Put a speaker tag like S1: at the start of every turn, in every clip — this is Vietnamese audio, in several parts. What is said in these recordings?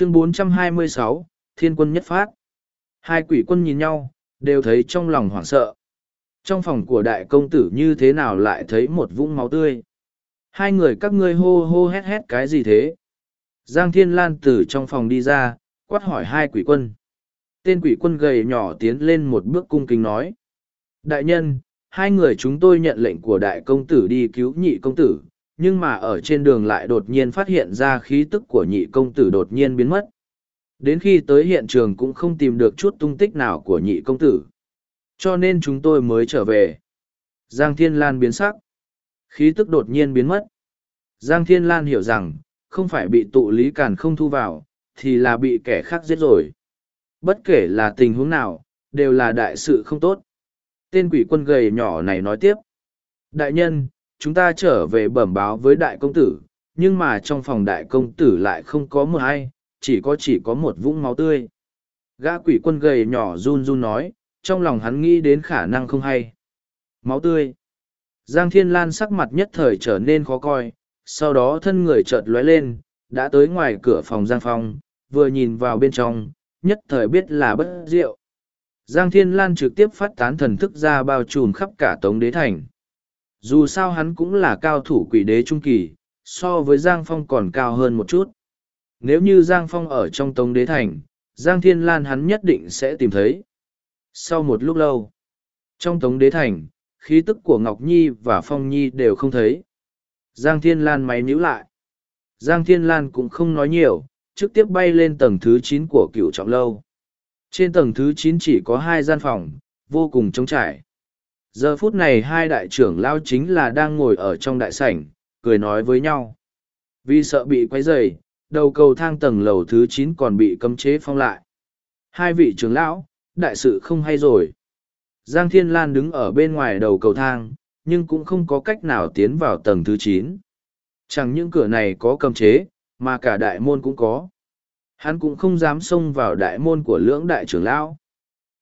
S1: chương 426, Thiên quân nhất phát. Hai quỷ quân nhìn nhau, đều thấy trong lòng hoảng sợ. Trong phòng của đại công tử như thế nào lại thấy một vũng máu tươi. Hai người các ngươi hô hô hét hét cái gì thế? Giang Thiên Lan từ trong phòng đi ra, quát hỏi hai quỷ quân. Tên quỷ quân gầy nhỏ tiến lên một bước cung kính nói. Đại nhân, hai người chúng tôi nhận lệnh của đại công tử đi cứu nhị công tử, nhưng mà ở trên đường lại đột nhiên phát hiện ra khí tức của nhị công tử đột nhiên biến mất. Đến khi tới hiện trường cũng không tìm được chút tung tích nào của nhị công tử. Cho nên chúng tôi mới trở về. Giang Thiên Lan biến sắc. Khí tức đột nhiên biến mất. Giang Thiên Lan hiểu rằng, không phải bị tụ lý càn không thu vào, thì là bị kẻ khác giết rồi. Bất kể là tình huống nào, đều là đại sự không tốt. Tên quỷ quân gầy nhỏ này nói tiếp. Đại nhân, chúng ta trở về bẩm báo với đại công tử, nhưng mà trong phòng đại công tử lại không có một ai, chỉ có chỉ có một vũng máu tươi. Gã quỷ quân gầy nhỏ run run nói, trong lòng hắn nghĩ đến khả năng không hay. Máu tươi. Giang Thiên Lan sắc mặt nhất thời trở nên khó coi, sau đó thân người chợt lóe lên, đã tới ngoài cửa phòng Giang Phong, vừa nhìn vào bên trong, nhất thời biết là bất diệu. Giang Thiên Lan trực tiếp phát tán thần thức ra bao trùm khắp cả Tống Đế Thành. Dù sao hắn cũng là cao thủ quỷ đế trung kỳ, so với Giang Phong còn cao hơn một chút. Nếu như Giang Phong ở trong Tống Đế Thành, Giang Thiên Lan hắn nhất định sẽ tìm thấy. Sau một lúc lâu, trong Tống Đế Thành, khí tức của Ngọc Nhi và Phong Nhi đều không thấy. Giang Thiên Lan máy níu lại. Giang Thiên Lan cũng không nói nhiều, trực tiếp bay lên tầng thứ chín của cựu trọng lâu. Trên tầng thứ chín chỉ có hai gian phòng, vô cùng trống trải. Giờ phút này hai đại trưởng lao chính là đang ngồi ở trong đại sảnh, cười nói với nhau. Vì sợ bị quấy rầy, đầu cầu thang tầng lầu thứ chín còn bị cấm chế phong lại. Hai vị trưởng lão, đại sự không hay rồi. Giang Thiên Lan đứng ở bên ngoài đầu cầu thang, nhưng cũng không có cách nào tiến vào tầng thứ chín. Chẳng những cửa này có cấm chế, mà cả đại môn cũng có. Hắn cũng không dám xông vào đại môn của lưỡng đại trưởng lão.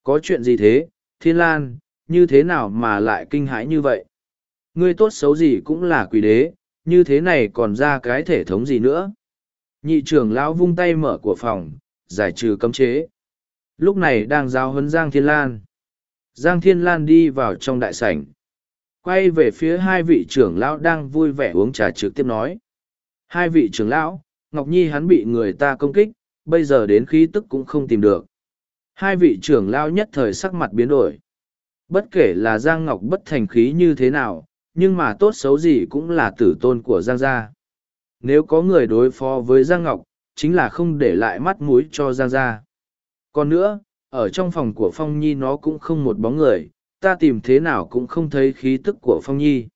S1: Có chuyện gì thế, Thiên Lan, như thế nào mà lại kinh hãi như vậy? Ngươi tốt xấu gì cũng là quỷ đế, như thế này còn ra cái thể thống gì nữa? Nhị trưởng lão vung tay mở của phòng, giải trừ cấm chế. Lúc này đang giao huấn Giang Thiên Lan. Giang Thiên Lan đi vào trong đại sảnh. Quay về phía hai vị trưởng lão đang vui vẻ uống trà trực tiếp nói. Hai vị trưởng lão, Ngọc Nhi hắn bị người ta công kích, bây giờ đến khí tức cũng không tìm được. Hai vị trưởng lão nhất thời sắc mặt biến đổi. Bất kể là Giang Ngọc bất thành khí như thế nào, nhưng mà tốt xấu gì cũng là tử tôn của Giang gia. Nếu có người đối phó với Giang Ngọc, chính là không để lại mắt mũi cho Giang gia. Còn nữa, ở trong phòng của Phong Nhi nó cũng không một bóng người, ta tìm thế nào cũng không thấy khí tức của Phong Nhi.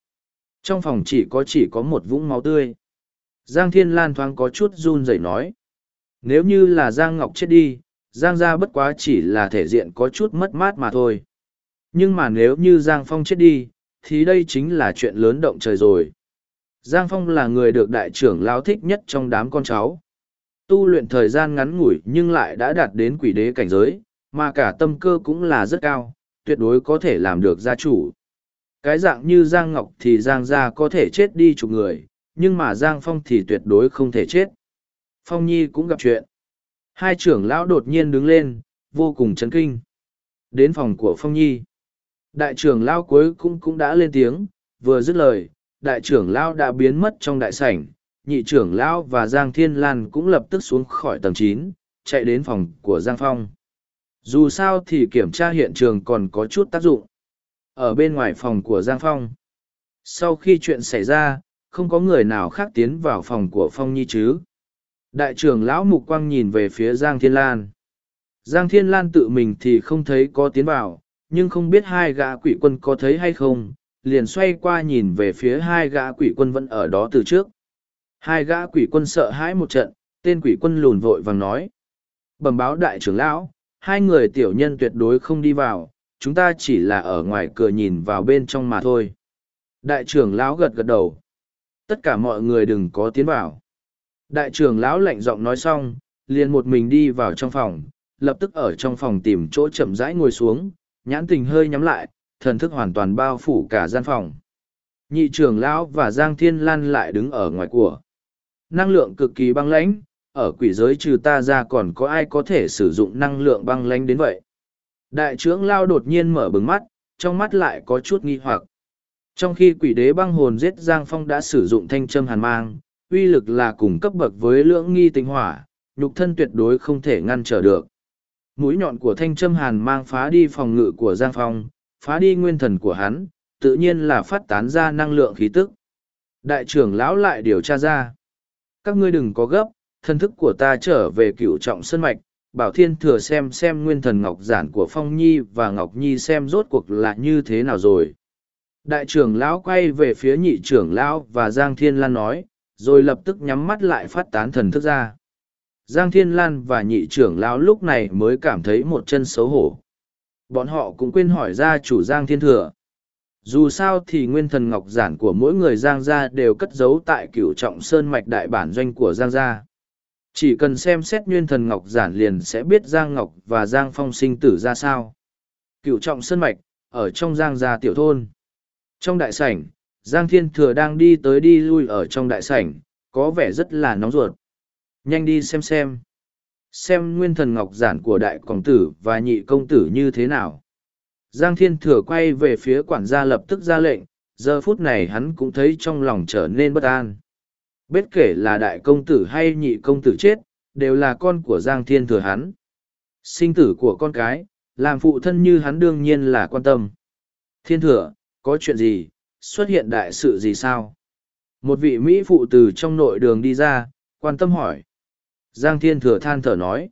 S1: Trong phòng chỉ có chỉ có một vũng máu tươi. Giang Thiên Lan thoáng có chút run rẩy nói. Nếu như là Giang Ngọc chết đi, Giang gia bất quá chỉ là thể diện có chút mất mát mà thôi. Nhưng mà nếu như Giang Phong chết đi, thì đây chính là chuyện lớn động trời rồi. Giang Phong là người được đại trưởng lao thích nhất trong đám con cháu. Tu luyện thời gian ngắn ngủi nhưng lại đã đạt đến quỷ đế cảnh giới, mà cả tâm cơ cũng là rất cao, tuyệt đối có thể làm được gia chủ. Cái dạng như Giang Ngọc thì Giang gia có thể chết đi chục người, nhưng mà Giang Phong thì tuyệt đối không thể chết. Phong Nhi cũng gặp chuyện. Hai trưởng lão đột nhiên đứng lên, vô cùng chấn kinh. Đến phòng của Phong Nhi. Đại trưởng lão cuối cũng cũng đã lên tiếng, vừa dứt lời, đại trưởng lão đã biến mất trong đại sảnh, nhị trưởng lão và Giang Thiên Lan cũng lập tức xuống khỏi tầng chín, chạy đến phòng của Giang Phong. Dù sao thì kiểm tra hiện trường còn có chút tác dụng. Ở bên ngoài phòng của Giang Phong. Sau khi chuyện xảy ra, không có người nào khác tiến vào phòng của Phong Nhi chứ. Đại trưởng lão Mục Quang nhìn về phía Giang Thiên Lan. Giang Thiên Lan tự mình thì không thấy có tiến vào, nhưng không biết hai gã quỷ quân có thấy hay không, liền xoay qua nhìn về phía hai gã quỷ quân vẫn ở đó từ trước. Hai gã quỷ quân sợ hãi một trận, tên quỷ quân lùn vội vàng nói. Bẩm báo đại trưởng lão, hai người tiểu nhân tuyệt đối không đi vào, chúng ta chỉ là ở ngoài cửa nhìn vào bên trong mà thôi. Đại trưởng lão gật gật đầu. Tất cả mọi người đừng có tiến vào. Đại trưởng lão lạnh giọng nói xong, liền một mình đi vào trong phòng, lập tức ở trong phòng tìm chỗ chậm rãi ngồi xuống, nhãn tình hơi nhắm lại, thần thức hoàn toàn bao phủ cả gian phòng. Nhị trưởng lão và Giang Thiên Lan lại đứng ở ngoài của. Năng lượng cực kỳ băng lãnh, ở quỷ giới trừ ta ra còn có ai có thể sử dụng năng lượng băng lãnh đến vậy. Đại trưởng lao đột nhiên mở bừng mắt, trong mắt lại có chút nghi hoặc. Trong khi quỷ đế băng hồn giết Giang Phong đã sử dụng thanh châm hàn mang, uy lực là cùng cấp bậc với lưỡng nghi tinh hỏa, nhục thân tuyệt đối không thể ngăn trở được. Mũi nhọn của thanh châm hàn mang phá đi phòng ngự của Giang Phong, phá đi nguyên thần của hắn, tự nhiên là phát tán ra năng lượng khí tức. Đại trưởng lão lại điều tra ra. Các ngươi đừng có gấp, thân thức của ta trở về cựu trọng sân mạch, bảo thiên thừa xem xem nguyên thần ngọc giản của Phong Nhi và Ngọc Nhi xem rốt cuộc là như thế nào rồi. Đại trưởng lão quay về phía nhị trưởng lão và Giang Thiên Lan nói, rồi lập tức nhắm mắt lại phát tán thần thức ra. Giang Thiên Lan và nhị trưởng lão lúc này mới cảm thấy một chân xấu hổ. Bọn họ cũng quên hỏi ra chủ Giang Thiên Thừa. Dù sao thì nguyên thần ngọc giản của mỗi người Giang gia đều cất giấu tại cửu trọng sơn mạch đại bản doanh của Giang gia. Chỉ cần xem xét nguyên thần ngọc giản liền sẽ biết Giang Ngọc và Giang Phong sinh tử ra sao. Cửu trọng sơn mạch, ở trong Giang gia tiểu thôn. Trong đại sảnh, Giang Thiên Thừa đang đi tới đi lui ở trong đại sảnh, có vẻ rất là nóng ruột. Nhanh đi xem xem. Xem nguyên thần ngọc giản của đại công tử và nhị công tử như thế nào. Giang Thiên Thừa quay về phía quản gia lập tức ra lệnh, giờ phút này hắn cũng thấy trong lòng trở nên bất an. Bất kể là đại công tử hay nhị công tử chết, đều là con của Giang Thiên Thừa hắn. Sinh tử của con cái, làm phụ thân như hắn đương nhiên là quan tâm. Thiên Thừa, có chuyện gì, xuất hiện đại sự gì sao? Một vị Mỹ phụ từ trong nội đường đi ra, quan tâm hỏi. Giang Thiên Thừa than thở nói.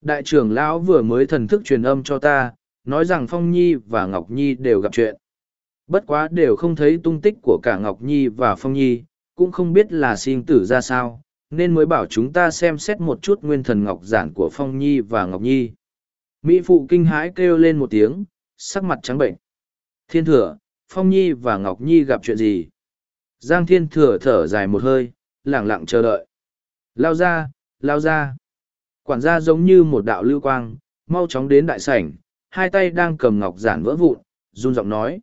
S1: Đại trưởng lão vừa mới thần thức truyền âm cho ta, nói rằng Phong Nhi và Ngọc Nhi đều gặp chuyện. Bất quá đều không thấy tung tích của cả Ngọc Nhi và Phong Nhi, cũng không biết là sinh tử ra sao, nên mới bảo chúng ta xem xét một chút nguyên thần Ngọc giản của Phong Nhi và Ngọc Nhi. Mỹ Phụ kinh hãi kêu lên một tiếng, sắc mặt trắng bệnh. Thiên thừa, Phong Nhi và Ngọc Nhi gặp chuyện gì? Giang Thiên thừa thở dài một hơi, lặng lặng chờ đợi. Lao ra, lao ra. Quản gia giống như một đạo lưu quang, mau chóng đến đại sảnh, hai tay đang cầm ngọc giản vỡ vụn, run giọng nói.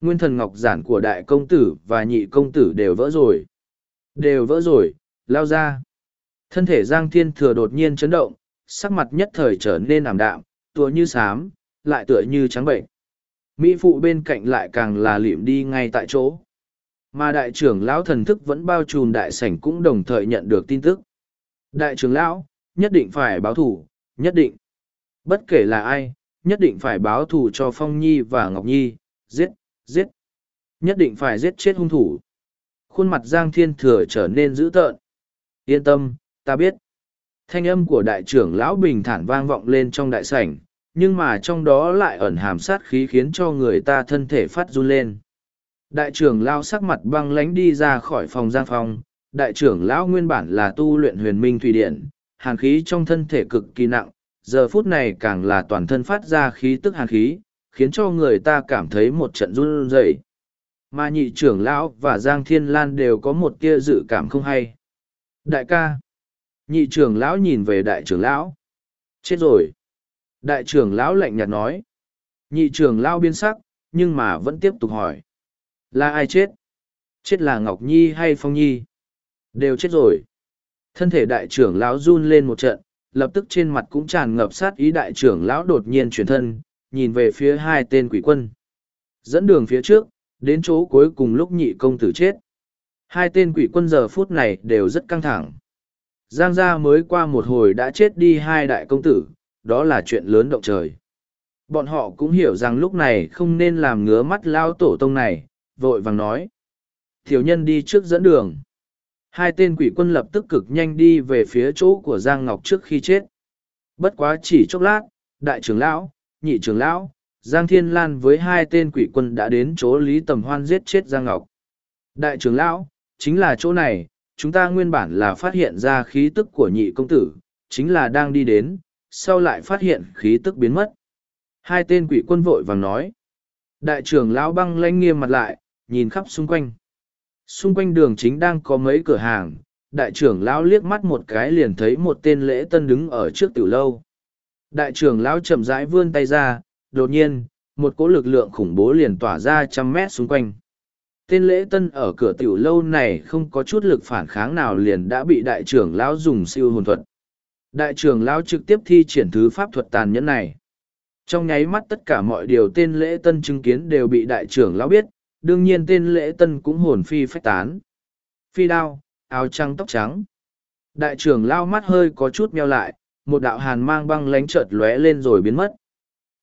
S1: Nguyên thần ngọc giản của đại công tử và nhị công tử đều vỡ rồi. Đều vỡ rồi, lao ra. Thân thể Giang Thiên Thừa đột nhiên chấn động, sắc mặt nhất thời trở nên ảm đạm, tựa như xám, lại tựa như trắng bệnh. Mỹ phụ bên cạnh lại càng là liệm đi ngay tại chỗ. Mà đại trưởng lão thần thức vẫn bao trùm đại sảnh cũng đồng thời nhận được tin tức. Đại trưởng lão, nhất định phải báo thủ, nhất định. Bất kể là ai, nhất định phải báo thù cho Phong Nhi và Ngọc Nhi, giết, giết. Nhất định phải giết chết hung thủ. Khuôn mặt Giang Thiên Thừa trở nên dữ tợn. Yên tâm, ta biết. Thanh âm của đại trưởng lão bình thản vang vọng lên trong đại sảnh, nhưng mà trong đó lại ẩn hàm sát khí khiến cho người ta thân thể phát run lên. Đại trưởng lão sắc mặt băng lánh đi ra khỏi phòng Giang Phong. Đại trưởng lão nguyên bản là tu luyện huyền minh thủy điện, hàn khí trong thân thể cực kỳ nặng, giờ phút này càng là toàn thân phát ra khí tức hàn khí, khiến cho người ta cảm thấy một trận run rẩy. Mà nhị trưởng lão và Giang Thiên Lan đều có một tia dự cảm không hay. Đại ca. Nhị trưởng lão nhìn về đại trưởng lão. Chết rồi. Đại trưởng lão lạnh nhạt nói. Nhị trưởng lão biến sắc, nhưng mà vẫn tiếp tục hỏi. Là ai chết? Chết là Ngọc Nhi hay Phong Nhi? Đều chết rồi. Thân thể đại trưởng lão run lên một trận, lập tức trên mặt cũng tràn ngập sát ý đại trưởng lão đột nhiên chuyển thân, nhìn về phía hai tên quỷ quân. Dẫn đường phía trước, đến chỗ cuối cùng lúc nhị công tử chết. Hai tên quỷ quân giờ phút này đều rất căng thẳng. Giang gia mới qua một hồi đã chết đi hai đại công tử, đó là chuyện lớn động trời. Bọn họ cũng hiểu rằng lúc này không nên làm ngứa mắt lao tổ tông này, vội vàng nói. Thiếu nhân đi trước dẫn đường. Hai tên quỷ quân lập tức cực nhanh đi về phía chỗ của Giang Ngọc trước khi chết. Bất quá chỉ chốc lát, đại trưởng lão, nhị trưởng lão, Giang Thiên Lan với hai tên quỷ quân đã đến chỗ Lý Tầm Hoan giết chết Giang Ngọc. Đại trưởng lão, chính là chỗ này, chúng ta nguyên bản là phát hiện ra khí tức của nhị công tử, chính là đang đi đến, sau lại phát hiện khí tức biến mất. Hai tên quỷ quân vội vàng nói. Đại trưởng lão băng lãnh nghiêm mặt lại, nhìn khắp xung quanh xung quanh đường chính đang có mấy cửa hàng đại trưởng lão liếc mắt một cái liền thấy một tên lễ tân đứng ở trước tiểu lâu đại trưởng lão chậm rãi vươn tay ra đột nhiên một cỗ lực lượng khủng bố liền tỏa ra trăm mét xung quanh Tên lễ tân ở cửa tiểu lâu này không có chút lực phản kháng nào liền đã bị đại trưởng lão dùng siêu hồn thuật. Đại trưởng lão trực tiếp thi triển thứ pháp thuật tàn nhẫn này. Trong nháy mắt tất cả mọi điều tên lễ tân chứng kiến đều bị đại trưởng lão biết, đương nhiên tên lễ tân cũng hồn phi phách tán. Phi đao, áo trắng tóc trắng. Đại trưởng lao mắt hơi có chút meo lại, một đạo hàn mang băng lánh chợt lóe lên rồi biến mất.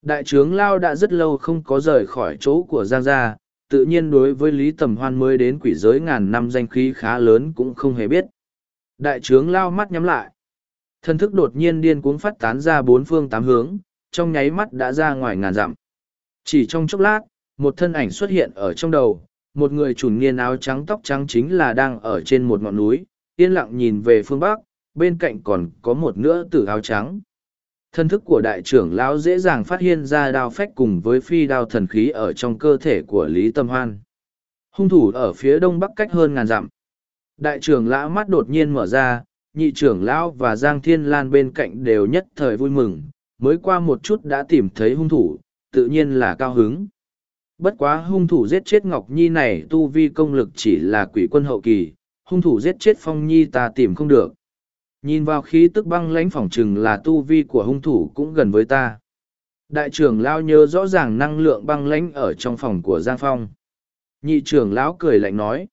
S1: Đại trưởng lao đã rất lâu không có rời khỏi chỗ của Giang Gia, tự nhiên đối với Lý Tầm Hoan mới đến quỷ giới ngàn năm danh khí khá lớn cũng không hề biết. Đại trưởng lao mắt nhắm lại. Thân thức đột nhiên điên cuống phát tán ra bốn phương tám hướng, trong nháy mắt đã ra ngoài ngàn dặm. Chỉ trong chốc lát, một thân ảnh xuất hiện ở trong đầu, một người chùn niên áo trắng tóc trắng chính là đang ở trên một ngọn núi, yên lặng nhìn về phương bắc, bên cạnh còn có một nữa tử áo trắng. Thân thức của đại trưởng lão dễ dàng phát hiện ra đao phách cùng với phi đao thần khí ở trong cơ thể của Lý Tâm Hoan. Hung thủ ở phía đông bắc cách hơn ngàn dặm. Đại trưởng lão mắt đột nhiên mở ra, nhị trưởng lão và Giang Thiên Lan bên cạnh đều nhất thời vui mừng, mới qua một chút đã tìm thấy hung thủ, tự nhiên là cao hứng. Bất quá hung thủ giết chết Ngọc Nhi này tu vi công lực chỉ là quỷ quân hậu kỳ, hung thủ giết chết Phong Nhi ta tìm không được. Nhìn vào khí tức băng lãnh phỏng chừng là tu vi của hung thủ cũng gần với ta. Đại trưởng lão nhớ rõ ràng năng lượng băng lãnh ở trong phòng của Giang Phong. Nhị trưởng lão cười lạnh nói.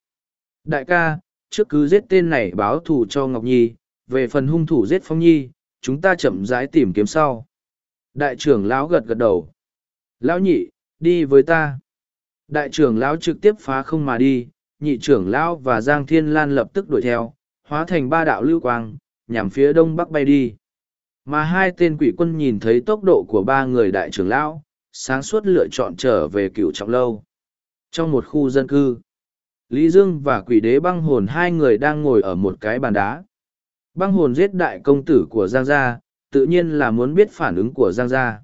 S1: Đại ca, trước cứ giết tên này báo thù cho Ngọc Nhi, về phần hung thủ giết Phong Nhi, chúng ta chậm rãi tìm kiếm sau. Đại trưởng lão gật gật đầu. Lão nhị, đi với ta. Đại trưởng lão trực tiếp phá không mà đi, nhị trưởng lão và Giang Thiên Lan lập tức đuổi theo, hóa thành ba đạo lưu quang, nhằm phía đông bắc bay đi. Mà hai tên quỷ quân nhìn thấy tốc độ của ba người đại trưởng lão, sáng suốt lựa chọn trở về cựu trọng lâu. Trong một khu dân cư, Lý Dương và quỷ đế băng hồn hai người đang ngồi ở một cái bàn đá. Băng hồn giết đại công tử của Giang Gia, tự nhiên là muốn biết phản ứng của Giang Gia.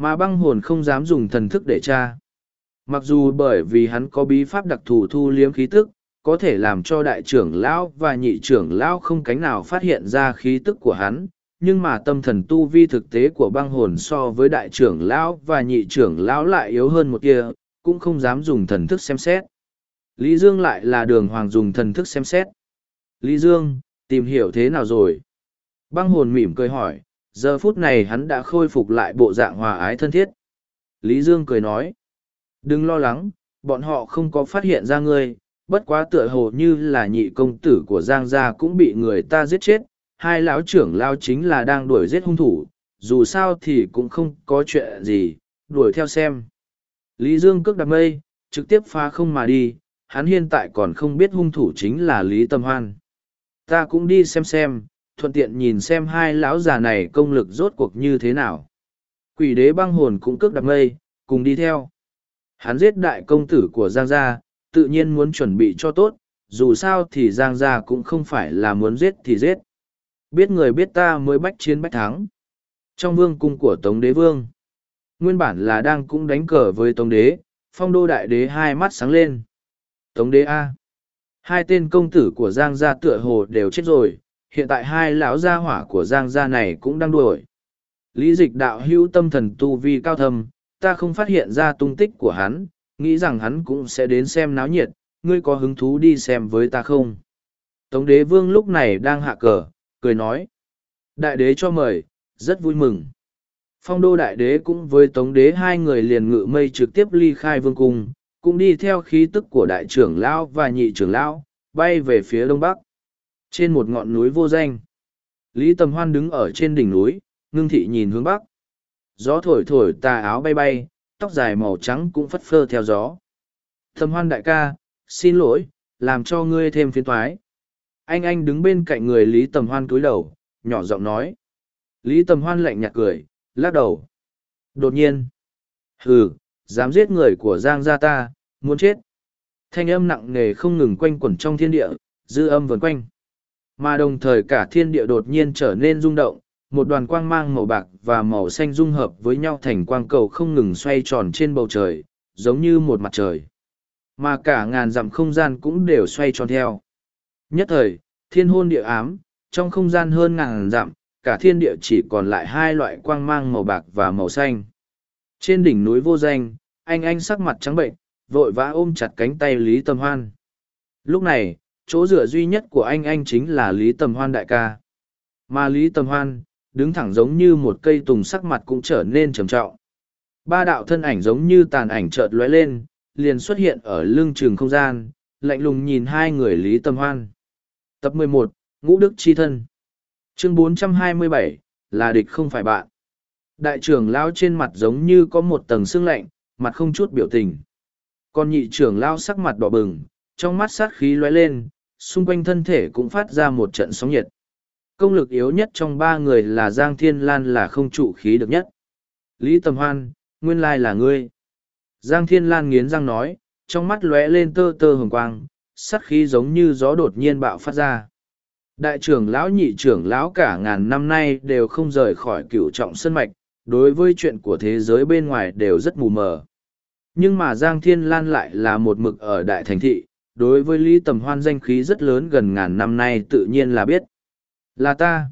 S1: Mà băng hồn không dám dùng thần thức để tra. Mặc dù bởi vì hắn có bí pháp đặc thù thu liếm khí tức, có thể làm cho đại trưởng lão và nhị trưởng lão không cánh nào phát hiện ra khí tức của hắn, nhưng mà tâm thần tu vi thực tế của băng hồn so với đại trưởng lão và nhị trưởng lão lại yếu hơn một kia, cũng không dám dùng thần thức xem xét. Lý Dương lại là đường hoàng dùng thần thức xem xét. Lý Dương, tìm hiểu thế nào rồi? Băng hồn mỉm cười hỏi, giờ phút này hắn đã khôi phục lại bộ dạng hòa ái thân thiết. Lý Dương cười nói, đừng lo lắng, bọn họ không có phát hiện ra ngươi, bất quá tựa hồ như là nhị công tử của Giang Gia cũng bị người ta giết chết, hai lão trưởng lao chính là đang đuổi giết hung thủ, dù sao thì cũng không có chuyện gì, đuổi theo xem. Lý Dương cước đặt mây, trực tiếp phá không mà đi, hắn hiện tại còn không biết hung thủ chính là Lý Tâm Hoan. Ta cũng đi xem xem, thuận tiện nhìn xem hai lão già này công lực rốt cuộc như thế nào. Quỷ đế băng hồn cũng cước đạp mây, cùng đi theo. Hắn giết đại công tử của Giang Gia, tự nhiên muốn chuẩn bị cho tốt, dù sao thì Giang Gia cũng không phải là muốn giết thì giết. Biết người biết ta mới bách chiến bách thắng. Trong vương cung của Tống Đế Vương, nguyên bản là đang cũng đánh cờ với Tống Đế, phong đô đại đế hai mắt sáng lên. Tống Đế A. Hai tên công tử của Giang Gia tựa hồ đều chết rồi, hiện tại hai lão gia hỏa của Giang Gia này cũng đang đuổi. Lý dịch đạo hữu tâm thần tu vi cao thâm, ta không phát hiện ra tung tích của hắn, nghĩ rằng hắn cũng sẽ đến xem náo nhiệt, ngươi có hứng thú đi xem với ta không? Tống đế vương lúc này đang hạ cờ, cười nói. Đại đế cho mời, rất vui mừng. Phong đô đại đế cũng với tống đế hai người liền ngự mây trực tiếp ly khai vương cung, cũng đi theo khí tức của đại trưởng lão và nhị trưởng lão, bay về phía đông bắc. Trên một ngọn núi vô danh, Lý Tầm Hoan đứng ở trên đỉnh núi, ngưng thị nhìn hướng bắc. Gió thổi thổi tà áo bay bay, tóc dài màu trắng cũng phất phơ theo gió. Thầm hoan đại ca, xin lỗi, làm cho ngươi thêm phiền toái. Anh anh đứng bên cạnh người Lý Tầm Hoan cúi đầu, nhỏ giọng nói. Lý Tầm Hoan lạnh nhạt cười, lắc đầu. Đột nhiên. Hừ, dám giết người của Giang gia ta, muốn chết. Thanh âm nặng nề không ngừng quanh quẩn trong thiên địa, dư âm vần quanh. Mà đồng thời cả thiên địa đột nhiên trở nên rung động, một đoàn quang mang màu bạc và màu xanh dung hợp với nhau thành quang cầu không ngừng xoay tròn trên bầu trời, giống như một mặt trời. Mà cả ngàn dặm không gian cũng đều xoay tròn theo. Nhất thời, thiên hôn địa ám, trong không gian hơn ngàn dặm, cả thiên địa chỉ còn lại hai loại quang mang màu bạc và màu xanh. Trên đỉnh núi vô danh, anh anh sắc mặt trắng bệnh, vội vã ôm chặt cánh tay Lý Tâm Hoan. Lúc này, chỗ dựa duy nhất của anh anh chính là Lý Tầm Hoan đại ca. Mà Lý Tầm Hoan, đứng thẳng giống như một cây tùng sắc mặt cũng trở nên trầm trọng. Ba đạo thân ảnh giống như tàn ảnh chợt lóe lên, liền xuất hiện ở lưng trường không gian, lạnh lùng nhìn hai người Lý Tầm Hoan. Tập 11, Ngũ Đức Chi Thân Chương 427, là địch không phải bạn. Đại trưởng lao trên mặt giống như có một tầng sương lạnh, mặt không chút biểu tình. Còn nhị trưởng lao sắc mặt đỏ bừng, trong mắt sát khí lóe lên, xung quanh thân thể cũng phát ra một trận sóng nhiệt. Công lực yếu nhất trong ba người là Giang Thiên Lan là không trụ khí được nhất. Lý Tầm Hoan, nguyên lai là ngươi. Giang Thiên Lan nghiến răng nói, trong mắt lóe lên tơ tơ hồng quang, sắt khí giống như gió đột nhiên bạo phát ra. Đại trưởng lão nhị trưởng lão cả ngàn năm nay đều không rời khỏi cựu trọng sân mạch, đối với chuyện của thế giới bên ngoài đều rất mù mờ. Nhưng mà Giang Thiên Lan lại là một mực ở đại thành thị, đối với Lý Tầm Hoan danh khí rất lớn gần ngàn năm nay tự nhiên là biết. Là ta.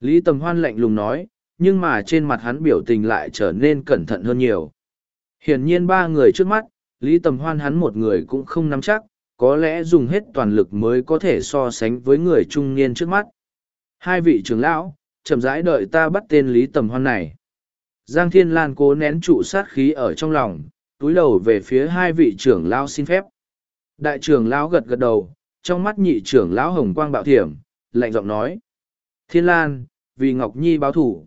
S1: Lý Tầm Hoan lạnh lùng nói, nhưng mà trên mặt hắn biểu tình lại trở nên cẩn thận hơn nhiều. Hiển nhiên ba người trước mắt, Lý Tầm Hoan hắn một người cũng không nắm chắc, có lẽ dùng hết toàn lực mới có thể so sánh với người trung niên trước mắt. Hai vị trưởng lão, chậm rãi đợi ta bắt tên Lý Tầm Hoan này. Giang Thiên Lan cố nén trụ sát khí ở trong lòng, túi đầu về phía hai vị trưởng lão xin phép. Đại trưởng lão gật gật đầu, trong mắt nhị trưởng lão hồng quang bạo thiểm, lạnh giọng nói. Thiên Lan, vì Ngọc Nhi báo thủ.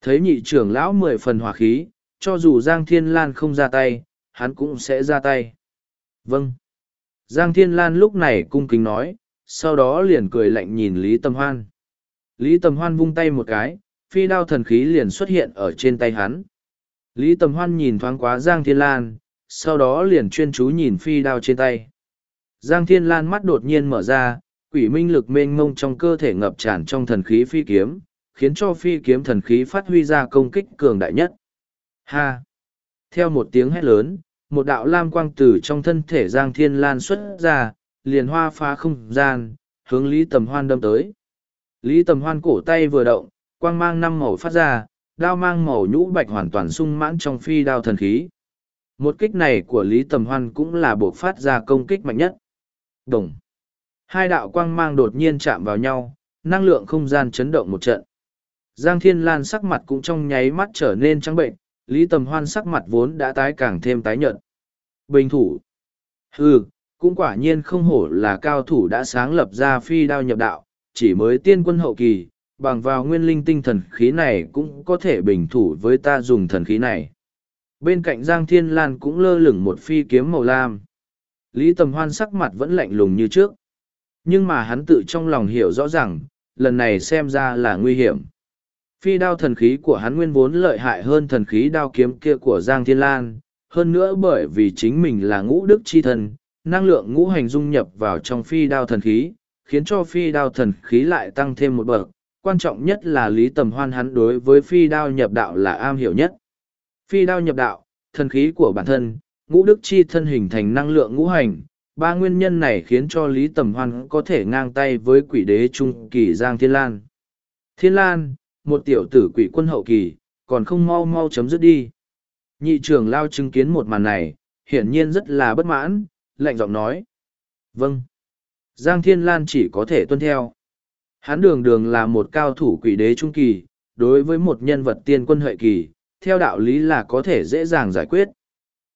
S1: Thấy nhị trưởng lão mười phần hỏa khí, cho dù Giang Thiên Lan không ra tay, hắn cũng sẽ ra tay. Vâng. Giang Thiên Lan lúc này cung kính nói, sau đó liền cười lạnh nhìn Lý Tâm Hoan. Lý Tâm Hoan vung tay một cái, phi đao thần khí liền xuất hiện ở trên tay hắn. Lý Tâm Hoan nhìn thoáng quá Giang Thiên Lan, sau đó liền chuyên chú nhìn phi đao trên tay. Giang Thiên Lan mắt đột nhiên mở ra, quỷ minh lực mênh mông trong cơ thể ngập tràn trong thần khí phi kiếm, khiến cho phi kiếm thần khí phát huy ra công kích cường đại nhất. Ha! Theo một tiếng hét lớn, một đạo lam quang Tử trong thân thể Giang Thiên Lan xuất ra, liền hoa phá không gian, hướng Lý Tầm Hoan đâm tới. Lý Tầm Hoan cổ tay vừa động, quang mang năm màu phát ra, đao mang màu nhũ bạch hoàn toàn sung mãn trong phi đao thần khí. Một kích này của Lý Tầm Hoan cũng là buộc phát ra công kích mạnh nhất. Đồng. Hai đạo quang mang đột nhiên chạm vào nhau, năng lượng không gian chấn động một trận. Giang Thiên Lan sắc mặt cũng trong nháy mắt trở nên trắng bệnh, Lý Tầm Hoan sắc mặt vốn đã tái càng thêm tái nhợt. Bình thủ. Hừ, cũng quả nhiên không hổ là cao thủ đã sáng lập ra phi đao nhập đạo, chỉ mới tiên quân hậu kỳ, bằng vào nguyên linh tinh thần khí này cũng có thể bình thủ với ta dùng thần khí này. Bên cạnh Giang Thiên Lan cũng lơ lửng một phi kiếm màu lam. Lý Tầm Hoan sắc mặt vẫn lạnh lùng như trước. Nhưng mà hắn tự trong lòng hiểu rõ ràng, lần này xem ra là nguy hiểm. Phi đao thần khí của hắn nguyên vốn lợi hại hơn thần khí đao kiếm kia của Giang Thiên Lan, hơn nữa bởi vì chính mình là ngũ đức chi thần, năng lượng ngũ hành dung nhập vào trong phi đao thần khí, khiến cho phi đao thần khí lại tăng thêm một bậc. Quan trọng nhất là lý tầm hoan hắn đối với phi đao nhập đạo là am hiểu nhất. Phi đao nhập đạo, thần khí của bản thân, ngũ đức chi thân hình thành năng lượng ngũ hành, ba nguyên nhân này khiến cho Lý Tầm Hoan có thể ngang tay với quỷ đế trung kỳ Giang Thiên Lan. Thiên Lan, một tiểu tử quỷ quân hậu kỳ, còn không mau mau chấm dứt đi. Nhị trưởng lao chứng kiến một màn này, hiển nhiên rất là bất mãn, lạnh giọng nói. Vâng. Giang Thiên Lan chỉ có thể tuân theo. Hán đường đường là một cao thủ quỷ đế trung kỳ, đối với một nhân vật tiên quân hợi kỳ, theo đạo lý là có thể dễ dàng giải quyết.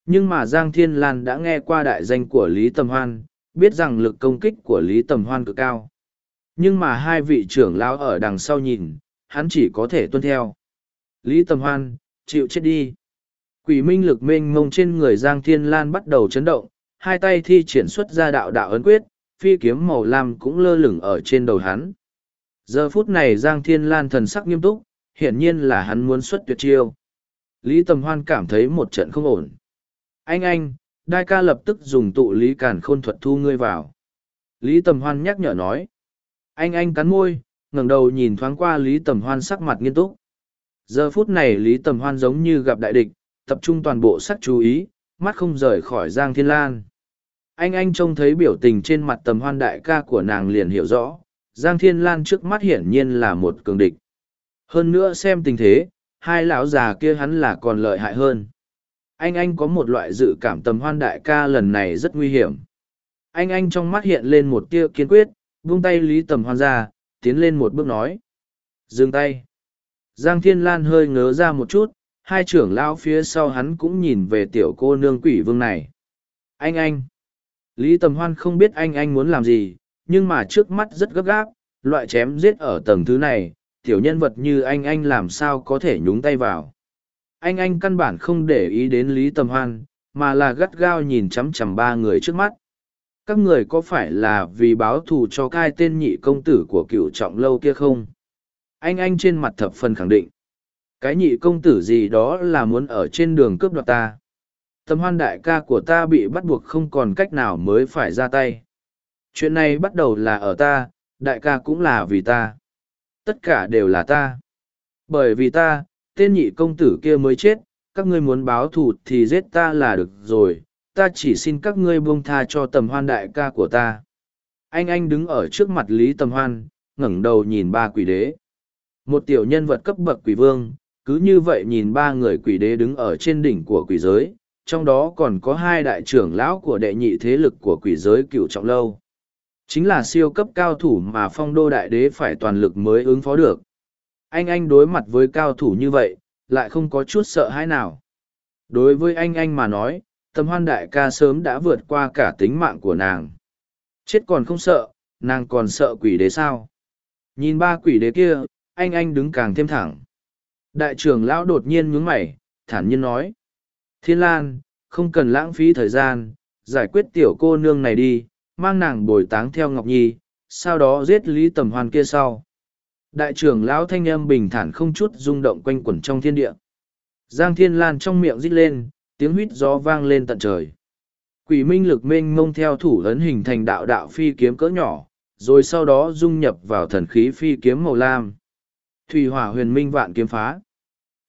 S1: Nhưng mà Giang Thiên Lan đã nghe qua đại danh của Lý Tầm Hoan, biết rằng lực công kích của Lý Tầm Hoan cực cao. Nhưng mà hai vị trưởng lão ở đằng sau nhìn, hắn chỉ có thể tuân theo. Lý Tầm Hoan, chịu chết đi. Quỷ minh lực mênh mông trên người Giang Thiên Lan bắt đầu chấn động, hai tay thi triển xuất ra đạo đạo ấn quyết, phi kiếm màu lam cũng lơ lửng ở trên đầu hắn. Giờ phút này Giang Thiên Lan thần sắc nghiêm túc, hiển nhiên là hắn muốn xuất tuyệt chiêu. Lý Tầm Hoan cảm thấy một trận không ổn. Anh anh, đai ca lập tức dùng tụ lý cản khôn thuật thu ngươi vào. Lý Tầm Hoan nhắc nhở nói. Anh anh cắn môi, ngẩng đầu nhìn thoáng qua Lý Tầm Hoan sắc mặt nghiêm túc. Giờ phút này Lý Tầm Hoan giống như gặp đại địch, tập trung toàn bộ sắc chú ý, mắt không rời khỏi Giang Thiên Lan. Anh anh trông thấy biểu tình trên mặt tầm hoan đại ca của nàng liền hiểu rõ, Giang Thiên Lan trước mắt hiển nhiên là một cường địch. Hơn nữa xem tình thế, hai lão già kia hắn là còn lợi hại hơn. Anh anh có một loại dự cảm tầm hoan đại ca lần này rất nguy hiểm. Anh anh trong mắt hiện lên một tia kiên quyết, buông tay Lý Tầm Hoan ra, tiến lên một bước nói. Dừng tay. Giang Thiên Lan hơi ngớ ra một chút, hai trưởng lão phía sau hắn cũng nhìn về tiểu cô nương quỷ vương này. Anh anh. Lý Tầm Hoan không biết anh anh muốn làm gì, nhưng mà trước mắt rất gấp gáp, loại chém giết ở tầng thứ này, tiểu nhân vật như anh anh làm sao có thể nhúng tay vào. Anh anh căn bản không để ý đến Lý Tầm Hoan, mà là gắt gao nhìn chằm chằm ba người trước mắt. Các người có phải là vì báo thù cho cai tên nhị công tử của cựu trọng lâu kia không? Anh anh trên mặt thập phần khẳng định. Cái nhị công tử gì đó là muốn ở trên đường cướp đoạt ta. Tầm hoan đại ca của ta bị bắt buộc không còn cách nào mới phải ra tay. Chuyện này bắt đầu là ở ta, đại ca cũng là vì ta. Tất cả đều là ta. Bởi vì ta, tên nhị công tử kia mới chết, các ngươi muốn báo thù thì giết ta là được rồi, ta chỉ xin các ngươi buông tha cho tầm hoan đại ca của ta. Anh anh đứng ở trước mặt Lý Tầm Hoan, ngẩng đầu nhìn ba quỷ đế. Một tiểu nhân vật cấp bậc quỷ vương, cứ như vậy nhìn ba người quỷ đế đứng ở trên đỉnh của quỷ giới, trong đó còn có hai đại trưởng lão của đệ nhị thế lực của quỷ giới cựu trọng lâu. Chính là siêu cấp cao thủ mà phong đô đại đế phải toàn lực mới ứng phó được. Anh anh đối mặt với cao thủ như vậy, lại không có chút sợ hãi nào. Đối với anh anh mà nói, tầm hoan đại ca sớm đã vượt qua cả tính mạng của nàng. Chết còn không sợ, nàng còn sợ quỷ đế sao? Nhìn ba quỷ đế kia, anh anh đứng càng thêm thẳng. Đại trưởng lão đột nhiên nhướng mày, thản nhiên nói. Thiên Lan, không cần lãng phí thời gian, giải quyết tiểu cô nương này đi, mang nàng bồi táng theo Ngọc Nhi, sau đó giết Lý Tầm Hoan kia sau. Đại trưởng lão thanh âm bình thản không chút rung động quanh quẩn trong thiên địa. Giang Thiên Lan trong miệng rít lên, tiếng huýt gió vang lên tận trời. Quỷ minh lực mênh mông theo thủ ấn hình thành đạo đạo phi kiếm cỡ nhỏ, rồi sau đó dung nhập vào thần khí phi kiếm màu lam. Thủy hỏa huyền minh vạn kiếm phá.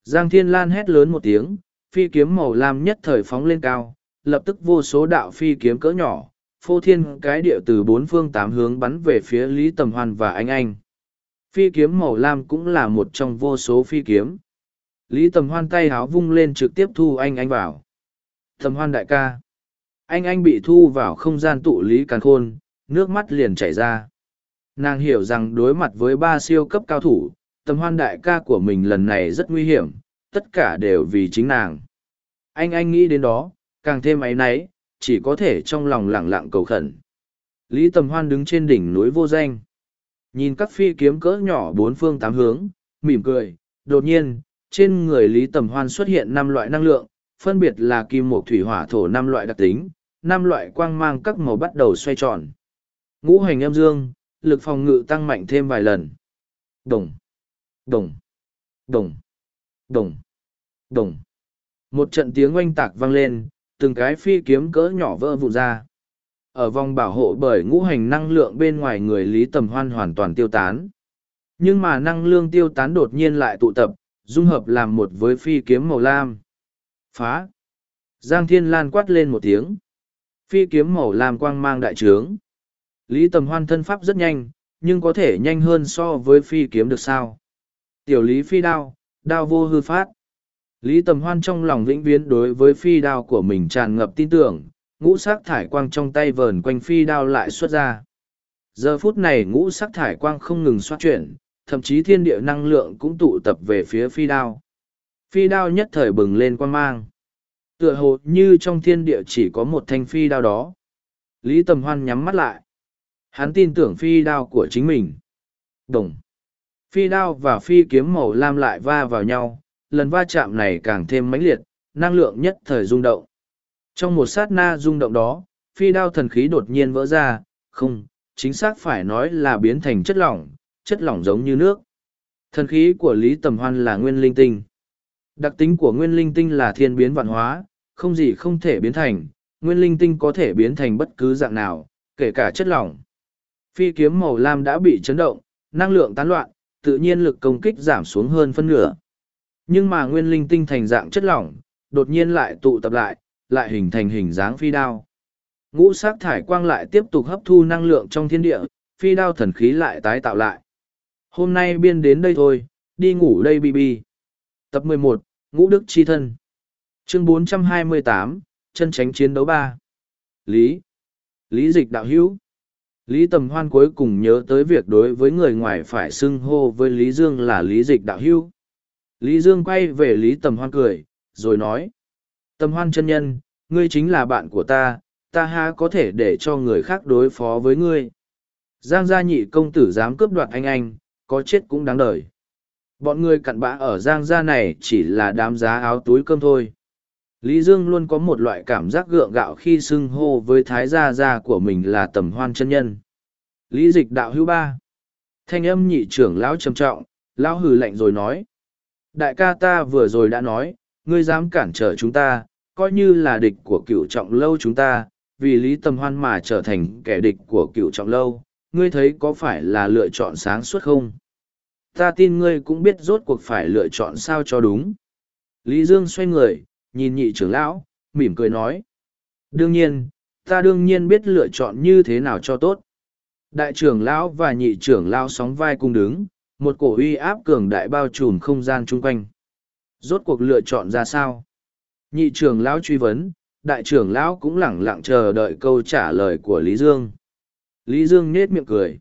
S1: Giang Thiên Lan hét lớn một tiếng, phi kiếm màu lam nhất thời phóng lên cao, lập tức vô số đạo phi kiếm cỡ nhỏ, phô thiên cái địa từ bốn phương tám hướng bắn về phía Lý Tầm Hoan và anh anh. Phi kiếm màu lam cũng là một trong vô số phi kiếm. Lý Tầm Hoan tay háo vung lên trực tiếp thu anh anh vào. Tầm Hoan đại ca. Anh anh bị thu vào không gian tụ Lý Càn Khôn, nước mắt liền chảy ra. Nàng hiểu rằng đối mặt với ba siêu cấp cao thủ, tầm hoan đại ca của mình lần này rất nguy hiểm, tất cả đều vì chính nàng. Anh anh nghĩ đến đó, càng thêm áy náy, chỉ có thể trong lòng lẳng lặng cầu khẩn. Lý tầm hoan đứng trên đỉnh núi vô danh. Nhìn các phi kiếm cỡ nhỏ bốn phương tám hướng, mỉm cười, đột nhiên, trên người Lý Tầm Hoan xuất hiện năm loại năng lượng, phân biệt là kim mộc thủy hỏa thổ năm loại đặc tính, năm loại quang mang các màu bắt đầu xoay tròn. Ngũ hành âm dương, lực phòng ngự tăng mạnh thêm vài lần. Đồng, đồng, đồng, đồng, đồng. Một trận tiếng oanh tạc vang lên, từng cái phi kiếm cỡ nhỏ vỡ vụn ra. Ở vòng bảo hộ bởi ngũ hành năng lượng bên ngoài người Lý Tầm Hoan hoàn toàn tiêu tán. Nhưng mà năng lượng tiêu tán đột nhiên lại tụ tập, dung hợp làm một với phi kiếm màu lam. Phá! Giang Thiên Lan quát lên một tiếng. Phi kiếm màu lam quang mang đại trướng. Lý Tầm Hoan thân pháp rất nhanh, nhưng có thể nhanh hơn so với phi kiếm được sao. Tiểu Lý phi đao, đao vô hư phát. Lý Tầm Hoan trong lòng vĩnh viễn đối với phi đao của mình tràn ngập tin tưởng, ngũ sắc thải quang trong tay vờn quanh phi đao lại xuất ra. Giờ phút này ngũ sắc thải quang không ngừng xoát chuyển, thậm chí thiên địa năng lượng cũng tụ tập về phía phi đao. Phi đao nhất thời bừng lên quan mang. Tựa hồ như trong thiên địa chỉ có một thanh phi đao đó. Lý Tầm Hoan nhắm mắt lại. Hắn tin tưởng phi đao của chính mình. Đồng. Phi đao và phi kiếm màu lam lại va vào nhau, lần va chạm này càng thêm mãnh liệt, năng lượng nhất thời rung động. Trong một sát na rung động đó, phi đao thần khí đột nhiên vỡ ra, không, chính xác phải nói là biến thành chất lỏng, chất lỏng giống như nước. Thần khí của Lý Tầm Hoan là nguyên linh tinh. Đặc tính của nguyên linh tinh là thiên biến vạn hóa, không gì không thể biến thành, nguyên linh tinh có thể biến thành bất cứ dạng nào, kể cả chất lỏng. Phi kiếm màu lam đã bị chấn động, năng lượng tán loạn, tự nhiên lực công kích giảm xuống hơn phân nửa. Nhưng mà nguyên linh tinh thành dạng chất lỏng, đột nhiên lại tụ tập lại, lại hình thành hình dáng phi đao. Ngũ sắc thải quang lại tiếp tục hấp thu năng lượng trong thiên địa, phi đao thần khí lại tái tạo lại. Hôm nay biên đến đây thôi, đi ngủ đây bì bì. Tập 11, Ngũ Đức Chi Thân Chương 428, chân tránh chiến đấu ba Lý. Lý dịch đạo hữu. Lý Tầm Hoan cuối cùng nhớ tới việc đối với người ngoài phải xưng hô với Lý Dương là Lý dịch đạo hữu. Lý Dương quay về Lý Tầm Hoan cười, rồi nói. Tầm Hoan chân nhân, ngươi chính là bạn của ta, ta ha có thể để cho người khác đối phó với ngươi. Giang gia nhị công tử dám cướp đoạt anh anh, có chết cũng đáng đời. Bọn ngươi cặn bã ở Giang gia này chỉ là đám giá áo túi cơm thôi. Lý Dương luôn có một loại cảm giác gượng gạo khi xưng hô với thái gia gia của mình là tầm hoan chân nhân. Lý dịch đạo hữu ba. Thanh âm nhị trưởng lão trầm trọng, lão hừ lạnh rồi nói. Đại ca ta vừa rồi đã nói, ngươi dám cản trở chúng ta, coi như là địch của cựu trọng lâu chúng ta, vì lý tầm hoan mà trở thành kẻ địch của cựu trọng lâu, ngươi thấy có phải là lựa chọn sáng suốt không? Ta tin ngươi cũng biết rốt cuộc phải lựa chọn sao cho đúng. Lý Dương xoay người, nhìn nhị trưởng lão, mỉm cười nói. Đương nhiên, ta đương nhiên biết lựa chọn như thế nào cho tốt. Đại trưởng lão và nhị trưởng lão sóng vai cùng đứng, một cổ uy áp cường đại bao trùm không gian chung quanh. Rốt cuộc lựa chọn ra sao? Nhị trưởng lão truy vấn, đại trưởng lão cũng lẳng lặng chờ đợi câu trả lời của Lý Dương. Lý Dương nết miệng cười.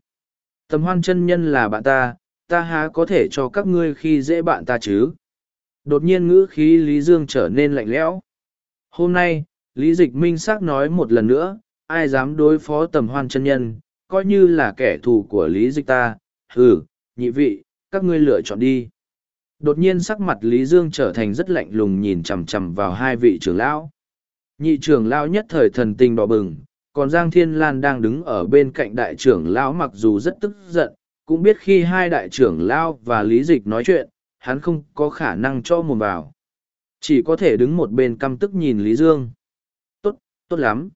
S1: Tầm hoan chân nhân là bạn ta, ta há có thể cho các ngươi khi dễ bạn ta chứ? Đột nhiên ngữ khí Lý Dương trở nên lạnh lẽo. Hôm nay, Lý Dịch Minh xác nói một lần nữa, ai dám đối phó tầm hoan chân nhân, coi như là kẻ thù của Lý Dịch ta, hừ, nhị vị, các ngươi lựa chọn đi. Đột nhiên sắc mặt Lý Dương trở thành rất lạnh lùng nhìn chằm chằm vào hai vị trưởng lão. Nhị trưởng lão nhất thời thần tình đỏ bừng, còn Giang Thiên Lan đang đứng ở bên cạnh đại trưởng lão mặc dù rất tức giận, cũng biết khi hai đại trưởng lão và Lý Dịch nói chuyện, hắn không có khả năng cho mồm vào. Chỉ có thể đứng một bên căm tức nhìn Lý Dương. Tốt, tốt lắm.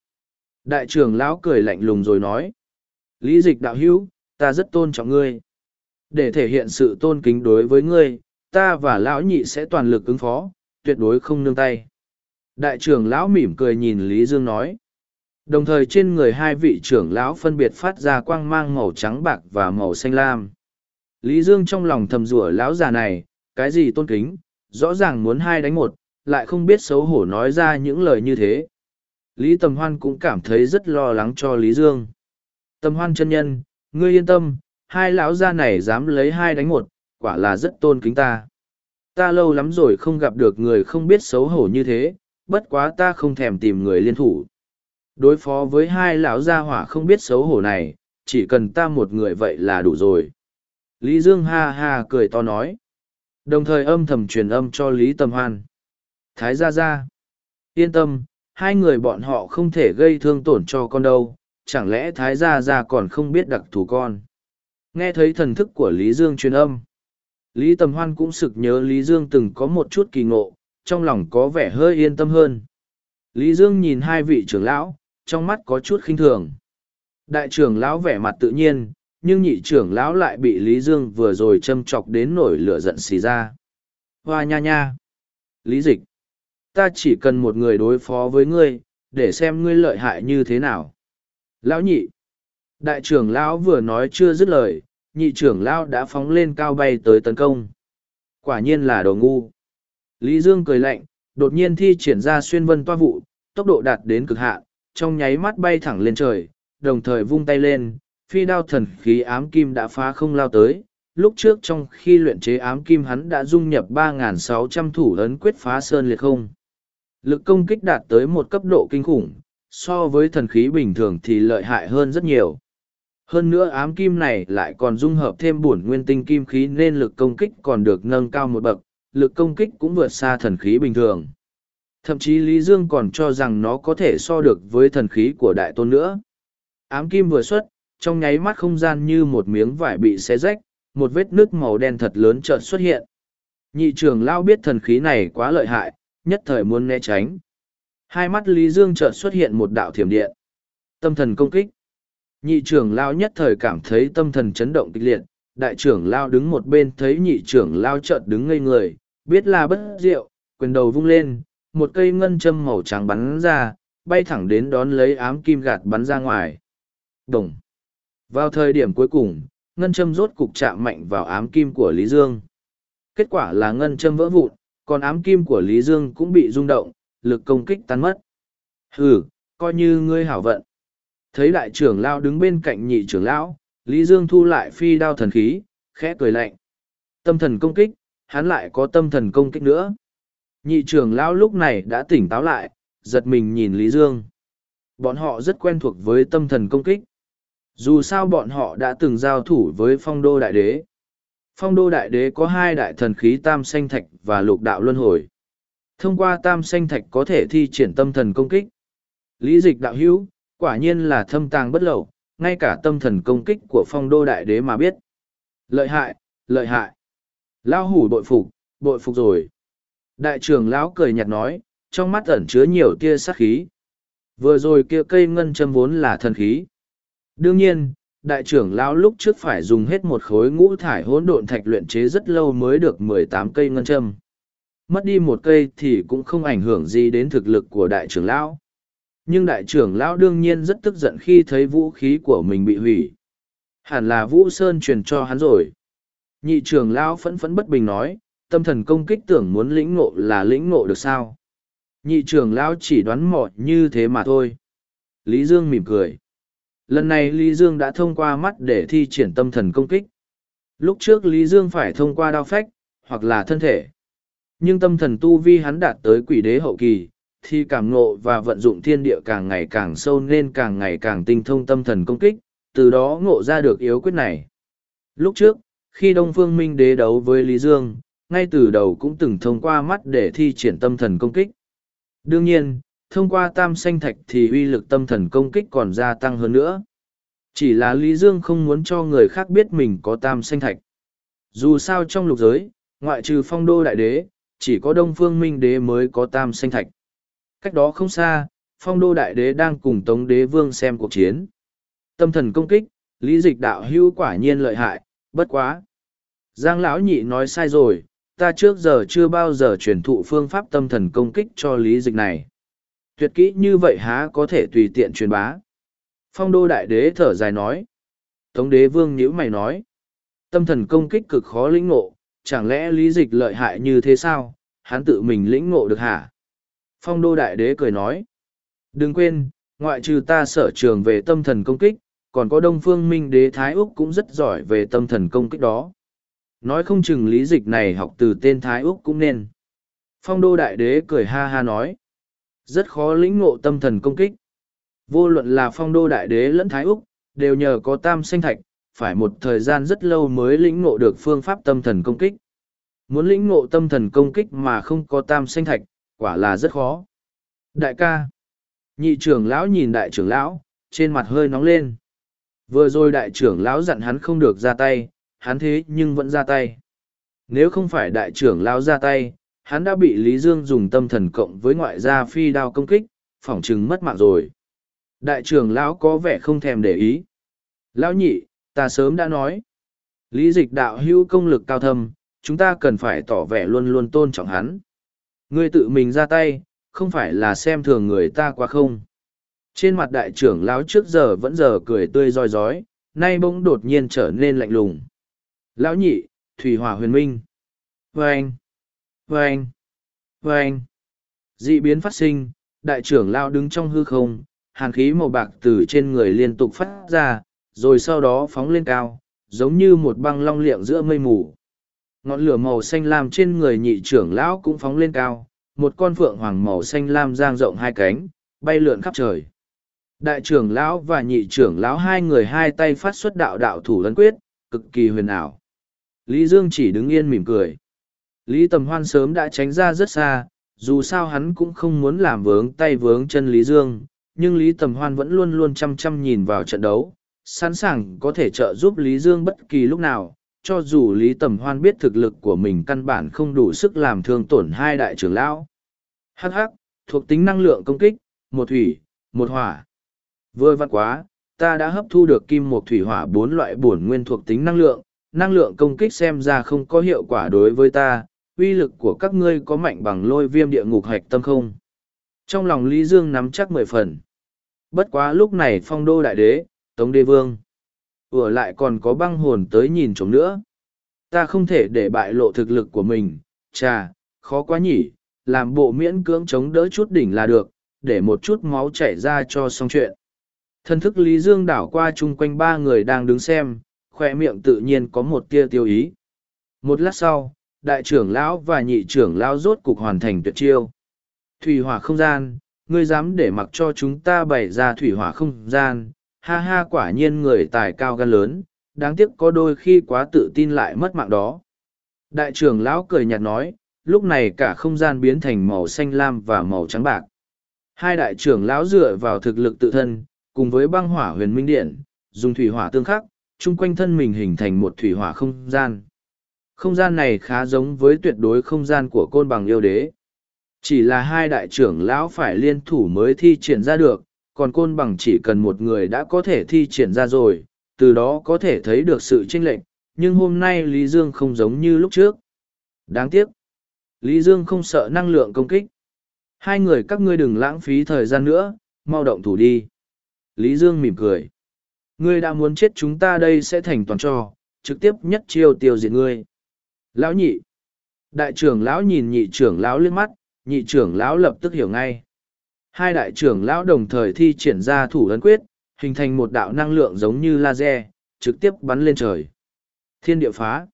S1: Đại trưởng lão cười lạnh lùng rồi nói. Lý Dịch đạo hữu, ta rất tôn trọng ngươi. Để thể hiện sự tôn kính đối với ngươi, ta và lão nhị sẽ toàn lực ứng phó, tuyệt đối không nương tay. Đại trưởng lão mỉm cười nhìn Lý Dương nói. Đồng thời trên người hai vị trưởng lão phân biệt phát ra quang mang màu trắng bạc và màu xanh lam. Lý Dương trong lòng thầm rủa lão già này, cái gì tôn kính, rõ ràng muốn hai đánh một, lại không biết xấu hổ nói ra những lời như thế. Lý Tầm Hoan cũng cảm thấy rất lo lắng cho Lý Dương. Tầm Hoan chân nhân, ngươi yên tâm, hai lão gia này dám lấy hai đánh một, quả là rất tôn kính ta. Ta lâu lắm rồi không gặp được người không biết xấu hổ như thế, bất quá ta không thèm tìm người liên thủ. Đối phó với hai lão gia hỏa không biết xấu hổ này, chỉ cần ta một người vậy là đủ rồi. Lý Dương ha ha cười to nói. Đồng thời âm thầm truyền âm cho Lý Tầm Hoan. Thái gia gia. Yên tâm, hai người bọn họ không thể gây thương tổn cho con đâu, chẳng lẽ Thái gia gia còn không biết đặc thù con. Nghe thấy thần thức của Lý Dương truyền âm. Lý Tầm Hoan cũng sực nhớ Lý Dương từng có một chút kỳ ngộ, trong lòng có vẻ hơi yên tâm hơn. Lý Dương nhìn hai vị trưởng lão, trong mắt có chút khinh thường. Đại trưởng lão vẻ mặt tự nhiên, nhưng nhị trưởng lão lại bị Lý Dương vừa rồi châm chọc đến nổi lửa giận xì ra. Hoa nha nha! Lý dịch! Ta chỉ cần một người đối phó với ngươi, để xem ngươi lợi hại như thế nào. Lão nhị! Đại trưởng lão vừa nói chưa dứt lời, nhị trưởng lao đã phóng lên cao bay tới tấn công. Quả nhiên là đồ ngu. Lý Dương cười lạnh, đột nhiên thi triển ra xuyên vân toa vụ, tốc độ đạt đến cực hạn, trong nháy mắt bay thẳng lên trời, đồng thời vung tay lên, phi đao thần khí ám kim đã phá không lao tới. Lúc trước trong khi luyện chế ám kim hắn đã dung nhập 3.600 thủ ấn quyết phá sơn liệt không. Lực công kích đạt tới một cấp độ kinh khủng, so với thần khí bình thường thì lợi hại hơn rất nhiều. Hơn nữa ám kim này lại còn dung hợp thêm bổn nguyên tinh kim khí nên lực công kích còn được nâng cao một bậc, lực công kích cũng vượt xa thần khí bình thường. Thậm chí Lý Dương còn cho rằng nó có thể so được với thần khí của đại tôn nữa. Ám kim vừa xuất, trong nháy mắt không gian như một miếng vải bị xé rách, một vết nước màu đen thật lớn chợt xuất hiện. Nhị trưởng lao biết thần khí này quá lợi hại, nhất thời muốn né tránh. Hai mắt Lý Dương chợt xuất hiện một đạo thiểm điện. Tâm thần công kích. Nhị trưởng lao nhất thời cảm thấy tâm thần chấn động kịch liệt, đại trưởng lao đứng một bên thấy nhị trưởng lao chợt đứng ngây người, biết là bất diệu, quyền đầu vung lên, một cây ngân châm màu trắng bắn ra, bay thẳng đến đón lấy ám kim gạt bắn ra ngoài. Đồng. Vào thời điểm cuối cùng, ngân châm rốt cục chạm mạnh vào ám kim của Lý Dương. Kết quả là ngân châm vỡ vụn, còn ám kim của Lý Dương cũng bị rung động, lực công kích tan mất. Hừ, coi như ngươi hảo vận. Thấy đại trưởng lão đứng bên cạnh nhị trưởng lão, Lý Dương thu lại phi đao thần khí, khẽ cười lạnh. Tâm thần công kích, hắn lại có tâm thần công kích nữa. Nhị trưởng lão lúc này đã tỉnh táo lại, giật mình nhìn Lý Dương. Bọn họ rất quen thuộc với tâm thần công kích. Dù sao bọn họ đã từng giao thủ với phong đô đại đế. Phong đô đại đế có hai đại thần khí tam sanh thạch và lục đạo luân hồi. Thông qua tam sanh thạch có thể thi triển tâm thần công kích. Lý dịch đạo hữu, quả nhiên là thâm tàng bất lậu, ngay cả tâm thần công kích của phong đô đại đế mà biết. Lợi hại, lợi hại. Lao hủ bội phục, bội phục rồi. Đại trưởng lão cười nhạt nói, trong mắt ẩn chứa nhiều tia sát khí. Vừa rồi kia cây ngân châm vốn là thần khí. Đương nhiên, đại trưởng lão lúc trước phải dùng hết một khối ngũ thải hỗn độn thạch luyện chế rất lâu mới được mười tám cây ngân châm. Mất đi một cây thì cũng không ảnh hưởng gì đến thực lực của đại trưởng lão. Nhưng đại trưởng lão đương nhiên rất tức giận khi thấy vũ khí của mình bị hủy. Hẳn là Vũ Sơn truyền cho hắn rồi. Nhị trưởng lão phẫn phẫn bất bình nói, tâm thần công kích tưởng muốn lĩnh ngộ là lĩnh ngộ được sao. Nhị trưởng lão chỉ đoán mò như thế mà thôi. Lý Dương mỉm cười. Lần này Lý Dương đã thông qua mắt để thi triển tâm thần công kích. Lúc trước Lý Dương phải thông qua đao phách, hoặc là thân thể. Nhưng tâm thần tu vi hắn đạt tới quỷ đế hậu kỳ, thì cảm ngộ và vận dụng thiên địa càng ngày càng sâu nên càng ngày càng tinh thông tâm thần công kích, từ đó ngộ ra được yếu quyết này. Lúc trước, khi Đông Phương Minh đế đấu với Lý Dương, ngay từ đầu cũng từng thông qua mắt để thi triển tâm thần công kích. Đương nhiên, thông qua tam sanh thạch thì uy lực tâm thần công kích còn gia tăng hơn nữa. Chỉ là Lý Dương không muốn cho người khác biết mình có tam sanh thạch. Dù sao trong lục giới, ngoại trừ phong đô đại đế, chỉ có Đông Phương Minh đế mới có tam sanh thạch. Cách đó không xa, phong đô đại đế đang cùng Tống đế vương xem cuộc chiến. Tâm thần công kích, lý dịch đạo hưu quả nhiên lợi hại, bất quá. Giang lão nhị nói sai rồi, ta trước giờ chưa bao giờ truyền thụ phương pháp tâm thần công kích cho lý dịch này. Tuyệt kỹ như vậy há có thể tùy tiện truyền bá. Phong đô đại đế thở dài nói. Tống đế vương nhữ mày nói. Tâm thần công kích cực khó lĩnh ngộ, chẳng lẽ lý dịch lợi hại như thế sao, hắn tự mình lĩnh ngộ được hả? Phong đô đại đế cười nói. Đừng quên, ngoại trừ ta sở trường về tâm thần công kích, còn có đông phương minh đế Thái Úc cũng rất giỏi về tâm thần công kích đó. Nói không chừng lý dịch này học từ tên Thái Úc cũng nên. Phong đô đại đế cười ha ha nói. Rất khó lĩnh ngộ tâm thần công kích. Vô luận là phong đô đại đế lẫn Thái Úc, đều nhờ có tam sinh thạch, phải một thời gian rất lâu mới lĩnh ngộ được phương pháp tâm thần công kích. Muốn lĩnh ngộ tâm thần công kích mà không có tam sinh thạch, quả là rất khó. Đại ca. Nhị trưởng lão nhìn đại trưởng lão, trên mặt hơi nóng lên. Vừa rồi đại trưởng lão dặn hắn không được ra tay, hắn thế nhưng vẫn ra tay. Nếu không phải đại trưởng lão ra tay, hắn đã bị Lý Dương dùng tâm thần cộng với ngoại gia phi đao công kích, phỏng chừng mất mạng rồi. Đại trưởng lão có vẻ không thèm để ý. Lão nhị, ta sớm đã nói. Lý dịch đạo hữu công lực cao thâm, chúng ta cần phải tỏ vẻ luôn luôn tôn trọng hắn. Ngươi tự mình ra tay, không phải là xem thường người ta quá không. Trên mặt đại trưởng lão trước giờ vẫn giờ cười tươi roi rói, nay bỗng đột nhiên trở nên lạnh lùng. Lão nhị, thủy hỏa huyền minh. Vâng! Vâng! Vâng! Dị biến phát sinh, đại trưởng lão đứng trong hư không, hàn khí màu bạc từ trên người liên tục phát ra, rồi sau đó phóng lên cao, giống như một băng long liệng giữa mây mù. Ngọn lửa màu xanh lam trên người nhị trưởng lão cũng phóng lên cao, một con phượng hoàng màu xanh lam giang rộng hai cánh, bay lượn khắp trời. Đại trưởng lão và nhị trưởng lão hai người hai tay phát xuất đạo đạo thủ lấn quyết, cực kỳ huyền ảo. Lý Dương chỉ đứng yên mỉm cười. Lý Tầm Hoan sớm đã tránh ra rất xa, dù sao hắn cũng không muốn làm vướng tay vướng chân Lý Dương, nhưng Lý Tầm Hoan vẫn luôn luôn chăm chăm nhìn vào trận đấu, sẵn sàng có thể trợ giúp Lý Dương bất kỳ lúc nào, cho dù Lý Tầm Hoan biết thực lực của mình căn bản không đủ sức làm thương tổn hai đại trưởng lão. Hắc hắc, thuộc tính năng lượng công kích, một thủy, một hỏa. Vừa vặn quá, ta đã hấp thu được kim một thủy hỏa bốn loại bổn nguyên thuộc tính năng lượng, năng lượng công kích xem ra không có hiệu quả đối với ta, uy lực của các ngươi có mạnh bằng lôi viêm địa ngục hạch tâm không? Trong lòng Lý Dương nắm chắc mười phần. Bất quá lúc này phong đô đại đế, Tống Đế Vương ủa lại còn có băng hồn tới nhìn trống nữa. Ta không thể để bại lộ thực lực của mình, chà, khó quá nhỉ, làm bộ miễn cưỡng chống đỡ chút đỉnh là được, để một chút máu chảy ra cho xong chuyện. Thân thức Lý Dương đảo qua chung quanh ba người đang đứng xem, khoe miệng tự nhiên có một tia tiêu ý. Một lát sau, đại trưởng lão và nhị trưởng lão rốt cục hoàn thành tuyệt chiêu. Thủy hỏa không gian, ngươi dám để mặc cho chúng ta bày ra thủy hỏa không gian, ha ha quả nhiên người tài cao gan lớn, đáng tiếc có đôi khi quá tự tin lại mất mạng đó. Đại trưởng lão cười nhạt nói, lúc này cả không gian biến thành màu xanh lam và màu trắng bạc. Hai đại trưởng lão dựa vào thực lực tự thân, cùng với băng hỏa huyền minh điện, dùng thủy hỏa tương khắc, chung quanh thân mình hình thành một thủy hỏa không gian. Không gian này khá giống với tuyệt đối không gian của côn bằng yêu đế. Chỉ là hai đại trưởng lão phải liên thủ mới thi triển ra được, còn côn bằng chỉ cần một người đã có thể thi triển ra rồi, từ đó có thể thấy được sự chênh lệch, nhưng hôm nay Lý Dương không giống như lúc trước. Đáng tiếc, Lý Dương không sợ năng lượng công kích. Hai người các ngươi đừng lãng phí thời gian nữa, mau động thủ đi. Lý Dương mỉm cười. Ngươi đã muốn chết chúng ta đây sẽ thành toàn cho, trực tiếp nhất chiêu tiêu diệt ngươi. Lão nhị. Đại trưởng lão nhìn nhị trưởng lão liếc mắt, nhị trưởng lão lập tức hiểu ngay. Hai đại trưởng lão đồng thời thi triển ra thủ ấn quyết, hình thành một đạo năng lượng giống như laser, trực tiếp bắn lên trời. Thiên địa phá.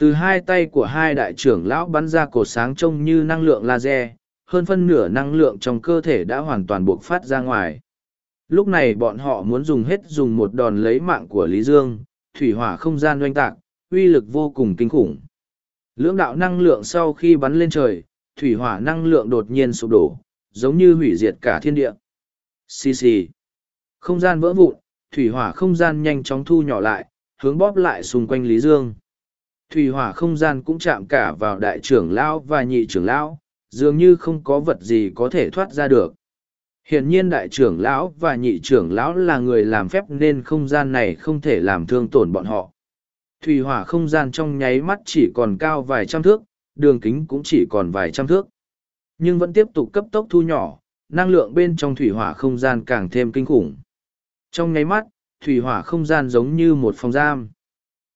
S1: Từ hai tay của hai đại trưởng lão bắn ra cột sáng trông như năng lượng laser, hơn phân nửa năng lượng trong cơ thể đã hoàn toàn buộc phát ra ngoài. Lúc này bọn họ muốn dùng hết dùng một đòn lấy mạng của Lý Dương, thủy hỏa không gian doanh tạc, uy lực vô cùng kinh khủng. Lưỡng đạo năng lượng sau khi bắn lên trời, thủy hỏa năng lượng đột nhiên sụp đổ, giống như hủy diệt cả thiên địa. Xì xì. Không gian vỡ vụn, thủy hỏa không gian nhanh chóng thu nhỏ lại, hướng bóp lại xung quanh Lý Dương. Thủy hỏa không gian cũng chạm cả vào đại trưởng lão và nhị trưởng lão, dường như không có vật gì có thể thoát ra được. Hiển nhiên đại trưởng lão và nhị trưởng lão là người làm phép nên không gian này không thể làm thương tổn bọn họ. Thủy hỏa không gian trong nháy mắt chỉ còn cao vài trăm thước, đường kính cũng chỉ còn vài trăm thước. Nhưng vẫn tiếp tục cấp tốc thu nhỏ, năng lượng bên trong thủy hỏa không gian càng thêm kinh khủng. Trong nháy mắt, thủy hỏa không gian giống như một phòng giam.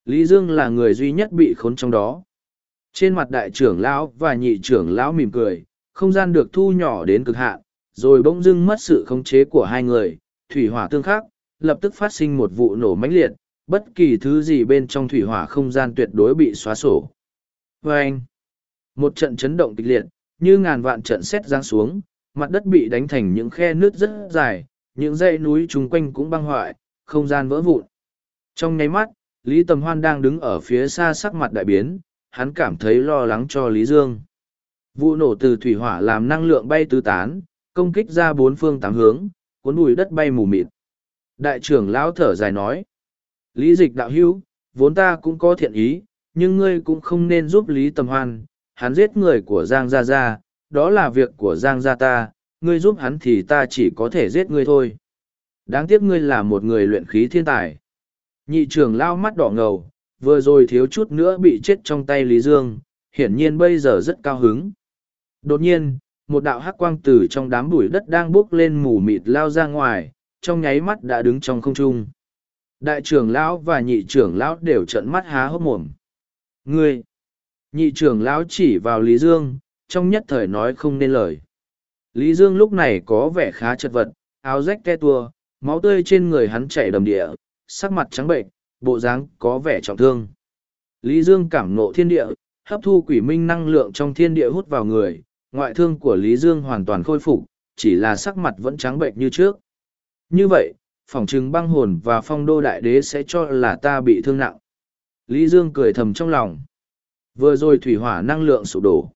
S1: Lý Dương là người duy nhất bị khốn trong đó. Trên mặt đại trưởng lão và nhị trưởng lão mỉm cười, không gian được thu nhỏ đến cực hạn, rồi bỗng dưng mất sự khống chế của hai người, thủy hỏa tương khắc, lập tức phát sinh một vụ nổ mãnh liệt, bất kỳ thứ gì bên trong thủy hỏa không gian tuyệt đối bị xóa sổ. Và anh, một trận chấn động kịch liệt, như ngàn vạn trận xét giáng xuống, mặt đất bị đánh thành những khe nước rất dài, những dãy núi chung quanh cũng băng hoại, không gian vỡ vụn. Trong nháy mắt, Lý Tầm Hoan đang đứng ở phía xa sắc mặt đại biến, hắn cảm thấy lo lắng cho Lý Dương. Vụ nổ từ thủy hỏa làm năng lượng bay tứ tán, công kích ra bốn phương tám hướng, cuốn bùi đất bay mù mịt. Đại trưởng lão thở dài nói, Lý dịch đạo hữu, vốn ta cũng có thiện ý, nhưng ngươi cũng không nên giúp Lý Tầm Hoan, hắn giết người của Giang Gia Gia, đó là việc của Giang Gia ta, ngươi giúp hắn thì ta chỉ có thể giết ngươi thôi. Đáng tiếc ngươi là một người luyện khí thiên tài. Nhị trưởng lao mắt đỏ ngầu, vừa rồi thiếu chút nữa bị chết trong tay Lý Dương, hiển nhiên bây giờ rất cao hứng. Đột nhiên, một đạo hắc quang từ trong đám bụi đất đang bốc lên mù mịt lao ra ngoài, trong nháy mắt đã đứng trong không trung. Đại trưởng lão và nhị trưởng lão đều trợn mắt há hốc mồm. Ngươi! Nhị trưởng lão chỉ vào Lý Dương, trong nhất thời nói không nên lời. Lý Dương lúc này có vẻ khá chật vật, áo rách te tua, máu tươi trên người hắn chảy đầm địa, sắc mặt trắng bệnh, bộ dáng có vẻ trọng thương. Lý Dương cảm nộ thiên địa, hấp thu quỷ minh năng lượng trong thiên địa hút vào người, ngoại thương của Lý Dương hoàn toàn khôi phục, chỉ là sắc mặt vẫn trắng bệnh như trước. Như vậy, phỏng chừng băng hồn và phong đô đại đế sẽ cho là ta bị thương nặng. Lý Dương cười thầm trong lòng. Vừa rồi thủy hỏa năng lượng sụp đổ.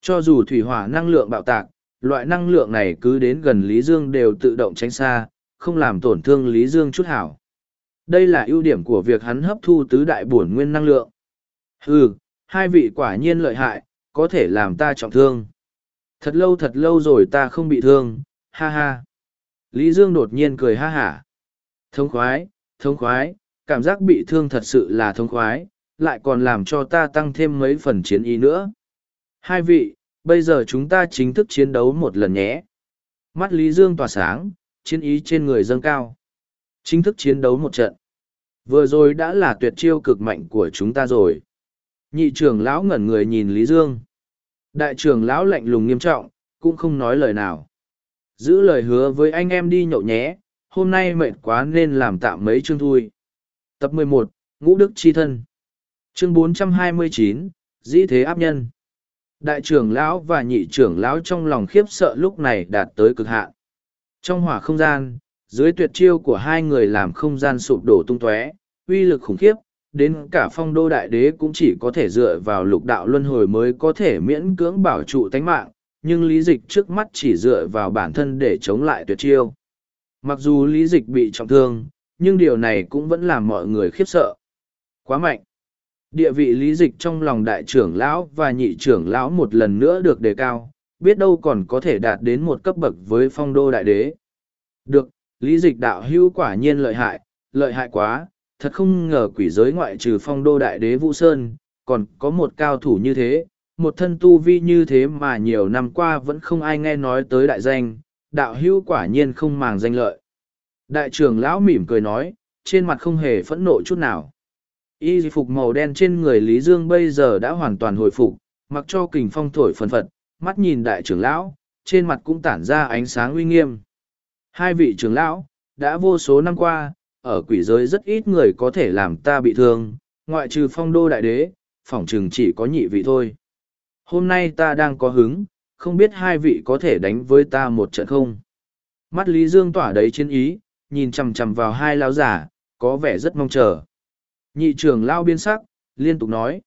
S1: Cho dù thủy hỏa năng lượng bạo tạc, loại năng lượng này cứ đến gần Lý Dương đều tự động tránh xa, không làm tổn thương Lý Dương chút hảo. Đây là ưu điểm của việc hắn hấp thu tứ đại bổn nguyên năng lượng. Ừ, hai vị quả nhiên lợi hại, có thể làm ta trọng thương. Thật lâu thật lâu rồi ta không bị thương, ha ha. Lý Dương đột nhiên cười ha hả. Thông khoái, thông khoái, cảm giác bị thương thật sự là thông khoái, lại còn làm cho ta tăng thêm mấy phần chiến ý nữa. Hai vị, bây giờ chúng ta chính thức chiến đấu một lần nhé. Mắt Lý Dương tỏa sáng, chiến ý trên người dâng cao. Chính thức chiến đấu một trận. Vừa rồi đã là tuyệt chiêu cực mạnh của chúng ta rồi. Nhị trưởng lão ngẩn người nhìn Lý Dương. Đại trưởng lão lạnh lùng nghiêm trọng, cũng không nói lời nào. Giữ lời hứa với anh em đi nhậu nhé, hôm nay mệt quá nên làm tạm mấy chương thui. Tập 11, Ngũ Đức Chi Thân Chương 429, Dĩ Thế Áp Nhân Đại trưởng lão và nhị trưởng lão trong lòng khiếp sợ lúc này đạt tới cực hạn. Trong hỏa không gian, dưới tuyệt chiêu của hai người làm không gian sụp đổ tung tóe, uy lực khủng khiếp, đến cả phong đô đại đế cũng chỉ có thể dựa vào lục đạo luân hồi mới có thể miễn cưỡng bảo trụ tánh mạng, nhưng lý dịch trước mắt chỉ dựa vào bản thân để chống lại tuyệt chiêu. Mặc dù lý dịch bị trọng thương, nhưng điều này cũng vẫn làm mọi người khiếp sợ. Quá mạnh. Địa vị lý dịch trong lòng đại trưởng lão và nhị trưởng lão một lần nữa được đề cao, biết đâu còn có thể đạt đến một cấp bậc với phong đô đại đế. Được, lý dịch đạo hữu quả nhiên lợi hại, lợi hại quá, thật không ngờ quỷ giới ngoại trừ phong đô đại đế Vũ Sơn, còn có một cao thủ như thế, một thân tu vi như thế mà nhiều năm qua vẫn không ai nghe nói tới đại danh, đạo hữu quả nhiên không màng danh lợi. Đại trưởng lão mỉm cười nói, trên mặt không hề phẫn nộ chút nào. Y phục màu đen trên người Lý Dương bây giờ đã hoàn toàn hồi phục, mặc cho kình phong thổi phần phật, mắt nhìn đại trưởng lão, trên mặt cũng tản ra ánh sáng uy nghiêm. Hai vị trưởng lão, đã vô số năm qua, ở quỷ giới rất ít người có thể làm ta bị thương, ngoại trừ phong đô đại đế, phỏng chừng chỉ có nhị vị thôi. Hôm nay ta đang có hứng, không biết hai vị có thể đánh với ta một trận không? Mắt Lý Dương tỏa đấy chiến ý, nhìn chằm chằm vào hai lão giả, có vẻ rất mong chờ. Nhị trưởng lao biên sắc, liên tục nói.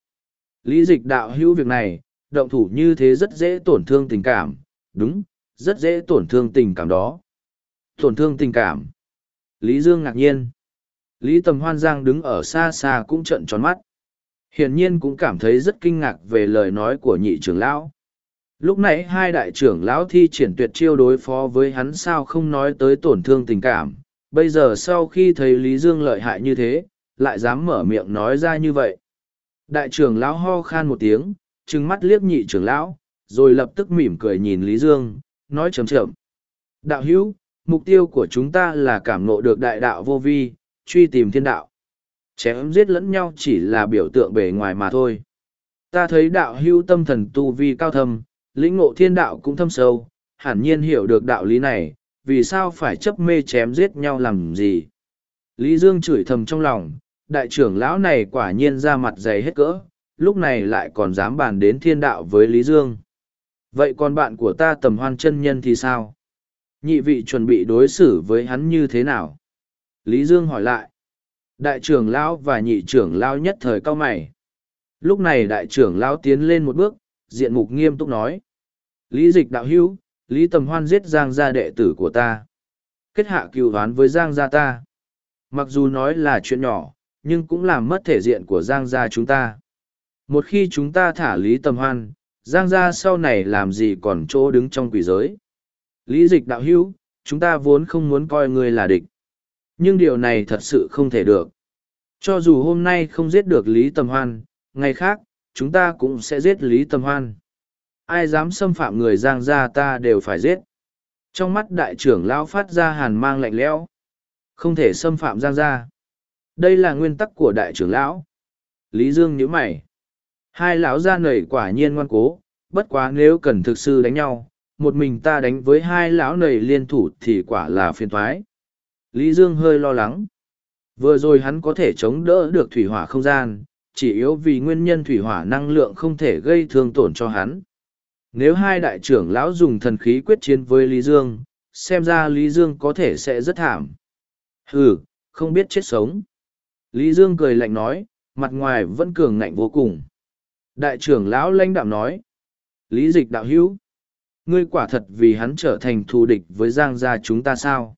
S1: Lý dịch đạo hữu việc này, động thủ như thế rất dễ tổn thương tình cảm, đúng, rất dễ tổn thương tình cảm đó. Tổn thương tình cảm. Lý Dương ngạc nhiên. Lý Tầm Hoan Giang đứng ở xa xa cũng trận tròn mắt. Hiển nhiên cũng cảm thấy rất kinh ngạc về lời nói của nhị trưởng lão. Lúc nãy hai đại trưởng lão thi triển tuyệt chiêu đối phó với hắn sao không nói tới tổn thương tình cảm. Bây giờ sau khi thấy Lý Dương lợi hại như thế, lại dám mở miệng nói ra như vậy. Đại trưởng lão ho khan một tiếng, trừng mắt liếc nhị trưởng lão, rồi lập tức mỉm cười nhìn Lý Dương, nói chấm chậm. Đạo hữu, mục tiêu của chúng ta là cảm ngộ được đại đạo vô vi, truy tìm thiên đạo. Chém giết lẫn nhau chỉ là biểu tượng bề ngoài mà thôi. Ta thấy đạo hữu tâm thần tu vi cao thâm, lĩnh ngộ thiên đạo cũng thâm sâu, hẳn nhiên hiểu được đạo lý này, vì sao phải chấp mê chém giết nhau làm gì. Lý Dương chửi thầm trong lòng, đại trưởng lão này quả nhiên ra mặt dày hết cỡ, lúc này lại còn dám bàn đến thiên đạo với Lý Dương. Vậy còn bạn của ta tầm hoan chân nhân thì sao? Nhị vị chuẩn bị đối xử với hắn như thế nào? Lý Dương hỏi lại. Đại trưởng lão và nhị trưởng lão nhất thời cao mày. Lúc này đại trưởng lão tiến lên một bước, diện mục nghiêm túc nói. Lý dịch đạo hữu, Lý tầm hoan giết Giang gia đệ tử của ta. Kết hạ cựu đoán với Giang gia ta. Mặc dù nói là chuyện nhỏ, nhưng cũng làm mất thể diện của Giang gia chúng ta. Một khi chúng ta thả Lý Tầm Hoan, Giang gia sau này làm gì còn chỗ đứng trong quỷ giới. Lý dịch đạo hữu, chúng ta vốn không muốn coi người là địch. Nhưng điều này thật sự không thể được. Cho dù hôm nay không giết được Lý Tầm Hoan, ngày khác, chúng ta cũng sẽ giết Lý Tầm Hoan. Ai dám xâm phạm người Giang gia ta đều phải giết. Trong mắt đại trưởng lão phát ra hàn mang lạnh lẽo, không thể xâm phạm Giang gia. Đây là nguyên tắc của đại trưởng lão. Lý Dương nhíu mày. Hai lão gia nầy quả nhiên ngoan cố, bất quá nếu cần thực sự đánh nhau, một mình ta đánh với hai lão nầy liên thủ thì quả là phiền thoái. Lý Dương hơi lo lắng. Vừa rồi hắn có thể chống đỡ được thủy hỏa không gian, chỉ yếu vì nguyên nhân thủy hỏa năng lượng không thể gây thương tổn cho hắn. Nếu hai đại trưởng lão dùng thần khí quyết chiến với Lý Dương, xem ra Lý Dương có thể sẽ rất thảm. Hừ, không biết chết sống. Lý Dương cười lạnh nói, mặt ngoài vẫn cường ngạnh vô cùng. Đại trưởng lão lãnh đạm nói, Lý dịch đạo hữu, ngươi quả thật vì hắn trở thành thù địch với Giang gia chúng ta sao?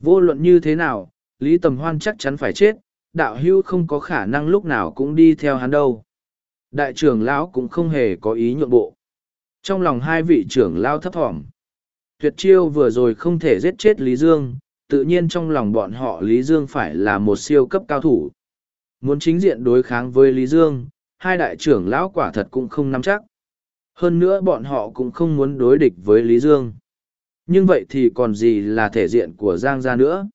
S1: Vô luận như thế nào, Lý Tầm Hoan chắc chắn phải chết, đạo hữu không có khả năng lúc nào cũng đi theo hắn đâu. Đại trưởng lão cũng không hề có ý nhượng bộ. Trong lòng hai vị trưởng lão thấp thỏm. Tuyệt chiêu vừa rồi không thể giết chết Lý Dương, tự nhiên trong lòng bọn họ Lý Dương phải là một siêu cấp cao thủ. Muốn chính diện đối kháng với Lý Dương, hai đại trưởng lão quả thật cũng không nắm chắc. Hơn nữa bọn họ cũng không muốn đối địch với Lý Dương. Nhưng vậy thì còn gì là thể diện của Giang gia nữa?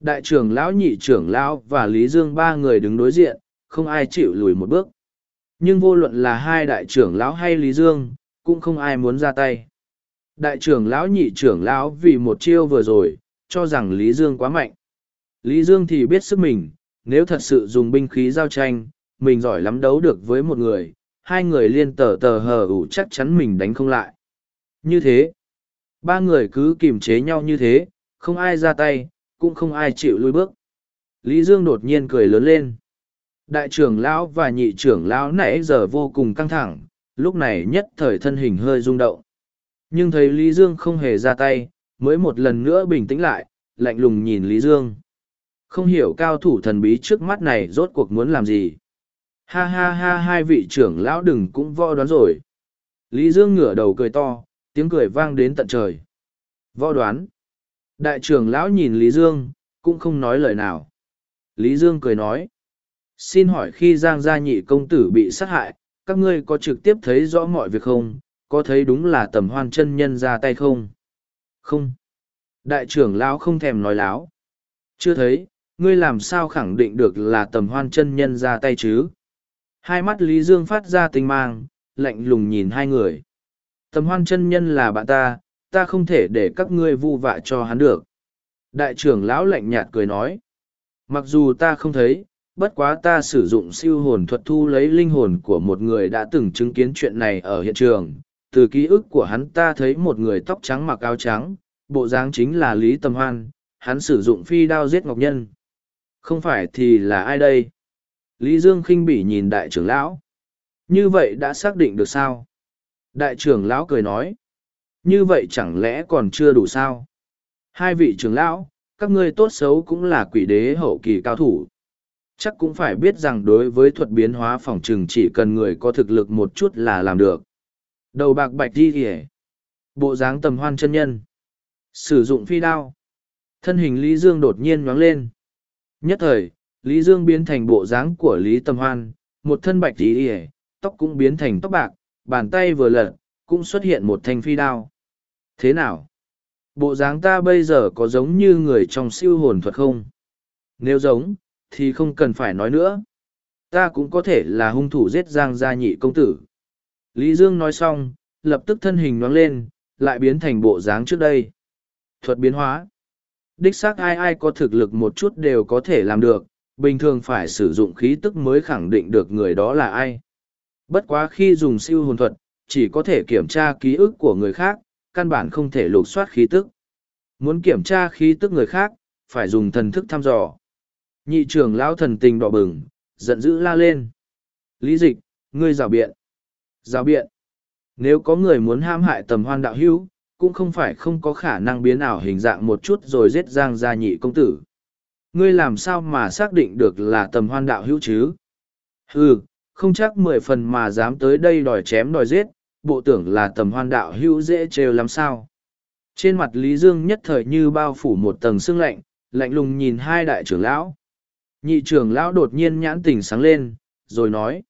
S1: Đại trưởng lão nhị trưởng lão và Lý Dương ba người đứng đối diện, không ai chịu lùi một bước. Nhưng vô luận là hai đại trưởng lão hay Lý Dương, cũng không ai muốn ra tay. Đại trưởng lão nhị trưởng lão vì một chiêu vừa rồi, cho rằng Lý Dương quá mạnh. Lý Dương thì biết sức mình, nếu thật sự dùng binh khí giao tranh, mình giỏi lắm đấu được với một người, hai người liên tờ tờ hờ ủ chắc chắn mình đánh không lại. Như thế, ba người cứ kiềm chế nhau như thế, không ai ra tay, cũng không ai chịu lui bước. Lý Dương đột nhiên cười lớn lên. Đại trưởng lão và nhị trưởng lão nãy giờ vô cùng căng thẳng, lúc này nhất thời thân hình hơi rung động. Nhưng thấy Lý Dương không hề ra tay, mới một lần nữa bình tĩnh lại, lạnh lùng nhìn Lý Dương. Không hiểu cao thủ thần bí trước mắt này rốt cuộc muốn làm gì. Ha ha ha hai vị trưởng lão đừng cũng võ đoán rồi. Lý Dương ngửa đầu cười to, tiếng cười vang đến tận trời. Võ đoán. Đại trưởng lão nhìn Lý Dương, cũng không nói lời nào. Lý Dương cười nói. Xin hỏi khi Giang Gia Nhị công tử bị sát hại, các ngươi có trực tiếp thấy rõ mọi việc không? Có thấy đúng là tầm hoan chân nhân ra tay không? Không. Đại trưởng lão không thèm nói láo. Chưa thấy, ngươi làm sao khẳng định được là tầm hoan chân nhân ra tay chứ? Hai mắt Lý Dương phát ra tinh mang, lạnh lùng nhìn hai người. Tầm hoan chân nhân là bạn ta, ta không thể để các ngươi vu vạ cho hắn được. Đại trưởng lão lạnh nhạt cười nói. Mặc dù ta không thấy, bất quá ta sử dụng siêu hồn thuật thu lấy linh hồn của một người đã từng chứng kiến chuyện này ở hiện trường. Từ ký ức của hắn ta thấy một người tóc trắng mặc áo trắng, bộ dáng chính là Lý Tầm Hoan, hắn sử dụng phi đao giết Ngọc Nhân. Không phải thì là ai đây? Lý Dương khinh bỉ nhìn đại trưởng lão. Như vậy đã xác định được sao? Đại trưởng lão cười nói. Như vậy chẳng lẽ còn chưa đủ sao? Hai vị trưởng lão, các ngươi tốt xấu cũng là quỷ đế hậu kỳ cao thủ. Chắc cũng phải biết rằng đối với thuật biến hóa phòng trừng chỉ cần người có thực lực một chút là làm được. Đầu bạc bạch đi kìa. Bộ dáng tầm hoan chân nhân. Sử dụng phi đao. Thân hình Lý Dương đột nhiên nhoáng lên. Nhất thời, Lý Dương biến thành bộ dáng của Lý Tầm Hoan, một thân bạch đi ỉa, tóc cũng biến thành tóc bạc, bàn tay vừa lật, cũng xuất hiện một thanh phi đao. Thế nào? Bộ dáng ta bây giờ có giống như người trong siêu hồn thuật không? Nếu giống, thì không cần phải nói nữa. Ta cũng có thể là hung thủ giết Giang gia nhị công tử. Lý Dương nói xong, lập tức thân hình nhoáng lên, lại biến thành bộ dáng trước đây. Thuật biến hóa. Đích xác ai ai có thực lực một chút đều có thể làm được, bình thường phải sử dụng khí tức mới khẳng định được người đó là ai. Bất quá khi dùng siêu hồn thuật, chỉ có thể kiểm tra ký ức của người khác, căn bản không thể lục soát khí tức. Muốn kiểm tra khí tức người khác, phải dùng thần thức thăm dò. Nhị trưởng lão thần tình đỏ bừng, giận dữ la lên. Lý dịch, ngươi rào biện giao biện. Nếu có người muốn ham hại tầm hoan đạo hữu, cũng không phải không có khả năng biến ảo hình dạng một chút rồi giết giang gia nhị công tử. Ngươi làm sao mà xác định được là tầm hoan đạo hữu chứ? Ừ, không chắc mười phần mà dám tới đây đòi chém đòi giết, bộ tưởng là tầm hoan đạo hữu dễ trêu làm sao. Trên mặt Lý Dương nhất thời như bao phủ một tầng sương lạnh, lạnh lùng nhìn hai đại trưởng lão. Nhị trưởng lão đột nhiên nhãn tỉnh sáng lên, rồi nói.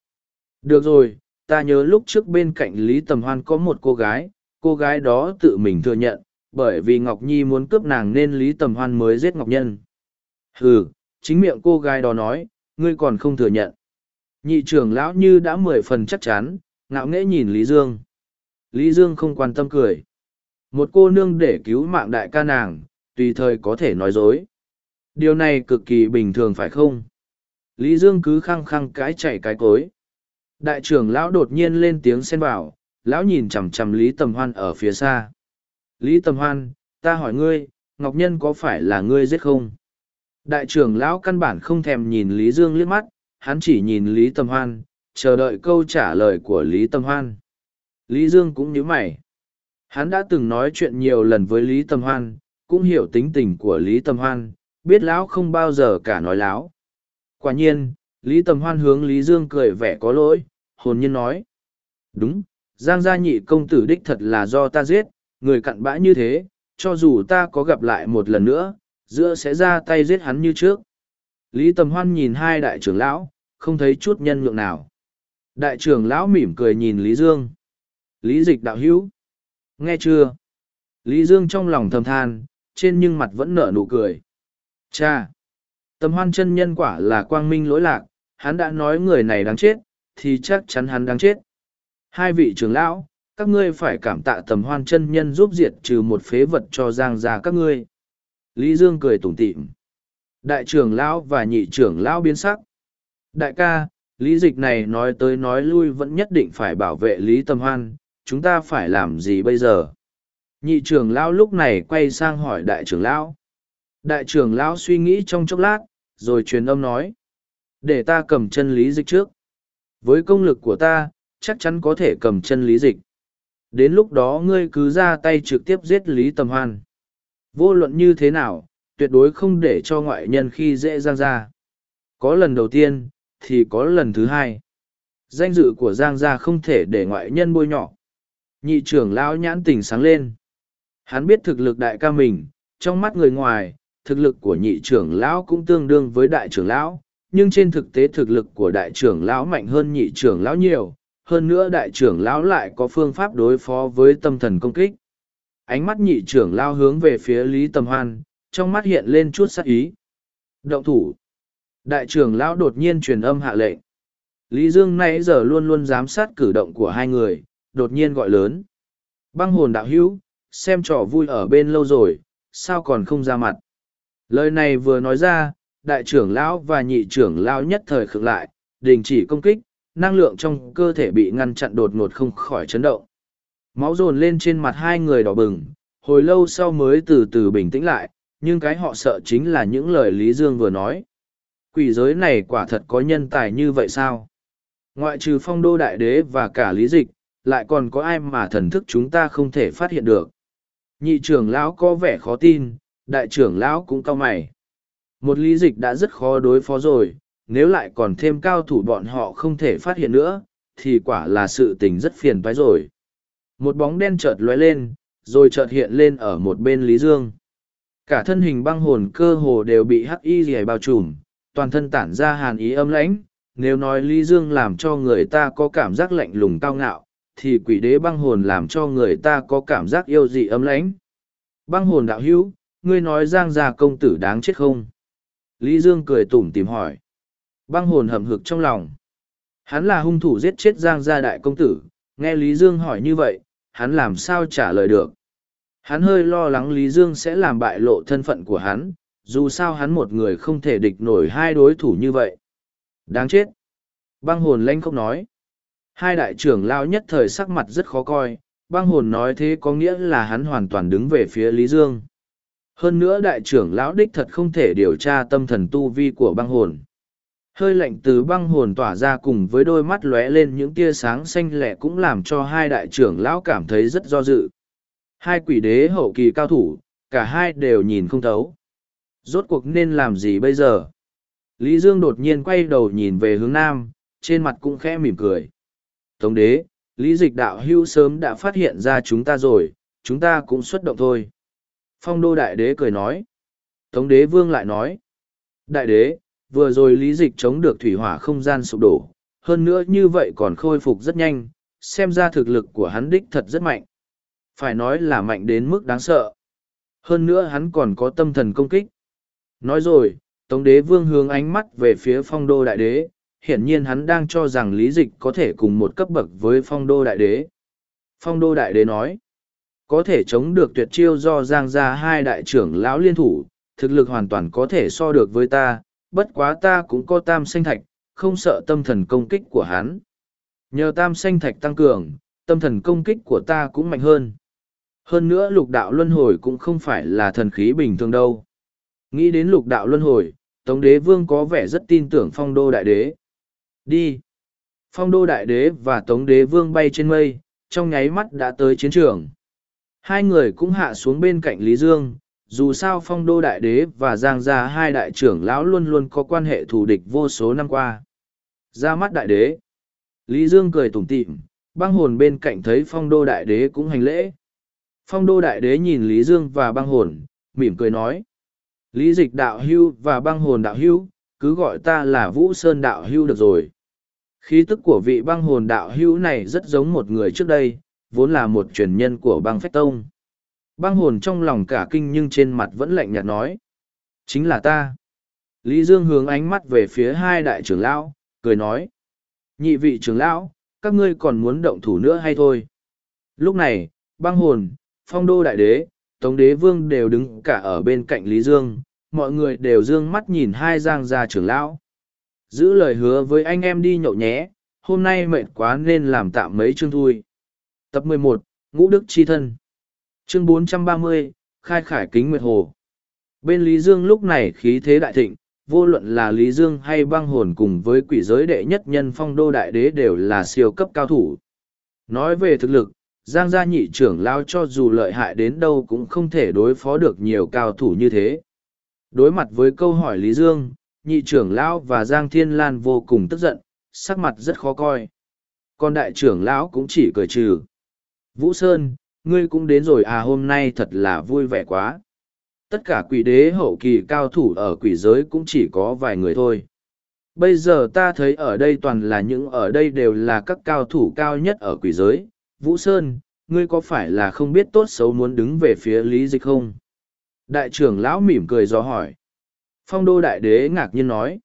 S1: Được rồi, ta nhớ lúc trước bên cạnh Lý Tầm Hoan có một cô gái, cô gái đó tự mình thừa nhận, bởi vì Ngọc Nhi muốn cướp nàng nên Lý Tầm Hoan mới giết Ngọc Nhân. Hừ, chính miệng cô gái đó nói, ngươi còn không thừa nhận. Nhị trưởng lão như đã mười phần chắc chắn, ngạo nghễ nhìn Lý Dương. Lý Dương không quan tâm cười. Một cô nương để cứu mạng đại ca nàng, tùy thời có thể nói dối. Điều này cực kỳ bình thường phải không? Lý Dương cứ khăng khăng cái chạy cái cối. Đại trưởng lão đột nhiên lên tiếng xen vào, lão nhìn chằm chằm Lý Tầm Hoan ở phía xa. Lý Tầm Hoan, ta hỏi ngươi, Ngọc Nhân có phải là ngươi giết không? Đại trưởng lão căn bản không thèm nhìn Lý Dương liếc mắt, hắn chỉ nhìn Lý Tầm Hoan, chờ đợi câu trả lời của Lý Tầm Hoan. Lý Dương cũng nhíu mày. Hắn đã từng nói chuyện nhiều lần với Lý Tầm Hoan, cũng hiểu tính tình của Lý Tầm Hoan, biết lão không bao giờ cả nói láo. Quả nhiên, Lý Tầm Hoan hướng Lý Dương cười vẻ có lỗi, hồn nhiên nói. Đúng, Giang gia nhị công tử đích thật là do ta giết, người cặn bã như thế, cho dù ta có gặp lại một lần nữa, giữa sẽ ra tay giết hắn như trước. Lý Tầm Hoan nhìn hai đại trưởng lão, không thấy chút nhân nhượng nào. Đại trưởng lão mỉm cười nhìn Lý Dương. Lý dịch đạo hữu. Nghe chưa? Lý Dương trong lòng thầm than, trên nhưng mặt vẫn nở nụ cười. Cha! Tầm hoan chân nhân quả là quang minh lỗi lạc, hắn đã nói người này đáng chết, thì chắc chắn hắn đáng chết. Hai vị trưởng lão, các ngươi phải cảm tạ tầm hoan chân nhân giúp diệt trừ một phế vật cho giang ra các ngươi. Lý Dương cười tủm tỉm. Đại trưởng lão và nhị trưởng lão biến sắc. Đại ca, lý dịch này nói tới nói lui vẫn nhất định phải bảo vệ lý tầm hoan, chúng ta phải làm gì bây giờ? Nhị trưởng lão lúc này quay sang hỏi đại trưởng lão. Đại trưởng lão suy nghĩ trong chốc lát, rồi truyền âm nói. Để ta cầm chân lý dịch trước. Với công lực của ta, chắc chắn có thể cầm chân lý dịch. Đến lúc đó ngươi cứ ra tay trực tiếp giết Lý Tầm Hoan. Vô luận như thế nào, tuyệt đối không để cho ngoại nhân khi dễ Giang ra. Có lần đầu tiên, thì có lần thứ hai. Danh dự của Giang gia không thể để ngoại nhân bôi nhọ. Nhị trưởng lão nhãn tình sáng lên. Hắn biết thực lực đại ca mình, trong mắt người ngoài, thực lực của nhị trưởng lão cũng tương đương với đại trưởng lão, nhưng trên thực tế thực lực của đại trưởng lão mạnh hơn nhị trưởng lão nhiều, hơn nữa đại trưởng lão lại có phương pháp đối phó với tâm thần công kích. Ánh mắt nhị trưởng lão hướng về phía Lý Tầm Hoan, trong mắt hiện lên chút sắc ý. Động thủ. Đại trưởng lão đột nhiên truyền âm hạ lệnh. Lý Dương nãy giờ luôn luôn giám sát cử động của hai người, đột nhiên gọi lớn. Băng hồn đạo hữu, xem trò vui ở bên lâu rồi, sao còn không ra mặt. Lời này vừa nói ra, đại trưởng lão và nhị trưởng lão nhất thời khựng lại, đình chỉ công kích, năng lượng trong cơ thể bị ngăn chặn đột ngột không khỏi chấn động. Máu dồn lên trên mặt hai người đỏ bừng, hồi lâu sau mới từ từ bình tĩnh lại, nhưng cái họ sợ chính là những lời Lý Dương vừa nói. Quỷ giới này quả thật có nhân tài như vậy sao? Ngoại trừ phong đô đại đế và cả lý dịch, lại còn có ai mà thần thức chúng ta không thể phát hiện được. Nhị trưởng lão có vẻ khó tin, đại trưởng lão cũng cao mày. Một lý dịch đã rất khó đối phó rồi, nếu lại còn thêm cao thủ bọn họ không thể phát hiện nữa, thì quả là sự tình rất phiền phái rồi. Một bóng đen chợt lóe lên, rồi chợt hiện lên ở một bên Lý Dương. Cả thân hình băng hồn cơ hồ đều bị hắc y dì bao trùm, toàn thân tản ra hàn ý âm lãnh. Nếu nói Lý Dương làm cho người ta có cảm giác lạnh lùng cao ngạo, thì quỷ đế băng hồn làm cho người ta có cảm giác yêu dị âm lãnh. Băng hồn đạo hữu, ngươi nói giang gia công tử đáng chết không? Lý Dương cười tủm tìm hỏi. Băng hồn hầm hực trong lòng. Hắn là hung thủ giết chết giang gia đại công tử, nghe Lý Dương hỏi như vậy, hắn làm sao trả lời được. Hắn hơi lo lắng Lý Dương sẽ làm bại lộ thân phận của hắn, dù sao hắn một người không thể địch nổi hai đối thủ như vậy. Đáng chết. Băng hồn lanh không nói. Hai đại trưởng lao nhất thời sắc mặt rất khó coi, băng hồn nói thế có nghĩa là hắn hoàn toàn đứng về phía Lý Dương. Hơn nữa đại trưởng lão đích thật không thể điều tra tâm thần tu vi của băng hồn. Hơi lạnh từ băng hồn tỏa ra cùng với đôi mắt lóe lên những tia sáng xanh lẻ cũng làm cho hai đại trưởng lão cảm thấy rất do dự. Hai quỷ đế hậu kỳ cao thủ, cả hai đều nhìn không thấu. Rốt cuộc nên làm gì bây giờ? Lý Dương đột nhiên quay đầu nhìn về hướng nam, trên mặt cũng khẽ mỉm cười. Tống đế, Lý dịch đạo hưu sớm đã phát hiện ra chúng ta rồi, chúng ta cũng xuất động thôi. Phong đô đại đế cười nói. Tống đế vương lại nói. Đại đế, vừa rồi lý dịch chống được thủy hỏa không gian sụp đổ, hơn nữa như vậy còn khôi phục rất nhanh, xem ra thực lực của hắn đích thật rất mạnh. Phải nói là mạnh đến mức đáng sợ. Hơn nữa hắn còn có tâm thần công kích. Nói rồi, Tống đế vương hướng ánh mắt về phía phong đô đại đế, hiển nhiên hắn đang cho rằng lý dịch có thể cùng một cấp bậc với phong đô đại đế. Phong đô đại đế nói, có thể chống được tuyệt chiêu do giang ra hai đại trưởng lão liên thủ, thực lực hoàn toàn có thể so được với ta, bất quá ta cũng có tam sanh thạch, không sợ tâm thần công kích của hắn. Nhờ tam sanh thạch tăng cường, tâm thần công kích của ta cũng mạnh hơn. Hơn nữa lục đạo luân hồi cũng không phải là thần khí bình thường đâu. Nghĩ đến lục đạo luân hồi, Tống đế vương có vẻ rất tin tưởng phong đô đại đế. Đi! Phong đô đại đế và tống đế vương bay trên mây, trong nháy mắt đã tới chiến trường. Hai người cũng hạ xuống bên cạnh Lý Dương, dù sao phong đô đại đế và giang gia hai đại trưởng lão luôn luôn có quan hệ thù địch vô số năm qua. Ra mắt đại đế. Lý Dương cười tủm tỉm, băng hồn bên cạnh thấy phong đô đại đế cũng hành lễ. Phong đô đại đế nhìn Lý Dương và băng hồn, mỉm cười nói. Lý dịch đạo hưu và băng hồn đạo hưu, cứ gọi ta là Vũ Sơn đạo hưu được rồi. Khí tức của vị băng hồn đạo hưu này rất giống một người trước đây, vốn là một truyền nhân của băng phách tông. Băng hồn trong lòng cả kinh nhưng trên mặt vẫn lạnh nhạt nói. Chính là ta. Lý Dương hướng ánh mắt về phía hai đại trưởng lão, cười nói. Nhị vị trưởng lão, các ngươi còn muốn động thủ nữa hay thôi? Lúc này, băng hồn, phong đô đại đế, tống đế vương đều đứng cả ở bên cạnh Lý Dương, mọi người đều dương mắt nhìn hai giang gia trưởng lão. Giữ lời hứa với anh em đi nhậu nhé, hôm nay mệt quá nên làm tạm mấy chương thui. Tập 11, Ngũ Đức Chi Thân Chương 430, Khai Khải Kính Nguyệt Hồ Bên Lý Dương lúc này khí thế đại thịnh, vô luận là Lý Dương hay băng hồn cùng với quỷ giới đệ nhất nhân phong đô đại đế đều là siêu cấp cao thủ. Nói về thực lực, Giang gia nhị trưởng lao cho dù lợi hại đến đâu cũng không thể đối phó được nhiều cao thủ như thế. Đối mặt với câu hỏi Lý Dương, nhị trưởng lão và Giang Thiên Lan vô cùng tức giận, sắc mặt rất khó coi. Còn đại trưởng lão cũng chỉ cười trừ. Vũ Sơn, ngươi cũng đến rồi à hôm nay thật là vui vẻ quá. Tất cả quỷ đế hậu kỳ cao thủ ở quỷ giới cũng chỉ có vài người thôi. Bây giờ ta thấy ở đây toàn là những ở đây đều là các cao thủ cao nhất ở quỷ giới. Vũ Sơn, ngươi có phải là không biết tốt xấu muốn đứng về phía lý dịch không? Đại trưởng lão mỉm cười do hỏi. Phong đô đại đế ngạc nhiên nói.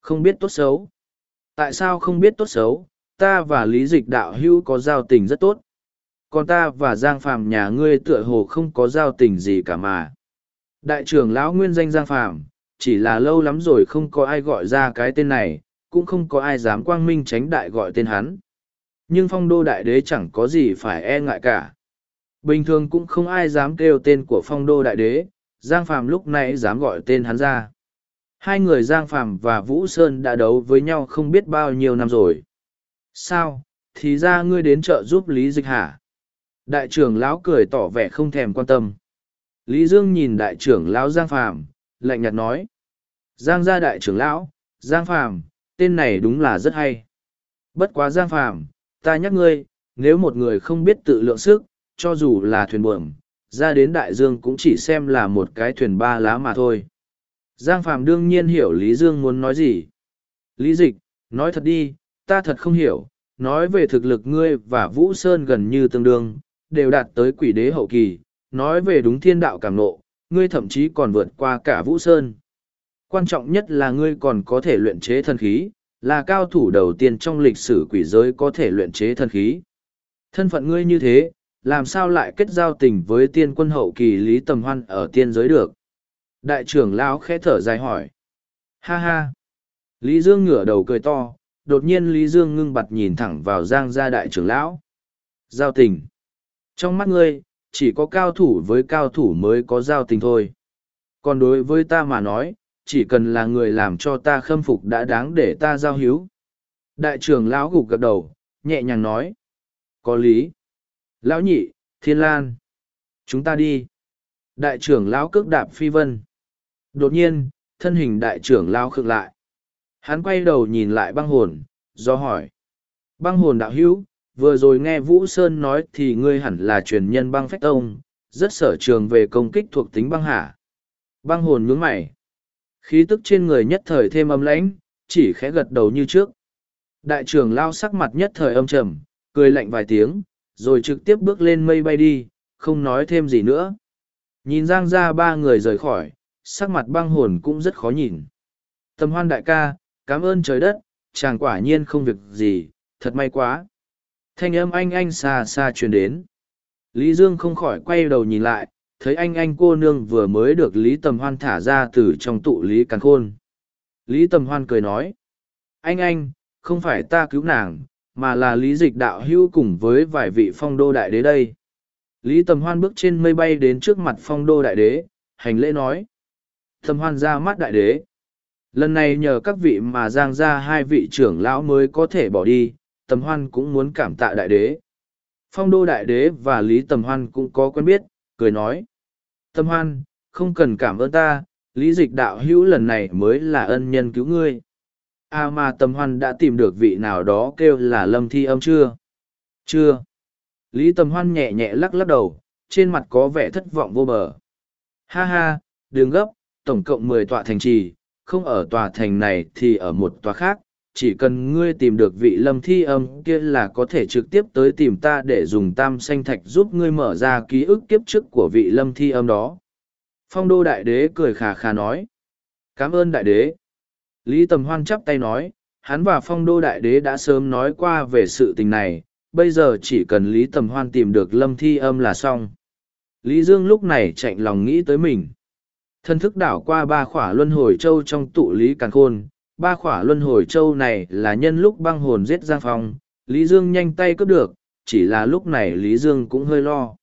S1: Không biết tốt xấu. Tại sao không biết tốt xấu? Ta và lý dịch đạo hưu có giao tình rất tốt. Còn ta và Giang Phàm nhà ngươi tựa hồ không có giao tình gì cả mà. Đại trưởng lão nguyên danh Giang Phàm chỉ là lâu lắm rồi không có ai gọi ra cái tên này, cũng không có ai dám quang minh tránh đại gọi tên hắn. Nhưng phong đô đại đế chẳng có gì phải e ngại cả. Bình thường cũng không ai dám kêu tên của phong đô đại đế, Giang Phàm lúc này dám gọi tên hắn ra. Hai người Giang Phàm và Vũ Sơn đã đấu với nhau không biết bao nhiêu năm rồi. Sao, thì ra ngươi đến chợ giúp Lý Dịch hả? Đại trưởng lão cười tỏ vẻ không thèm quan tâm. Lý Dương nhìn đại trưởng lão Giang Phàm lạnh nhạt nói. Giang gia đại trưởng lão, Giang Phàm tên này đúng là rất hay. Bất quá Giang Phàm ta nhắc ngươi, nếu một người không biết tự lượng sức, cho dù là thuyền buồm, ra đến đại dương cũng chỉ xem là một cái thuyền ba lá mà thôi. Giang Phàm đương nhiên hiểu Lý Dương muốn nói gì. Lý Dịch, nói thật đi, ta thật không hiểu, nói về thực lực ngươi và Vũ Sơn gần như tương đương, đều đạt tới quỷ đế hậu kỳ, nói về đúng thiên đạo cảm nộ, ngươi thậm chí còn vượt qua cả Vũ Sơn. Quan trọng nhất là ngươi còn có thể luyện chế thân khí, là cao thủ đầu tiên trong lịch sử quỷ giới có thể luyện chế thân khí. Thân phận ngươi như thế, làm sao lại kết giao tình với tiên quân hậu kỳ Lý Tầm Hoan ở tiên giới được? Đại trưởng lão khẽ thở dài hỏi. Ha ha! Lý Dương ngửa đầu cười to, đột nhiên Lý Dương ngưng bặt nhìn thẳng vào Giang gia đại trưởng lão. Giao tình. Trong mắt ngươi, chỉ có cao thủ với cao thủ mới có giao tình thôi. Còn đối với ta mà nói, chỉ cần là người làm cho ta khâm phục đã đáng để ta giao hiếu. Đại trưởng lão gục gật đầu, nhẹ nhàng nói. Có lý. Lão nhị, thiên lan. Chúng ta đi. Đại trưởng lão cước đạp phi vân. Đột nhiên, thân hình đại trưởng lão khựng lại. Hắn quay đầu nhìn lại băng hồn, do hỏi. Băng hồn đạo hữu, vừa rồi nghe Vũ Sơn nói thì ngươi hẳn là truyền nhân băng phách tông, rất sở trường về công kích thuộc tính băng hả. Băng hồn nhướng mày. Khí tức trên người nhất thời thêm âm lãnh, chỉ khẽ gật đầu như trước. Đại trưởng lao sắc mặt nhất thời âm trầm, cười lạnh vài tiếng, rồi trực tiếp bước lên mây bay đi, không nói thêm gì nữa. Nhìn Giang ra ba người rời khỏi, sắc mặt băng hồn cũng rất khó nhìn. Tầm hoan đại ca, cảm ơn trời đất, chàng quả nhiên không việc gì, thật may quá. Thanh âm anh anh xa xa truyền đến. Lý Dương không khỏi quay đầu nhìn lại, thấy anh anh cô nương vừa mới được Lý Tầm Hoan thả ra từ trong tụ Lý Càn Khôn. Lý Tầm Hoan cười nói, anh anh, không phải ta cứu nàng, mà là Lý Dịch đạo hưu cùng với vài vị phong đô đại đế đây. Lý Tầm Hoan bước trên mây bay đến trước mặt phong đô đại đế, hành lễ nói. Tầm Hoan ra mắt đại đế. Lần này nhờ các vị mà giang ra hai vị trưởng lão mới có thể bỏ đi, Tầm Hoan cũng muốn cảm tạ đại đế. Phong đô đại đế và Lý Tầm Hoan cũng có quen biết, cười nói. Tầm hoan, không cần cảm ơn ta, lý dịch đạo hữu lần này mới là ân nhân cứu ngươi. À mà tầm hoan đã tìm được vị nào đó kêu là lâm thi âm chưa? Chưa. Lý Tầm hoan nhẹ nhẹ lắc lắc đầu, trên mặt có vẻ thất vọng vô bờ. Ha ha, đường gấp, tổng cộng mười tọa thành trì, không ở tòa thành này thì ở một tòa khác, chỉ cần ngươi tìm được vị lâm thi âm kia là có thể trực tiếp tới tìm ta để dùng tam xanh thạch giúp ngươi mở ra ký ức kiếp trước của vị lâm thi âm đó. Phong đô đại đế cười khà khà nói. Cảm ơn đại đế. Lý Tầm Hoan chắp tay nói, hắn và phong đô đại đế đã sớm nói qua về sự tình này, bây giờ chỉ cần Lý Tầm Hoan tìm được lâm thi âm là xong. Lý Dương lúc này chạy lòng nghĩ tới mình. Thân thức đảo qua ba khỏa luân hồi châu trong tụ Lý Càn Khôn, ba khỏa luân hồi châu này là nhân lúc băng hồn giết Giang Phong, Lý Dương nhanh tay cướp được, chỉ là lúc này Lý Dương cũng hơi lo.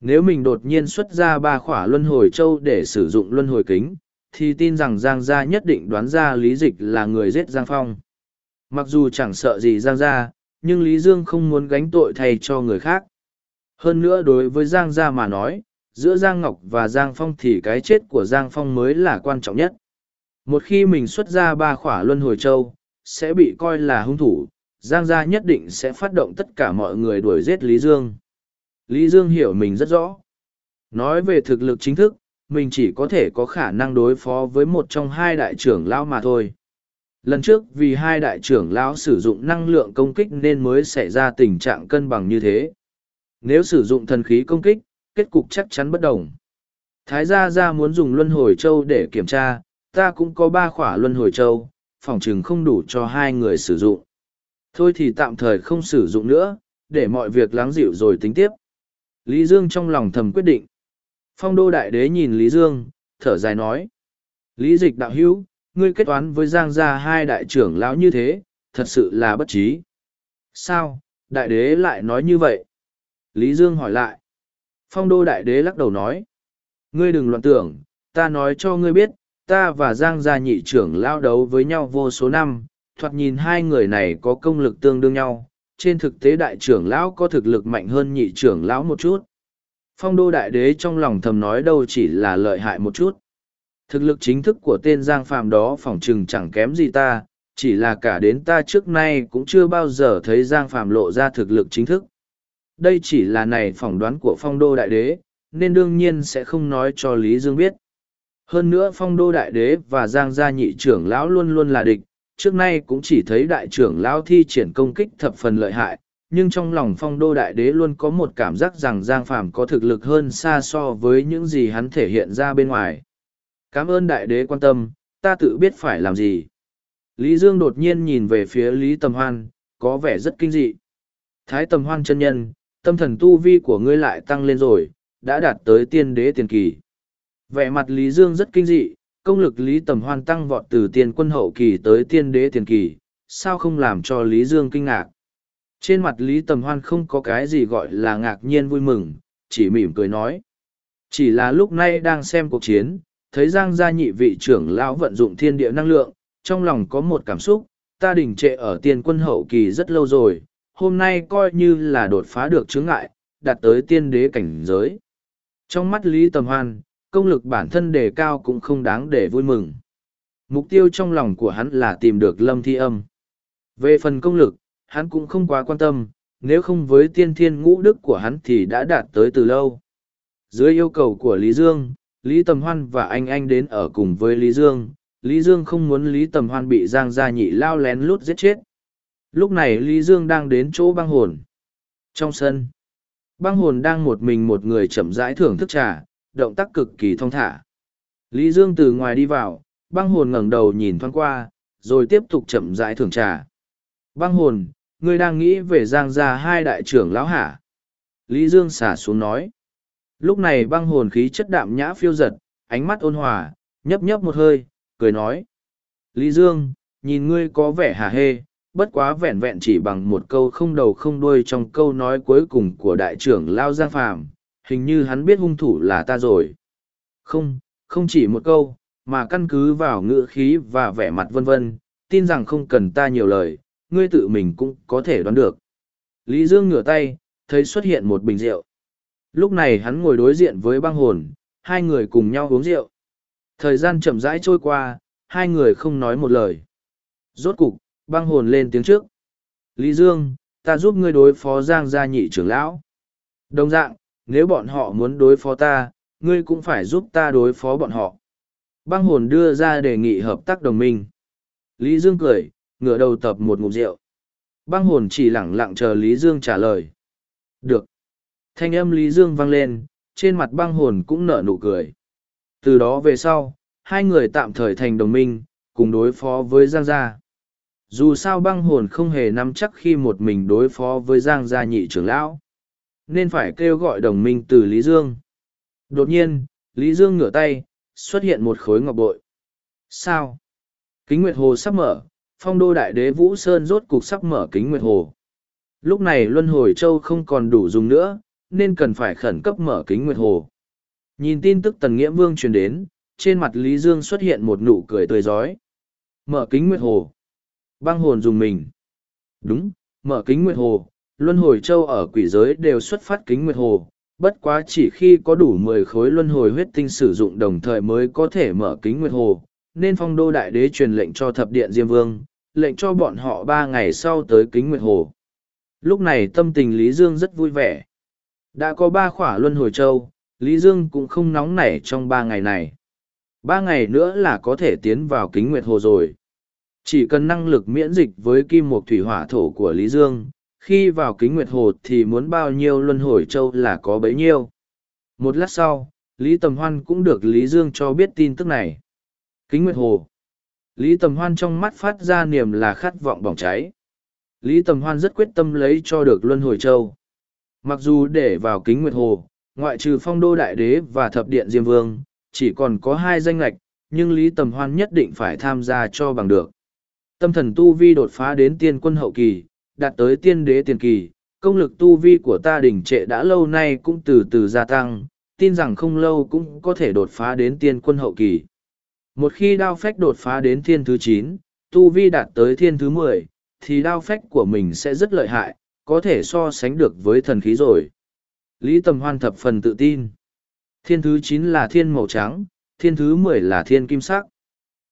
S1: Nếu mình đột nhiên xuất ra ba khỏa luân hồi châu để sử dụng luân hồi kính, thì tin rằng Giang Gia nhất định đoán ra Lý Dịch là người giết Giang Phong. Mặc dù chẳng sợ gì Giang Gia, nhưng Lý Dương không muốn gánh tội thay cho người khác. Hơn nữa đối với Giang Gia mà nói, giữa Giang Ngọc và Giang Phong thì cái chết của Giang Phong mới là quan trọng nhất. Một khi mình xuất ra ba khỏa luân hồi châu, sẽ bị coi là hung thủ, Giang Gia nhất định sẽ phát động tất cả mọi người đuổi giết Lý Dương. Lý Dương hiểu mình rất rõ. Nói về thực lực chính thức, mình chỉ có thể có khả năng đối phó với một trong hai đại trưởng lão mà thôi. Lần trước vì hai đại trưởng lão sử dụng năng lượng công kích nên mới xảy ra tình trạng cân bằng như thế. Nếu sử dụng thần khí công kích, kết cục chắc chắn bất đồng. Thái gia gia muốn dùng luân hồi châu để kiểm tra, ta cũng có ba khỏa luân hồi châu, phòng chừng không đủ cho hai người sử dụng. Thôi thì tạm thời không sử dụng nữa, để mọi việc lắng dịu rồi tính tiếp. Lý Dương trong lòng thầm quyết định. Phong đô đại đế nhìn Lý Dương, thở dài nói. Lý dịch đạo hữu, ngươi kết toán với Giang gia hai đại trưởng lão như thế, thật sự là bất trí. Sao, đại đế lại nói như vậy? Lý Dương hỏi lại. Phong đô đại đế lắc đầu nói. Ngươi đừng loạn tưởng, ta nói cho ngươi biết, ta và Giang gia nhị trưởng lao đấu với nhau vô số năm, thoạt nhìn hai người này có công lực tương đương nhau. Trên thực tế đại trưởng lão có thực lực mạnh hơn nhị trưởng lão một chút. Phong đô đại đế trong lòng thầm nói đâu chỉ là lợi hại một chút. Thực lực chính thức của tên Giang phàm đó phỏng chừng chẳng kém gì ta, chỉ là cả đến ta trước nay cũng chưa bao giờ thấy Giang phàm lộ ra thực lực chính thức. Đây chỉ là này phỏng đoán của phong đô đại đế, nên đương nhiên sẽ không nói cho Lý Dương biết. Hơn nữa phong đô đại đế và Giang gia nhị trưởng lão luôn luôn là địch, trước nay cũng chỉ thấy đại trưởng lão thi triển công kích thập phần lợi hại, nhưng trong lòng phong đô đại đế luôn có một cảm giác rằng Giang Phàm có thực lực hơn xa so với những gì hắn thể hiện ra bên ngoài. Cảm ơn đại đế quan tâm, ta tự biết phải làm gì. Lý Dương đột nhiên nhìn về phía Lý Tầm Hoan, có vẻ rất kinh dị. Thái Tầm Hoan chân nhân, tâm thần tu vi của ngươi lại tăng lên rồi, đã đạt tới tiên đế tiền kỳ. Vẻ mặt Lý Dương rất kinh dị, công lực Lý Tầm Hoan tăng vọt từ tiên quân hậu kỳ tới tiên đế tiền kỳ, sao không làm cho Lý Dương kinh ngạc. Trên mặt Lý Tầm Hoan không có cái gì gọi là ngạc nhiên vui mừng, chỉ mỉm cười nói. Chỉ là lúc nay đang xem cuộc chiến, thấy Giang gia nhị vị trưởng lão vận dụng thiên địa năng lượng, trong lòng có một cảm xúc, ta đình trệ ở tiên quân hậu kỳ rất lâu rồi, hôm nay coi như là đột phá được chướng ngại, đạt tới tiên đế cảnh giới. Trong mắt Lý Tầm Hoan, công lực bản thân đề cao cũng không đáng để vui mừng. Mục tiêu trong lòng của hắn là tìm được lâm thi âm. Về phần công lực, hắn cũng không quá quan tâm, nếu không với tiên thiên ngũ đức của hắn thì đã đạt tới từ lâu. Dưới yêu cầu của Lý Dương, Lý Tầm Hoan và anh anh đến ở cùng với Lý Dương, Lý Dương không muốn Lý Tầm Hoan bị Giang Gia Nhị lao lén lút giết chết. Lúc này Lý Dương đang đến chỗ băng hồn. Trong sân, băng hồn đang một mình một người chậm rãi thưởng thức trà, động tác cực kỳ thong thả. Lý Dương từ ngoài đi vào, băng hồn ngẩng đầu nhìn thoáng qua, rồi tiếp tục chậm rãi thưởng trà. Băng hồn, ngươi đang nghĩ về giang gia hai đại trưởng lão hả? Lý Dương xả xuống nói. Lúc này băng hồn khí chất đạm nhã phiêu giật, ánh mắt ôn hòa, nhấp nhấp một hơi, cười nói. Lý Dương, nhìn ngươi có vẻ hà hê, bất quá vẹn vẹn chỉ bằng một câu không đầu không đuôi trong câu nói cuối cùng của đại trưởng Lao Giang Phàm hình như hắn biết hung thủ là ta rồi. Không, không chỉ một câu, mà căn cứ vào ngữ khí và vẻ mặt vân vân, tin rằng không cần ta nhiều lời, ngươi tự mình cũng có thể đoán được. Lý Dương ngửa tay, thấy xuất hiện một bình rượu. Lúc này hắn ngồi đối diện với băng hồn, hai người cùng nhau uống rượu. Thời gian chậm rãi trôi qua, hai người không nói một lời. Rốt cục, băng hồn lên tiếng trước. Lý Dương, ta giúp ngươi đối phó Giang gia nhị trưởng lão. Đồng dạng, nếu bọn họ muốn đối phó ta, ngươi cũng phải giúp ta đối phó bọn họ. Băng hồn đưa ra đề nghị hợp tác đồng minh. Lý Dương cười, ngửa đầu tập một ngụm rượu. Băng hồn chỉ lẳng lặng chờ Lý Dương trả lời. Được. Thanh âm Lý Dương vang lên, trên mặt băng hồn cũng nở nụ cười. Từ đó về sau, hai người tạm thời thành đồng minh, cùng đối phó với Giang Gia. dù sao băng hồn không hề nắm chắc khi một mình đối phó với giang gia nhị trưởng lão nên phải kêu gọi đồng minh từ lý dương. Đột nhiên, lý dương ngửa tay, xuất hiện một khối ngọc bội. Sao? Kính nguyệt hồ sắp mở, phong đô đại đế vũ sơn rốt cục sắp mở kính nguyệt hồ. Lúc này luân hồi châu không còn đủ dùng nữa, nên cần phải khẩn cấp mở kính nguyệt hồ. Nhìn tin tức tần nghĩa vương truyền đến, trên mặt lý dương xuất hiện một nụ cười tươi giói. mở kính nguyệt hồ. Băng hồn dùng mình. Đúng, mở kính nguyệt hồ luân hồi châu ở quỷ giới đều xuất phát kính nguyệt hồ, bất quá chỉ khi có đủ mười khối luân hồi huyết tinh sử dụng đồng thời mới có thể mở kính nguyệt hồ, nên phong đô đại đế truyền lệnh cho thập điện diêm vương, lệnh cho bọn họ ba ngày sau tới kính nguyệt hồ. Lúc này tâm tình lý dương rất vui vẻ. Đã có ba khỏa luân hồi châu, lý dương cũng không nóng nảy trong ba ngày này. Ba ngày nữa là có thể tiến vào kính nguyệt hồ rồi. Chỉ cần năng lực miễn dịch với kim mục thủy hỏa thổ của lý dương khi vào kính nguyệt hồ thì muốn bao nhiêu luân hồi châu là có bấy nhiêu. Một lát sau, lý tầm hoan cũng được lý dương cho biết tin tức này. Kính nguyệt hồ. Lý tầm hoan trong mắt phát ra niềm là khát vọng bỏng cháy. Lý tầm hoan rất quyết tâm lấy cho được luân hồi châu. Mặc dù để vào kính nguyệt hồ, ngoại trừ phong đô đại đế và thập điện diêm vương, chỉ còn có hai danh lệch nhưng lý tầm hoan nhất định phải tham gia cho bằng được. Tâm thần tu vi đột phá đến tiên quân hậu kỳ đạt tới tiên đế tiền kỳ, công lực tu vi của ta đỉnh trệ đã lâu nay cũng từ từ gia tăng, tin rằng không lâu cũng có thể đột phá đến tiên quân hậu kỳ. Một khi đao phách đột phá đến thiên thứ chín, tu vi đạt tới thiên thứ mười, thì đao phách của mình sẽ rất lợi hại, có thể so sánh được với thần khí rồi. Lý tầm hoan thập phần tự tin. Thiên thứ chín là thiên màu trắng, thiên thứ mười là thiên kim sắc.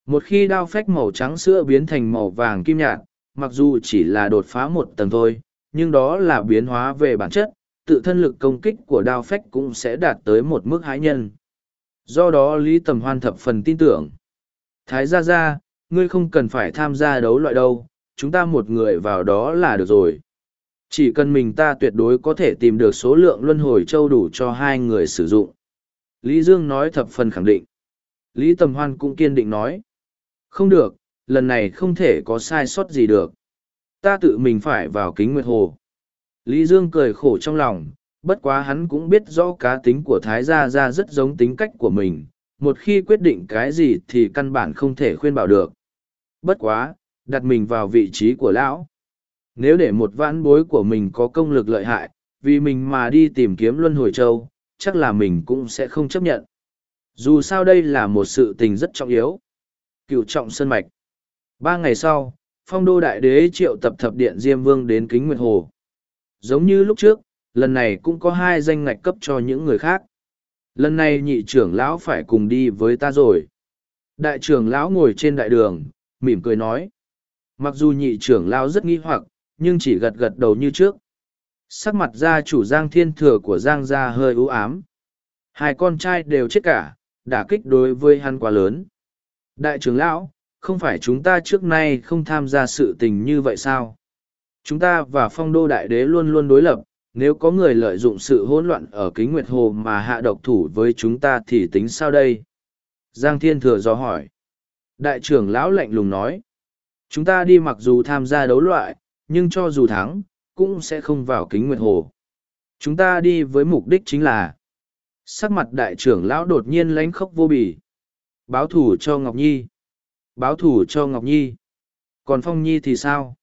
S1: Một khi đao phách màu trắng sữa biến thành màu vàng kim nhạt mặc dù chỉ là đột phá một tầng thôi, nhưng đó là biến hóa về bản chất, tự thân lực công kích của đao phách cũng sẽ đạt tới một mức hãi nhân. Do đó lý tầm hoan thập phần tin tưởng. Thái gia gia, ngươi không cần phải tham gia đấu loại đâu, chúng ta một người vào đó là được rồi. Chỉ cần mình ta tuyệt đối có thể tìm được số lượng luân hồi châu đủ cho hai người sử dụng. Lý dương nói thập phần khẳng định. Lý tầm hoan cũng kiên định nói. Không được lần này không thể có sai sót gì được. Ta tự mình phải vào kính nguyệt hồ. Lý dương cười khổ trong lòng, bất quá hắn cũng biết rõ cá tính của thái gia gia rất giống tính cách của mình, một khi quyết định cái gì thì căn bản không thể khuyên bảo được. Bất quá, đặt mình vào vị trí của lão. Nếu để một vãn bối của mình có công lực lợi hại, vì mình mà đi tìm kiếm luân hồi châu, chắc là mình cũng sẽ không chấp nhận. Dù sao đây là một sự tình rất trọng yếu. Cựu trọng sân mạch ba ngày sau, phong đô đại đế triệu tập thập điện diêm vương đến kính nguyệt hồ. Giống như lúc trước, lần này cũng có hai danh ngạch cấp cho những người khác. Lần này nhị trưởng lão phải cùng đi với ta rồi. Đại trưởng lão ngồi trên đại đường, mỉm cười nói. Mặc dù nhị trưởng lão rất nghi hoặc, nhưng chỉ gật gật đầu như trước. Sắc mặt gia chủ giang thiên thừa của giang gia hơi ưu ám. Hai con trai đều chết cả, đả kích đối với hắn quá lớn. Đại trưởng lão không phải chúng ta trước nay không tham gia sự tình như vậy sao? Chúng ta và phong đô đại đế luôn luôn đối lập, nếu có người lợi dụng sự hỗn loạn ở kính nguyệt hồ mà hạ độc thủ với chúng ta thì tính sao đây? Giang thiên thừa do hỏi. Đại trưởng lão lạnh lùng nói. Chúng ta đi mặc dù tham gia đấu loại, nhưng cho dù thắng, cũng sẽ không vào kính nguyệt hồ. Chúng ta đi với mục đích chính là. Sắc mặt đại trưởng lão đột nhiên lánh khóc vô bì. Báo thủ cho ngọc nhi báo thù cho ngọc nhi. Còn phong nhi thì sao?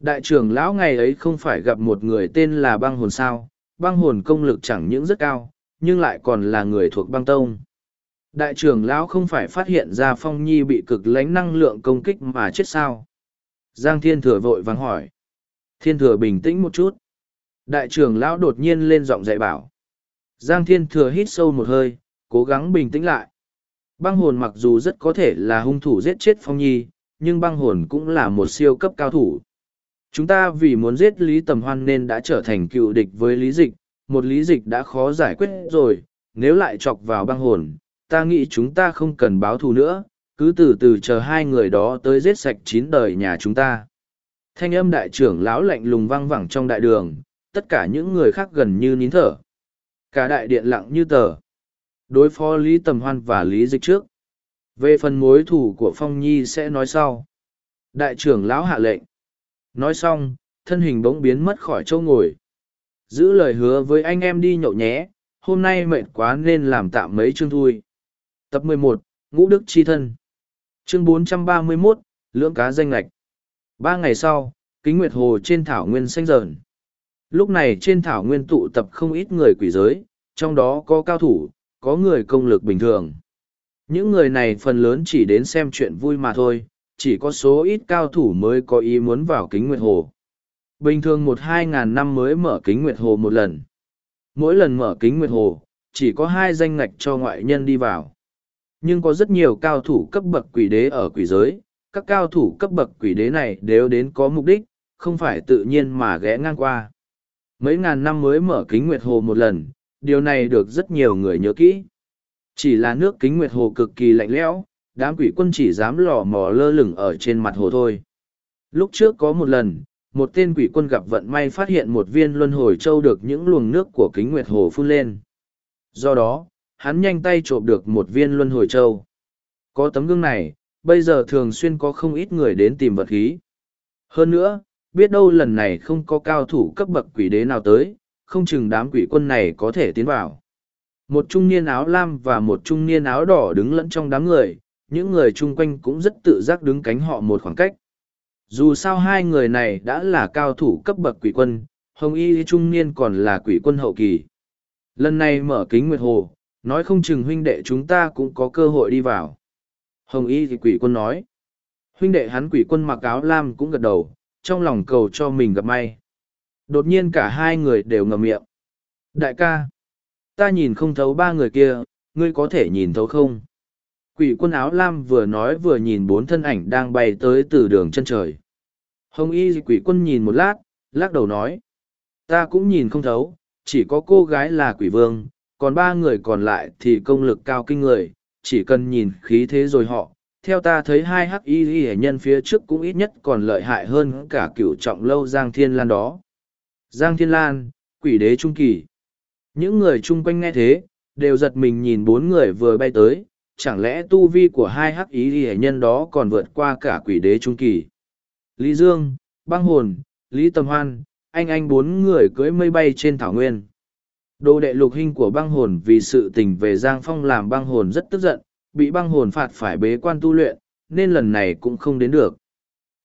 S1: Đại trưởng lão ngày ấy không phải gặp một người tên là băng hồn sao? Băng hồn công lực chẳng những rất cao, nhưng lại còn là người thuộc băng tông. Đại trưởng lão không phải phát hiện ra phong nhi bị cực lánh năng lượng công kích mà chết sao? Giang thiên thừa vội vàng hỏi. Thiên thừa bình tĩnh một chút. Đại trưởng lão đột nhiên lên giọng dạy bảo. Giang thiên thừa hít sâu một hơi, cố gắng bình tĩnh lại băng hồn mặc dù rất có thể là hung thủ giết chết phong nhi, nhưng băng hồn cũng là một siêu cấp cao thủ. Chúng ta vì muốn giết lý tầm hoan nên đã trở thành cựu địch với lý dịch, một lý dịch đã khó giải quyết rồi, nếu lại chọc vào băng hồn, ta nghĩ chúng ta không cần báo thù nữa, cứ từ từ chờ hai người đó tới giết sạch chín đời nhà chúng ta. Thanh âm đại trưởng lão lạnh lùng văng vẳng trong đại đường, tất cả những người khác gần như nín thở. Cả đại điện lặng như tờ đối phó lý tầm hoan và lý dịch trước về phần mối thủ của phong nhi sẽ nói sau Đại trưởng lão hạ lệnh. Nói xong, thân hình bỗng biến mất khỏi chỗ ngồi. Giữ lời hứa với anh em đi nhậu nhé, hôm nay mệt quá nên làm tạm mấy chương thui. Tập 11, Ngũ Đức Chi Thân Chương 431, Lưỡng cá danh lạch Ba ngày sau, kính nguyệt hồ trên thảo nguyên xanh dờn. Lúc này trên thảo nguyên tụ tập không ít người quỷ giới, trong đó có cao thủ, có người công lực bình thường. Những người này phần lớn chỉ đến xem chuyện vui mà thôi, chỉ có số ít cao thủ mới có ý muốn vào kính nguyệt hồ. Bình thường một hai ngàn năm mới mở kính nguyệt hồ một lần. Mỗi lần mở kính nguyệt hồ, chỉ có hai danh ngạch cho ngoại nhân đi vào. Nhưng có rất nhiều cao thủ cấp bậc quỷ đế ở quỷ giới, các cao thủ cấp bậc quỷ đế này đều đến có mục đích, không phải tự nhiên mà ghé ngang qua. Mấy ngàn năm mới mở kính nguyệt hồ một lần, điều này được rất nhiều người nhớ kỹ. Chỉ là nước kính nguyệt hồ cực kỳ lạnh lẽo, đám quỷ quân chỉ dám lò mò lơ lửng ở trên mặt hồ thôi. Lúc trước có một lần, một tên quỷ quân gặp vận may phát hiện một viên luân hồi châu được những luồng nước của kính nguyệt hồ phun lên. Do đó, hắn nhanh tay trộm được một viên luân hồi châu. Có tấm gương này, bây giờ thường xuyên có không ít người đến tìm vật khí. Hơn nữa, biết đâu lần này không có cao thủ cấp bậc quỷ đế nào tới, không chừng đám quỷ quân này có thể tiến vào. Một trung niên áo lam và một trung niên áo đỏ đứng lẫn trong đám người, những người chung quanh cũng rất tự giác đứng cánh họ một khoảng cách. Dù sao hai người này đã là cao thủ cấp bậc quỷ quân, Hồng Y trung niên còn là quỷ quân hậu kỳ. Lần này mở kính nguyệt hồ, nói không chừng huynh đệ chúng ta cũng có cơ hội đi vào. Hồng Y thì quỷ quân nói. Huynh đệ hắn quỷ quân mặc áo lam cũng gật đầu, trong lòng cầu cho mình gặp may. Đột nhiên cả hai người đều ngậm miệng. Đại ca, ta nhìn không thấu ba người kia, ngươi có thể nhìn thấu không? Quỷ quân áo lam vừa nói vừa nhìn bốn thân ảnh đang bay tới từ đường chân trời. Hồng y quỷ quân nhìn một lát, lắc đầu nói. Ta cũng nhìn không thấu, chỉ có cô gái là quỷ vương, còn ba người còn lại thì công lực cao kinh người, chỉ cần nhìn khí thế rồi họ. Theo ta thấy hai hắc y hệ nhân phía trước cũng ít nhất còn lợi hại hơn cả cửu trọng lâu Giang Thiên Lan đó. Giang Thiên Lan, quỷ đế trung kỳ. Những người chung quanh nghe thế, đều giật mình nhìn bốn người vừa bay tới, chẳng lẽ tu vi của hai hắc ý hệ nhân đó còn vượt qua cả quỷ đế trung kỳ. Lý Dương, băng hồn, Lý Tầm Hoan, anh anh bốn người cưới mây bay trên thảo nguyên. Đồ đệ lục hình của băng hồn vì sự tình về Giang Phong làm băng hồn rất tức giận, bị băng hồn phạt phải bế quan tu luyện, nên lần này cũng không đến được.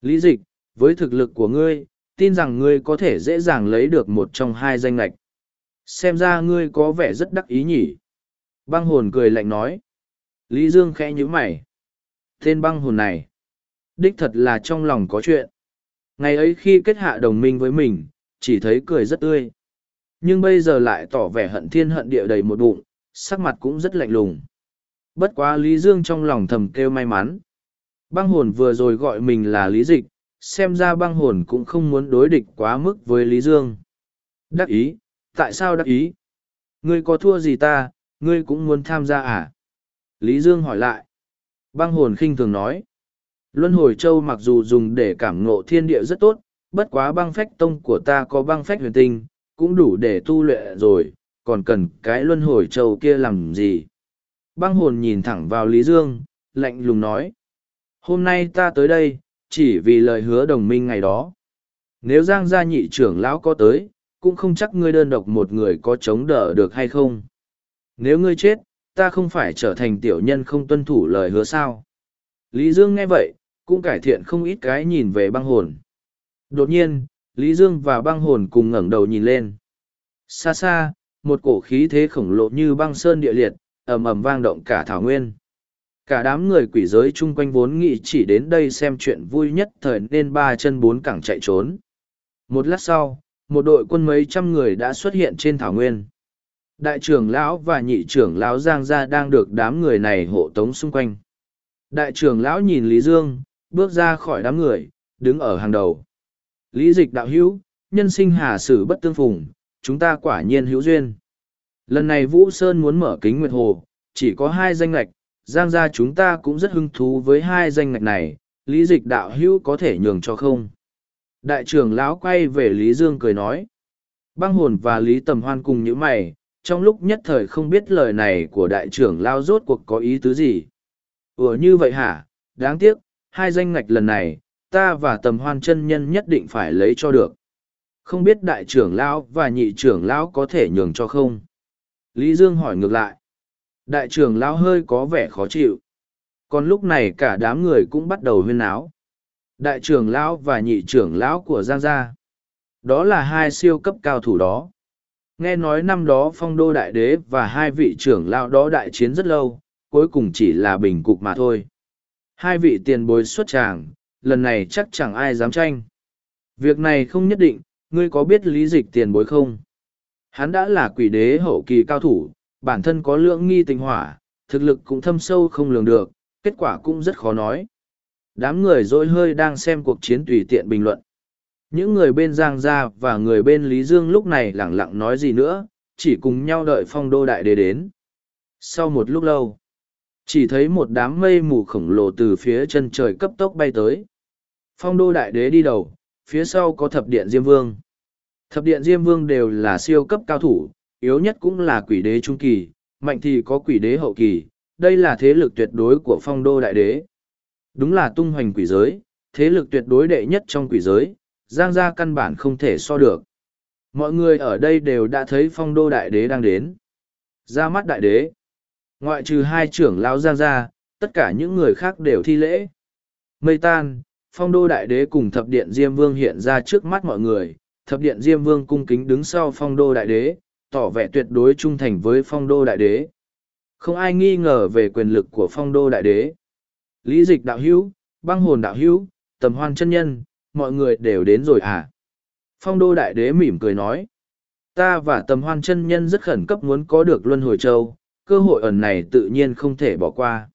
S1: Lý dịch, với thực lực của ngươi, tin rằng ngươi có thể dễ dàng lấy được một trong hai danh lệch. Xem ra ngươi có vẻ rất đắc ý nhỉ. Băng hồn cười lạnh nói. Lý Dương khẽ nhíu mày. Tên băng hồn này. Đích thật là trong lòng có chuyện. Ngày ấy khi kết hạ đồng minh với mình, chỉ thấy cười rất tươi. Nhưng bây giờ lại tỏ vẻ hận thiên hận địa đầy một bụng, sắc mặt cũng rất lạnh lùng. Bất quá Lý Dương trong lòng thầm kêu may mắn. Băng hồn vừa rồi gọi mình là Lý Dịch, xem ra băng hồn cũng không muốn đối địch quá mức với Lý Dương. Đắc ý, tại sao đắc ý? Ngươi có thua gì ta, ngươi cũng muốn tham gia à? Lý Dương hỏi lại. Băng hồn khinh thường nói. Luân hồi châu mặc dù dùng để cảm ngộ thiên địa rất tốt, bất quá băng phách tông của ta có băng phách huyền tinh, cũng đủ để tu luyện rồi, còn cần cái luân hồi châu kia làm gì? Băng hồn nhìn thẳng vào Lý Dương, lạnh lùng nói. Hôm nay ta tới đây, chỉ vì lời hứa đồng minh ngày đó. Nếu Giang gia nhị trưởng lão có tới, cũng không chắc ngươi đơn độc một người có chống đỡ được hay không. Nếu ngươi chết, ta không phải trở thành tiểu nhân không tuân thủ lời hứa sao. Lý Dương nghe vậy, cũng cải thiện không ít cái nhìn về băng hồn. Đột nhiên, Lý Dương và băng hồn cùng ngẩng đầu nhìn lên. Xa xa, một cổ khí thế khổng lồ như băng sơn địa liệt, ầm ầm vang động cả thảo nguyên. Cả đám người quỷ giới chung quanh vốn nghĩ chỉ đến đây xem chuyện vui nhất thời nên ba chân bốn cẳng chạy trốn. Một lát sau, một đội quân mấy trăm người đã xuất hiện trên thảo nguyên. Đại trưởng lão và nhị trưởng lão Giang Gia đang được đám người này hộ tống xung quanh. Đại trưởng lão nhìn Lý Dương, bước ra khỏi đám người, đứng ở hàng đầu. Lý dịch đạo hữu, nhân sinh hà sử bất tương phùng, chúng ta quả nhiên hữu duyên. Lần này Vũ Sơn muốn mở kính nguyệt hồ, chỉ có hai danh lạch, Giang gia chúng ta cũng rất hứng thú với hai danh ngạch này, lý dịch đạo hữu có thể nhường cho không. Đại trưởng lão quay về Lý Dương cười nói. Băng hồn và Lý Tầm Hoan cùng những mày, trong lúc nhất thời không biết lời này của đại trưởng lão rốt cuộc có ý tứ gì. Ủa như vậy hả? Đáng tiếc, hai danh ngạch lần này, ta và tầm hoan chân nhân nhất định phải lấy cho được. Không biết đại trưởng lão và nhị trưởng lão có thể nhường cho không? Lý Dương hỏi ngược lại. Đại trưởng lão hơi có vẻ khó chịu. Còn lúc này cả đám người cũng bắt đầu huyên náo. Đại trưởng lão và nhị trưởng lão của Giang Gia. Đó là hai siêu cấp cao thủ đó. Nghe nói năm đó phong đô đại đế và hai vị trưởng lão đó đại chiến rất lâu, cuối cùng chỉ là bình cục mà thôi. Hai vị tiền bối xuất tràng, lần này chắc chẳng ai dám tranh. Việc này không nhất định, ngươi có biết lý dịch tiền bối không? Hắn đã là quỷ đế hậu kỳ cao thủ, bản thân có lượng nghi tình hỏa, thực lực cũng thâm sâu không lường được, kết quả cũng rất khó nói. Đám người dối hơi đang xem cuộc chiến tùy tiện bình luận. Những người bên Giang Gia và người bên Lý Dương lúc này lẳng lặng nói gì nữa, chỉ cùng nhau đợi phong đô đại đế đến. Sau một lúc lâu, chỉ thấy một đám mây mù khổng lồ từ phía chân trời cấp tốc bay tới. Phong đô đại đế đi đầu, phía sau có thập điện Diêm Vương. Thập điện Diêm Vương đều là siêu cấp cao thủ, yếu nhất cũng là quỷ đế trung kỳ, mạnh thì có quỷ đế hậu kỳ, đây là thế lực tuyệt đối của phong đô đại đế. Đúng là tung hoành quỷ giới, thế lực tuyệt đối đệ nhất trong quỷ giới, giang gia căn bản không thể so được. Mọi người ở đây đều đã thấy phong đô đại đế đang đến. Ra mắt đại đế. Ngoại trừ hai trưởng lão giang gia, tất cả những người khác đều thi lễ. Mây tan, phong đô đại đế cùng thập điện Diêm Vương hiện ra trước mắt mọi người. Thập điện Diêm Vương cung kính đứng sau phong đô đại đế, tỏ vẻ tuyệt đối trung thành với phong đô đại đế. Không ai nghi ngờ về quyền lực của phong đô đại đế. Lý dịch đạo hữu, băng hồn đạo hữu, tầm hoan chân nhân, mọi người đều đến rồi à? Phong đô đại đế mỉm cười nói. Ta và tầm hoan chân nhân rất khẩn cấp muốn có được luân hồi châu, cơ hội ẩn này tự nhiên không thể bỏ qua.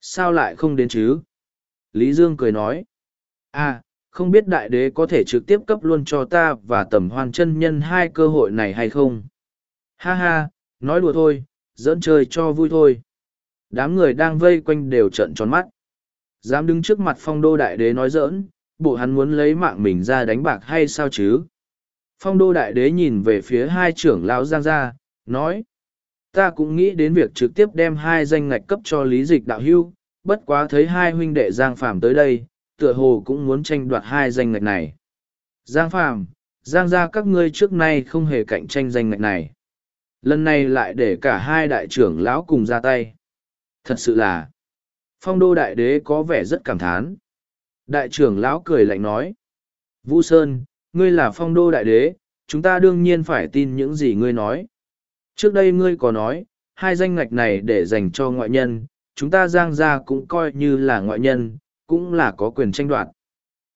S1: Sao lại không đến chứ? Lý Dương cười nói. À, không biết đại đế có thể trực tiếp cấp luôn cho ta và tầm hoan chân nhân hai cơ hội này hay không? Ha ha, nói đùa thôi, dẫn chơi cho vui thôi. Đám người đang vây quanh đều trận tròn mắt. Dám đứng trước mặt phong đô đại đế nói giỡn, bộ hắn muốn lấy mạng mình ra đánh bạc hay sao chứ? Phong đô đại đế nhìn về phía hai trưởng lão Giang Gia, nói. Ta cũng nghĩ đến việc trực tiếp đem hai danh ngạch cấp cho lý dịch đạo hưu, bất quá thấy hai huynh đệ Giang Phàm tới đây, tựa hồ cũng muốn tranh đoạt hai danh ngạch này. Giang Phàm, Giang gia các ngươi trước nay không hề cạnh tranh danh ngạch này. Lần này lại để cả hai đại trưởng lão cùng ra tay. Thật sự là, phong đô đại đế có vẻ rất cảm thán. Đại trưởng lão cười lạnh nói, Vũ Sơn, ngươi là phong đô đại đế, chúng ta đương nhiên phải tin những gì ngươi nói. Trước đây ngươi có nói, hai danh ngạch này để dành cho ngoại nhân, chúng ta giang ra cũng coi như là ngoại nhân, cũng là có quyền tranh đoạt.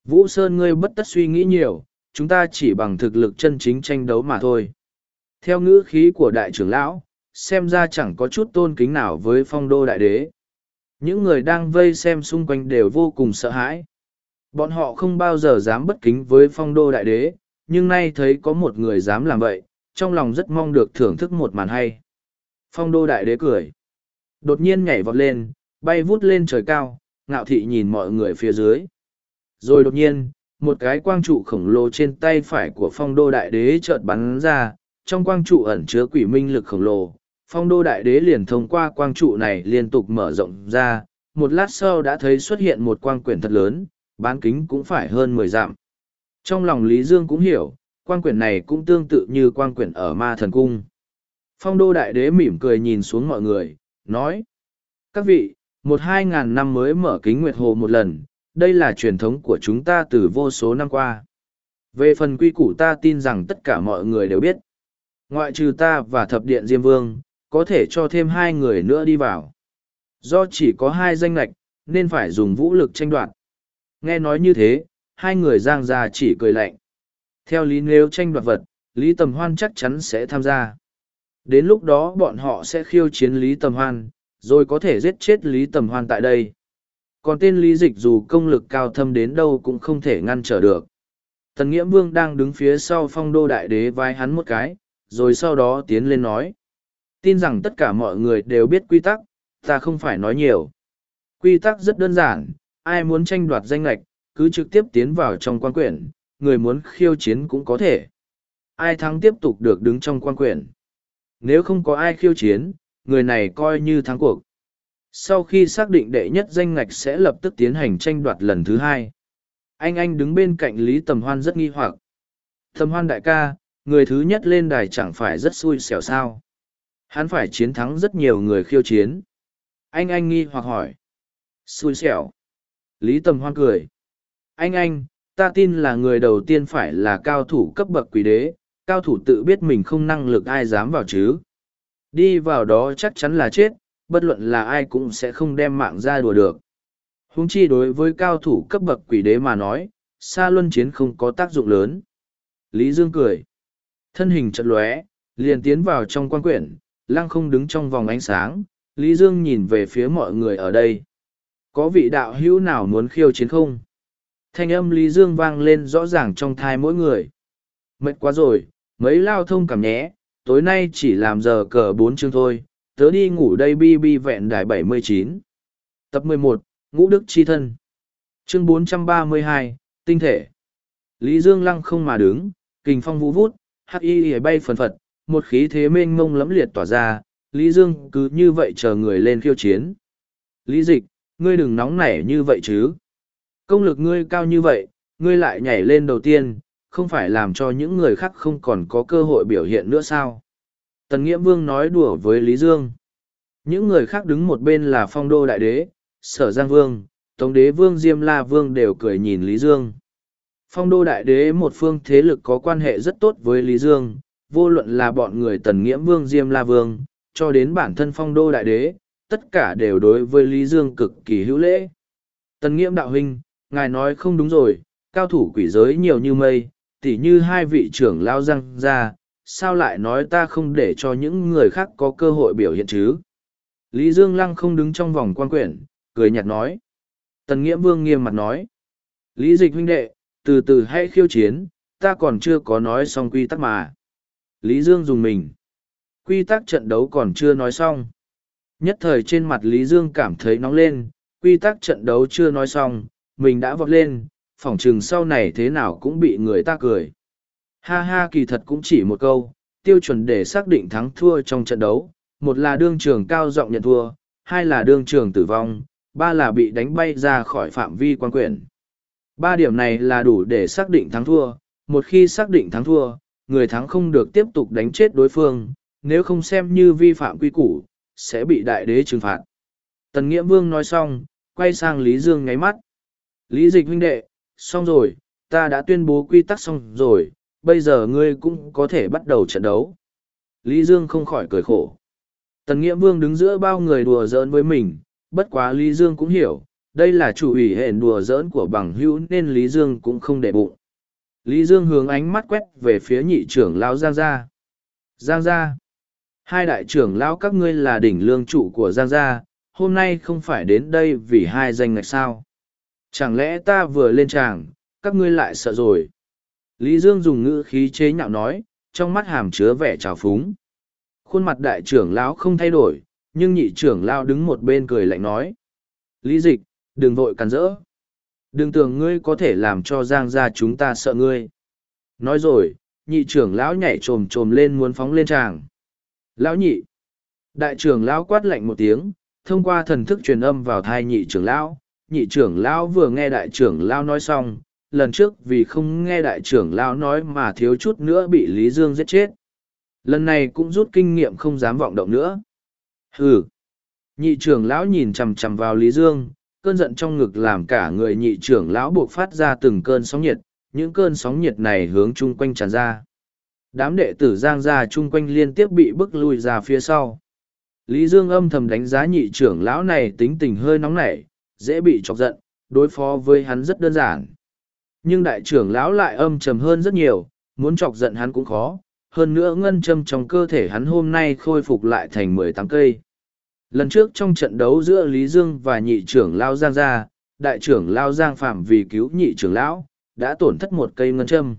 S1: Vũ Sơn ngươi bất tất suy nghĩ nhiều, chúng ta chỉ bằng thực lực chân chính tranh đấu mà thôi. Theo ngữ khí của đại trưởng lão, xem ra chẳng có chút tôn kính nào với phong đô đại đế. Những người đang vây xem xung quanh đều vô cùng sợ hãi. Bọn họ không bao giờ dám bất kính với phong đô đại đế, nhưng nay thấy có một người dám làm vậy, trong lòng rất mong được thưởng thức một màn hay. Phong đô đại đế cười. Đột nhiên nhảy vọt lên, bay vút lên trời cao, ngạo thị nhìn mọi người phía dưới. Rồi đột nhiên, một cái quang trụ khổng lồ trên tay phải của phong đô đại đế chợt bắn ra, trong quang trụ ẩn chứa quỷ minh lực khổng lồ. Phong đô đại đế liền thông qua quang trụ này liên tục mở rộng ra, một lát sau đã thấy xuất hiện một quang quyển thật lớn, bán kính cũng phải hơn mười dặm. Trong lòng Lý Dương cũng hiểu, quang quyển này cũng tương tự như quang quyển ở ma thần cung. Phong đô đại đế mỉm cười nhìn xuống mọi người, nói. Các vị, một hai ngàn năm mới mở kính nguyệt hồ một lần, đây là truyền thống của chúng ta từ vô số năm qua. Về phần quy củ ta tin rằng tất cả mọi người đều biết. Ngoại trừ ta và thập điện Diêm Vương, có thể cho thêm hai người nữa đi vào. Do chỉ có hai danh lạch, nên phải dùng vũ lực tranh đoạt. Nghe nói như thế, hai người giang ra chỉ cười lạnh. Theo lý nếu tranh đoạt vật, Lý Tầm Hoan chắc chắn sẽ tham gia. Đến lúc đó bọn họ sẽ khiêu chiến Lý Tầm Hoan, rồi có thể giết chết Lý Tầm Hoan tại đây. Còn tên Lý Dịch dù công lực cao thâm đến đâu cũng không thể ngăn trở được. Tần Nghĩa Vương đang đứng phía sau phong đô đại đế vai hắn một cái, rồi sau đó tiến lên nói. Tin rằng tất cả mọi người đều biết quy tắc, ta không phải nói nhiều. Quy tắc rất đơn giản, ai muốn tranh đoạt danh lạch, cứ trực tiếp tiến vào trong quan quyển, người muốn khiêu chiến cũng có thể. Ai thắng tiếp tục được đứng trong quan quyển. Nếu không có ai khiêu chiến, người này coi như thắng cuộc. Sau khi xác định đệ nhất danh ngạch sẽ lập tức tiến hành tranh đoạt lần thứ hai. Anh anh đứng bên cạnh Lý Tầm Hoan rất nghi hoặc. Tầm Hoan đại ca, người thứ nhất lên đài chẳng phải rất xui xẻo sao. Hắn phải chiến thắng rất nhiều người khiêu chiến. Anh anh nghi hoặc hỏi. Xui xẻo. Lý Tầm Hoan cười. Anh anh, ta tin là người đầu tiên phải là cao thủ cấp bậc quỷ đế, cao thủ tự biết mình không năng lực ai dám vào chứ. Đi vào đó chắc chắn là chết, bất luận là ai cũng sẽ không đem mạng ra đùa được. Húng chi đối với cao thủ cấp bậc quỷ đế mà nói, xa luân chiến không có tác dụng lớn. Lý Dương cười. Thân hình chật lóe, liền tiến vào trong quan quyển, lăng không đứng trong vòng ánh sáng. Lý Dương nhìn về phía mọi người ở đây. Có vị đạo hữu nào muốn khiêu chiến không? Thanh âm Lý Dương vang lên rõ ràng trong thai mỗi người. Mệt quá rồi, mấy lao thông cảm nhé, tối nay chỉ làm giờ cờ bốn chương thôi, tớ đi ngủ đây bi bi vẹn đài bảy mươi chín Tập mười một Ngũ Đức Chi Thân Chương bốn trăm ba mươi hai Tinh Thể Lý Dương lăng không mà đứng, kình phong vũ vút, hắc y bay phần phật, một khí thế mênh mông lẫm liệt tỏa ra, Lý Dương cứ như vậy chờ người lên khiêu chiến. Lý dịch, ngươi đừng nóng nảy như vậy chứ. Công lực ngươi cao như vậy, ngươi lại nhảy lên đầu tiên, không phải làm cho những người khác không còn có cơ hội biểu hiện nữa sao? Tần Nghĩa Vương nói đùa với Lý Dương. Những người khác đứng một bên là phong đô đại đế, sở giang vương, tống đế vương Diêm La Vương đều cười nhìn Lý Dương. Phong đô đại đế một phương thế lực có quan hệ rất tốt với Lý Dương, vô luận là bọn người tần nghiễm vương Diêm La Vương, cho đến bản thân phong đô đại đế, tất cả đều đối với Lý Dương cực kỳ hữu lễ. Tần nghiễm đạo huynh, ngài nói không đúng rồi, cao thủ quỷ giới nhiều như mây, tỉ như hai vị trưởng lao răng ra, sao lại nói ta không để cho những người khác có cơ hội biểu hiện chứ? Lý Dương Lăng không đứng trong vòng quan quyển, cười nhạt nói. Tần Nghĩa Vương nghiêm mặt nói. Lý dịch huynh đệ, từ từ hãy khiêu chiến, ta còn chưa có nói xong quy tắc mà. Lý Dương dùng mình. Quy tắc trận đấu còn chưa nói xong. Nhất thời trên mặt Lý Dương cảm thấy nóng lên, quy tắc trận đấu chưa nói xong, mình đã vọt lên, phỏng chừng sau này thế nào cũng bị người ta cười. Ha ha kỳ thật cũng chỉ một câu, tiêu chuẩn để xác định thắng thua trong trận đấu, một là đương trường cao giọng nhận thua, hai là đương trường tử vong, ba là bị đánh bay ra khỏi phạm vi quan quyển. Ba điểm này là đủ để xác định thắng thua, một khi xác định thắng thua, người thắng không được tiếp tục đánh chết đối phương, nếu không xem như vi phạm quy củ, sẽ bị đại đế trừng phạt. Tần Nghĩa Vương nói xong, quay sang Lý Dương ngáy mắt. Lý dịch huynh đệ, xong rồi, ta đã tuyên bố quy tắc xong rồi, bây giờ ngươi cũng có thể bắt đầu trận đấu. Lý Dương không khỏi cười khổ. Tần Nghĩa Vương đứng giữa bao người đùa giỡn với mình, bất quá Lý Dương cũng hiểu, đây là chủ ủy hệ đùa giỡn của bằng hữu nên Lý Dương cũng không để bụng. Lý Dương hướng ánh mắt quét về phía nhị trưởng lão Giang Gia. Giang Gia. Hai đại trưởng lão các ngươi là đỉnh lương trụ của Giang Gia, hôm nay không phải đến đây vì hai danh ngạch sao. Chẳng lẽ ta vừa lên tràng, các ngươi lại sợ rồi. Lý Dương dùng ngữ khí chế nhạo nói, trong mắt hàm chứa vẻ trào phúng. Khuôn mặt đại trưởng lão không thay đổi, nhưng nhị trưởng lão đứng một bên cười lạnh nói. Lý dịch, đừng vội cắn rỡ. Đừng tưởng ngươi có thể làm cho giang gia chúng ta sợ ngươi. Nói rồi, nhị trưởng lão nhảy trồm trồm lên muốn phóng lên tràng. Lão nhị. Đại trưởng lão quát lạnh một tiếng, thông qua thần thức truyền âm vào thai nhị trưởng lão. Nhị trưởng lão vừa nghe đại trưởng lão nói xong, lần trước vì không nghe đại trưởng lão nói mà thiếu chút nữa bị Lý Dương giết chết. Lần này cũng rút kinh nghiệm không dám vọng động nữa. Hừ. Nhị trưởng lão nhìn chằm chằm vào Lý Dương, cơn giận trong ngực làm cả người nhị trưởng lão buộc phát ra từng cơn sóng nhiệt, những cơn sóng nhiệt này hướng chung quanh tràn ra. Đám đệ tử giang ra chung quanh liên tiếp bị bức lui ra phía sau. Lý Dương âm thầm đánh giá nhị trưởng lão này tính tình hơi nóng nảy, dễ bị chọc giận, đối phó với hắn rất đơn giản. Nhưng đại trưởng lão lại âm trầm hơn rất nhiều, muốn chọc giận hắn cũng khó, hơn nữa ngân châm trong cơ thể hắn hôm nay khôi phục lại thành mười tám cây. Lần trước trong trận đấu giữa Lý Dương và nhị trưởng Lao Giang gia đại trưởng Lao Giang Phạm vì cứu nhị trưởng lão, đã tổn thất một cây ngân châm.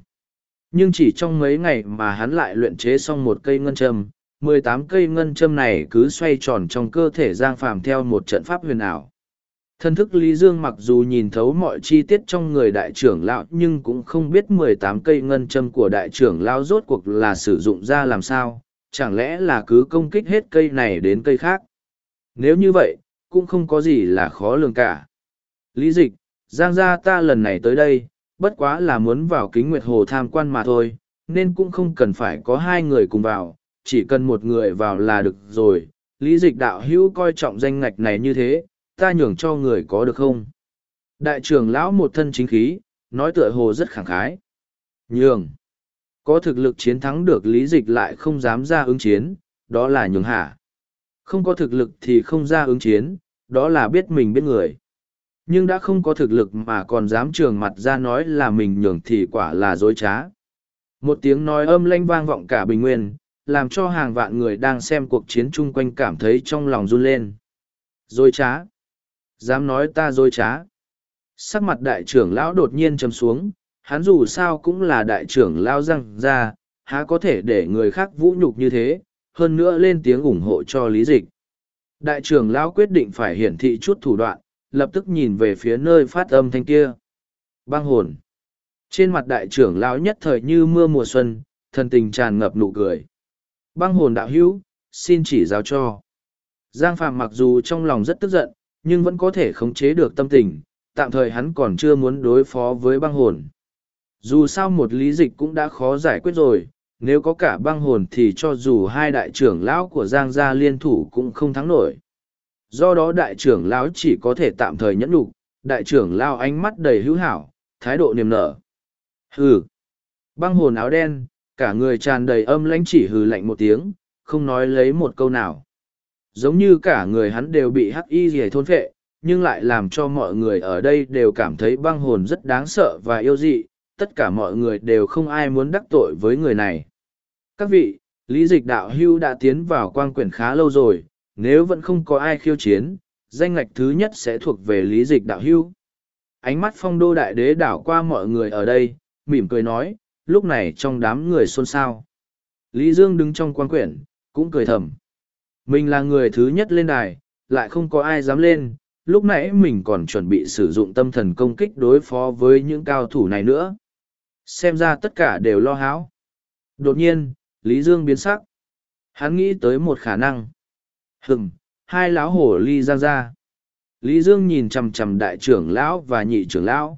S1: Nhưng chỉ trong mấy ngày mà hắn lại luyện chế xong một cây ngân châm, mười tám cây ngân châm này cứ xoay tròn trong cơ thể Giang Phạm theo một trận pháp huyền ảo. Thân thức Lý Dương mặc dù nhìn thấu mọi chi tiết trong người đại trưởng lão nhưng cũng không biết mười tám cây ngân châm của đại trưởng lão rốt cuộc là sử dụng ra làm sao, chẳng lẽ là cứ công kích hết cây này đến cây khác. Nếu như vậy, cũng không có gì là khó lường cả. Lý dịch, Giang gia ta lần này tới đây, bất quá là muốn vào kính nguyệt hồ tham quan mà thôi, nên cũng không cần phải có hai người cùng vào, chỉ cần một người vào là được rồi. Lý dịch đạo hữu coi trọng danh ngạch này như thế, ta nhường cho người có được không? Đại trưởng lão một thân chính khí, nói tựa hồ rất khẳng khái. Nhường. Có thực lực chiến thắng được lý dịch lại không dám ra ứng chiến, đó là nhường hạ. Không có thực lực thì không ra ứng chiến, đó là biết mình biết người. Nhưng đã không có thực lực mà còn dám trường mặt ra nói là mình nhường thì quả là dối trá. Một tiếng nói âm lanh vang vọng cả bình nguyên, làm cho hàng vạn người đang xem cuộc chiến chung quanh cảm thấy trong lòng run lên. Dối trá. Dám nói ta dối trá. Sắc mặt đại trưởng lão đột nhiên trầm xuống, hắn dù sao cũng là đại trưởng lão răng ra, há có thể để người khác vũ nhục như thế, hơn nữa lên tiếng ủng hộ cho lý dịch. Đại trưởng lão quyết định phải hiển thị chút thủ đoạn, lập tức nhìn về phía nơi phát âm thanh kia. Băng hồn. Trên mặt đại trưởng lão nhất thời như mưa mùa xuân, thần tình tràn ngập nụ cười. Băng hồn đạo hữu, xin chỉ giáo cho. Giang Phạm mặc dù trong lòng rất tức giận, nhưng vẫn có thể khống chế được tâm tình, tạm thời hắn còn chưa muốn đối phó với băng hồn. Dù sao một lý dịch cũng đã khó giải quyết rồi, nếu có cả băng hồn thì cho dù hai đại trưởng lão của Giang gia liên thủ cũng không thắng nổi. Do đó đại trưởng lão chỉ có thể tạm thời nhẫn nhục, đại trưởng lão ánh mắt đầy hữu hảo, thái độ niềm nở. Hừ. Băng hồn áo đen, cả người tràn đầy âm lãnh chỉ hừ lạnh một tiếng, không nói lấy một câu nào. Giống như cả người hắn đều bị hắc y rìa thôn phệ, nhưng lại làm cho mọi người ở đây đều cảm thấy băng hồn rất đáng sợ và yêu dị, tất cả mọi người đều không ai muốn đắc tội với người này. Các vị, lý dịch đạo hưu đã tiến vào quang quyển khá lâu rồi, nếu vẫn không có ai khiêu chiến, danh ngạch thứ nhất sẽ thuộc về lý dịch đạo hưu. Ánh mắt phong đô đại đế đảo qua mọi người ở đây, mỉm cười nói, lúc này trong đám người xôn xao. Lý Dương đứng trong quan quyển, cũng cười thầm. Mình là người thứ nhất lên đài, lại không có ai dám lên, lúc nãy mình còn chuẩn bị sử dụng tâm thần công kích đối phó với những cao thủ này nữa. Xem ra tất cả đều lo háo. Đột nhiên, Lý Dương biến sắc. Hắn nghĩ tới một khả năng. Hừm, hai lão hổ ly giang ra. Lý Dương nhìn chầm chầm đại trưởng lão và nhị trưởng lão.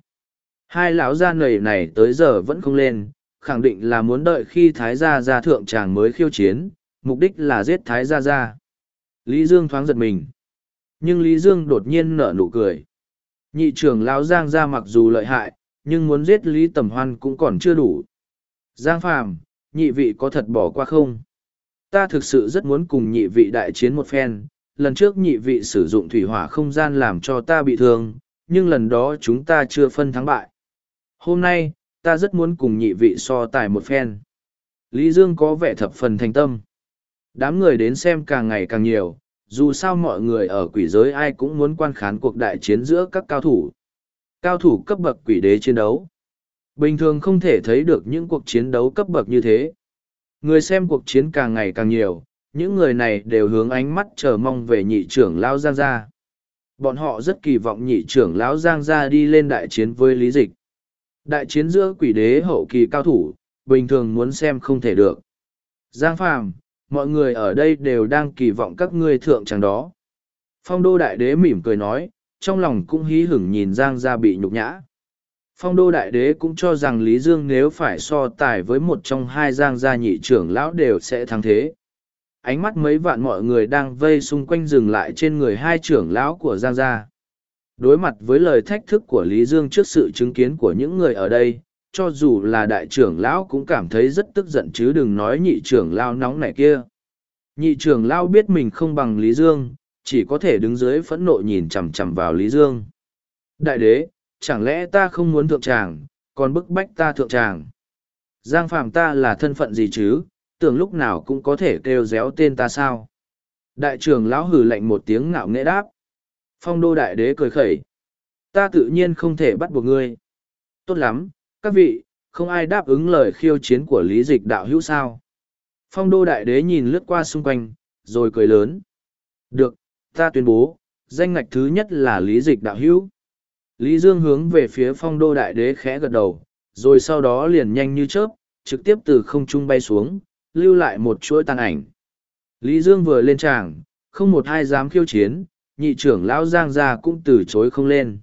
S1: Hai lão gia nầy này tới giờ vẫn không lên, khẳng định là muốn đợi khi Thái gia gia thượng tràng mới khiêu chiến, mục đích là giết Thái gia gia. Lý Dương thoáng giật mình. Nhưng Lý Dương đột nhiên nở nụ cười. Nhị trưởng lão Giang gia mặc dù lợi hại, nhưng muốn giết Lý Tầm Hoan cũng còn chưa đủ. Giang Phàm, nhị vị có thật bỏ qua không? Ta thực sự rất muốn cùng nhị vị đại chiến một phen, lần trước nhị vị sử dụng thủy hỏa không gian làm cho ta bị thương, nhưng lần đó chúng ta chưa phân thắng bại. Hôm nay, ta rất muốn cùng nhị vị so tài một phen. Lý Dương có vẻ thập phần thành tâm. Đám người đến xem càng ngày càng nhiều, dù sao mọi người ở quỷ giới ai cũng muốn quan khán cuộc đại chiến giữa các cao thủ. Cao thủ cấp bậc quỷ đế chiến đấu. Bình thường không thể thấy được những cuộc chiến đấu cấp bậc như thế. Người xem cuộc chiến càng ngày càng nhiều, những người này đều hướng ánh mắt chờ mong về nhị trưởng Lão Giang Gia. Bọn họ rất kỳ vọng nhị trưởng Lão Giang Gia đi lên đại chiến với Lý Dịch. Đại chiến giữa quỷ đế hậu kỳ cao thủ, bình thường muốn xem không thể được. Giang Phàm, mọi người ở đây đều đang kỳ vọng các ngươi thượng chẳng đó. Phong đô đại đế mỉm cười nói, trong lòng cũng hí hửng nhìn Giang gia bị nhục nhã. Phong đô đại đế cũng cho rằng Lý Dương nếu phải so tài với một trong hai Giang gia nhị trưởng lão đều sẽ thắng thế. Ánh mắt mấy vạn mọi người đang vây xung quanh dừng lại trên người hai trưởng lão của Giang gia. Đối mặt với lời thách thức của Lý Dương trước sự chứng kiến của những người ở đây, cho dù là đại trưởng lão cũng cảm thấy rất tức giận chứ đừng nói nhị trưởng lão nóng này kia. Nhị trưởng lão biết mình không bằng Lý Dương, chỉ có thể đứng dưới phẫn nộ nhìn chằm chằm vào Lý Dương. Đại đế, chẳng lẽ ta không muốn thượng tràng, còn bức bách ta thượng tràng? Giang Phạm ta là thân phận gì chứ, tưởng lúc nào cũng có thể kêu réo tên ta sao? Đại trưởng lão hử lạnh một tiếng ngạo nghễ đáp. Phong đô đại đế cười khẩy. Ta tự nhiên không thể bắt buộc ngươi. Tốt lắm, các vị, không ai đáp ứng lời khiêu chiến của lý dịch đạo hữu sao. Phong đô đại đế nhìn lướt qua xung quanh, rồi cười lớn. Được, ta tuyên bố, danh ngạch thứ nhất là lý dịch đạo hữu. Lý Dương hướng về phía phong đô đại đế khẽ gật đầu, rồi sau đó liền nhanh như chớp, trực tiếp từ không trung bay xuống, lưu lại một chuỗi tàn ảnh. Lý Dương vừa lên tràng, không một ai dám khiêu chiến, nhị trưởng lão Giang gia cũng từ chối không lên.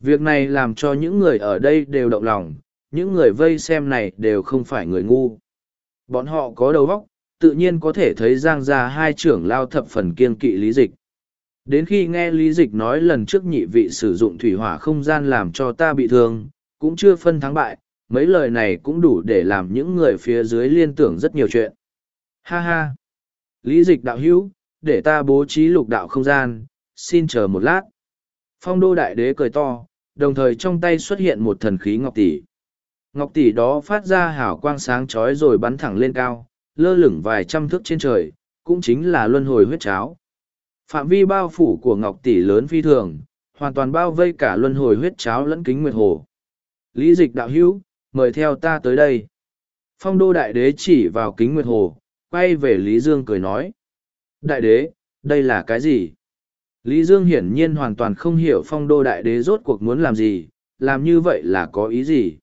S1: Việc này làm cho những người ở đây đều động lòng, những người vây xem này đều không phải người ngu. Bọn họ có đầu óc, tự nhiên có thể thấy giang ra hai trưởng lao thập phần kiên kỵ lý dịch. Đến khi nghe lý dịch nói lần trước nhị vị sử dụng thủy hỏa không gian làm cho ta bị thương, cũng chưa phân thắng bại, mấy lời này cũng đủ để làm những người phía dưới liên tưởng rất nhiều chuyện. Ha ha! Lý dịch đạo hữu, để ta bố trí lục đạo không gian, xin chờ một lát. Phong đô đại đế cười to, đồng thời trong tay xuất hiện một thần khí ngọc tỷ. Ngọc tỷ đó phát ra hào quang sáng chói rồi bắn thẳng lên cao, lơ lửng vài trăm thước trên trời, cũng chính là luân hồi huyết cháo. Phạm vi bao phủ của ngọc tỷ lớn phi thường, hoàn toàn bao vây cả luân hồi huyết cháo lẫn kính nguyệt hồ. Lý dịch đạo hữu, mời theo ta tới đây. Phong đô đại đế chỉ vào kính nguyệt hồ, quay về Lý Dương cười nói. Đại đế, đây là cái gì? Lý Dương hiển nhiên hoàn toàn không hiểu phong đô đại đế rốt cuộc muốn làm gì, làm như vậy là có ý gì?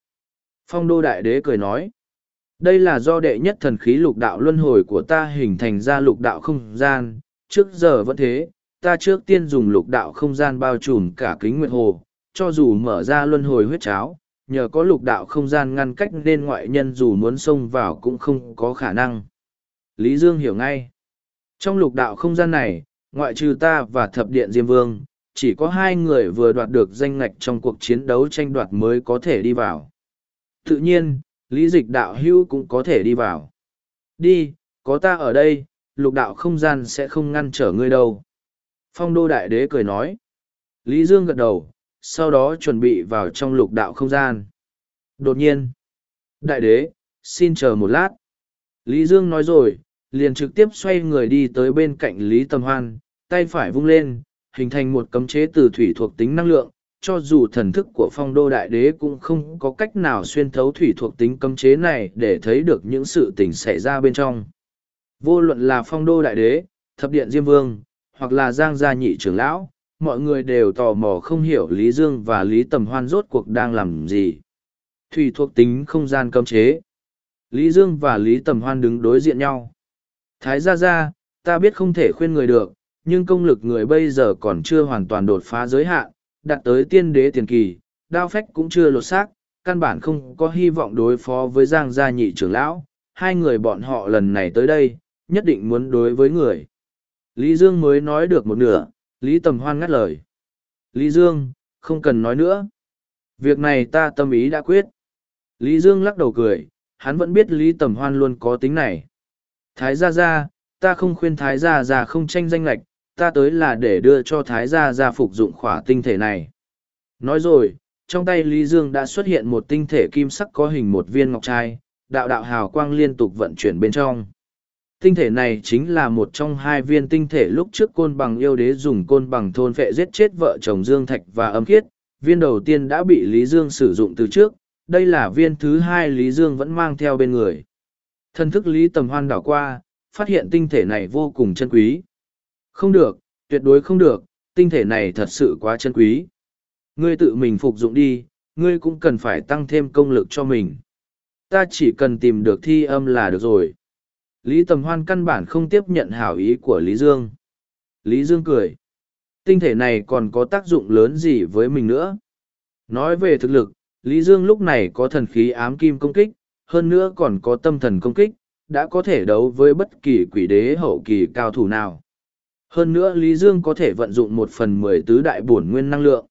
S1: Phong đô đại đế cười nói. Đây là do đệ nhất thần khí lục đạo luân hồi của ta hình thành ra lục đạo không gian, trước giờ vẫn thế, ta trước tiên dùng lục đạo không gian bao trùm cả kính nguyệt hồ, cho dù mở ra luân hồi huyết cháo, nhờ có lục đạo không gian ngăn cách nên ngoại nhân dù muốn xông vào cũng không có khả năng. Lý Dương hiểu ngay. Trong lục đạo không gian này, ngoại trừ ta và thập điện Diêm Vương, chỉ có hai người vừa đoạt được danh ngạch trong cuộc chiến đấu tranh đoạt mới có thể đi vào. Tự nhiên, lý dịch đạo hữu cũng có thể đi vào. Đi, có ta ở đây, lục đạo không gian sẽ không ngăn trở ngươi đâu. Phong đô đại đế cười nói. Lý Dương gật đầu, sau đó chuẩn bị vào trong lục đạo không gian. Đột nhiên, đại đế, xin chờ một lát. Lý Dương nói rồi, liền trực tiếp xoay người đi tới bên cạnh Lý Tầm Hoan, tay phải vung lên, hình thành một cấm chế từ thủy thuộc tính năng lượng, cho dù thần thức của phong đô đại đế cũng không có cách nào xuyên thấu thủy thuộc tính cấm chế này để thấy được những sự tình xảy ra bên trong. Vô luận là phong đô đại đế, thập điện Diêm Vương, hoặc là Giang gia nhị trưởng lão, mọi người đều tò mò không hiểu Lý Dương và Lý Tầm Hoan rốt cuộc đang làm gì. Thủy thuộc tính không gian cấm chế. Lý Dương và Lý Tầm Hoan đứng đối diện nhau. Thái gia gia, ta biết không thể khuyên người được, nhưng công lực người bây giờ còn chưa hoàn toàn đột phá giới hạn, đạt tới tiên đế tiền kỳ, đao phách cũng chưa lột xác, căn bản không có hy vọng đối phó với Giang gia nhị trưởng lão. Hai người bọn họ lần này tới đây, nhất định muốn đối với người. Lý Dương mới nói được một nửa, Lý Tầm Hoan ngắt lời. Lý Dương, không cần nói nữa. Việc này ta tâm ý đã quyết. Lý Dương lắc đầu cười, hắn vẫn biết Lý Tầm Hoan luôn có tính này. Thái gia gia, ta không khuyên Thái gia gia không tranh danh lạch, ta tới là để đưa cho Thái gia gia phục dụng khỏa tinh thể này. Nói rồi, trong tay Lý Dương đã xuất hiện một tinh thể kim sắc có hình một viên ngọc trai, đạo đạo hào quang liên tục vận chuyển bên trong tinh thể này chính là một trong hai viên tinh thể lúc trước côn bằng yêu đế dùng côn bằng thôn phệ giết chết vợ chồng Dương Thạch và âm khiết. Viên đầu tiên đã bị Lý Dương sử dụng từ trước, đây là viên thứ hai Lý Dương vẫn mang theo bên người. Thân thức Lý Tầm Hoan đảo qua, phát hiện tinh thể này vô cùng chân quý. Không được, tuyệt đối không được, tinh thể này thật sự quá chân quý. Ngươi tự mình phục dụng đi, ngươi cũng cần phải tăng thêm công lực cho mình. Ta chỉ cần tìm được thi âm là được rồi. Lý Tầm Hoan căn bản không tiếp nhận hảo ý của Lý Dương. Lý Dương cười. Tinh thể này còn có tác dụng lớn gì với mình nữa? Nói về thực lực, Lý Dương lúc này có thần khí ám kim công kích, hơn nữa còn có tâm thần công kích, đã có thể đấu với bất kỳ quỷ đế hậu kỳ cao thủ nào. Hơn nữa Lý Dương có thể vận dụng một phần mười tứ đại bổn nguyên năng lượng.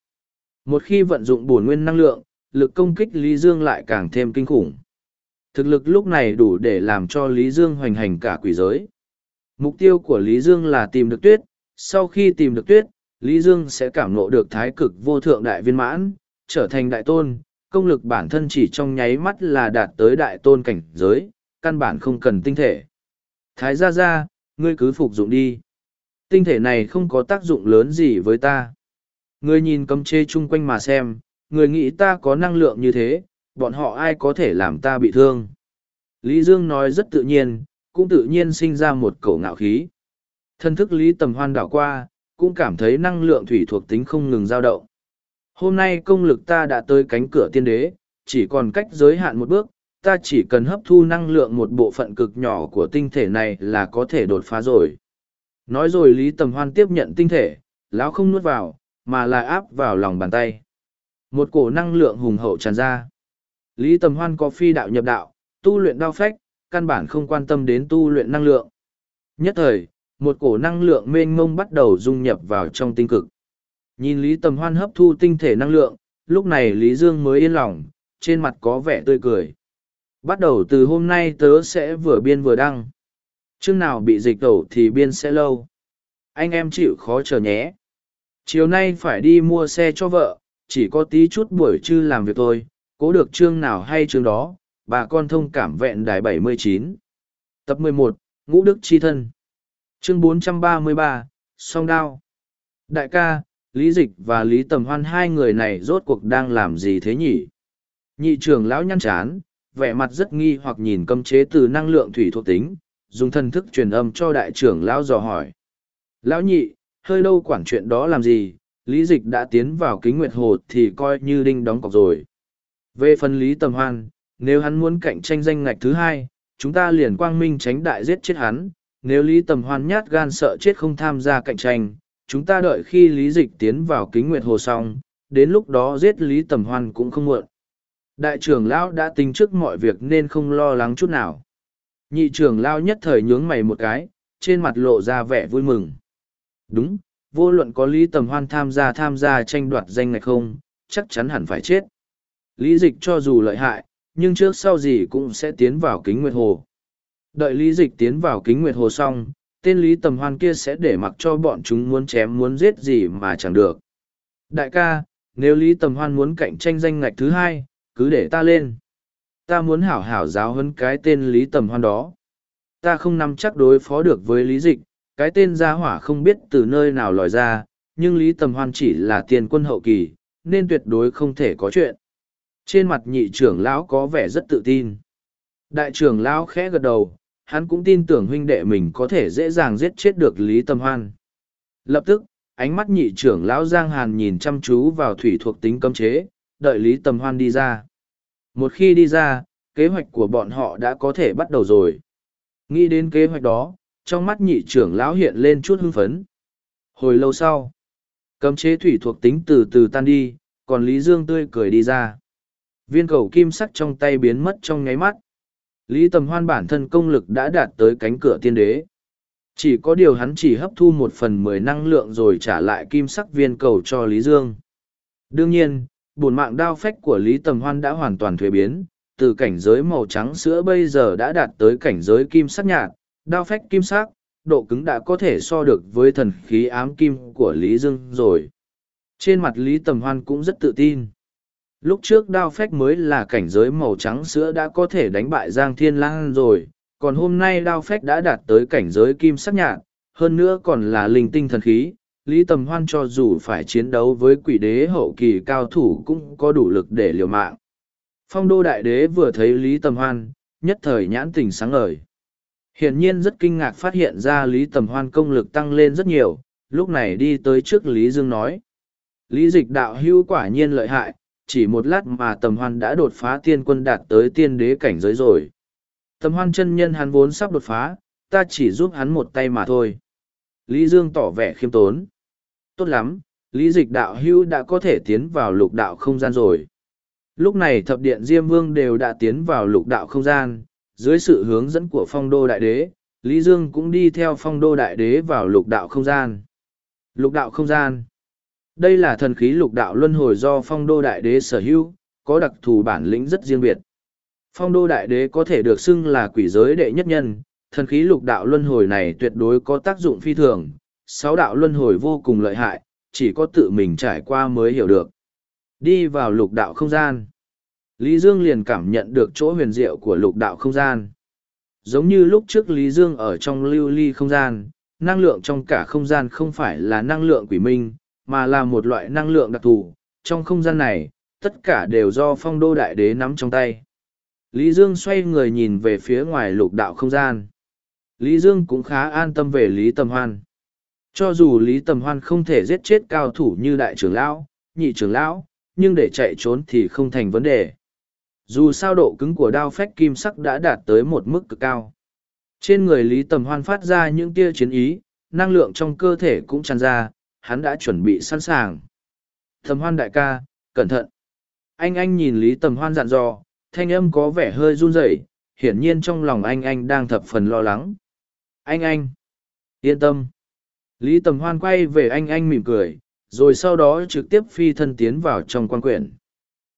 S1: Một khi vận dụng bổn nguyên năng lượng, lực công kích Lý Dương lại càng thêm kinh khủng. Thực lực lúc này đủ để làm cho Lý Dương hoành hành cả quỷ giới. Mục tiêu của Lý Dương là tìm được tuyết, sau khi tìm được tuyết, Lý Dương sẽ cảm ngộ được thái cực vô thượng đại viên mãn, trở thành đại tôn, công lực bản thân chỉ trong nháy mắt là đạt tới đại tôn cảnh giới, căn bản không cần tinh thể. Thái gia gia, ngươi cứ phục dụng đi. Tinh thể này không có tác dụng lớn gì với ta. Ngươi nhìn cấm chê chung quanh mà xem, người nghĩ ta có năng lượng như thế, bọn họ ai có thể làm ta bị thương. Lý Dương nói rất tự nhiên, cũng tự nhiên sinh ra một cổ ngạo khí. Thân thức Lý Tầm Hoan đảo qua, cũng cảm thấy năng lượng thủy thuộc tính không ngừng dao động. Hôm nay công lực ta đã tới cánh cửa tiên đế, chỉ còn cách giới hạn một bước, ta chỉ cần hấp thu năng lượng một bộ phận cực nhỏ của tinh thể này là có thể đột phá rồi. Nói rồi Lý Tầm Hoan tiếp nhận tinh thể, lão không nuốt vào, mà là áp vào lòng bàn tay. Một cổ năng lượng hùng hậu tràn ra. Lý Tầm Hoan có phi đạo nhập đạo, tu luyện đao phách, căn bản không quan tâm đến tu luyện năng lượng. Nhất thời, một cổ năng lượng mênh mông bắt đầu dung nhập vào trong tinh cực. Nhìn Lý Tầm Hoan hấp thu tinh thể năng lượng, lúc này Lý Dương mới yên lòng, trên mặt có vẻ tươi cười. Bắt đầu từ hôm nay tớ sẽ vừa biên vừa đăng. trước nào bị dịch tẩu thì biên sẽ lâu. Anh em chịu khó chờ nhé. Chiều nay phải đi mua xe cho vợ, chỉ có tí chút buổi trưa làm việc thôi, cố được chương nào hay chương đó, bà con thông cảm vẹn đài 79. Tập 11, Ngũ Đức Chi Thân. Chương 433, Song Đao. Đại ca, Lý Dịch và Lý Tầm Hoan hai người này rốt cuộc đang làm gì thế nhỉ? Nhị trưởng lão nhăn chán, vẻ mặt rất nghi hoặc nhìn cấm chế từ năng lượng thủy thuộc tính, dùng thân thức truyền âm cho đại trưởng lão dò hỏi. Lão nhị, hơi đâu quản chuyện đó làm gì, Lý Dịch đã tiến vào kính nguyệt hồ thì coi như đinh đóng cọc rồi. Về phần Lý Tầm Hoan, nếu hắn muốn cạnh tranh danh ngạch thứ hai, chúng ta liền quang minh tránh đại giết chết hắn. Nếu Lý Tầm Hoan nhát gan sợ chết không tham gia cạnh tranh, chúng ta đợi khi Lý Dịch tiến vào kính nguyệt hồ xong, đến lúc đó giết Lý Tầm Hoan cũng không muộn. Đại trưởng Lão đã tính trước mọi việc nên không lo lắng chút nào. Nhị trưởng Lão nhất thời nhướng mày một cái, trên mặt lộ ra vẻ vui mừng. Đúng, vô luận có Lý Tầm Hoan tham gia tham gia tranh đoạt danh ngạch không, chắc chắn hẳn phải chết. Lý dịch cho dù lợi hại, nhưng trước sau gì cũng sẽ tiến vào kính nguyệt hồ. Đợi lý dịch tiến vào kính nguyệt hồ xong, tên lý tầm hoan kia sẽ để mặc cho bọn chúng muốn chém muốn giết gì mà chẳng được. Đại ca, nếu lý tầm hoan muốn cạnh tranh danh ngạch thứ hai, cứ để ta lên. Ta muốn hảo hảo giáo huấn cái tên lý tầm hoan đó. Ta không nắm chắc đối phó được với lý dịch, cái tên gia hỏa không biết từ nơi nào lòi ra, nhưng lý tầm hoan chỉ là tiền quân hậu kỳ, nên tuyệt đối không thể có chuyện trên mặt nhị trưởng lão có vẻ rất tự tin. Đại trưởng lão khẽ gật đầu, hắn cũng tin tưởng huynh đệ mình có thể dễ dàng giết chết được lý tâm hoan. Lập tức, ánh mắt nhị trưởng lão giang hàn nhìn chăm chú vào thủy thuộc tính cấm chế, đợi lý tâm hoan đi ra. Một khi đi ra, kế hoạch của bọn họ đã có thể bắt đầu rồi. Nghĩ đến kế hoạch đó, trong mắt nhị trưởng lão hiện lên chút hưng phấn. Hồi lâu sau, cấm chế thủy thuộc tính từ từ tan đi, còn lý dương tươi cười đi ra. Viên cầu kim sắc trong tay biến mất trong nháy mắt. Lý Tầm Hoan bản thân công lực đã đạt tới cánh cửa tiên đế. Chỉ có điều hắn chỉ hấp thu một phần mười năng lượng rồi trả lại kim sắc viên cầu cho Lý Dương. Đương nhiên, bổn mạng đao phách của Lý Tầm Hoan đã hoàn toàn thuế biến, từ cảnh giới màu trắng sữa bây giờ đã đạt tới cảnh giới kim sắc nhạt, đao phách kim sắc, độ cứng đã có thể so được với thần khí ám kim của Lý Dương rồi. Trên mặt Lý Tầm Hoan cũng rất tự tin. Lúc trước đao phách mới là cảnh giới màu trắng sữa đã có thể đánh bại Giang Thiên Lang rồi, còn hôm nay đao phách đã đạt tới cảnh giới kim sắc nhạt, hơn nữa còn là linh tinh thần khí. Lý Tầm Hoan cho dù phải chiến đấu với quỷ đế hậu kỳ cao thủ cũng có đủ lực để liều mạng. Phong đô đại đế vừa thấy Lý Tầm Hoan, nhất thời nhãn tình sáng ngời. Hiển nhiên rất kinh ngạc phát hiện ra Lý Tầm Hoan công lực tăng lên rất nhiều, lúc này đi tới trước Lý Dương nói. Lý dịch đạo hưu quả nhiên lợi hại, chỉ một lát mà tầm hoan đã đột phá tiên quân đạt tới tiên đế cảnh giới rồi. Tầm hoan chân nhân hắn vốn sắp đột phá, ta chỉ giúp hắn một tay mà thôi. Lý Dương tỏ vẻ khiêm tốn. Tốt lắm, Lý Dịch đạo hưu đã có thể tiến vào lục đạo không gian rồi. Lúc này thập điện Diêm Vương đều đã tiến vào lục đạo không gian, dưới sự hướng dẫn của phong đô đại đế, Lý Dương cũng đi theo phong đô đại đế vào lục đạo không gian. Lục đạo không gian đây là thần khí lục đạo luân hồi do phong đô đại đế sở hữu, có đặc thù bản lĩnh rất riêng biệt. Phong đô đại đế có thể được xưng là quỷ giới đệ nhất nhân, thần khí lục đạo luân hồi này tuyệt đối có tác dụng phi thường, sáu đạo luân hồi vô cùng lợi hại, chỉ có tự mình trải qua mới hiểu được. Đi vào lục đạo không gian. Lý Dương liền cảm nhận được chỗ huyền diệu của lục đạo không gian. Giống như lúc trước Lý Dương ở trong lưu ly không gian, năng lượng trong cả không gian không phải là năng lượng quỷ minh, mà là một loại năng lượng đặc thù. Trong không gian này, tất cả đều do phong đô đại đế nắm trong tay. Lý Dương xoay người nhìn về phía ngoài lục đạo không gian. Lý Dương cũng khá an tâm về Lý Tầm Hoan. Cho dù Lý Tầm Hoan không thể giết chết cao thủ như đại trưởng lão, nhị trưởng lão, nhưng để chạy trốn thì không thành vấn đề. Dù sao độ cứng của đao phách kim sắc đã đạt tới một mức cực cao. Trên người Lý Tầm Hoan phát ra những tia chiến ý, năng lượng trong cơ thể cũng tràn ra, hắn đã chuẩn bị sẵn sàng. Thầm hoan đại ca, cẩn thận. Anh anh nhìn Lý Tầm Hoan dặn dò, thanh âm có vẻ hơi run rẩy, hiển nhiên trong lòng anh anh đang thập phần lo lắng. Anh anh, yên tâm. Lý Tầm Hoan quay về anh anh mỉm cười, rồi sau đó trực tiếp phi thân tiến vào trong quan quyển.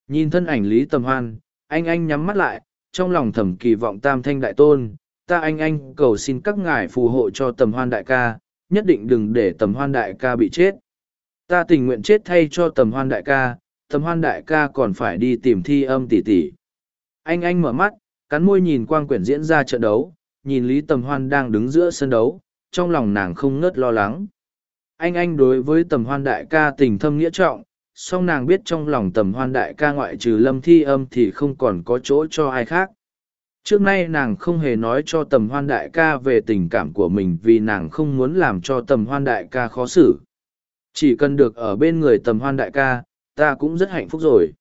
S1: Nhìn thân ảnh Lý Tầm Hoan, anh anh nhắm mắt lại, trong lòng thầm kỳ vọng tam thanh đại tôn, ta anh anh cầu xin các ngài phù hộ cho tầm hoan đại ca, nhất định đừng để tầm hoan đại ca bị chết. Ta tình nguyện chết thay cho tầm hoan đại ca, tầm hoan đại ca còn phải đi tìm thi âm tỷ tỷ. Anh anh mở mắt, cắn môi nhìn quang quyển diễn ra trận đấu, nhìn Lý Tầm Hoan đang đứng giữa sân đấu, trong lòng nàng không ngớt lo lắng. Anh anh đối với tầm hoan đại ca tình thâm nghĩa trọng, song nàng biết trong lòng tầm hoan đại ca ngoại trừ lâm thi âm thì không còn có chỗ cho ai khác. Trước nay nàng không hề nói cho tầm hoan đại ca về tình cảm của mình vì nàng không muốn làm cho tầm hoan đại ca khó xử. Chỉ cần được ở bên người tầm hoan đại ca, ta cũng rất hạnh phúc rồi.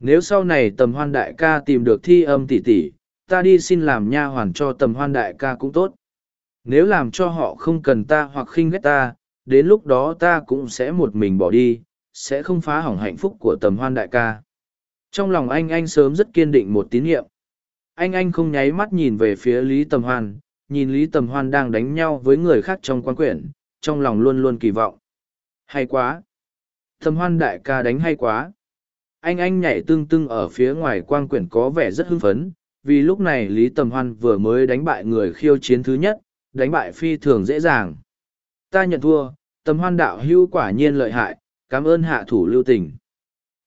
S1: Nếu sau này tầm hoan đại ca tìm được thi âm tỷ tỷ, ta đi xin làm nha hoàn cho tầm hoan đại ca cũng tốt. Nếu làm cho họ không cần ta hoặc khinh ghét ta, đến lúc đó ta cũng sẽ một mình bỏ đi, sẽ không phá hỏng hạnh phúc của tầm hoan đại ca. Trong lòng anh anh sớm rất kiên định một tín nhiệm. Anh anh không nháy mắt nhìn về phía Lý Tầm Hoan, nhìn Lý Tầm Hoan đang đánh nhau với người khác trong quan quyển, trong lòng luôn luôn kỳ vọng. Hay quá! Tầm Hoan đại ca đánh hay quá! Anh anh nhảy tương tưng ở phía ngoài quan quyển có vẻ rất hưng phấn, vì lúc này Lý Tầm Hoan vừa mới đánh bại người khiêu chiến thứ nhất, đánh bại phi thường dễ dàng. Ta nhận thua, Tầm Hoan đạo hưu quả nhiên lợi hại, cảm ơn hạ thủ lưu tình.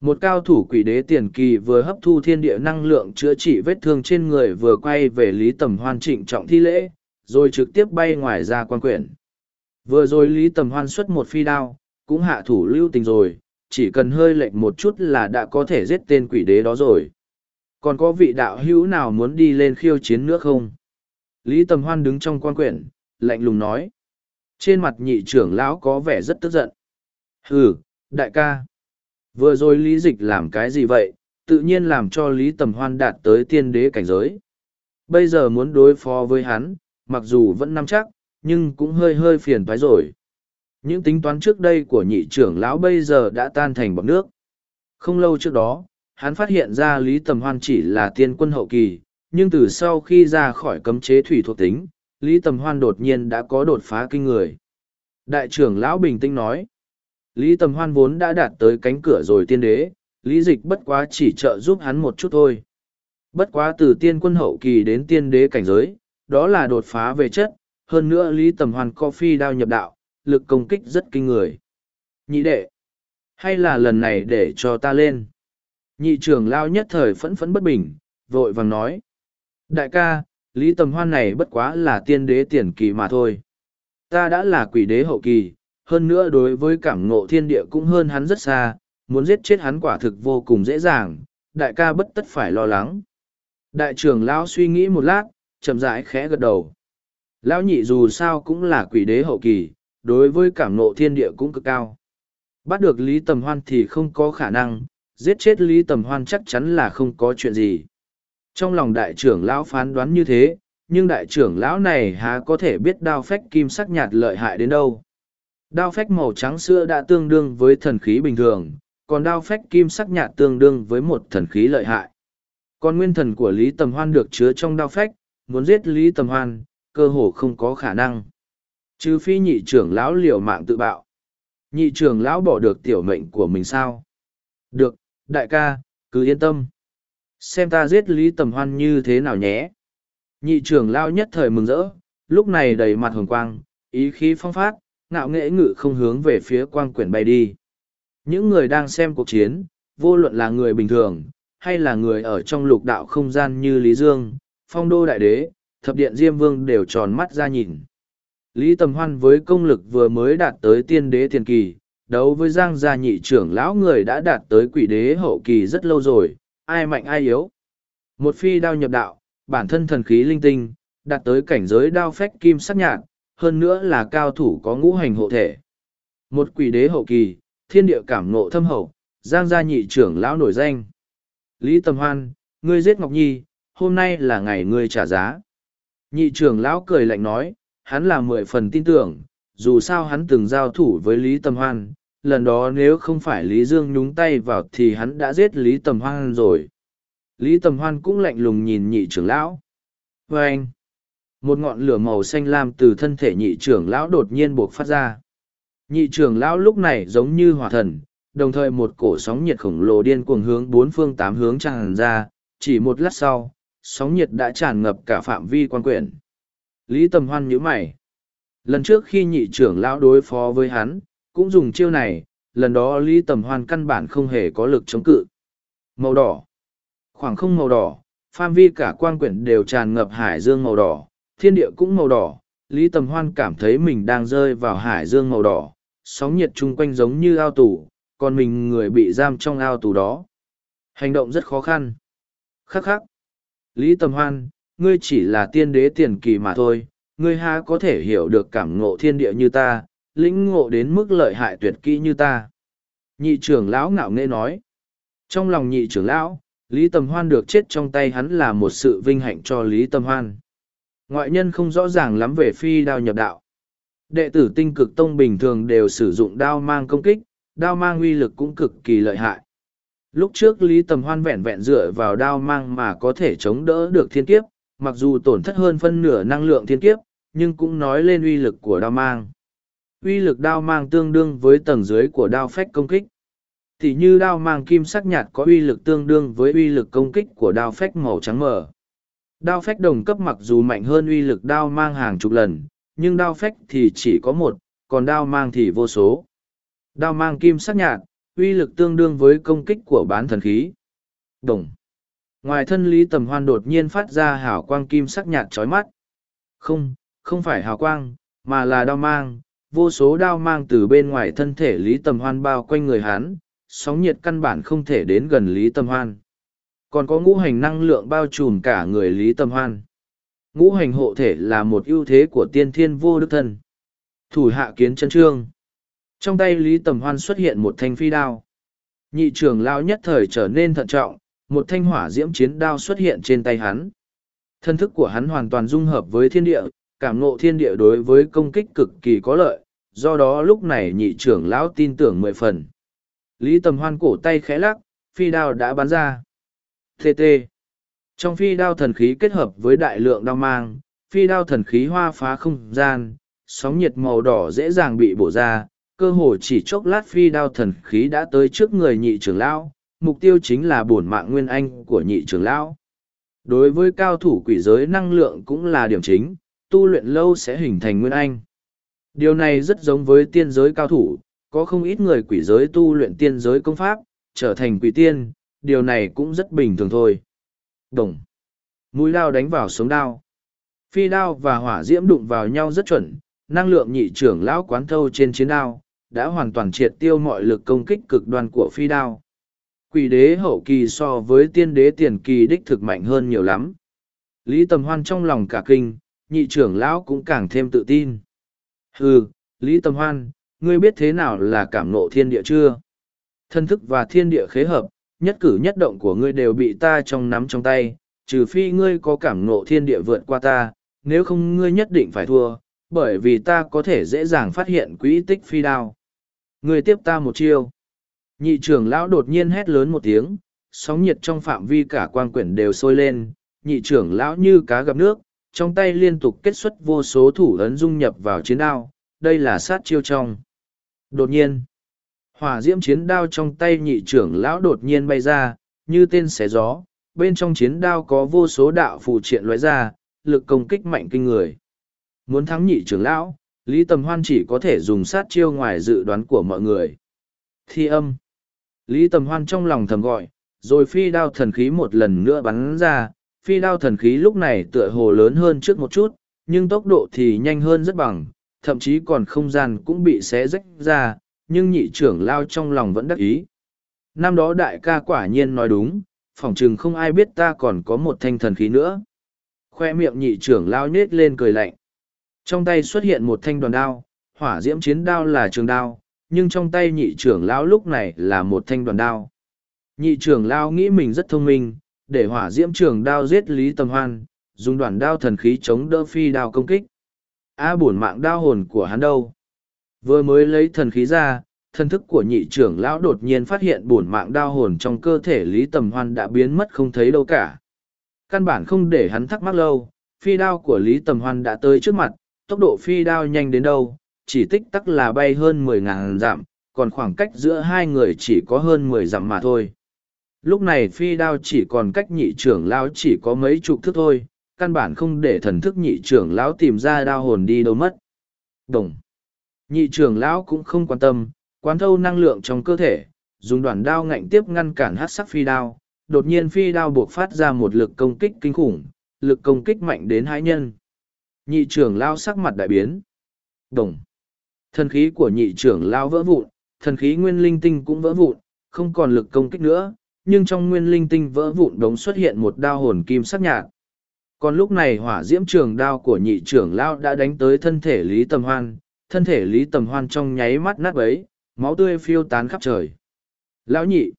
S1: Một cao thủ quỷ đế tiền kỳ vừa hấp thu thiên địa năng lượng chữa trị vết thương trên người vừa quay về Lý Tầm Hoan trịnh trọng thi lễ, rồi trực tiếp bay ngoài ra quan quyển. Vừa rồi Lý Tầm Hoan xuất một phi đao, cũng hạ thủ lưu tình rồi, chỉ cần hơi lệch một chút là đã có thể giết tên quỷ đế đó rồi. Còn có vị đạo hữu nào muốn đi lên khiêu chiến nữa không? Lý Tầm Hoan đứng trong quan quyển, lạnh lùng nói. Trên mặt nhị trưởng lão có vẻ rất tức giận. Hừ, đại ca vừa rồi lý dịch làm cái gì vậy? Tự nhiên làm cho lý tầm hoan đạt tới tiên đế cảnh giới. Bây giờ muốn đối phó với hắn, mặc dù vẫn nắm chắc, nhưng cũng hơi hơi phiền thoái rồi. Những tính toán trước đây của nhị trưởng lão bây giờ đã tan thành bọc nước. Không lâu trước đó, hắn phát hiện ra lý tầm hoan chỉ là tiên quân hậu kỳ, nhưng từ sau khi ra khỏi cấm chế thủy thuộc tính, lý tầm hoan đột nhiên đã có đột phá kinh người. Đại trưởng lão bình tĩnh nói Lý Tầm Hoan vốn đã đạt tới cánh cửa rồi tiên đế, Lý Dịch bất quá chỉ trợ giúp hắn một chút thôi. Bất quá từ tiên quân hậu kỳ đến tiên đế cảnh giới, đó là đột phá về chất, hơn nữa Lý Tầm Hoan co phi đao nhập đạo, lực công kích rất kinh người. Nhị đệ, hay là lần này để cho ta lên? Nhị trưởng lao nhất thời phẫn phẫn bất bình, vội vàng nói. Đại ca, Lý Tầm Hoan này bất quá là tiên đế tiền kỳ mà thôi. Ta đã là quỷ đế hậu kỳ, hơn nữa đối với cảm ngộ thiên địa cũng hơn hắn rất xa, muốn giết chết hắn quả thực vô cùng dễ dàng, đại ca bất tất phải lo lắng. Đại trưởng lão suy nghĩ một lát, chậm rãi khẽ gật đầu. Lão nhị dù sao cũng là quỷ đế hậu kỳ, đối với cảm ngộ thiên địa cũng cực cao. Bắt được Lý Tầm Hoan thì không có khả năng, giết chết Lý Tầm Hoan chắc chắn là không có chuyện gì. Trong lòng đại trưởng lão phán đoán như thế, nhưng đại trưởng lão này há có thể biết đao phách kim sắc nhạt lợi hại đến đâu. Đao phách màu trắng xưa đã tương đương với thần khí bình thường, còn đao phách kim sắc nhạt tương đương với một thần khí lợi hại. Còn nguyên thần của Lý Tầm Hoan được chứa trong đao phách, muốn giết Lý Tầm Hoan, cơ hồ không có khả năng. Trừ phi nhị trưởng lão liều mạng tự bạo. Nhị trưởng lão bỏ được tiểu mệnh của mình sao? Được, đại ca, cứ yên tâm. Xem ta giết Lý Tầm Hoan như thế nào nhé. Nhị trưởng lão nhất thời mừng rỡ, lúc này đầy mặt hồng quang, ý khí phong phát, ngạo nghễ ngự không hướng về phía quang quyển bay đi. Những người đang xem cuộc chiến, vô luận là người bình thường, hay là người ở trong lục đạo không gian như Lý Dương, Phong Đô Đại Đế, Thập Điện Diêm Vương đều tròn mắt ra nhìn. Lý Tầm Hoan với công lực vừa mới đạt tới tiên đế tiền kỳ, đấu với Giang gia nhị trưởng lão người đã đạt tới quỷ đế hậu kỳ rất lâu rồi, ai mạnh ai yếu. Một phi đao nhập đạo, bản thân thần khí linh tinh, đạt tới cảnh giới đao phách kim sắc nhạt, hơn nữa là cao thủ có ngũ hành hộ thể. Một quỷ đế hậu kỳ, thiên địa cảm ngộ thâm hậu, giang gia nhị trưởng lão nổi danh. Lý Tầm Hoan, ngươi giết Ngọc Nhi, hôm nay là ngày ngươi trả giá. Nhị trưởng lão cười lạnh nói, hắn là mười phần tin tưởng, dù sao hắn từng giao thủ với Lý Tầm Hoan, lần đó nếu không phải Lý Dương nhúng tay vào thì hắn đã giết Lý Tầm Hoan rồi. Lý Tầm Hoan cũng lạnh lùng nhìn nhị trưởng lão. Vâng! anh, một ngọn lửa màu xanh lam từ thân thể nhị trưởng lão đột nhiên buộc phát ra. Nhị trưởng lão lúc này giống như hỏa thần, đồng thời một cổ sóng nhiệt khổng lồ điên cuồng hướng bốn phương tám hướng tràn ra, chỉ một lát sau, sóng nhiệt đã tràn ngập cả phạm vi quan quyển. Lý Tầm Hoan nhíu mày. Lần trước khi nhị trưởng lão đối phó với hắn, cũng dùng chiêu này, lần đó Lý Tầm Hoan căn bản không hề có lực chống cự. Màu đỏ. Khoảng không màu đỏ, phạm vi cả quan quyển đều tràn ngập hải dương màu đỏ, thiên địa cũng màu đỏ. Lý Tầm Hoan cảm thấy mình đang rơi vào hải dương màu đỏ, sóng nhiệt chung quanh giống như ao tù, còn mình người bị giam trong ao tù đó. Hành động rất khó khăn. Khắc khắc. Lý Tầm Hoan, ngươi chỉ là tiên đế tiền kỳ mà thôi, ngươi há có thể hiểu được cảm ngộ thiên địa như ta, lĩnh ngộ đến mức lợi hại tuyệt kỹ như ta. Nhị trưởng lão ngạo nghễ nói. Trong lòng nhị trưởng lão, Lý Tầm Hoan được chết trong tay hắn là một sự vinh hạnh cho Lý Tầm Hoan. Ngoại nhân không rõ ràng lắm về phi đao nhập đạo. Đệ tử tinh cực tông bình thường đều sử dụng đao mang công kích, đao mang uy lực cũng cực kỳ lợi hại. Lúc trước Lý Tầm Hoan vẹn vẹn dựa vào đao mang mà có thể chống đỡ được thiên kiếp, mặc dù tổn thất hơn phân nửa năng lượng thiên kiếp, nhưng cũng nói lên uy lực của đao mang. Uy lực đao mang tương đương với tầng dưới của đao phách công kích. Thì như đao mang kim sắc nhạt có uy lực tương đương với uy lực công kích của đao phách màu trắng mờ. Đao phách đồng cấp mặc dù mạnh hơn uy lực đao mang hàng chục lần, nhưng đao phách thì chỉ có một, còn đao mang thì vô số. Đao mang kim sắc nhạt, uy lực tương đương với công kích của bán thần khí. Đồng. Ngoài thân Lý Tầm Hoan đột nhiên phát ra hào quang kim sắc nhạt chói mắt. Không, không phải hào quang, mà là đao mang. Vô số đao mang từ bên ngoài thân thể Lý Tầm Hoan bao quanh người hắn, sóng nhiệt căn bản không thể đến gần Lý Tầm Hoan. Còn có ngũ hành năng lượng bao trùm cả người Lý Tầm Hoan. Ngũ hành hộ thể là một ưu thế của tiên thiên vô đức thân. Thủ hạ kiến chân trương. Trong tay Lý Tầm Hoan xuất hiện một thanh phi đao. Nhị trưởng lao nhất thời trở nên thận trọng, một thanh hỏa diễm chiến đao xuất hiện trên tay hắn. Thân thức của hắn hoàn toàn dung hợp với thiên địa, cảm ngộ thiên địa đối với công kích cực kỳ có lợi, do đó lúc này nhị trưởng lão tin tưởng mười phần. Lý Tầm Hoan cổ tay khẽ lắc, phi đao đã bắn ra. TT. Trong phi đao thần khí kết hợp với đại lượng đao mang, phi đao thần khí hoa phá không gian, sóng nhiệt màu đỏ dễ dàng bị bổ ra, cơ hồ chỉ chốc lát phi đao thần khí đã tới trước người nhị trưởng lão, mục tiêu chính là bổn mạng nguyên anh của nhị trưởng lão. Đối với cao thủ quỷ giới năng lượng cũng là điểm chính, tu luyện lâu sẽ hình thành nguyên anh. Điều này rất giống với tiên giới cao thủ, có không ít người quỷ giới tu luyện tiên giới công pháp, trở thành quỷ tiên, điều này cũng rất bình thường thôi. Đồng. Mũi đao đánh vào sống đao. Phi đao và hỏa diễm đụng vào nhau rất chuẩn, năng lượng nhị trưởng lão quán thâu trên chiến đao, đã hoàn toàn triệt tiêu mọi lực công kích cực đoan của phi đao. Quỷ đế hậu kỳ so với tiên đế tiền kỳ đích thực mạnh hơn nhiều lắm. Lý Tầm Hoan trong lòng cả kinh, nhị trưởng lão cũng càng thêm tự tin. Hừ, Lý Tầm Hoan, ngươi biết thế nào là cảm nộ thiên địa chưa? Thân thức và thiên địa khế hợp, nhất cử nhất động của ngươi đều bị ta trong nắm trong tay, trừ phi ngươi có cảm nộ thiên địa vượt qua ta, nếu không ngươi nhất định phải thua, bởi vì ta có thể dễ dàng phát hiện quỹ tích phi đao. Ngươi tiếp ta một chiêu. Nhị trưởng lão đột nhiên hét lớn một tiếng, sóng nhiệt trong phạm vi cả quang quyển đều sôi lên, nhị trưởng lão như cá gặp nước, trong tay liên tục kết xuất vô số thủ ấn dung nhập vào chiến đao, đây là sát chiêu trong. Đột nhiên, hỏa diễm chiến đao trong tay nhị trưởng lão đột nhiên bay ra, như tên xé gió, bên trong chiến đao có vô số đạo phù triện lóe ra, lực công kích mạnh kinh người. Muốn thắng nhị trưởng lão, Lý Tầm Hoan chỉ có thể dùng sát chiêu ngoài dự đoán của mọi người. Thi âm. Lý Tầm Hoan trong lòng thầm gọi, rồi phi đao thần khí một lần nữa bắn ra. Phi đao thần khí lúc này tựa hồ lớn hơn trước một chút, nhưng tốc độ thì nhanh hơn rất bằng, thậm chí còn không gian cũng bị xé rách ra, nhưng nhị trưởng lao trong lòng vẫn đắc ý. Năm đó đại ca quả nhiên nói đúng, phỏng chừng không ai biết ta còn có một thanh thần khí nữa. Khoe miệng nhị trưởng lao nết lên cười lạnh. Trong tay xuất hiện một thanh đoàn đao, hỏa diễm chiến đao là trường đao, nhưng trong tay nhị trưởng lao lúc này là một thanh đoàn đao. Nhị trưởng lao nghĩ mình rất thông minh, để hỏa diễm trường đao giết Lý Tầm Hoan, dùng đoàn đao thần khí chống đỡ phi đao công kích. A à, bổn mạng đao hồn của hắn đâu? Vừa mới lấy thần khí ra, thân thức của nhị trưởng lão đột nhiên phát hiện bổn mạng đao hồn trong cơ thể Lý Tầm Hoan đã biến mất không thấy đâu cả. Căn bản không để hắn thắc mắc lâu, phi đao của Lý Tầm Hoan đã tới trước mặt, tốc độ phi đao nhanh đến đâu, chỉ tích tắc là bay hơn mười ngàn dặm, còn khoảng cách giữa hai người chỉ có hơn mười dặm mà thôi. Lúc này phi đao chỉ còn cách nhị trưởng lão chỉ có mấy chục thước thôi, căn bản không để thần thức nhị trưởng lão tìm ra đao hồn đi đâu mất. Đồng. Nhị trưởng lão cũng không quan tâm, quán thâu năng lượng trong cơ thể, dùng đoạn đao ngạnh tiếp ngăn cản hát sắc phi đao. Đột nhiên phi đao buộc phát ra một lực công kích kinh khủng, lực công kích mạnh đến hai nhân. Nhị trưởng lão sắc mặt đại biến. Đồng. Thần khí của nhị trưởng lão vỡ vụn, thần khí nguyên linh tinh cũng vỡ vụn, không còn lực công kích nữa, nhưng trong nguyên linh tinh vỡ vụn đống xuất hiện một đao hồn kim sắc nhạt. Còn lúc này hỏa diễm trường đao của nhị trưởng lão đã đánh tới thân thể Lý Tầm Hoan, thân thể Lý Tầm Hoan trong nháy mắt nát bấy, máu tươi phiêu tán khắp trời. Lão nhị,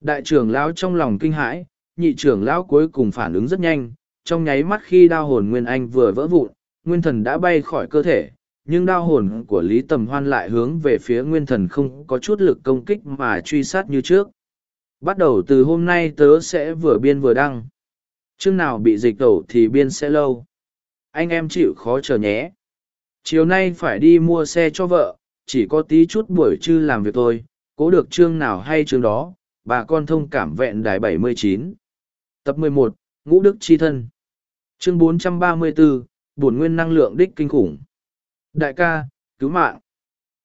S1: đại trưởng lão trong lòng kinh hãi, nhị trưởng lão cuối cùng phản ứng rất nhanh, trong nháy mắt khi đao hồn Nguyên Anh vừa vỡ vụn, Nguyên Thần đã bay khỏi cơ thể, nhưng đao hồn của Lý Tầm Hoan lại hướng về phía Nguyên Thần không có chút lực công kích mà truy sát như trước. Bắt đầu từ hôm nay tớ sẽ vừa biên vừa đăng. Chương nào bị dịch tẩu thì biên sẽ lâu. Anh em chịu khó chờ nhé. Chiều nay phải đi mua xe cho vợ, chỉ có tí chút buổi trưa làm việc thôi, cố được chương nào hay chương đó, bà con thông cảm vẹn đài 79. Tập 11, Ngũ Đức Chi Thân. Chương 434, Bổn Nguyên Năng Lượng Đích Kinh Khủng. Đại ca, cứu mạng.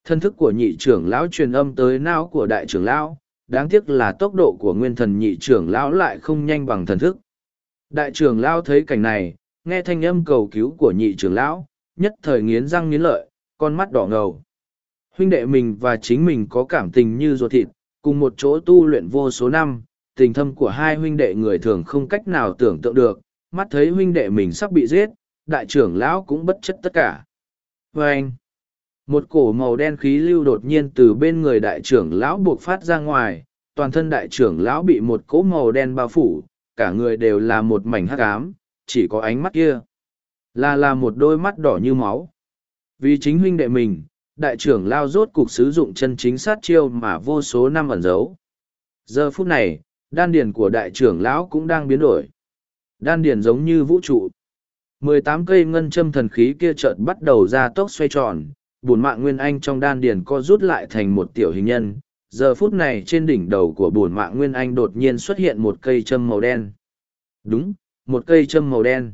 S1: Thân thức của nhị trưởng lão truyền âm tới não của đại trưởng lão, đáng tiếc là tốc độ của nguyên thần nhị trưởng lão lại không nhanh bằng thần thức. Đại trưởng lão thấy cảnh này, nghe thanh âm cầu cứu của nhị trưởng lão, nhất thời nghiến răng nghiến lợi, con mắt đỏ ngầu. Huynh đệ mình và chính mình có cảm tình như ruột thịt, cùng một chỗ tu luyện vô số năm, tình thâm của hai huynh đệ người thường không cách nào tưởng tượng được, mắt thấy huynh đệ mình sắp bị giết, đại trưởng lão cũng bất chấp tất cả. Và anh, một cổ màu đen khí lưu đột nhiên từ bên người đại trưởng lão buộc phát ra ngoài, toàn thân đại trưởng lão bị một cỗ màu đen bao phủ, cả người đều là một mảnh hắc ám, chỉ có ánh mắt kia. Là là một đôi mắt đỏ như máu. Vì chính huynh đệ mình, đại trưởng lao rốt cục sử dụng chân chính sát chiêu mà vô số năm ẩn giấu. Giờ phút này, đan điền của đại trưởng lão cũng đang biến đổi. Đan điền giống như vũ trụ. mười tám cây ngân châm thần khí kia chợt bắt đầu ra tốc xoay tròn, bùn mạng nguyên anh trong đan điền co rút lại thành một tiểu hình nhân. Giờ phút này trên đỉnh đầu của bùn mạng nguyên anh đột nhiên xuất hiện một cây châm màu đen. Đúng, một cây châm màu đen.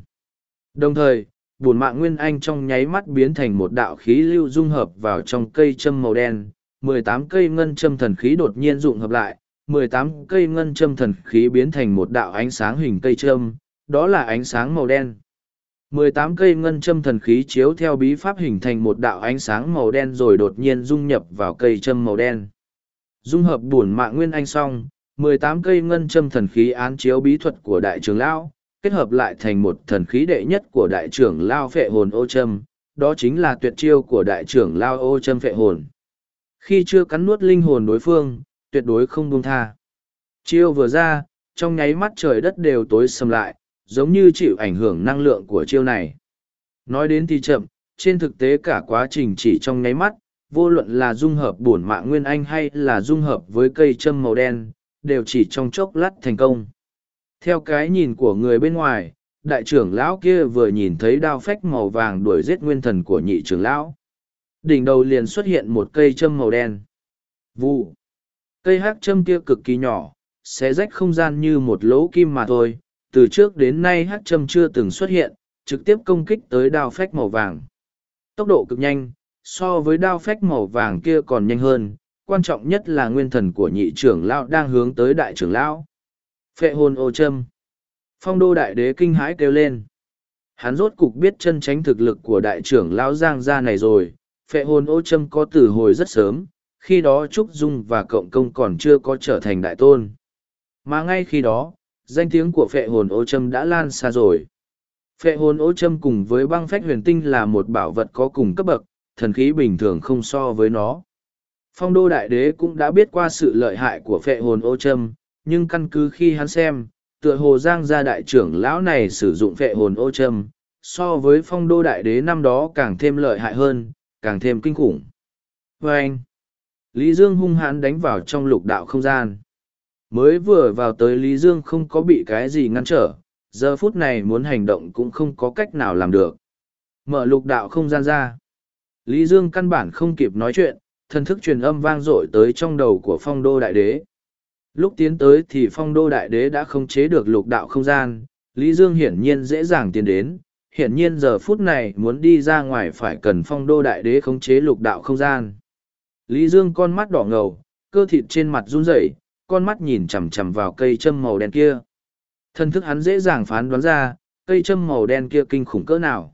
S1: Đồng thời, bùn mạng nguyên anh trong nháy mắt biến thành một đạo khí lưu dung hợp vào trong cây châm màu đen. mười tám cây ngân châm thần khí đột nhiên dụng hợp lại, mười tám cây ngân châm thần khí biến thành một đạo ánh sáng hình cây châm, đó là ánh sáng màu đen. mười tám cây ngân châm thần khí chiếu theo bí pháp hình thành một đạo ánh sáng màu đen rồi đột nhiên dung nhập vào cây châm màu đen. Dung hợp bùn mạng nguyên anh xong, mười tám cây ngân châm thần khí án chiếu bí thuật của đại trưởng lão, kết hợp lại thành một thần khí đệ nhất của đại trưởng lao phệ hồn ô châm, đó chính là tuyệt chiêu của đại trưởng lao ô châm phệ hồn. Khi chưa cắn nuốt linh hồn đối phương, tuyệt đối không buông tha. Chiêu vừa ra, trong nháy mắt trời đất đều tối sầm lại, giống như chịu ảnh hưởng năng lượng của chiêu này. Nói đến thì chậm, trên thực tế cả quá trình chỉ trong nháy mắt, vô luận là dung hợp bổn mạng nguyên anh hay là dung hợp với cây châm màu đen, đều chỉ trong chốc lát thành công. Theo cái nhìn của người bên ngoài, đại trưởng lão kia vừa nhìn thấy đao phách màu vàng đuổi giết nguyên thần của nhị trưởng lão. Đỉnh đầu liền xuất hiện một cây châm màu đen. Vụ. Cây hắc châm kia cực kỳ nhỏ, xé rách không gian như một lỗ kim mà thôi. Từ trước đến nay hắc châm chưa từng xuất hiện, trực tiếp công kích tới đao phách màu vàng. Tốc độ cực nhanh, so với đao phách màu vàng kia còn nhanh hơn. Quan trọng nhất là nguyên thần của nhị trưởng lão đang hướng tới đại trưởng lão Phệ hồn ô châm. Phong đô đại đế kinh hãi kêu lên. Hắn rốt cục biết chân tránh thực lực của đại trưởng lão Giang gia này rồi. Phệ hồn ô châm có từ hồi rất sớm, khi đó Trúc Dung và Cộng Công còn chưa có trở thành đại tôn. Mà ngay khi đó, danh tiếng của phệ hồn ô châm đã lan xa rồi. Phệ hồn ô châm cùng với băng phách huyền tinh là một bảo vật có cùng cấp bậc, thần khí bình thường không so với nó. Phong đô đại đế cũng đã biết qua sự lợi hại của phệ hồn ô châm, nhưng căn cứ khi hắn xem, tựa hồ giang gia đại trưởng lão này sử dụng phệ hồn ô châm, so với phong đô đại đế năm đó càng thêm lợi hại hơn, càng thêm kinh khủng. Và anh, Lý Dương hung hãn đánh vào trong lục đạo không gian. Mới vừa vào tới Lý Dương không có bị cái gì ngăn trở, giờ phút này muốn hành động cũng không có cách nào làm được. Mở lục đạo không gian ra. Lý Dương căn bản không kịp nói chuyện, thần thức truyền âm vang dội tới trong đầu của phong đô đại đế. Lúc tiến tới thì phong đô đại đế đã không chế được lục đạo không gian, Lý Dương hiển nhiên dễ dàng tiến đến, hiển nhiên giờ phút này muốn đi ra ngoài phải cần phong đô đại đế khống chế lục đạo không gian. Lý Dương con mắt đỏ ngầu, cơ thịt trên mặt run rẩy, con mắt nhìn chằm chằm vào cây châm màu đen kia. Thân thức hắn dễ dàng phán đoán ra, cây châm màu đen kia kinh khủng cỡ nào.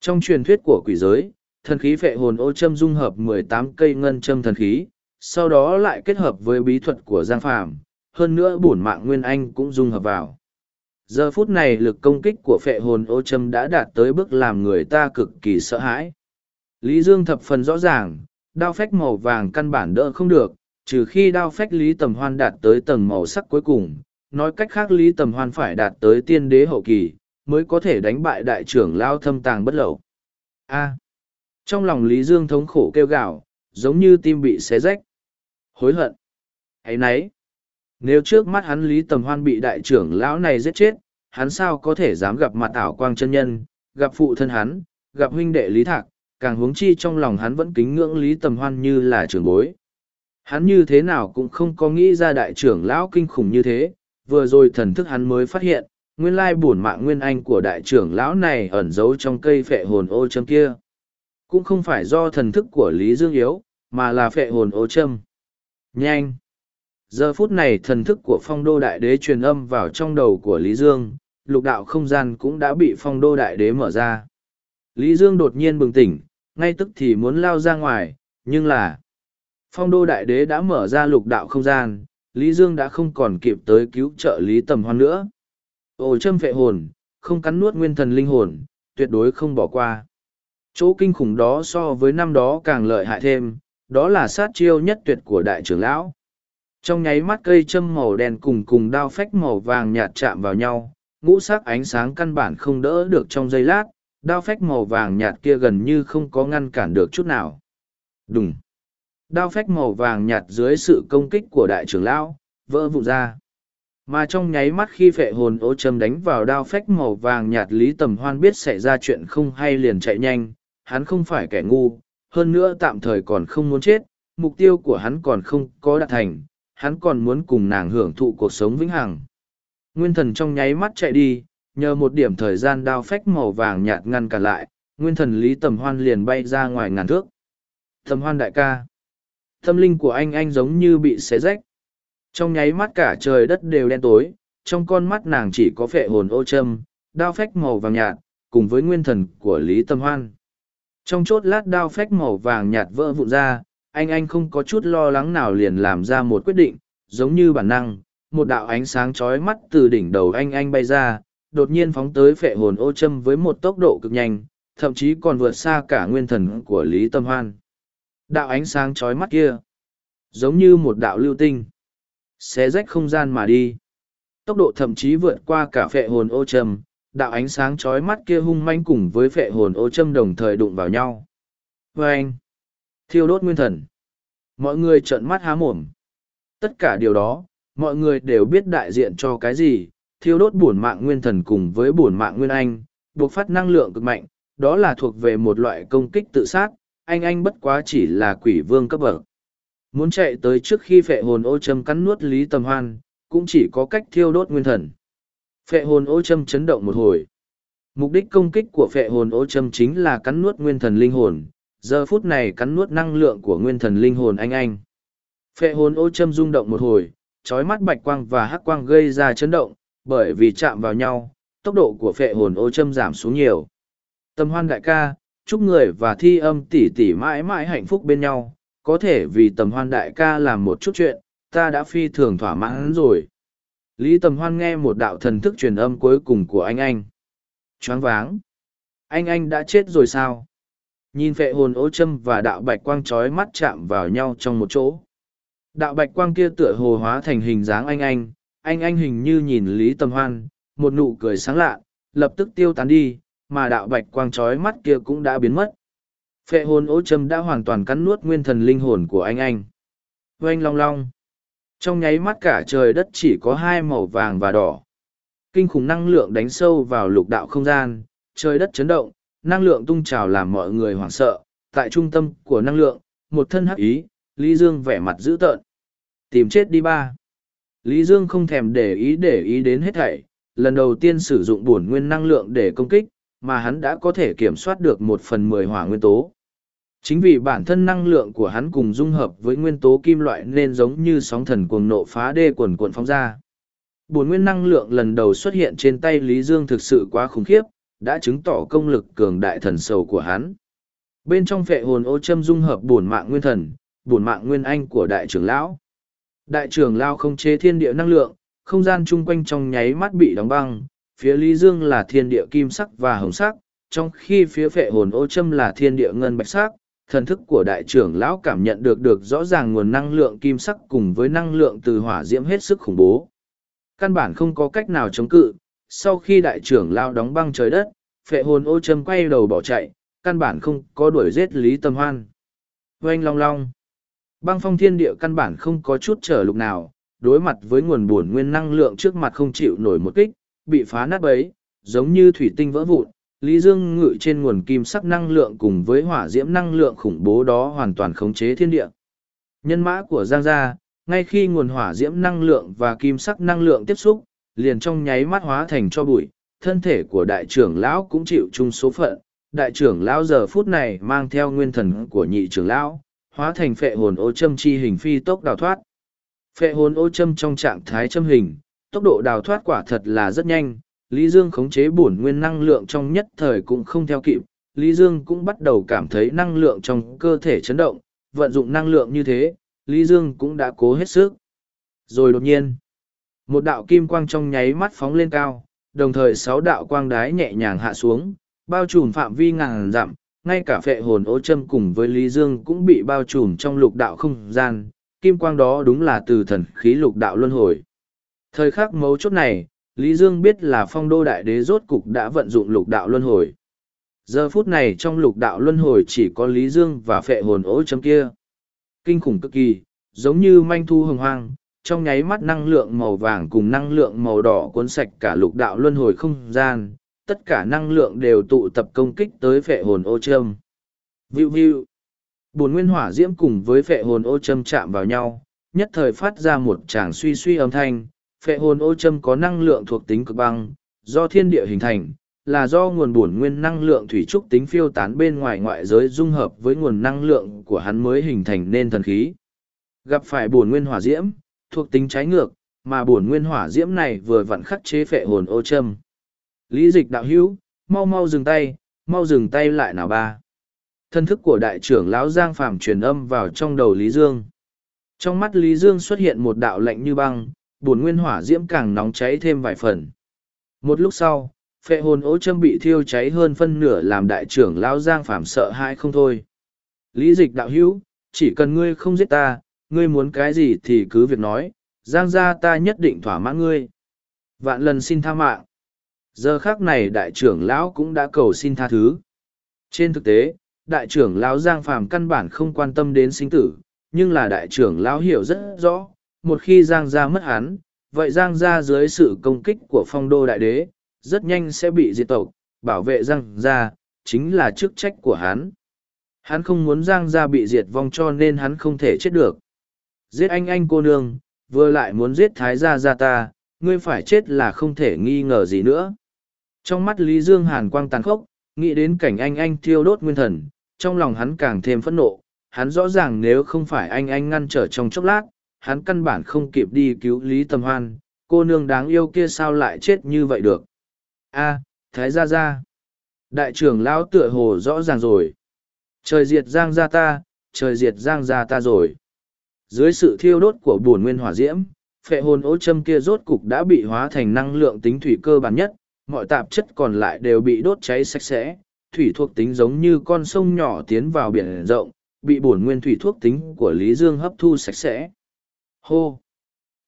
S1: Trong truyền thuyết của quỷ giới, thần khí phệ hồn ô châm dung hợp mười tám cây ngân châm thần khí, sau đó lại kết hợp với bí thuật của Giang Phàm, hơn nữa bổn mạng Nguyên Anh cũng dung hợp vào. Giờ phút này lực công kích của phệ hồn ô châm đã đạt tới bước làm người ta cực kỳ sợ hãi. Lý Dương thập phần rõ ràng, đao phách màu vàng căn bản đỡ không được, trừ khi đao phách Lý Tầm Hoan đạt tới tầng màu sắc cuối cùng. Nói cách khác Lý Tầm Hoan phải đạt tới tiên đế hậu kỳ, mới có thể đánh bại đại trưởng lao thâm tàng bất lậu. A. trong lòng Lý Dương thống khổ kêu gào, giống như tim bị xé rách. Hối hận. ấy nấy. Nếu trước mắt hắn Lý Tầm Hoan bị đại trưởng lão này giết chết, hắn sao có thể dám gặp mặt ảo quang chân nhân, gặp phụ thân hắn, gặp huynh đệ Lý Thạc, càng huống chi trong lòng hắn vẫn kính ngưỡng Lý Tầm Hoan như là trường bối. Hắn như thế nào cũng không có nghĩ ra đại trưởng lão kinh khủng như thế, vừa rồi thần thức hắn mới phát hiện, nguyên lai bổn mạng nguyên anh của đại trưởng lão này ẩn giấu trong cây phệ hồn ô châm kia. Cũng không phải do thần thức của Lý Dương yếu, mà là phệ hồn ô châm. Nhanh! Giờ phút này thần thức của phong đô đại đế truyền âm vào trong đầu của Lý Dương, lục đạo không gian cũng đã bị phong đô đại đế mở ra. Lý Dương đột nhiên bừng tỉnh, ngay tức thì muốn lao ra ngoài, nhưng là phong đô đại đế đã mở ra lục đạo không gian, Lý Dương đã không còn kịp tới cứu trợ Lý Tầm Hoan nữa. Ồ châm phệ hồn, không cắn nuốt nguyên thần linh hồn, tuyệt đối không bỏ qua. Chỗ kinh khủng đó so với năm đó càng lợi hại thêm, đó là sát chiêu nhất tuyệt của đại trưởng lão. Trong nháy mắt cây châm màu đen cùng cùng đao phách màu vàng nhạt chạm vào nhau, ngũ sắc ánh sáng căn bản không đỡ được trong giây lát, đao phách màu vàng nhạt kia gần như không có ngăn cản được chút nào. Đùng! Đao phách màu vàng nhạt dưới sự công kích của đại trưởng lão, vỡ vụn ra. Mà trong nháy mắt khi phệ hồn ô châm đánh vào đao phách màu vàng nhạt Lý Tầm Hoan biết xảy ra chuyện không hay liền chạy nhanh, hắn không phải kẻ ngu, hơn nữa tạm thời còn không muốn chết, mục tiêu của hắn còn không có đạt thành, hắn còn muốn cùng nàng hưởng thụ cuộc sống vĩnh hằng. Nguyên thần trong nháy mắt chạy đi, nhờ một điểm thời gian đao phách màu vàng nhạt ngăn cản lại, nguyên thần Lý Tầm Hoan liền bay ra ngoài ngàn thước. Tầm Hoan đại ca. Tâm linh của anh anh giống như bị xé rách. Trong nháy mắt cả trời đất đều đen tối, trong con mắt nàng chỉ có phệ hồn ô châm, đao phách màu vàng nhạt, cùng với nguyên thần của Lý Tâm Hoan. Trong chốt lát đao phách màu vàng nhạt vỡ vụn ra, anh anh không có chút lo lắng nào liền làm ra một quyết định, giống như bản năng, một đạo ánh sáng chói mắt từ đỉnh đầu anh anh bay ra, đột nhiên phóng tới phệ hồn ô châm với một tốc độ cực nhanh, thậm chí còn vượt xa cả nguyên thần của Lý Tâm Hoan. Đạo ánh sáng chói mắt kia, giống như một đạo lưu tinh, xé rách không gian mà đi. Tốc độ thậm chí vượt qua cả phệ hồn ô châm, đạo ánh sáng chói mắt kia hung manh cùng với phệ hồn ô châm đồng thời đụng vào nhau. Và anh, thiêu đốt nguyên thần. Mọi người trợn mắt há mồm. Tất cả điều đó, mọi người đều biết đại diện cho cái gì, thiêu đốt bổn mạng nguyên thần cùng với bổn mạng nguyên anh, buộc phát năng lượng cực mạnh, đó là thuộc về một loại công kích tự sát, anh anh bất quá chỉ là quỷ vương cấp bậc. Muốn chạy tới trước khi phệ hồn ô châm cắn nuốt Lý Tầm Hoan, cũng chỉ có cách thiêu đốt nguyên thần. Phệ hồn ô châm chấn động một hồi. Mục đích công kích của phệ hồn ô châm chính là cắn nuốt nguyên thần linh hồn, giờ phút này cắn nuốt năng lượng của nguyên thần linh hồn anh anh. Phệ hồn ô châm rung động một hồi, trói mắt bạch quang và hắc quang gây ra chấn động, bởi vì chạm vào nhau, tốc độ của phệ hồn ô châm giảm xuống nhiều. Tâm hoan đại ca, chúc người và thi âm tỷ tỷ mãi mãi hạnh phúc bên nhau, có thể vì tầm hoan đại ca làm một chút chuyện, ta đã phi thường thỏa mãn rồi. Lý tầm hoan nghe một đạo thần thức truyền âm cuối cùng của anh anh. Choáng váng. Anh anh đã chết rồi sao? Nhìn phệ hồn ô châm và đạo bạch quang trói mắt chạm vào nhau trong một chỗ. Đạo bạch quang kia tựa hồ hóa thành hình dáng anh anh, anh anh hình như nhìn Lý Tầm Hoan, một nụ cười sáng lạ, lập tức tiêu tán đi, mà đạo bạch quang trói mắt kia cũng đã biến mất. Phệ hồn ô châm đã hoàn toàn cắn nuốt nguyên thần linh hồn của anh anh. Oanh long long. Trong nháy mắt cả trời đất chỉ có hai màu vàng và đỏ. Kinh khủng năng lượng đánh sâu vào lục đạo không gian, trời đất chấn động, năng lượng tung trào làm mọi người hoảng sợ. Tại trung tâm của năng lượng, một thân hắc ý, Lý Dương vẻ mặt dữ tợn. Tìm chết đi ba. Lý Dương không thèm để ý để ý đến hết thảy, lần đầu tiên sử dụng bổn nguyên năng lượng để công kích, mà hắn đã có thể kiểm soát được một phần mười hỏa nguyên tố. Chính vì bản thân năng lượng của hắn cùng dung hợp với nguyên tố kim loại nên giống như sóng thần cuồng nộ phá đê quần cuộn phóng ra. Bốn nguyên năng lượng lần đầu xuất hiện trên tay Lý Dương thực sự quá khủng khiếp, đã chứng tỏ công lực cường đại thần sầu của hắn. Bên trong phệ hồn ô châm dung hợp bổn mạng nguyên thần, bổn mạng nguyên anh của đại trưởng lão. Đại trưởng lão không chế thiên địa năng lượng, không gian chung quanh trong nháy mắt bị đóng băng, phía Lý Dương là thiên địa kim sắc và hồng sắc, trong khi phía phệ hồn ô châm là thiên địa ngân bạch sắc, thần thức của đại trưởng lão cảm nhận được được rõ ràng nguồn năng lượng kim sắc cùng với năng lượng từ hỏa diễm hết sức khủng bố. Căn bản không có cách nào chống cự, sau khi đại trưởng lão đóng băng trời đất, phệ hồn ô châm quay đầu bỏ chạy, căn bản không có đuổi giết Lý Tâm Hoan. Oanh long long. Băng phong thiên địa căn bản không có chút trở lục nào, đối mặt với nguồn buồn nguyên năng lượng trước mặt không chịu nổi một kích, bị phá nát bấy, giống như thủy tinh vỡ vụn. Lý Dương ngự trên nguồn kim sắc năng lượng cùng với hỏa diễm năng lượng khủng bố đó hoàn toàn khống chế thiên địa. Nhân mã của Giang Gia, ngay khi nguồn hỏa diễm năng lượng và kim sắc năng lượng tiếp xúc, liền trong nháy mắt hóa thành cho bụi, thân thể của đại trưởng lão cũng chịu chung số phận. Đại trưởng lão giờ phút này mang theo nguyên thần của nhị trưởng lão, hóa thành phệ hồn ô châm chi hình phi tốc đào thoát. Phệ hồn ô châm trong trạng thái châm hình, tốc độ đào thoát quả thật là rất nhanh, Lý Dương khống chế bổn nguyên năng lượng trong nhất thời cũng không theo kịp, Lý Dương cũng bắt đầu cảm thấy năng lượng trong cơ thể chấn động, vận dụng năng lượng như thế, Lý Dương cũng đã cố hết sức. Rồi đột nhiên, một đạo kim quang trong nháy mắt phóng lên cao, đồng thời sáu đạo quang đái nhẹ nhàng hạ xuống, bao trùm phạm vi ngàn dặm, ngay cả phệ hồn ô châm cùng với Lý Dương cũng bị bao trùm trong lục đạo không gian, kim quang đó đúng là từ thần khí lục đạo luân hồi. Thời khắc mấu chốt này, Lý Dương biết là phong đô đại đế rốt cục đã vận dụng lục đạo luân hồi. Giờ phút này trong lục đạo luân hồi chỉ có Lý Dương và phệ hồn ố chấm kia. Kinh khủng cực kỳ, giống như manh thu hồng hoang, trong nháy mắt năng lượng màu vàng cùng năng lượng màu đỏ cuốn sạch cả lục đạo luân hồi không gian, tất cả năng lượng đều tụ tập công kích tới phệ hồn ô châm. View view. Bồn nguyên hỏa diễm cùng với phệ hồn ô châm chạm vào nhau, nhất thời phát ra một tràng suy suy âm thanh, phệ hồn ô châm có năng lượng thuộc tính cực băng, do thiên địa hình thành, là do nguồn bổn nguyên năng lượng thủy trúc tính phiêu tán bên ngoài ngoại giới dung hợp với nguồn năng lượng của hắn mới hình thành nên thần khí. Gặp phải bổn nguyên hỏa diễm, thuộc tính trái ngược, mà bổn nguyên hỏa diễm này vừa vặn khắc chế phệ hồn ô châm. Lý dịch đạo hữu, mau mau dừng tay, mau dừng tay lại nào ba. Thân thức của đại trưởng lão Giang Phàm truyền âm vào trong đầu Lý Dương. Trong mắt Lý Dương xuất hiện một đạo lạnh như băng, bổn nguyên hỏa diễm càng nóng cháy thêm vài phần. Một lúc sau, phệ hồn ố châm bị thiêu cháy hơn phân nửa làm đại trưởng lão Giang Phàm sợ hãi không thôi. Lý dịch đạo hữu, chỉ cần ngươi không giết ta, ngươi muốn cái gì thì cứ việc nói, Giang gia ta nhất định thỏa mãn ngươi. Vạn lần xin tha mạng. Giờ khác này đại trưởng lão cũng đã cầu xin tha thứ. Trên thực tế, đại trưởng lão Giang Phàm căn bản không quan tâm đến sinh tử, nhưng là đại trưởng lão hiểu rất rõ, một khi Giang gia mất hắn, vậy Giang gia dưới sự công kích của phong đô đại đế, rất nhanh sẽ bị diệt tộc, bảo vệ Giang gia, chính là chức trách của hắn. Hắn không muốn Giang gia bị diệt vong cho nên hắn không thể chết được. Giết anh anh cô nương, vừa lại muốn giết thái gia gia ta, ngươi phải chết là không thể nghi ngờ gì nữa. Trong mắt Lý Dương hàn quang tàn khốc, nghĩ đến cảnh anh anh thiêu đốt nguyên thần, trong lòng hắn càng thêm phẫn nộ. Hắn rõ ràng nếu không phải anh anh ngăn trở trong chốc lát, hắn căn bản không kịp đi cứu Lý Tâm Hoan, cô nương đáng yêu kia sao lại chết như vậy được. a Thái Gia Gia. Đại trưởng lão tựa hồ rõ ràng rồi. Trời diệt giang gia ta, trời diệt giang gia ta rồi. Dưới sự thiêu đốt của bổn nguyên hỏa diễm, phệ hồn ố châm kia rốt cục đã bị hóa thành năng lượng tính thủy cơ bản nhất, mọi tạp chất còn lại đều bị đốt cháy sạch sẽ. Thủy thuộc tính giống như con sông nhỏ tiến vào biển rộng, bị bổn nguyên thủy thuốc tính của Lý Dương hấp thu sạch sẽ. Hô!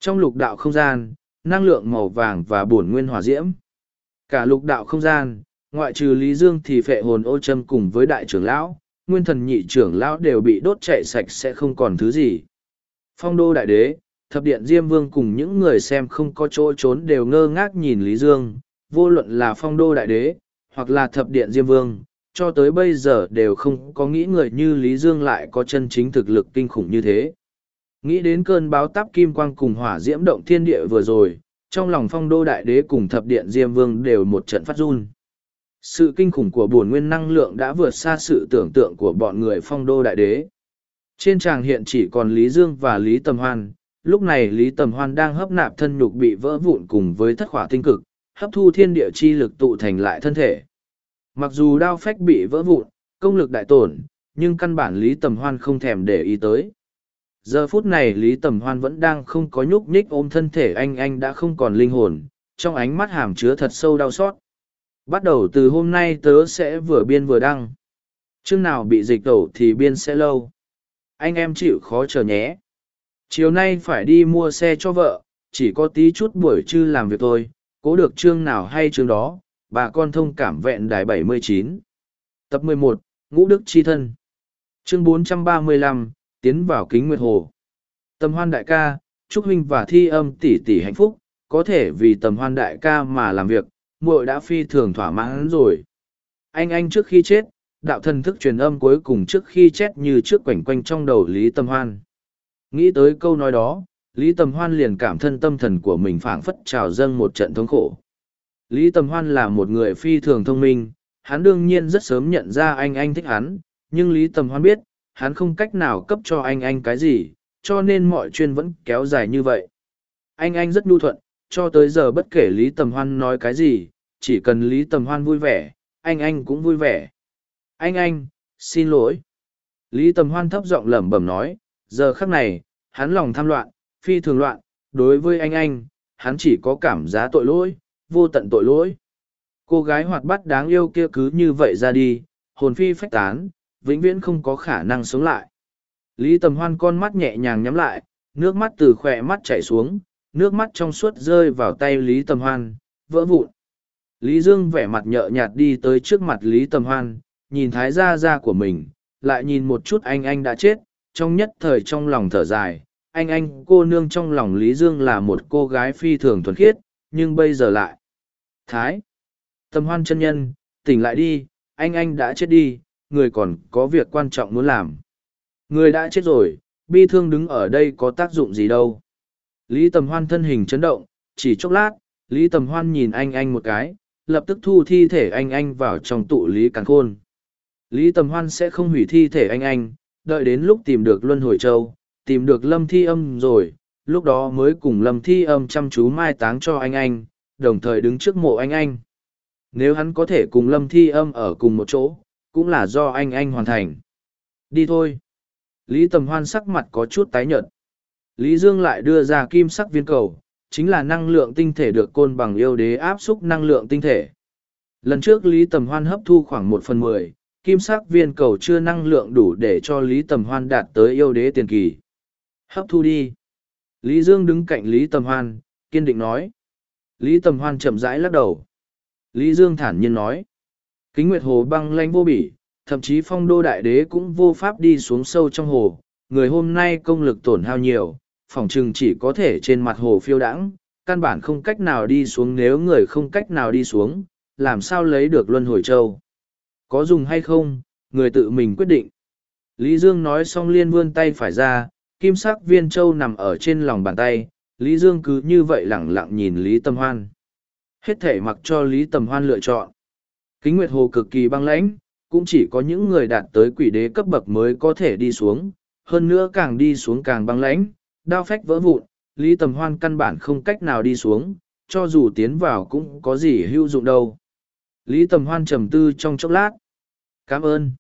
S1: Trong lục đạo không gian, năng lượng màu vàng và bổn nguyên hỏa diễm. Cả lục đạo không gian, ngoại trừ Lý Dương thì phệ hồn ô châm cùng với đại trưởng lão, nguyên thần nhị trưởng lão đều bị đốt chạy sạch sẽ không còn thứ gì. Phong đô đại đế, thập điện Diêm Vương cùng những người xem không có chỗ trốn đều ngơ ngác nhìn Lý Dương, vô luận là phong đô đại đế, hoặc là thập điện Diêm Vương, cho tới bây giờ đều không có nghĩ người như Lý Dương lại có chân chính thực lực kinh khủng như thế. Nghĩ đến cơn báo táp kim quang cùng hỏa diễm động thiên địa vừa rồi, trong lòng phong đô đại đế cùng thập điện Diêm Vương đều một trận phát run. Sự kinh khủng của bổn nguyên năng lượng đã vượt xa sự tưởng tượng của bọn người phong đô đại đế. Trên tràng hiện chỉ còn Lý Dương và Lý Tầm Hoan, lúc này Lý Tầm Hoan đang hấp nạp thân nhục bị vỡ vụn cùng với thất khỏa tinh cực, hấp thu thiên địa chi lực tụ thành lại thân thể. Mặc dù đao phách bị vỡ vụn, công lực đại tổn, nhưng căn bản Lý Tầm Hoan không thèm để ý tới. Giờ phút này Lý Tầm Hoan vẫn đang không có nhúc nhích ôm thân thể anh anh đã không còn linh hồn, trong ánh mắt hàm chứa thật sâu đau xót. Bắt đầu từ hôm nay tớ sẽ vừa biên vừa đăng. Chương nào bị dịch tẩu thì biên sẽ lâu. Anh em chịu khó chờ nhé. Chiều nay phải đi mua xe cho vợ, chỉ có tí chút buổi trưa làm việc thôi, cố được chương nào hay chương đó, bà con thông cảm vẹn đài 79. Tập 11, Ngũ Đức Chi Thân. Chương 435, Tiến vào kính nguyệt hồ. Tầm hoan đại ca, chúc huynh và thi âm tỷ tỷ hạnh phúc, có thể vì tầm hoan đại ca mà làm việc, muội đã phi thường thỏa mãn rồi. Anh anh trước khi chết, đạo thần thức truyền âm cuối cùng trước khi chết như trước quảnh quanh trong đầu Lý Tâm Hoan. Nghĩ tới câu nói đó, Lý Tâm Hoan liền cảm thân tâm thần của mình phảng phất trào dâng một trận thống khổ. Lý Tâm Hoan là một người phi thường thông minh, hắn đương nhiên rất sớm nhận ra anh anh thích hắn, nhưng Lý Tâm Hoan biết, hắn không cách nào cấp cho anh anh cái gì, cho nên mọi chuyện vẫn kéo dài như vậy. Anh anh rất nhu thuận, cho tới giờ bất kể Lý Tầm Hoan nói cái gì, chỉ cần Lý Tầm Hoan vui vẻ, anh anh cũng vui vẻ. Anh anh, xin lỗi. Lý Tầm Hoan thấp giọng lẩm bẩm nói, giờ khắc này, hắn lòng tham loạn, phi thường loạn, đối với anh anh, hắn chỉ có cảm giá tội lỗi, vô tận tội lỗi. Cô gái hoạt bát đáng yêu kia cứ như vậy ra đi, hồn phi phách tán, vĩnh viễn không có khả năng sống lại. Lý Tầm Hoan con mắt nhẹ nhàng nhắm lại, nước mắt từ khỏe mắt chảy xuống, nước mắt trong suốt rơi vào tay Lý Tầm Hoan, vỡ vụn. Lý Dương vẻ mặt nhợ nhạt đi tới trước mặt Lý Tầm Hoan, nhìn thái gia gia của mình, lại nhìn một chút anh anh đã chết, trong nhất thời trong lòng thở dài. Anh anh cô nương trong lòng Lý Dương là một cô gái phi thường thuần khiết, nhưng bây giờ lại. Thái! Tầm hoan chân nhân, tỉnh lại đi, anh anh đã chết đi, người còn có việc quan trọng muốn làm. Người đã chết rồi, bi thương đứng ở đây có tác dụng gì đâu. Lý tầm hoan thân hình chấn động, chỉ chốc lát, Lý tầm hoan nhìn anh anh một cái, lập tức thu thi thể anh anh vào trong tụ Lý Càn Khôn. Lý tầm hoan sẽ không hủy thi thể anh anh, đợi đến lúc tìm được Luân Hồi Châu, tìm được Lâm Thi Âm rồi, lúc đó mới cùng Lâm Thi Âm chăm chú mai táng cho anh anh, đồng thời đứng trước mộ anh anh. Nếu hắn có thể cùng Lâm Thi Âm ở cùng một chỗ, cũng là do anh anh hoàn thành. Đi thôi. Lý Tầm Hoan sắc mặt có chút tái nhợt. Lý Dương lại đưa ra kim sắc viên cầu, chính là năng lượng tinh thể được côn bằng yêu đế áp xúc năng lượng tinh thể. Lần trước Lý Tầm Hoan hấp thu khoảng một phần mười, kim sắc viên cầu chưa năng lượng đủ để cho Lý Tầm Hoan đạt tới yêu đế tiền kỳ. Hấp thu đi. Lý Dương đứng cạnh Lý Tầm Hoan, kiên định nói. Lý Tầm Hoan chậm rãi lắc đầu. Lý Dương thản nhiên nói. Kính Nguyệt Hồ băng lanh vô bỉ, thậm chí phong đô đại đế cũng vô pháp đi xuống sâu trong hồ. Người hôm nay công lực tổn hao nhiều, phòng trừng chỉ có thể trên mặt hồ phiêu đãng, căn bản không cách nào đi xuống nếu người không cách nào đi xuống, làm sao lấy được luân hồi châu. Có dùng hay không, người tự mình quyết định. Lý Dương nói xong liên vươn tay phải ra, kim sắc viên châu nằm ở trên lòng bàn tay, Lý Dương cứ như vậy lẳng lặng nhìn Lý Tâm Hoan. Hết thể mặc cho Lý Tầm Hoan lựa chọn. Kính Nguyệt Hồ cực kỳ băng lãnh, cũng chỉ có những người đạt tới quỷ đế cấp bậc mới có thể đi xuống, hơn nữa càng đi xuống càng băng lãnh, đao phách vỡ vụn, Lý Tầm Hoan căn bản không cách nào đi xuống, cho dù tiến vào cũng có gì hữu dụng đâu. Lý Tầm Hoan trầm tư trong chốc lát. Cảm ơn.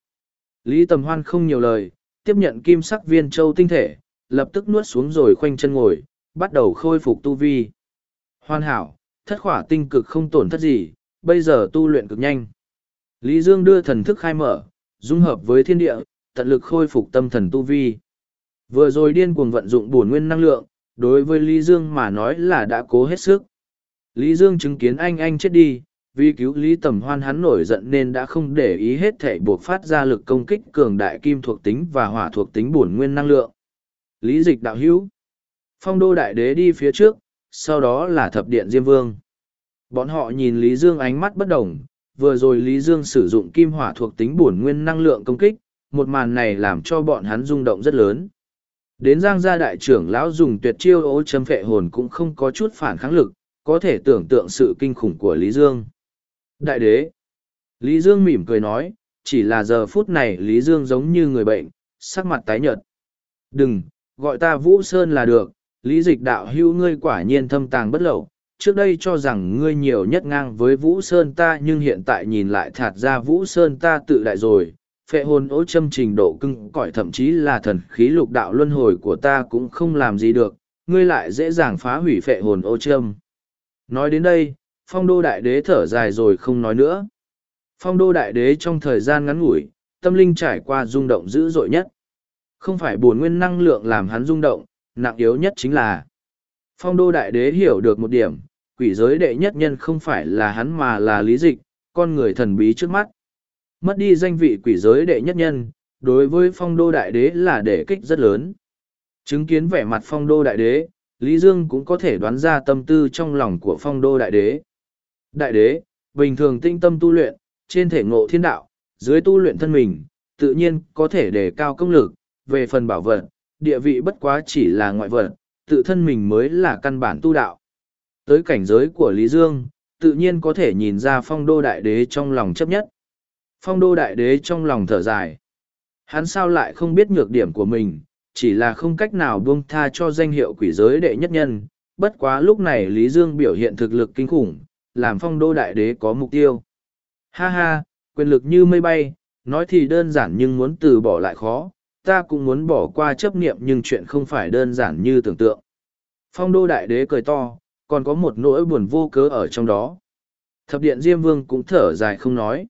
S1: Lý Tầm Hoan không nhiều lời, tiếp nhận kim sắc viên châu tinh thể, lập tức nuốt xuống rồi khoanh chân ngồi, bắt đầu khôi phục tu vi. Hoàn hảo, thất khỏa tinh cực không tổn thất gì, bây giờ tu luyện cực nhanh. Lý Dương đưa thần thức khai mở, dung hợp với thiên địa, tận lực khôi phục tâm thần tu vi. Vừa rồi điên cuồng vận dụng bổn nguyên năng lượng, đối với Lý Dương mà nói là đã cố hết sức. Lý Dương chứng kiến anh anh chết đi, vì cứu Lý Tầm Hoan hắn nổi giận nên đã không để ý hết thể buộc phát ra lực công kích cường đại kim thuộc tính và hỏa thuộc tính bổn nguyên năng lượng. Lý dịch đạo hữu. Phong đô đại đế đi phía trước, sau đó là thập điện Diêm Vương. Bọn họ nhìn Lý Dương ánh mắt bất đồng, vừa rồi Lý Dương sử dụng kim hỏa thuộc tính bổn nguyên năng lượng công kích, một màn này làm cho bọn hắn rung động rất lớn. Đến giang gia đại trưởng lão dùng tuyệt chiêu ố châm phệ hồn cũng không có chút phản kháng lực, có thể tưởng tượng sự kinh khủng của Lý Dương. Đại đế! Lý Dương mỉm cười nói, chỉ là giờ phút này Lý Dương giống như người bệnh, sắc mặt tái nhợt. Đừng, gọi ta Vũ Sơn là được, Lý dịch đạo hưu ngươi quả nhiên thâm tàng bất lậu. Trước đây cho rằng ngươi nhiều nhất ngang với Vũ Sơn ta nhưng hiện tại nhìn lại thạt ra Vũ Sơn ta tự đại rồi, phệ hồn ố châm trình độ cưng cõi thậm chí là thần khí lục đạo luân hồi của ta cũng không làm gì được, ngươi lại dễ dàng phá hủy phệ hồn ô châm. Nói đến đây, phong đô đại đế thở dài rồi không nói nữa. Phong đô đại đế trong thời gian ngắn ngủi, tâm linh trải qua rung động dữ dội nhất. Không phải buồn nguyên năng lượng làm hắn rung động, nặng yếu nhất chính là phong đô đại đế hiểu được một điểm, quỷ giới đệ nhất nhân không phải là hắn mà là lý dịch, con người thần bí trước mắt. Mất đi danh vị quỷ giới đệ nhất nhân, đối với phong đô đại đế là để kích rất lớn. Chứng kiến vẻ mặt phong đô đại đế, Lý Dương cũng có thể đoán ra tâm tư trong lòng của phong đô đại đế. Đại đế, bình thường tinh tâm tu luyện, trên thể ngộ thiên đạo, dưới tu luyện thân mình, tự nhiên có thể đề cao công lực, về phần bảo vật, địa vị bất quá chỉ là ngoại vật, tự thân mình mới là căn bản tu đạo. Tới cảnh giới của Lý Dương, tự nhiên có thể nhìn ra phong đô đại đế trong lòng chấp nhất. Phong đô đại đế trong lòng thở dài. Hắn sao lại không biết nhược điểm của mình, chỉ là không cách nào buông tha cho danh hiệu quỷ giới đệ nhất nhân. Bất quá lúc này Lý Dương biểu hiện thực lực kinh khủng, làm phong đô đại đế có mục tiêu. Ha ha, quyền lực như mây bay, nói thì đơn giản nhưng muốn từ bỏ lại khó, ta cũng muốn bỏ qua chấp niệm nhưng chuyện không phải đơn giản như tưởng tượng. Phong đô đại đế cười to, còn có một nỗi buồn vô cớ ở trong đó. Thập điện Diêm Vương cũng thở dài không nói.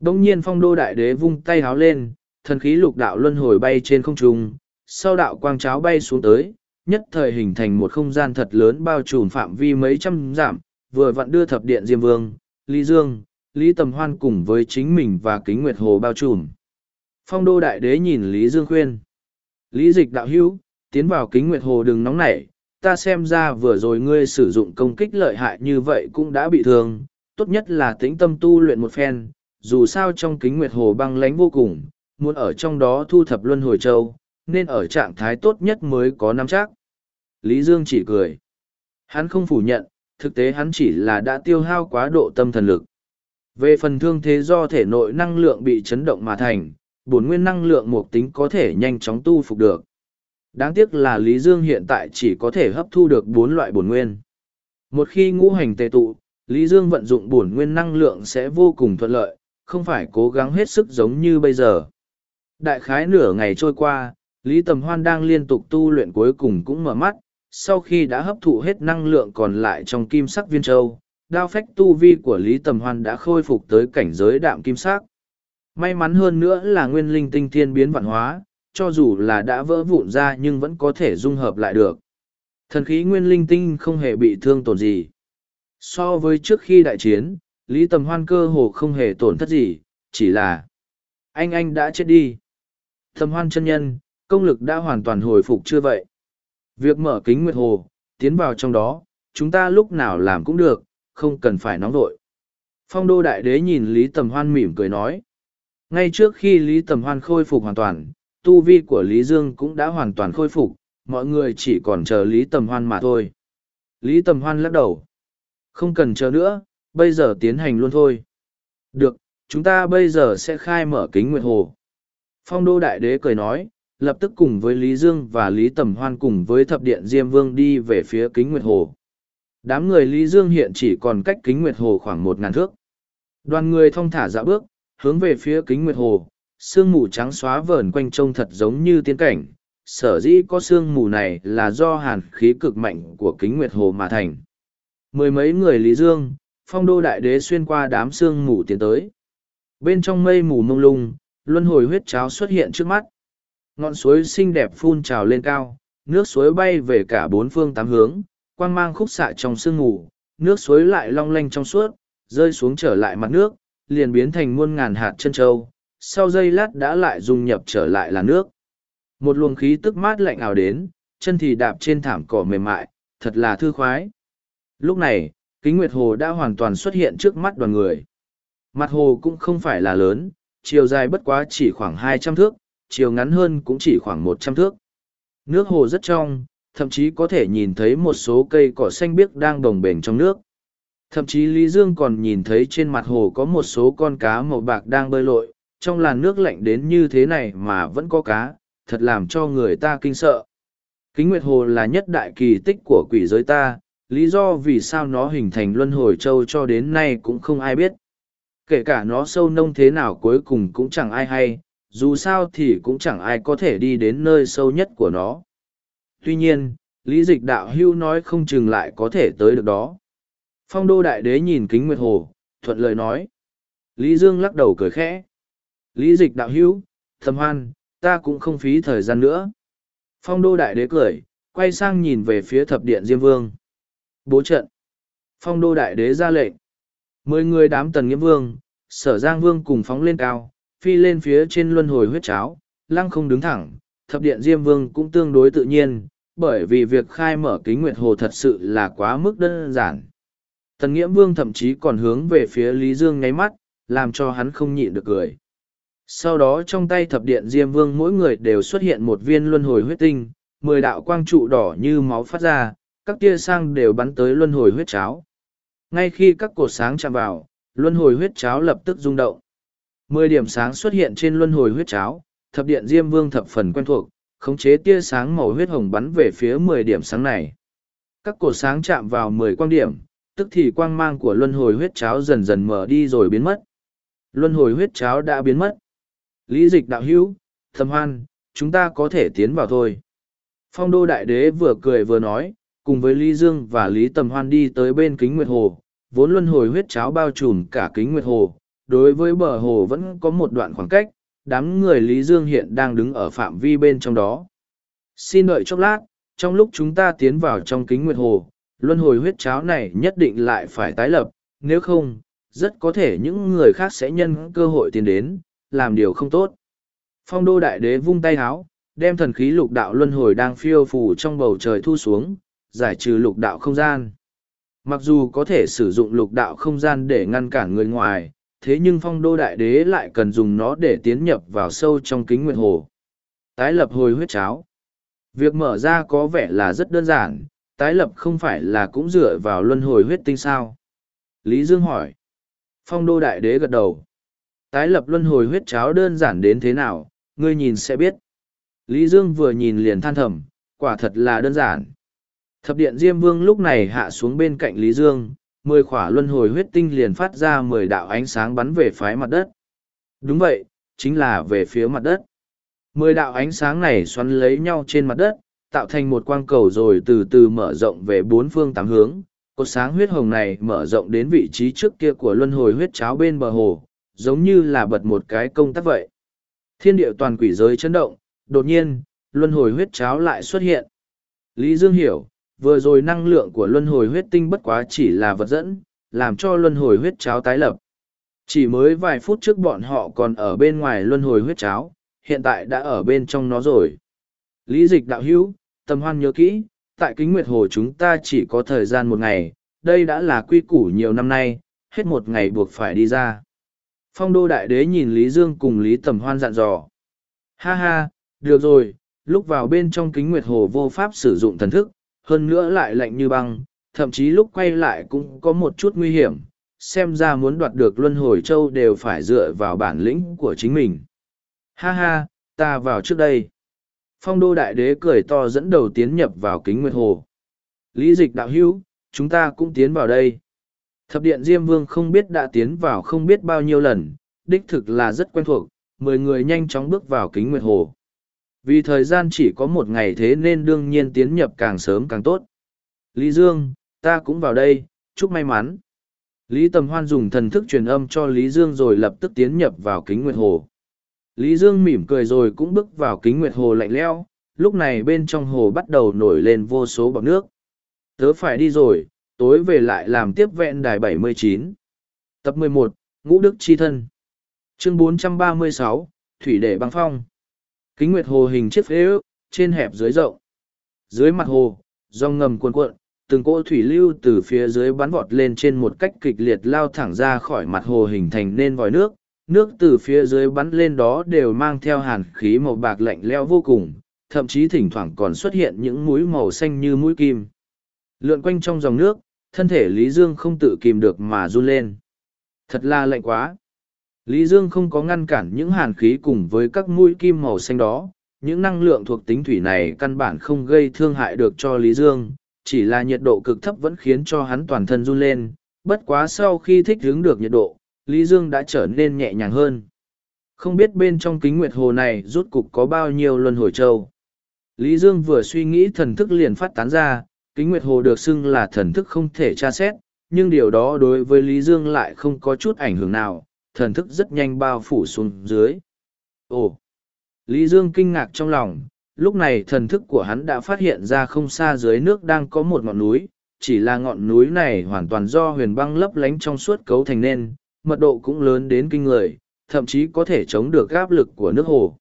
S1: Đông nhiên phong đô đại đế vung tay háo lên, thần khí lục đạo luân hồi bay trên không trung, sau đạo quang cháo bay xuống tới, nhất thời hình thành một không gian thật lớn bao trùm phạm vi mấy trăm giảm, vừa vặn đưa thập điện Diêm Vương, Lý Dương, Lý Tầm Hoan cùng với chính mình và kính nguyệt hồ bao trùm. Phong đô đại đế nhìn Lý Dương khuyên. Lý dịch đạo hữu, tiến vào kính nguyệt hồ đừng nóng nảy, ta xem ra vừa rồi ngươi sử dụng công kích lợi hại như vậy cũng đã bị thương, tốt nhất là tĩnh tâm tu luyện một phen, dù sao trong kính nguyệt hồ băng lánh vô cùng, muốn ở trong đó thu thập luân hồi châu, nên ở trạng thái tốt nhất mới có nắm chắc. Lý Dương chỉ cười. Hắn không phủ nhận, thực tế hắn chỉ là đã tiêu hao quá độ tâm thần lực. Về phần thương thế do thể nội năng lượng bị chấn động mà thành, bổn nguyên năng lượng một tính có thể nhanh chóng tu phục được. Đáng tiếc là Lý Dương hiện tại chỉ có thể hấp thu được bốn loại bổn nguyên. Một khi ngũ hành tề tụ, Lý Dương vận dụng bổn nguyên năng lượng sẽ vô cùng thuận lợi, không phải cố gắng hết sức giống như bây giờ. Đại khái nửa ngày trôi qua, Lý Tầm Hoan đang liên tục tu luyện cuối cùng cũng mở mắt, sau khi đã hấp thụ hết năng lượng còn lại trong kim sắc viên châu, đao phách tu vi của Lý Tầm Hoan đã khôi phục tới cảnh giới đạm kim sắc. May mắn hơn nữa là nguyên linh tinh thiên biến vạn hóa, cho dù là đã vỡ vụn ra nhưng vẫn có thể dung hợp lại được. Thần khí nguyên linh tinh không hề bị thương tổn gì. So với trước khi đại chiến, Lý Tầm Hoan cơ hồ không hề tổn thất gì, chỉ là anh anh đã chết đi. Tầm Hoan chân nhân, công lực đã hoàn toàn hồi phục chưa vậy? Việc mở kính nguyệt hồ, tiến vào trong đó, chúng ta lúc nào làm cũng được, không cần phải nóng vội. Phong đô đại đế nhìn Lý Tầm Hoan mỉm cười nói. Ngay trước khi Lý Tầm Hoan khôi phục hoàn toàn, tu vi của Lý Dương cũng đã hoàn toàn khôi phục, mọi người chỉ còn chờ Lý Tầm Hoan mà thôi. Lý Tầm Hoan lắc đầu. Không cần chờ nữa, bây giờ tiến hành luôn thôi. Được, chúng ta bây giờ sẽ khai mở kính nguyệt hồ. Phong đô đại đế cười nói, lập tức cùng với Lý Dương và Lý Tầm Hoan cùng với thập điện Diêm Vương đi về phía kính nguyệt hồ. Đám người Lý Dương hiện chỉ còn cách kính nguyệt hồ khoảng một ngàn thước. Đoàn người thong thả dạo bước, hướng về phía kính nguyệt hồ, sương mù trắng xóa vờn quanh trông thật giống như tiên cảnh. Sở dĩ có sương mù này là do hàn khí cực mạnh của kính nguyệt hồ mà thành. Mười mấy người Lý Dương, phong đô đại đế xuyên qua đám sương mù tiến tới. Bên trong mây mù mông lung, luân hồi huyết cháo xuất hiện trước mắt. Ngọn suối xinh đẹp phun trào lên cao, nước suối bay về cả bốn phương tám hướng, quang mang khúc xạ trong sương mù, nước suối lại long lanh trong suốt, rơi xuống trở lại mặt nước, liền biến thành muôn ngàn hạt chân trâu, sau giây lát đã lại dung nhập trở lại là nước. Một luồng khí tức mát lạnh ảo đến, chân thì đạp trên thảm cỏ mềm mại, thật là thư khoái. Lúc này, kính nguyệt hồ đã hoàn toàn xuất hiện trước mắt đoàn người. Mặt hồ cũng không phải là lớn, chiều dài bất quá chỉ khoảng hai trăm thước, chiều ngắn hơn cũng chỉ khoảng một trăm thước. Nước hồ rất trong, thậm chí có thể nhìn thấy một số cây cỏ xanh biếc đang đồng bền trong nước. Thậm chí Lý Dương còn nhìn thấy trên mặt hồ có một số con cá màu bạc đang bơi lội, trong làn nước lạnh đến như thế này mà vẫn có cá, thật làm cho người ta kinh sợ. Kính Nguyệt Hồ là nhất đại kỳ tích của quỷ giới ta, lý do vì sao nó hình thành luân hồi châu cho đến nay cũng không ai biết. Kể cả nó sâu nông thế nào cuối cùng cũng chẳng ai hay, dù sao thì cũng chẳng ai có thể đi đến nơi sâu nhất của nó. Tuy nhiên, lý dịch đạo hưu nói không chừng lại có thể tới được đó. Phong đô đại đế nhìn kính nguyệt hồ, thuận lời nói. Lý Dương lắc đầu cười khẽ. Lý dịch đạo hữu, thầm hoan, ta cũng không phí thời gian nữa. Phong đô đại đế cười, quay sang nhìn về phía thập điện Diêm Vương. Bố trận. Phong đô đại đế ra lệnh. Mười người đám tần nghiêm vương, sở giang vương cùng phóng lên cao, phi lên phía trên luân hồi huyết cháo, lăng không đứng thẳng. Thập điện Diêm Vương cũng tương đối tự nhiên, bởi vì việc khai mở kính nguyệt hồ thật sự là quá mức đơn giản. Tần Nghiễm Vương thậm chí còn hướng về phía Lý Dương nháy mắt, làm cho hắn không nhịn được cười. Sau đó trong tay thập điện Diêm Vương mỗi người đều xuất hiện một viên luân hồi huyết tinh, mười đạo quang trụ đỏ như máu phát ra, các tia sang đều bắn tới luân hồi huyết cháo. Ngay khi các cột sáng chạm vào, luân hồi huyết cháo lập tức rung động. Mười điểm sáng xuất hiện trên luân hồi huyết cháo, thập điện Diêm Vương thập phần quen thuộc, khống chế tia sáng màu huyết hồng bắn về phía mười điểm sáng này. Các cột sáng chạm vào mười quang điểm, tức thì quang mang của luân hồi huyết cháo dần dần mở đi rồi biến mất. Luân hồi huyết cháo đã biến mất. Lý dịch đạo hữu, thầm hoan, chúng ta có thể tiến vào thôi. Phong đô đại đế vừa cười vừa nói, cùng với Lý Dương và Lý Tầm Hoan đi tới bên kính nguyệt hồ, vốn luân hồi huyết cháo bao trùm cả kính nguyệt hồ. Đối với bờ hồ vẫn có một đoạn khoảng cách, đám người Lý Dương hiện đang đứng ở phạm vi bên trong đó. Xin đợi chốc lát, trong lúc chúng ta tiến vào trong kính nguyệt hồ, luân hồi huyết cháo này nhất định lại phải tái lập, nếu không, rất có thể những người khác sẽ nhân cơ hội tiến đến, làm điều không tốt. Phong đô đại đế vung tay háo, đem thần khí lục đạo luân hồi đang phiêu phù trong bầu trời thu xuống, giải trừ lục đạo không gian. Mặc dù có thể sử dụng lục đạo không gian để ngăn cản người ngoài, thế nhưng phong đô đại đế lại cần dùng nó để tiến nhập vào sâu trong kính nguyện hồ. Tái lập hồi huyết cháo. Việc mở ra có vẻ là rất đơn giản, tái lập không phải là cũng dựa vào luân hồi huyết tinh sao? Lý Dương hỏi. Phong đô đại đế gật đầu. Tái lập luân hồi huyết cháo đơn giản đến thế nào, ngươi nhìn sẽ biết. Lý Dương vừa nhìn liền than thầm, quả thật là đơn giản. Thập điện Diêm Vương lúc này hạ xuống bên cạnh Lý Dương, mười khỏa luân hồi huyết tinh liền phát ra mười đạo ánh sáng bắn về phái mặt đất. Đúng vậy, chính là về phía mặt đất. Mười đạo ánh sáng này xoắn lấy nhau trên mặt đất, tạo thành một quang cầu rồi từ từ mở rộng về bốn phương tám hướng. Cột sáng huyết hồng này mở rộng đến vị trí trước kia của luân hồi huyết cháo bên bờ hồ, giống như là bật một cái công tắc vậy. Thiên địa toàn quỷ giới chấn động, đột nhiên, luân hồi huyết cháo lại xuất hiện. Lý Dương hiểu, vừa rồi năng lượng của luân hồi huyết tinh bất quá chỉ là vật dẫn, làm cho luân hồi huyết cháo tái lập. Chỉ mới vài phút trước bọn họ còn ở bên ngoài luân hồi huyết cháo, hiện tại đã ở bên trong nó rồi. Lý dịch đạo hữu, tâm hoan nhớ kỹ, tại kính nguyệt hồ chúng ta chỉ có thời gian một ngày, đây đã là quy củ nhiều năm nay, hết một ngày buộc phải đi ra. Phong đô đại đế nhìn Lý Dương cùng Lý tầm hoan dặn dò. Ha ha, được rồi, lúc vào bên trong kính nguyệt hồ vô pháp sử dụng thần thức, hơn nữa lại lạnh như băng, thậm chí lúc quay lại cũng có một chút nguy hiểm, xem ra muốn đoạt được luân hồi châu đều phải dựa vào bản lĩnh của chính mình. Ha ha, ta vào trước đây. Phong đô đại đế cười to dẫn đầu tiến nhập vào kính nguyệt hồ. Lý dịch đạo hữu, chúng ta cũng tiến vào đây. Thập điện Diêm Vương không biết đã tiến vào không biết bao nhiêu lần, đích thực là rất quen thuộc, mười người nhanh chóng bước vào kính nguyệt hồ. Vì thời gian chỉ có một ngày thế nên đương nhiên tiến nhập càng sớm càng tốt. Lý Dương, ta cũng vào đây, chúc may mắn. Lý Tầm Hoan dùng thần thức truyền âm cho Lý Dương rồi lập tức tiến nhập vào kính nguyệt hồ. Lý Dương mỉm cười rồi cũng bước vào kính nguyệt hồ lạnh lẽo. lúc này bên trong hồ bắt đầu nổi lên vô số bọt nước. Tớ phải đi rồi, tối về lại làm tiếp vẹn đài 79. Tập 11, Ngũ Đức Chi Thân. Chương 436, Thủy Đệ Băng Phong. Kính nguyệt hồ hình chiếc phế ước, trên hẹp dưới rộng. Dưới mặt hồ, dòng ngầm cuồn cuộn, từng cỗ thủy lưu từ phía dưới bắn vọt lên trên một cách kịch liệt lao thẳng ra khỏi mặt hồ hình thành nên vòi nước. Nước từ phía dưới bắn lên đó đều mang theo hàn khí màu bạc lạnh leo vô cùng, thậm chí thỉnh thoảng còn xuất hiện những mũi màu xanh như mũi kim. Lượn quanh trong dòng nước, thân thể Lý Dương không tự kìm được mà run lên. Thật là lạnh quá. Lý Dương không có ngăn cản những hàn khí cùng với các mũi kim màu xanh đó. Những năng lượng thuộc tính thủy này căn bản không gây thương hại được cho Lý Dương, chỉ là nhiệt độ cực thấp vẫn khiến cho hắn toàn thân run lên. Bất quá sau khi thích ứng được nhiệt độ, Lý Dương đã trở nên nhẹ nhàng hơn. Không biết bên trong kính nguyệt hồ này rút cục có bao nhiêu luân hồi châu. Lý Dương vừa suy nghĩ thần thức liền phát tán ra, kính nguyệt hồ được xưng là thần thức không thể tra xét, nhưng điều đó đối với Lý Dương lại không có chút ảnh hưởng nào, thần thức rất nhanh bao phủ xuống dưới. Ồ! Lý Dương kinh ngạc trong lòng, lúc này thần thức của hắn đã phát hiện ra không xa dưới nước đang có một ngọn núi, chỉ là ngọn núi này hoàn toàn do huyền băng lấp lánh trong suốt cấu thành nên, mật độ cũng lớn đến kinh người, thậm chí có thể chống được áp lực của nước hồ.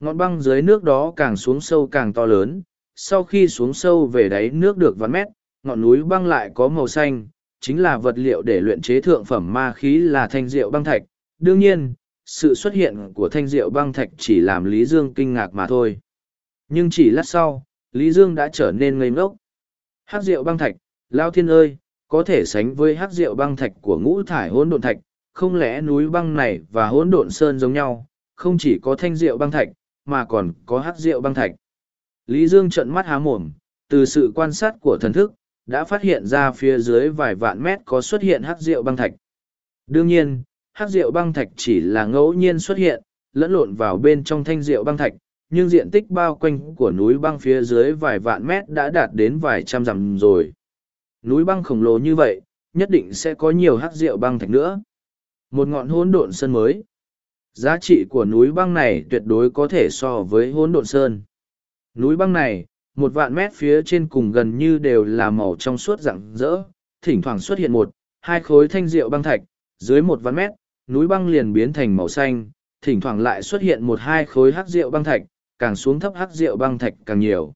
S1: Ngọn băng dưới nước đó càng xuống sâu càng to lớn, sau khi xuống sâu về đáy nước được vắn mét, ngọn núi băng lại có màu xanh, chính là vật liệu để luyện chế thượng phẩm ma khí là thanh rượu băng thạch. Đương nhiên, sự xuất hiện của thanh rượu băng thạch chỉ làm Lý Dương kinh ngạc mà thôi. Nhưng chỉ lát sau, Lý Dương đã trở nên ngây ngốc. Hát rượu băng thạch, Lao Thiên ơi, có thể sánh với hát rượu băng thạch của ngũ thải hỗn độn thạch, không lẽ núi băng này và hỗn độn sơn giống nhau, không chỉ có thanh rượu băng thạch, mà còn có hát rượu băng thạch. Lý Dương trợn mắt há mồm, từ sự quan sát của thần thức, đã phát hiện ra phía dưới vài vạn mét có xuất hiện hắc rượu băng thạch. Đương nhiên, hắc rượu băng thạch chỉ là ngẫu nhiên xuất hiện, lẫn lộn vào bên trong thanh rượu băng thạch, nhưng diện tích bao quanh của núi băng phía dưới vài vạn mét đã đạt đến vài trăm dặm rồi. Núi băng khổng lồ như vậy, nhất định sẽ có nhiều hắc rượu băng thạch nữa. Một ngọn hỗn độn sơn mới. Giá trị của núi băng này tuyệt đối có thể so với hỗn độn sơn. Núi băng này, một vạn mét phía trên cùng gần như đều là màu trong suốt rạng rỡ, thỉnh thoảng xuất hiện một, hai khối thanh rượu băng thạch, dưới một vạn mét, núi băng liền biến thành màu xanh, thỉnh thoảng lại xuất hiện một hai khối hắc rượu băng thạch, càng xuống thấp hắc rượu băng thạch càng nhiều.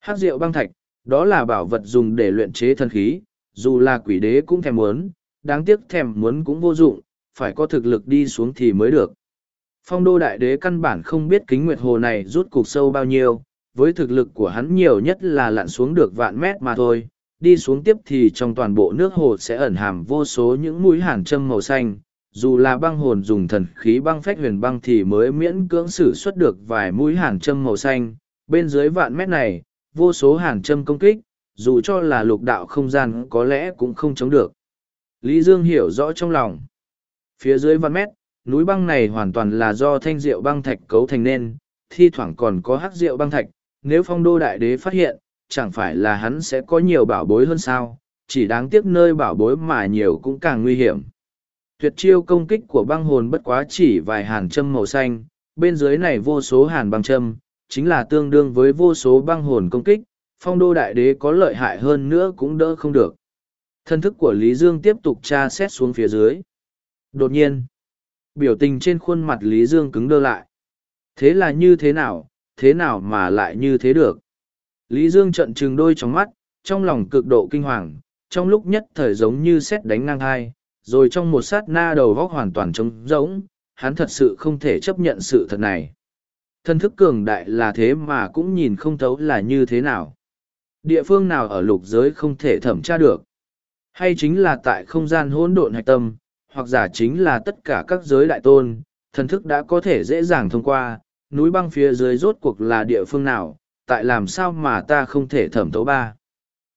S1: Hắc rượu băng thạch, đó là bảo vật dùng để luyện chế thần khí, dù là quỷ đế cũng thèm muốn, đáng tiếc thèm muốn cũng vô dụng, phải có thực lực đi xuống thì mới được. Phong đô đại đế căn bản không biết kính nguyệt hồ này rút cục sâu bao nhiêu, với thực lực của hắn nhiều nhất là lặn xuống được vạn mét mà thôi, đi xuống tiếp thì trong toàn bộ nước hồ sẽ ẩn hàm vô số những mũi hàn châm màu xanh, dù là băng hồn dùng thần khí băng phách huyền băng thì mới miễn cưỡng xử xuất được vài mũi hàn châm màu xanh. Bên dưới vạn mét này, vô số hàn châm công kích, dù cho là lục đạo không gian có lẽ cũng không chống được. Lý dương hiểu rõ trong lòng. Phía dưới vạn mét, núi băng này hoàn toàn là do thanh rượu băng thạch cấu thành nên, thi thoảng còn có hắc rượu băng thạch nếu phong đô đại đế phát hiện, chẳng phải là hắn sẽ có nhiều bảo bối hơn sao, chỉ đáng tiếc nơi bảo bối mà nhiều cũng càng nguy hiểm. Tuyệt chiêu công kích của băng hồn bất quá chỉ vài hàn châm màu xanh, bên dưới này vô số hàn băng châm, chính là tương đương với vô số băng hồn công kích, phong đô đại đế có lợi hại hơn nữa cũng đỡ không được. Thân thức của Lý Dương tiếp tục tra xét xuống phía dưới. Đột nhiên, biểu tình trên khuôn mặt Lý Dương cứng đơ lại. Thế là như thế nào, thế nào mà lại như thế được. Lý Dương trận trừng đôi trong mắt, trong lòng cực độ kinh hoàng, trong lúc nhất thời giống như xét đánh ngang hai, rồi trong một sát na đầu góc hoàn toàn trống rỗng, hắn thật sự không thể chấp nhận sự thật này. Thân thức cường đại là thế mà cũng nhìn không thấu là như thế nào. Địa phương nào ở lục giới không thể thẩm tra được. Hay chính là tại không gian hỗn độn hạch tâm, hoặc giả chính là tất cả các giới đại tôn, thần thức đã có thể dễ dàng thông qua, núi băng phía dưới rốt cuộc là địa phương nào, tại làm sao mà ta không thể thẩm thấu ba.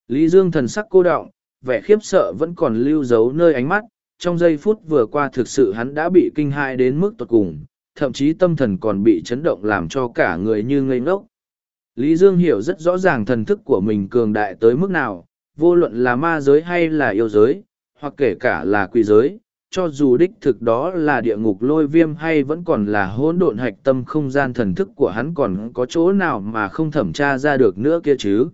S1: Lý Dương thần sắc cô động, vẻ khiếp sợ vẫn còn lưu giấu nơi ánh mắt, trong giây phút vừa qua thực sự hắn đã bị kinh hại đến mức tột cùng, thậm chí tâm thần còn bị chấn động làm cho cả người như ngây ngốc. Lý Dương hiểu rất rõ ràng thần thức của mình cường đại tới mức nào, vô luận là ma giới hay là yêu giới, hoặc kể cả là quỷ giới, cho dù đích thực đó là địa ngục lôi viêm hay vẫn còn là hỗn độn hạch tâm không gian thần thức của hắn còn có chỗ nào mà không thẩm tra ra được nữa kia chứ?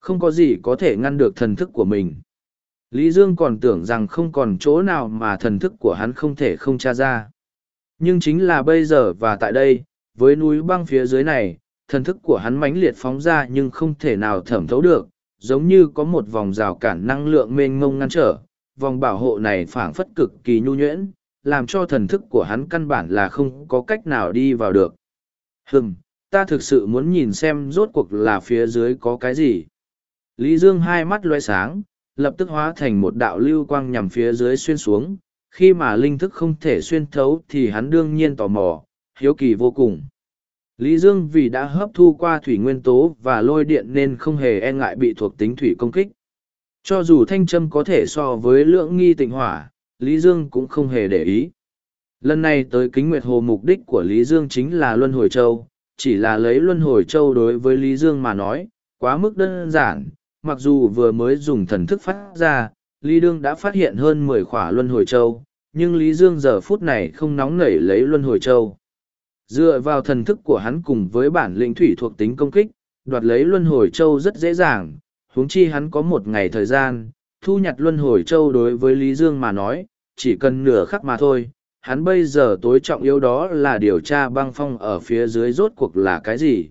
S1: Không có gì có thể ngăn được thần thức của mình. Lý dương còn tưởng rằng không còn chỗ nào mà thần thức của hắn không thể không tra ra. Nhưng chính là bây giờ và tại đây với núi băng phía dưới này, thần thức của hắn mãnh liệt phóng ra nhưng không thể nào thẩm thấu được, giống như có một vòng rào cản năng lượng mênh mông ngăn trở, vòng bảo hộ này phảng phất cực kỳ nhu nhuyễn, làm cho thần thức của hắn căn bản là không có cách nào đi vào được. Hừm, ta thực sự muốn nhìn xem rốt cuộc là phía dưới có cái gì. Lý Dương hai mắt loe sáng, lập tức hóa thành một đạo lưu quang nhằm phía dưới xuyên xuống, khi mà linh thức không thể xuyên thấu thì hắn đương nhiên tò mò, hiếu kỳ vô cùng. Lý Dương vì đã hấp thu qua thủy nguyên tố và lôi điện nên không hề e ngại bị thuộc tính thủy công kích. Cho dù thanh châm có thể so với lượng nghi tịnh hỏa, Lý Dương cũng không hề để ý. Lần này tới kính nguyệt hồ mục đích của Lý Dương chính là Luân Hồi Châu, chỉ là lấy Luân Hồi Châu đối với Lý Dương mà nói, quá mức đơn giản, mặc dù vừa mới dùng thần thức phát ra, Lý Dương đã phát hiện hơn mười khỏa Luân Hồi Châu, nhưng Lý Dương giờ phút này không nóng nảy lấy Luân Hồi Châu. Dựa vào thần thức của hắn cùng với bản lĩnh thủy thuộc tính công kích, đoạt lấy Luân Hồi Châu rất dễ dàng, huống chi hắn có một ngày thời gian, thu nhặt Luân Hồi Châu đối với Lý Dương mà nói, chỉ cần nửa khắc mà thôi. Hắn bây giờ tối trọng yếu đó là điều tra băng phong ở phía dưới rốt cuộc là cái gì.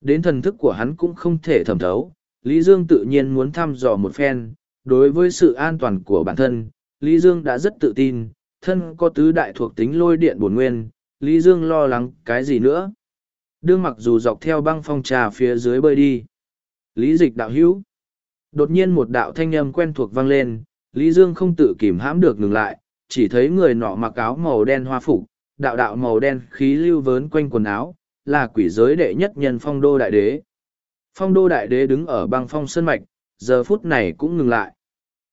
S1: Đến thần thức của hắn cũng không thể thẩm thấu, Lý Dương tự nhiên muốn thăm dò một phen, đối với sự an toàn của bản thân, Lý Dương đã rất tự tin, thân có tứ đại thuộc tính lôi điện bổn nguyên, Lý Dương lo lắng cái gì nữa. Đương mặc dù dọc theo băng phong trà phía dưới bơi đi. Lý dịch đạo hữu. Đột nhiên một đạo thanh âm quen thuộc vang lên, Lý Dương không tự kìm hãm được ngừng lại, chỉ thấy người nọ mặc áo màu đen hoa phục, đạo đạo màu đen khí lưu vớn quanh quần áo, là quỷ giới đệ nhất nhân phong đô đại đế. Phong đô đại đế đứng ở băng phong sân mạch, giờ phút này cũng ngừng lại.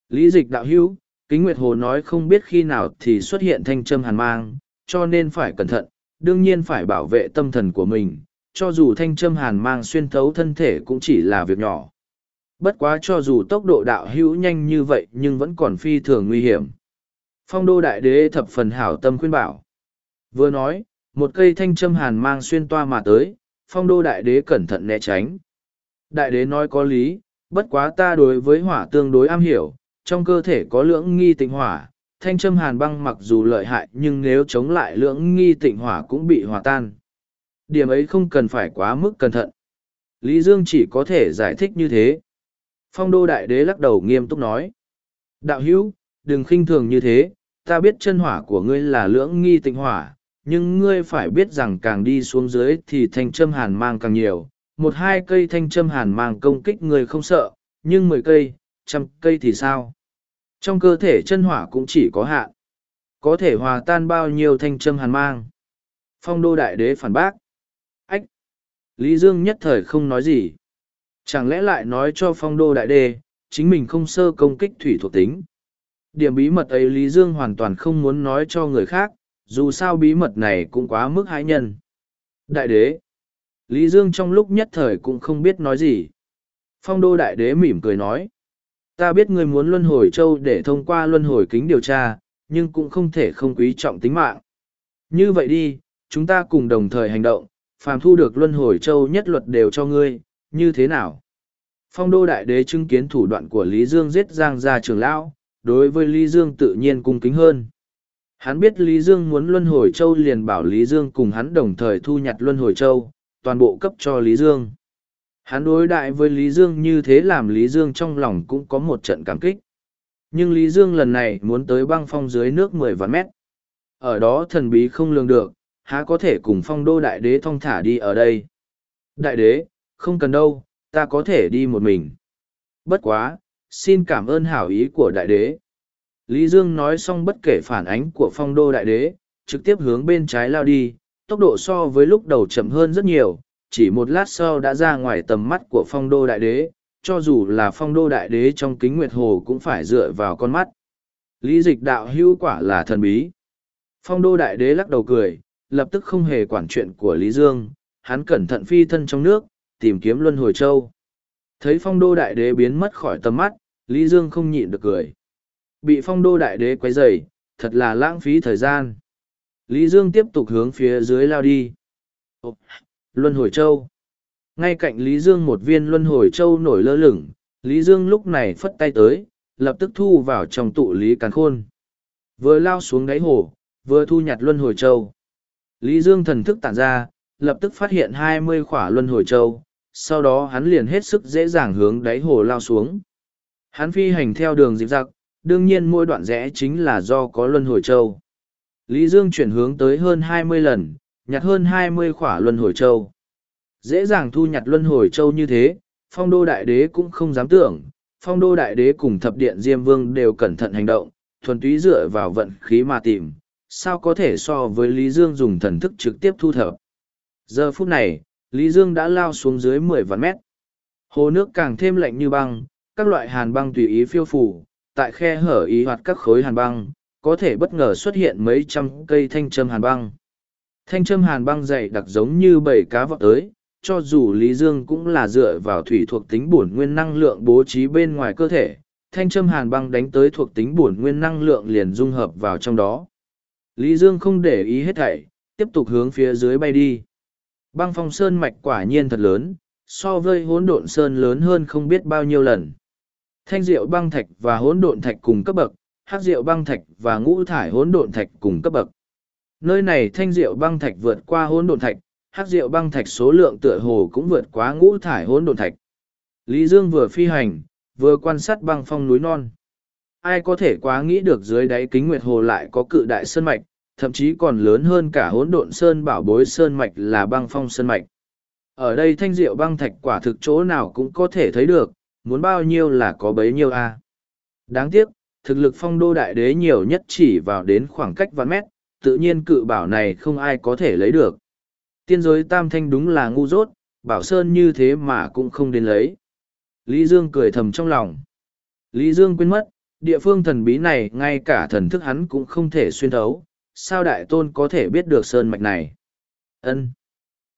S1: Lý dịch đạo hữu, kính nguyệt hồ nói không biết khi nào thì xuất hiện thanh châm hàn mang, cho nên phải cẩn thận, đương nhiên phải bảo vệ tâm thần của mình, cho dù thanh châm hàn mang xuyên thấu thân thể cũng chỉ là việc nhỏ. Bất quá cho dù tốc độ đạo hữu nhanh như vậy nhưng vẫn còn phi thường nguy hiểm. Phong đô đại đế thập phần hảo tâm khuyên bảo. Vừa nói, một cây thanh châm hàn mang xuyên toa mà tới, phong đô đại đế cẩn thận né tránh. Đại đế nói có lý, bất quá ta đối với hỏa tương đối am hiểu, trong cơ thể có lưỡng nghi tịnh hỏa, thanh châm hàn băng mặc dù lợi hại nhưng nếu chống lại lưỡng nghi tịnh hỏa cũng bị hòa tan. Điểm ấy không cần phải quá mức cẩn thận. Lý Dương chỉ có thể giải thích như thế. Phong đô đại đế lắc đầu nghiêm túc nói. Đạo hữu, đừng khinh thường như thế, ta biết chân hỏa của ngươi là lưỡng nghi tịnh hỏa, nhưng ngươi phải biết rằng càng đi xuống dưới thì thanh châm hàn mang càng nhiều. Một hai cây thanh châm hàn mang công kích ngươi không sợ, nhưng mười cây, trăm cây thì sao? Trong cơ thể chân hỏa cũng chỉ có hạn. Có thể hòa tan bao nhiêu thanh châm hàn mang. Phong đô đại đế phản bác. Lý Dương nhất thời không nói gì. Chẳng lẽ lại nói cho phong đô đại đế, chính mình không sơ công kích thủy thuộc tính. Điểm bí mật ấy Lý Dương hoàn toàn không muốn nói cho người khác, dù sao bí mật này cũng quá mức hãi nhân. Đại đế! Lý Dương trong lúc nhất thời cũng không biết nói gì. Phong đô đại đế mỉm cười nói. Ta biết ngươi muốn luân hồi châu để thông qua luân hồi kính điều tra, nhưng cũng không thể không quý trọng tính mạng. Như vậy đi, chúng ta cùng đồng thời hành động, phàm thu được luân hồi châu nhất luật đều cho ngươi, như thế nào? Phong đô đại đế chứng kiến thủ đoạn của Lý Dương giết Giang gia trưởng lão, đối với Lý Dương tự nhiên cung kính hơn. Hắn biết Lý Dương muốn luân hồi châu liền bảo Lý Dương cùng hắn đồng thời thu nhặt luân hồi châu, toàn bộ cấp cho Lý Dương. Hắn đối đại với Lý Dương như thế làm Lý Dương trong lòng cũng có một trận cảm kích. Nhưng Lý Dương lần này muốn tới băng phong dưới nước mười vạn mét. Ở đó thần bí không lường được, há có thể cùng phong đô đại đế thong thả đi ở đây. Đại đế, không cần đâu, ta có thể đi một mình. Bất quá, xin cảm ơn hảo ý của đại đế. Lý Dương nói xong bất kể phản ánh của phong đô đại đế, trực tiếp hướng bên trái lao đi, tốc độ so với lúc đầu chậm hơn rất nhiều, chỉ một lát sau đã ra ngoài tầm mắt của phong đô đại đế, cho dù là phong đô đại đế trong kính nguyệt hồ cũng phải dựa vào con mắt. Lý dịch đạo hữu quả là thần bí. Phong đô đại đế lắc đầu cười, lập tức không hề quản chuyện của Lý Dương, hắn cẩn thận phi thân trong nước, tìm kiếm luân hồi châu. Thấy phong đô đại đế biến mất khỏi tầm mắt, Lý Dương không nhịn được cười. Bị phong đô đại đế quấy rầy, thật là lãng phí thời gian. Lý Dương tiếp tục hướng phía dưới lao đi. Luân hồi châu. Ngay cạnh Lý Dương một viên luân hồi châu nổi lơ lửng, Lý Dương lúc này phất tay tới, lập tức thu vào trong tụ Lý Càn Khôn. Vừa lao xuống đáy hồ, vừa thu nhặt luân hồi châu. Lý Dương thần thức tản ra, lập tức phát hiện hai mươi khỏa luân hồi châu, sau đó hắn liền hết sức dễ dàng hướng đáy hồ lao xuống. Hắn phi hành theo đường dịp dặc, đương nhiên mỗi đoạn rẽ chính là do có luân hồi châu. Lý Dương chuyển hướng tới hơn hai mươi lần, nhặt hơn hai mươi khỏa luân hồi châu. Dễ dàng thu nhặt luân hồi châu như thế, phong đô đại đế cũng không dám tưởng, phong đô đại đế cùng thập điện diêm vương đều cẩn thận hành động, thuần túy dựa vào vận khí mà tìm, sao có thể so với Lý Dương dùng thần thức trực tiếp thu thập. Giờ phút này, Lý Dương đã lao xuống dưới mười vạn mét. Hồ nước càng thêm lạnh như băng, các loại hàn băng tùy ý phiêu phủ, tại khe hở ý hoạt các khối hàn băng, có thể bất ngờ xuất hiện mấy trăm cây thanh châm hàn băng. Thanh châm hàn băng dày đặc giống như bầy cá vọt tới, cho dù Lý Dương cũng là dựa vào thủy thuộc tính bổn nguyên năng lượng bố trí bên ngoài cơ thể, thanh châm hàn băng đánh tới thuộc tính bổn nguyên năng lượng liền dung hợp vào trong đó. Lý Dương không để ý hết thảy, tiếp tục hướng phía dưới bay đi. Băng phong sơn mạch quả nhiên thật lớn, so với hỗn độn sơn lớn hơn không biết bao nhiêu lần. Thanh diệu băng thạch và hỗn độn thạch cùng cấp bậc, hắc diệu băng thạch và ngũ thải hỗn độn thạch cùng cấp bậc. Nơi này thanh diệu băng thạch vượt qua hỗn độn thạch, hắc diệu băng thạch số lượng tựa hồ cũng vượt quá ngũ thải hỗn độn thạch. Lý Dương vừa phi hành, vừa quan sát băng phong núi non. Ai có thể quá nghĩ được dưới đáy kính nguyệt hồ lại có cự đại sơn mạch, thậm chí còn lớn hơn cả hỗn độn sơn bảo bối sơn mạch là băng phong sơn mạch. Ở đây thanh diệu băng thạch quả thực chỗ nào cũng có thể thấy được, muốn bao nhiêu là có bấy nhiêu a. Đáng tiếc, thực lực phong đô đại đế nhiều nhất chỉ vào đến khoảng cách vạn mét, tự nhiên cự bảo này không ai có thể lấy được. Tiên giới tam thanh đúng là ngu dốt, bảo sơn như thế mà cũng không đến lấy. Lý Dương cười thầm trong lòng. Lý Dương quên mất, địa phương thần bí này ngay cả thần thức hắn cũng không thể xuyên thấu, sao đại tôn có thể biết được sơn mạch này? Ân.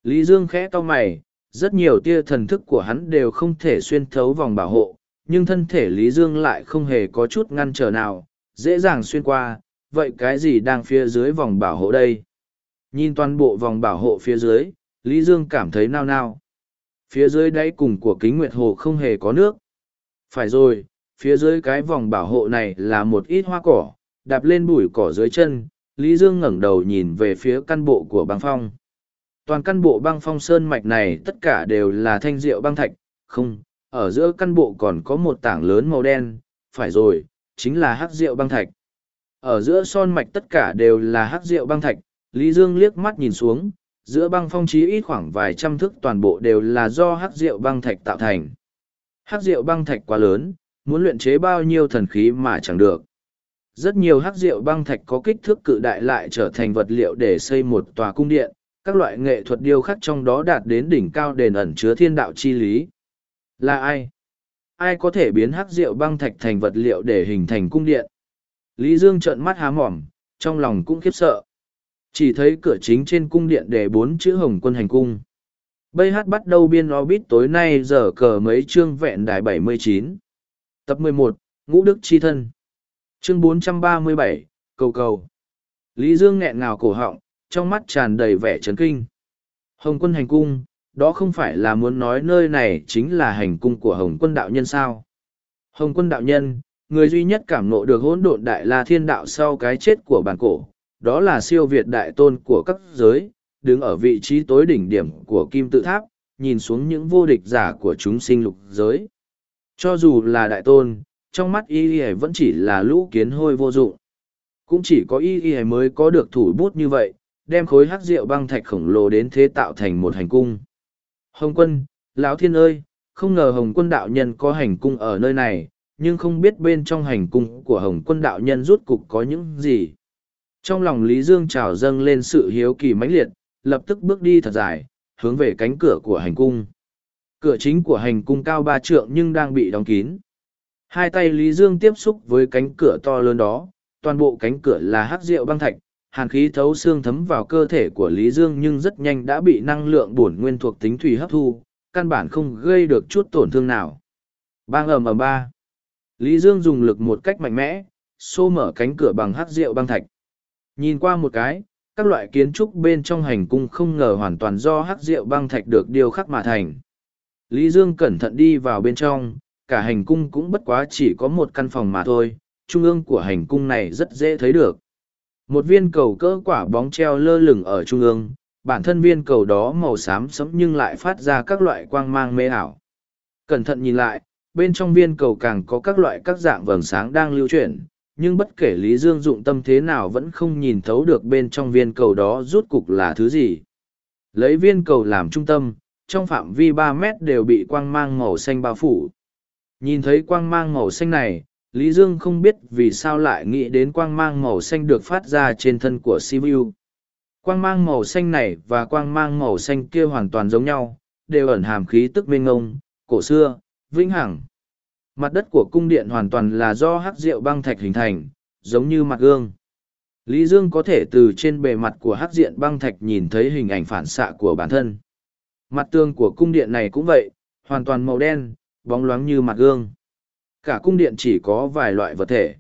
S1: Lý Dương khẽ to mày, rất nhiều tia thần thức của hắn đều không thể xuyên thấu vòng bảo hộ, nhưng thân thể Lý Dương lại không hề có chút ngăn trở nào, dễ dàng xuyên qua, vậy cái gì đang phía dưới vòng bảo hộ đây? Nhìn toàn bộ vòng bảo hộ phía dưới, Lý Dương cảm thấy nao nao. Phía dưới đáy cùng của kính nguyệt hồ không hề có nước. Phải rồi, phía dưới cái vòng bảo hộ này là một ít hoa cỏ, đạp lên bụi cỏ dưới chân, Lý Dương ngẩng đầu nhìn về phía căn bộ của băng phong. Toàn căn bộ băng phong sơn mạch này tất cả đều là thanh rượu băng thạch, không, ở giữa căn bộ còn có một tảng lớn màu đen, phải rồi, chính là hắc rượu băng thạch. Ở giữa son mạch tất cả đều là hắc rượu băng thạch, Lý Dương liếc mắt nhìn xuống, giữa băng phong trí ít khoảng vài trăm thước toàn bộ đều là do hắc rượu băng thạch tạo thành. Hắc rượu băng thạch quá lớn, muốn luyện chế bao nhiêu thần khí mà chẳng được. Rất nhiều hắc rượu băng thạch có kích thước cự đại lại trở thành vật liệu để xây một tòa cung điện, các loại nghệ thuật điêu khắc trong đó đạt đến đỉnh cao đền ẩn chứa thiên đạo chi lý. Là ai? Ai có thể biến hắc rượu băng thạch thành vật liệu để hình thành cung điện? Lý Dương trợn mắt há mỏm, trong lòng cũng khiếp sợ. Chỉ thấy cửa chính trên cung điện để bốn chữ hồng quân hành cung. Bây hát bắt đầu biên orbit tối nay giờ cờ mấy chương vẹn đài 79. Tập 11, Ngũ Đức Chi Thân. Chương 437, Cầu Cầu. Lý Dương nghẹn ngào cổ họng, trong mắt tràn đầy vẻ chấn kinh. Hồng quân hành cung, đó không phải là muốn nói nơi này chính là hành cung của Hồng quân đạo nhân sao. Hồng quân đạo nhân, người duy nhất cảm ngộ được hỗn độn đại la thiên đạo sau cái chết của bản cổ, đó là siêu việt đại tôn của các giới, đứng ở vị trí tối đỉnh điểm của kim tự tháp, nhìn xuống những vô địch giả của chúng sinh lục giới. Cho dù là đại tôn, trong mắt y y vẫn chỉ là lũ kiến hôi vô dụng. Cũng chỉ có y y mới có được thủ bút như vậy, đem khối hắc rượu băng thạch khổng lồ đến thế tạo thành một hành cung. Hồng quân, lão thiên ơi, không ngờ hồng quân đạo nhân có hành cung ở nơi này, nhưng không biết bên trong hành cung của hồng quân đạo nhân rút cục có những gì. Trong lòng Lý Dương trào dâng lên sự hiếu kỳ mãnh liệt, lập tức bước đi thật dài, hướng về cánh cửa của hành cung. Cửa chính của hành cung cao ba trượng nhưng đang bị đóng kín. Hai tay Lý Dương tiếp xúc với cánh cửa to lớn đó, toàn bộ cánh cửa là hắc rượu băng thạch, hàn khí thấu xương thấm vào cơ thể của Lý Dương nhưng rất nhanh đã bị năng lượng bổn nguyên thuộc tính thủy hấp thu, căn bản không gây được chút tổn thương nào. Bang ầm ầm ba. Lý Dương dùng lực một cách mạnh mẽ, xô mở cánh cửa bằng hắc rượu băng thạch. Nhìn qua một cái, các loại kiến trúc bên trong hành cung không ngờ hoàn toàn do hắc rượu băng thạch được điêu khắc mà thành. Lý Dương cẩn thận đi vào bên trong, cả hành cung cũng bất quá chỉ có một căn phòng mà thôi, trung ương của hành cung này rất dễ thấy được. Một viên cầu cỡ quả bóng treo lơ lửng ở trung ương, bản thân viên cầu đó màu xám sẫm nhưng lại phát ra các loại quang mang mê ảo. Cẩn thận nhìn lại, bên trong viên cầu càng có các loại các dạng vầng sáng đang lưu chuyển, nhưng bất kể Lý Dương dụng tâm thế nào vẫn không nhìn thấu được bên trong viên cầu đó rút cục là thứ gì. Lấy viên cầu làm trung tâm, trong phạm vi ba mét đều bị quang mang màu xanh bao phủ. Nhìn thấy quang mang màu xanh này, Lý Dương không biết vì sao lại nghĩ đến quang mang màu xanh được phát ra trên thân của Sibiu. Quang mang màu xanh này và quang mang màu xanh kia hoàn toàn giống nhau, đều ẩn hàm khí tức mênh ngông, cổ xưa, vĩnh hằng. Mặt đất của cung điện hoàn toàn là do hắc rượu băng thạch hình thành, giống như mặt gương. Lý Dương có thể từ trên bề mặt của hắc diện băng thạch nhìn thấy hình ảnh phản xạ của bản thân. Mặt tường của cung điện này cũng vậy, hoàn toàn màu đen, bóng loáng như mặt gương. Cả cung điện chỉ có vài loại vật thể.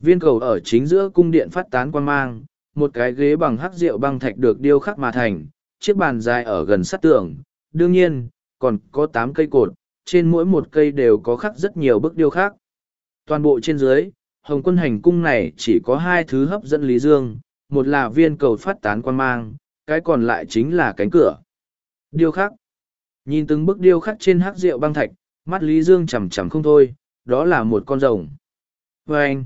S1: Viên cầu ở chính giữa cung điện phát tán quan mang, một cái ghế bằng hắc rượu băng thạch được điêu khắc mà thành, chiếc bàn dài ở gần sát tường. Đương nhiên, còn có tám cây cột, trên mỗi một cây đều có khắc rất nhiều bức điêu khắc. Toàn bộ trên dưới, hồng quân hành cung này chỉ có hai thứ hấp dẫn Lý Dương, một là viên cầu phát tán quan mang, cái còn lại chính là cánh cửa. Điêu khắc. Nhìn từng bức điêu khắc trên hắc rượu băng thạch, mắt Lý Dương chầm chầm không thôi, đó là một con rồng. Và anh,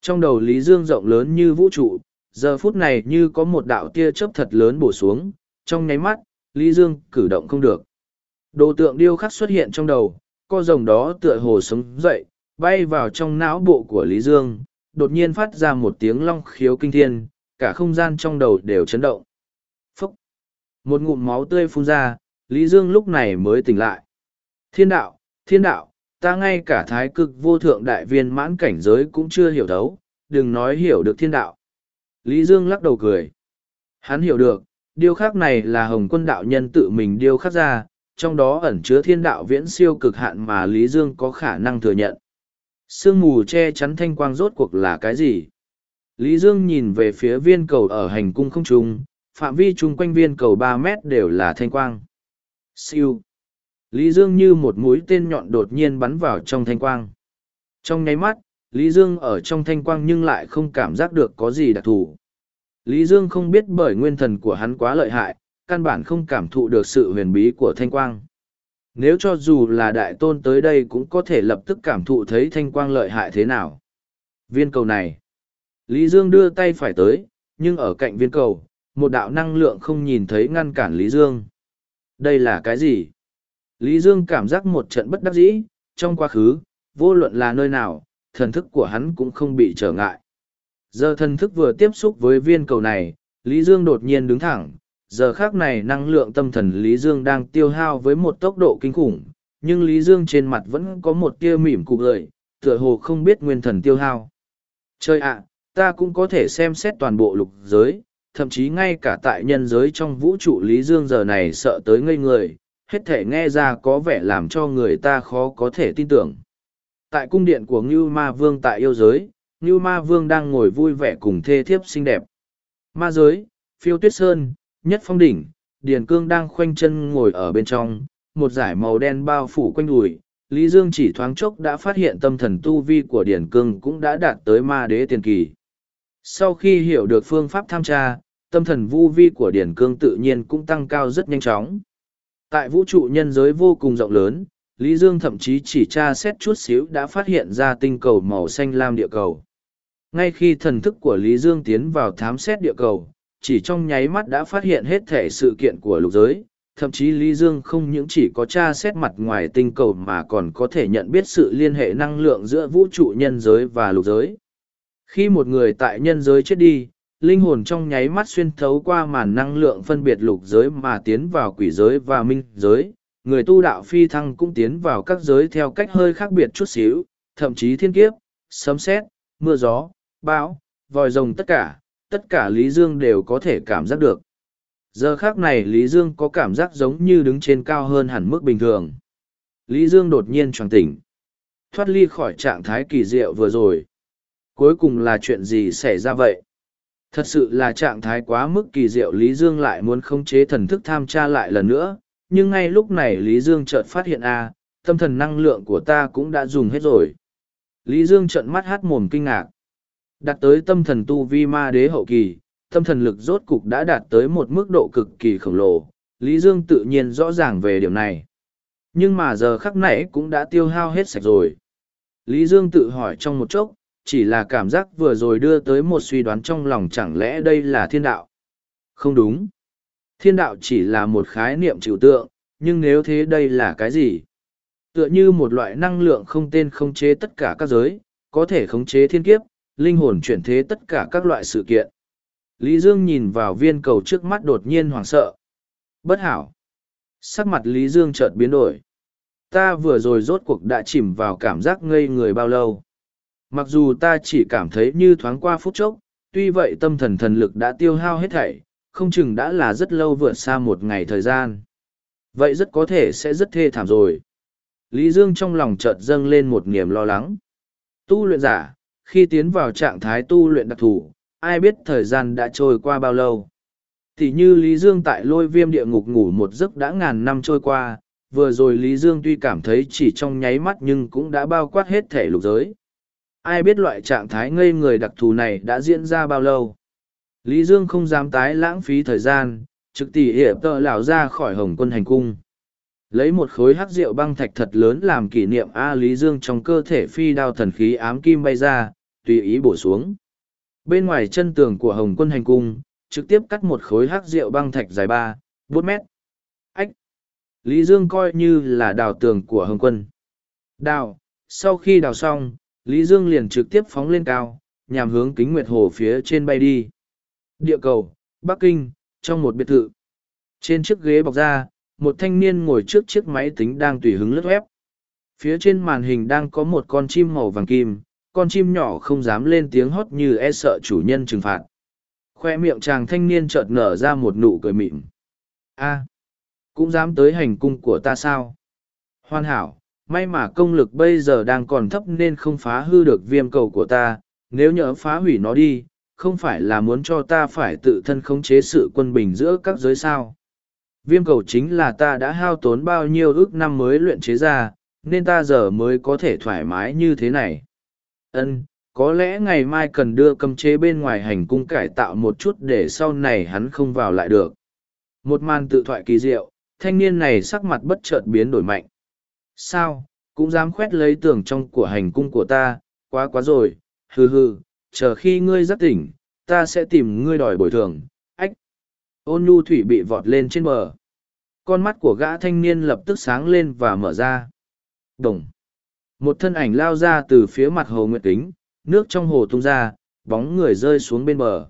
S1: trong đầu Lý Dương rộng lớn như vũ trụ, giờ phút này như có một đạo tia chớp thật lớn bổ xuống, trong nháy mắt, Lý Dương cử động không được. Đồ tượng điêu khắc xuất hiện trong đầu, con rồng đó tựa hồ sống dậy, bay vào trong não bộ của Lý Dương, đột nhiên phát ra một tiếng long khiếu kinh thiên, cả không gian trong đầu đều chấn động. Một ngụm máu tươi phun ra, Lý Dương lúc này mới tỉnh lại. Thiên đạo, thiên đạo, ta ngay cả thái cực vô thượng đại viên mãn cảnh giới cũng chưa hiểu thấu, đừng nói hiểu được thiên đạo. Lý Dương lắc đầu cười. Hắn hiểu được, điêu khắc này là hồng quân đạo nhân tự mình điêu khắc ra, trong đó ẩn chứa thiên đạo viễn siêu cực hạn mà Lý Dương có khả năng thừa nhận. Sương mù che chắn thanh quang rốt cuộc là cái gì? Lý Dương nhìn về phía viên cầu ở hành cung không trung, phạm vi chung quanh viên cầu ba mét đều là thanh quang. Siêu. Lý Dương như một mũi tên nhọn đột nhiên bắn vào trong thanh quang. Trong nháy mắt, Lý Dương ở trong thanh quang nhưng lại không cảm giác được có gì đặc thù. Lý Dương không biết bởi nguyên thần của hắn quá lợi hại, căn bản không cảm thụ được sự huyền bí của thanh quang. Nếu cho dù là đại tôn tới đây cũng có thể lập tức cảm thụ thấy thanh quang lợi hại thế nào. Viên cầu này. Lý Dương đưa tay phải tới, nhưng ở cạnh viên cầu, một đạo năng lượng không nhìn thấy ngăn cản Lý Dương. Đây là cái gì? Lý Dương cảm giác một trận bất đắc dĩ, trong quá khứ, vô luận là nơi nào, thần thức của hắn cũng không bị trở ngại. Giờ thần thức vừa tiếp xúc với viên cầu này, Lý Dương đột nhiên đứng thẳng, giờ khác này năng lượng tâm thần Lý Dương đang tiêu hao với một tốc độ kinh khủng, nhưng Lý Dương trên mặt vẫn có một tia mỉm cụ gợi, tựa hồ không biết nguyên thần tiêu hao. Chơi ạ, ta cũng có thể xem xét toàn bộ lục giới, thậm chí ngay cả tại nhân giới trong vũ trụ Lý Dương giờ này sợ tới ngây người, hết thể nghe ra có vẻ làm cho người ta khó có thể tin tưởng. Tại cung điện của Ngưu Ma Vương tại yêu giới, Ngưu Ma Vương đang ngồi vui vẻ cùng thê thiếp xinh đẹp. Ma giới, phiêu tuyết sơn, nhất phong đỉnh, Điền Cương đang khoanh chân ngồi ở bên trong, một giải màu đen bao phủ quanh đùi. Lý Dương chỉ thoáng chốc đã phát hiện tâm thần tu vi của Điền Cương cũng đã đạt tới ma đế tiền kỳ. Sau khi hiểu được phương pháp tham tra, tâm thần vu vi của Điền Cương tự nhiên cũng tăng cao rất nhanh chóng. Tại vũ trụ nhân giới vô cùng rộng lớn, Lý Dương thậm chí chỉ tra xét chút xíu đã phát hiện ra tinh cầu màu xanh lam địa cầu. Ngay khi thần thức của Lý Dương tiến vào thám xét địa cầu, chỉ trong nháy mắt đã phát hiện hết thể sự kiện của lục giới, thậm chí Lý Dương không những chỉ có tra xét mặt ngoài tinh cầu mà còn có thể nhận biết sự liên hệ năng lượng giữa vũ trụ nhân giới và lục giới. Khi một người tại nhân giới chết đi, linh hồn trong nháy mắt xuyên thấu qua màn năng lượng phân biệt lục giới mà tiến vào quỷ giới và minh giới. Người tu đạo phi thăng cũng tiến vào các giới theo cách hơi khác biệt chút xíu, thậm chí thiên kiếp, sấm sét, mưa gió, bão, vòi rồng tất cả, tất cả Lý Dương đều có thể cảm giác được. Giờ khác này Lý Dương có cảm giác giống như đứng trên cao hơn hẳn mức bình thường. Lý Dương đột nhiên tròn tỉnh. Thoát ly khỏi trạng thái kỳ diệu vừa rồi. Cuối cùng là chuyện gì xảy ra vậy? Thật sự là trạng thái quá mức kỳ diệu Lý Dương lại muốn khống chế thần thức tham tra lại lần nữa, nhưng ngay lúc này Lý Dương chợt phát hiện a tâm thần năng lượng của ta cũng đã dùng hết rồi. Lý Dương trợn mắt hát mồm kinh ngạc. Đặt tới tâm thần tu vi ma đế hậu kỳ, tâm thần lực rốt cục đã đạt tới một mức độ cực kỳ khổng lồ, Lý Dương tự nhiên rõ ràng về điểm này. Nhưng mà giờ khắc nãy cũng đã tiêu hao hết sạch rồi. Lý Dương tự hỏi trong một chốc, chỉ là cảm giác vừa rồi đưa tới một suy đoán trong lòng chẳng lẽ đây là thiên đạo. Không đúng. Thiên đạo chỉ là một khái niệm trừu tượng, nhưng nếu thế đây là cái gì? Tựa như một loại năng lượng không tên khống chế tất cả các giới, có thể khống chế thiên kiếp, linh hồn chuyển thế tất cả các loại sự kiện. Lý Dương nhìn vào viên cầu trước mắt đột nhiên hoảng sợ. Bất hảo. Sắc mặt Lý Dương chợt biến đổi. Ta vừa rồi rốt cuộc đã chìm vào cảm giác ngây người bao lâu. Mặc dù ta chỉ cảm thấy như thoáng qua phút chốc, tuy vậy tâm thần thần lực đã tiêu hao hết thảy, không chừng đã là rất lâu vượt xa một ngày thời gian. Vậy rất có thể sẽ rất thê thảm rồi. Lý Dương trong lòng chợt dâng lên một niềm lo lắng. Tu luyện giả, khi tiến vào trạng thái tu luyện đặc thù, ai biết thời gian đã trôi qua bao lâu. Thì như Lý Dương tại lôi viêm địa ngục ngủ một giấc đã ngàn năm trôi qua, vừa rồi Lý Dương tuy cảm thấy chỉ trong nháy mắt nhưng cũng đã bao quát hết thể lục giới. Ai biết loại trạng thái ngây người đặc thù này đã diễn ra bao lâu. Lý Dương không dám tái lãng phí thời gian, trực tỷ hiệp tợ lão ra khỏi hồng quân hành cung. Lấy một khối hắc rượu băng thạch thật lớn làm kỷ niệm A Lý Dương trong cơ thể phi đao thần khí ám kim bay ra, tùy ý bổ xuống. Bên ngoài chân tường của hồng quân hành cung, trực tiếp cắt một khối hắc rượu băng thạch dài ba, bốn mét. Ách! Lý Dương coi như là đào tường của hồng quân. Đào, sau khi đào xong, Lý Dương liền trực tiếp phóng lên cao, nhằm hướng kính nguyệt hồ phía trên bay đi. Địa cầu, Bắc Kinh, trong một biệt thự. Trên chiếc ghế bọc da, một thanh niên ngồi trước chiếc máy tính đang tùy hứng lướt web. Phía trên màn hình đang có một con chim màu vàng kim, con chim nhỏ không dám lên tiếng hót như e sợ chủ nhân trừng phạt. Khoe miệng chàng thanh niên chợt nở ra một nụ cười mịn. a cũng dám tới hành cung của ta sao? Hoàn hảo, may mà công lực bây giờ đang còn thấp nên không phá hư được viêm cầu của ta, nếu nhỡ phá hủy nó đi, không phải là muốn cho ta phải tự thân khống chế sự quân bình giữa các giới sao. Viêm cầu chính là ta đã hao tốn bao nhiêu ước năm mới luyện chế ra, nên ta giờ mới có thể thoải mái như thế này. Ân, có lẽ ngày mai cần đưa cầm chế bên ngoài hành cung cải tạo một chút để sau này hắn không vào lại được. Một màn tự thoại kỳ diệu, thanh niên này sắc mặt bất chợt biến đổi mạnh. Sao, cũng dám khoét lấy tưởng trong của hành cung của ta, quá quá rồi, hừ hừ, chờ khi ngươi giác tỉnh, ta sẽ tìm ngươi đòi bồi thường, ách. Ôn nhu thủy bị vọt lên trên bờ. Con mắt của gã thanh niên lập tức sáng lên và mở ra. Đồng. Một thân ảnh lao ra từ phía mặt hồ nguyệt kính, nước trong hồ tung ra, bóng người rơi xuống bên bờ.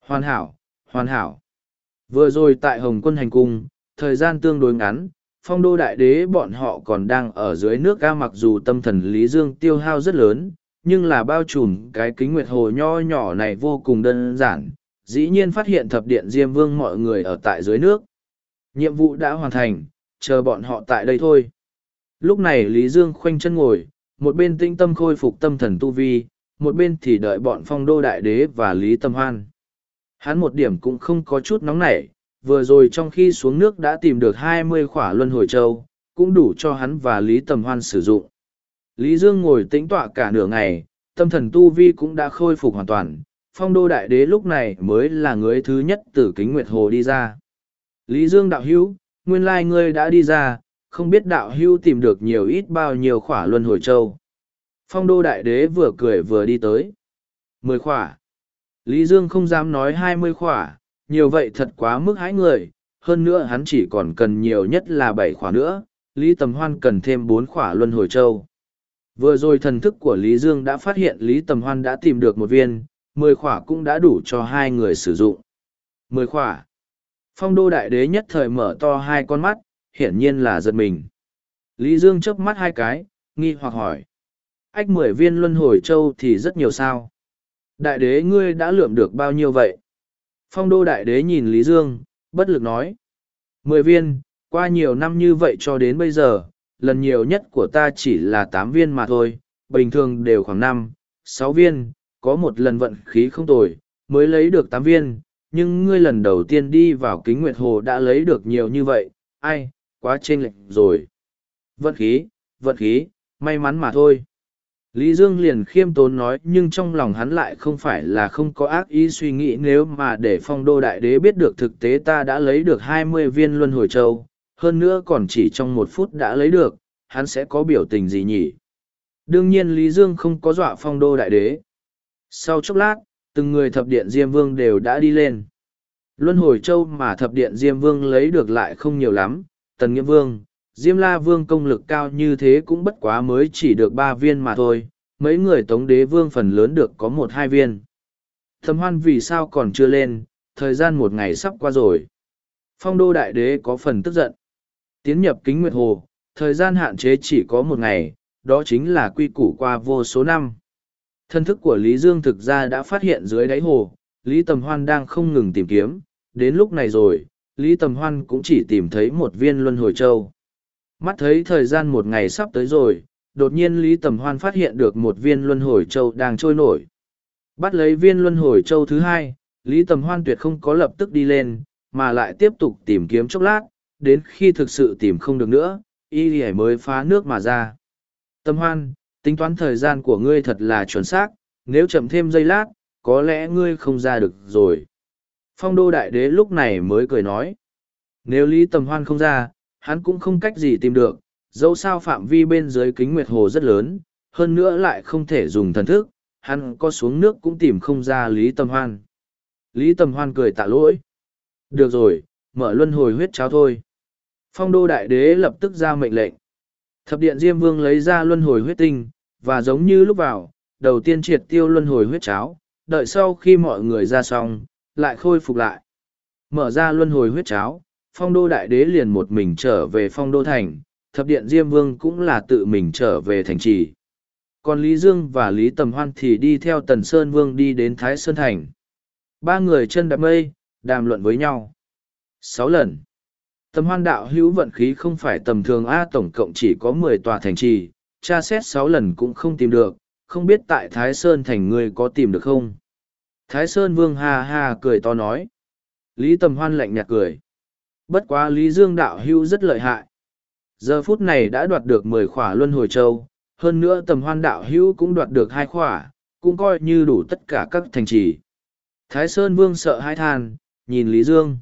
S1: Hoàn hảo, hoàn hảo. Vừa rồi tại Hồng quân hành cung, thời gian tương đối ngắn, phong đô đại đế bọn họ còn đang ở dưới nước ga mặc dù tâm thần Lý Dương tiêu hao rất lớn, nhưng là bao trùm cái kính nguyệt hồ nho nhỏ này vô cùng đơn giản, dĩ nhiên phát hiện thập điện Diêm Vương mọi người ở tại dưới nước. Nhiệm vụ đã hoàn thành, chờ bọn họ tại đây thôi. Lúc này Lý Dương khoanh chân ngồi, một bên tinh tâm khôi phục tâm thần tu vi, một bên thì đợi bọn phong đô đại đế và Lý Tâm Hoan. Hắn một điểm cũng không có chút nóng nảy, vừa rồi trong khi xuống nước đã tìm được hai mươi khỏa luân hồi châu, cũng đủ cho hắn và Lý tầm Hoan sử dụng. Lý Dương ngồi tĩnh tọa cả nửa ngày, tâm thần tu vi cũng đã khôi phục hoàn toàn, phong đô đại đế lúc này mới là người thứ nhất từ kính nguyệt hồ đi ra. Lý Dương đạo hữu, nguyên lai ngươi đã đi ra, không biết đạo hữu tìm được nhiều ít bao nhiêu khỏa luân hồi châu. Phong đô đại đế vừa cười vừa đi tới. Mười khỏa. Lý Dương không dám nói hai mươi khỏa, nhiều vậy thật quá mức hãi người, hơn nữa hắn chỉ còn cần nhiều nhất là bảy khỏa nữa, Lý Tầm Hoan cần thêm bốn khỏa luân hồi châu. Vừa rồi thần thức của Lý Dương đã phát hiện Lý Tầm Hoan đã tìm được một viên, mười khỏa cũng đã đủ cho hai người sử dụng. Mười khỏa. Phong đô đại đế nhất thời mở to hai con mắt, hiển nhiên là giật mình. Lý Dương chớp mắt hai cái, nghi hoặc hỏi. Ách mười viên luân hồi châu thì rất nhiều sao. Đại đế ngươi đã lượm được bao nhiêu vậy? Phong đô đại đế nhìn Lý Dương, bất lực nói. Mười viên, qua nhiều năm như vậy cho đến bây giờ, lần nhiều nhất của ta chỉ là tám viên mà thôi, bình thường đều khoảng năm, sáu viên, có một lần vận khí không tồi, mới lấy được tám viên, nhưng ngươi lần đầu tiên đi vào kính nguyệt hồ đã lấy được nhiều như vậy, ai, quá chênh lệch rồi. Vận khí, vận khí, may mắn mà thôi. Lý Dương liền khiêm tốn nói nhưng trong lòng hắn lại không phải là không có ác ý suy nghĩ nếu mà để phong đô đại đế biết được thực tế ta đã lấy được hai mươi viên luân hồi châu, hơn nữa còn chỉ trong một phút đã lấy được, hắn sẽ có biểu tình gì nhỉ? Đương nhiên Lý Dương không có dọa phong đô đại đế. Sau chốc lát, từng người thập điện Diêm Vương đều đã đi lên. Luân hồi châu mà thập điện Diêm Vương lấy được lại không nhiều lắm, Tần Nghĩa Vương, Diêm La Vương công lực cao như thế cũng bất quá mới chỉ được ba viên mà thôi, mấy người Tống Đế Vương phần lớn được có một hai viên. Thầm hoan vì sao còn chưa lên, thời gian một ngày sắp qua rồi. Phong đô đại đế có phần tức giận. Tiến nhập kính nguyệt hồ, thời gian hạn chế chỉ có một ngày, đó chính là quy củ qua vô số năm. Thân thức của Lý Dương thực ra đã phát hiện dưới đáy hồ, Lý Tầm Hoan đang không ngừng tìm kiếm, đến lúc này rồi, Lý Tầm Hoan cũng chỉ tìm thấy một viên luân hồi châu. Mắt thấy thời gian một ngày sắp tới rồi, đột nhiên Lý Tầm Hoan phát hiện được một viên luân hồi châu đang trôi nổi. Bắt lấy viên luân hồi châu thứ hai, Lý Tầm Hoan tuyệt không có lập tức đi lên, mà lại tiếp tục tìm kiếm chốc lát, đến khi thực sự tìm không được nữa, y mới phá nước mà ra. Tầm Hoan, tính toán thời gian của ngươi thật là chuẩn xác, nếu chậm thêm giây lát, có lẽ ngươi không ra được rồi. Phong đô đại đế lúc này mới cười nói. Nếu Lý Tầm Hoan không ra, hắn cũng không cách gì tìm được, dẫu sao phạm vi bên dưới kính nguyệt hồ rất lớn, hơn nữa lại không thể dùng thần thức, hắn có xuống nước cũng tìm không ra Lý Tầm Hoan. Lý Tầm Hoan cười tạ lỗi. Được rồi, mở luân hồi huyết cháo thôi. Phong đô đại đế lập tức ra mệnh lệnh. Thập điện Diêm Vương lấy ra luân hồi huyết tinh, và giống như lúc vào, đầu tiên triệt tiêu luân hồi huyết cháo, đợi sau khi mọi người ra xong, lại khôi phục lại. Mở ra luân hồi huyết cháo, phong đô đại đế liền một mình trở về phong đô thành, thập điện Diêm Vương cũng là tự mình trở về thành trì. Còn Lý Dương và Lý Tầm Hoan thì đi theo Tần Sơn Vương đi đến Thái Sơn Thành. Ba người chân đạp mây, đàm luận với nhau. Sáu lần. Tầm hoan đạo hữu vận khí không phải tầm thường A tổng cộng chỉ có mười tòa thành trì, tra xét sáu lần cũng không tìm được, không biết tại Thái Sơn Thành người có tìm được không? Thái Sơn Vương ha ha cười to nói. Lý Tầm Hoan lạnh nhạt cười. Bất quá Lý Dương đạo hưu rất lợi hại. Giờ phút này đã đoạt được mười khỏa luân hồi châu, hơn nữa tầm hoan đạo hưu cũng đoạt được hai khỏa, cũng coi như đủ tất cả các thành trì. Thái Sơn Vương sợ hai than, nhìn Lý Dương.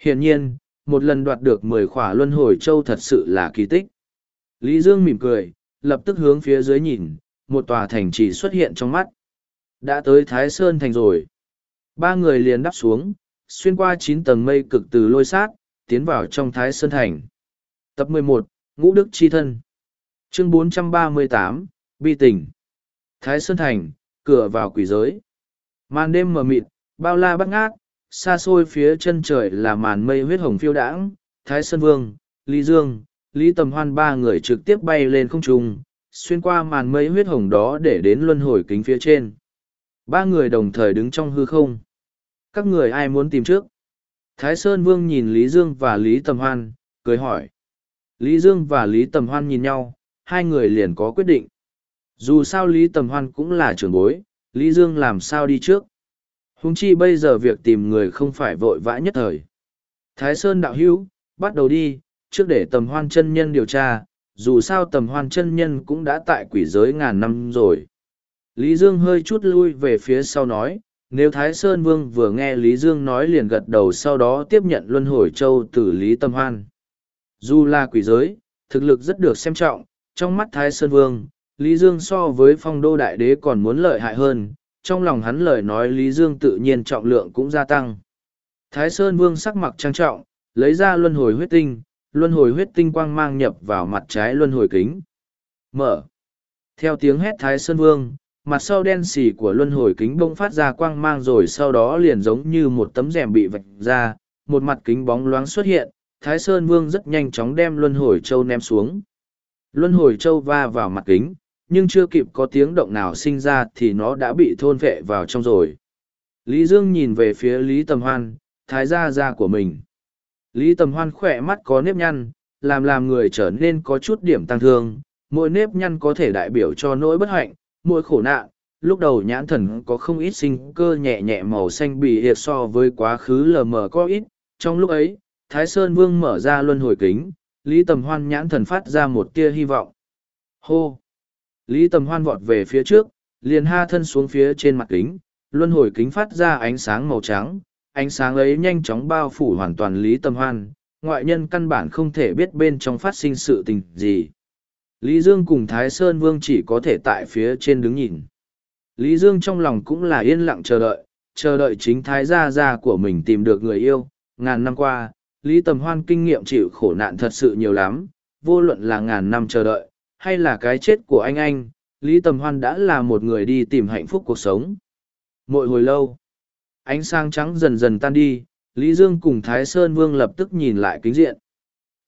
S1: Hiển nhiên, một lần đoạt được mười khỏa luân hồi châu thật sự là kỳ tích. Lý Dương mỉm cười, lập tức hướng phía dưới nhìn, một tòa thành trì xuất hiện trong mắt. Đã tới Thái Sơn thành rồi. Ba người liền đắp xuống, xuyên qua chín tầng mây cực từ lôi sát, tiến vào trong Thái Sơn thành. Tập 11, Ngũ Đức Chi Thân Chương 438, Bi Tình Thái Sơn Thành, cửa vào quỷ giới. Màn đêm mờ mịt, bao la bắt ngát, xa xôi phía chân trời là màn mây huyết hồng phiêu đãng, Thái Sơn Vương, Lý Dương, Lý Tầm Hoan ba người trực tiếp bay lên không trung, xuyên qua màn mây huyết hồng đó để đến luân hồi kính phía trên. Ba người đồng thời đứng trong hư không. Các người ai muốn tìm trước? Thái Sơn Vương nhìn Lý Dương và Lý Tầm Hoan, cười hỏi. Lý Dương và Lý Tầm Hoan nhìn nhau, hai người liền có quyết định. Dù sao Lý Tầm Hoan cũng là trưởng bối, Lý Dương làm sao đi trước. Hùng chi bây giờ việc tìm người không phải vội vã nhất thời. Thái Sơn đạo hữu, bắt đầu đi, trước để tầm hoan chân nhân điều tra, dù sao tầm hoan chân nhân cũng đã tại quỷ giới ngàn năm rồi. Lý Dương hơi chút lui về phía sau nói, nếu Thái Sơn Vương vừa nghe Lý Dương nói liền gật đầu sau đó tiếp nhận luân hồi châu từ Lý Tâm Hoan. Dù là quỷ giới, thực lực rất được xem trọng, trong mắt Thái Sơn Vương, Lý Dương so với phong đô đại đế còn muốn lợi hại hơn, trong lòng hắn lời nói Lý Dương tự nhiên trọng lượng cũng gia tăng. Thái Sơn Vương sắc mặt trang trọng, lấy ra luân hồi huyết tinh, luân hồi huyết tinh quang mang nhập vào mặt trái luân hồi kính. Mở. Theo tiếng hét Thái Sơn Vương, mặt sau đen xì của luân hồi kính bông phát ra quang mang rồi sau đó liền giống như một tấm rèm bị vạch ra, một mặt kính bóng loáng xuất hiện, Thái Sơn Vương rất nhanh chóng đem luân hồi châu ném xuống. Luân hồi châu va vào mặt kính, nhưng chưa kịp có tiếng động nào sinh ra thì nó đã bị thôn vệ vào trong rồi. Lý Dương nhìn về phía Lý Tầm Hoan, thái gia gia của mình. Lý Tầm Hoan khỏe mắt có nếp nhăn, làm làm người trở nên có chút điểm tăng thương, mỗi nếp nhăn có thể đại biểu cho nỗi bất hạnh, mỗi khổ nạn. Lúc đầu nhãn thần có không ít sinh cơ nhẹ nhẹ màu xanh bị hiệt so với quá khứ lờ mờ có ít. Trong lúc ấy, Thái Sơn Vương mở ra luân hồi kính, Lý Tầm Hoan nhãn thần phát ra một tia hy vọng. Hô! Lý Tầm Hoan vọt về phía trước, liền ha thân xuống phía trên mặt kính, luân hồi kính phát ra ánh sáng màu trắng, ánh sáng ấy nhanh chóng bao phủ hoàn toàn Lý Tầm Hoan, ngoại nhân căn bản không thể biết bên trong phát sinh sự tình gì. Lý Dương cùng Thái Sơn Vương chỉ có thể tại phía trên đứng nhìn. Lý Dương trong lòng cũng là yên lặng chờ đợi, chờ đợi chính Thái Gia Gia của mình tìm được người yêu. Ngàn năm qua, Lý Tầm Hoan kinh nghiệm chịu khổ nạn thật sự nhiều lắm, vô luận là ngàn năm chờ đợi, hay là cái chết của anh anh, Lý Tầm Hoan đã là một người đi tìm hạnh phúc cuộc sống. Mỗi hồi lâu, ánh sáng trắng dần dần tan đi, Lý Dương cùng Thái Sơn Vương lập tức nhìn lại kính diện.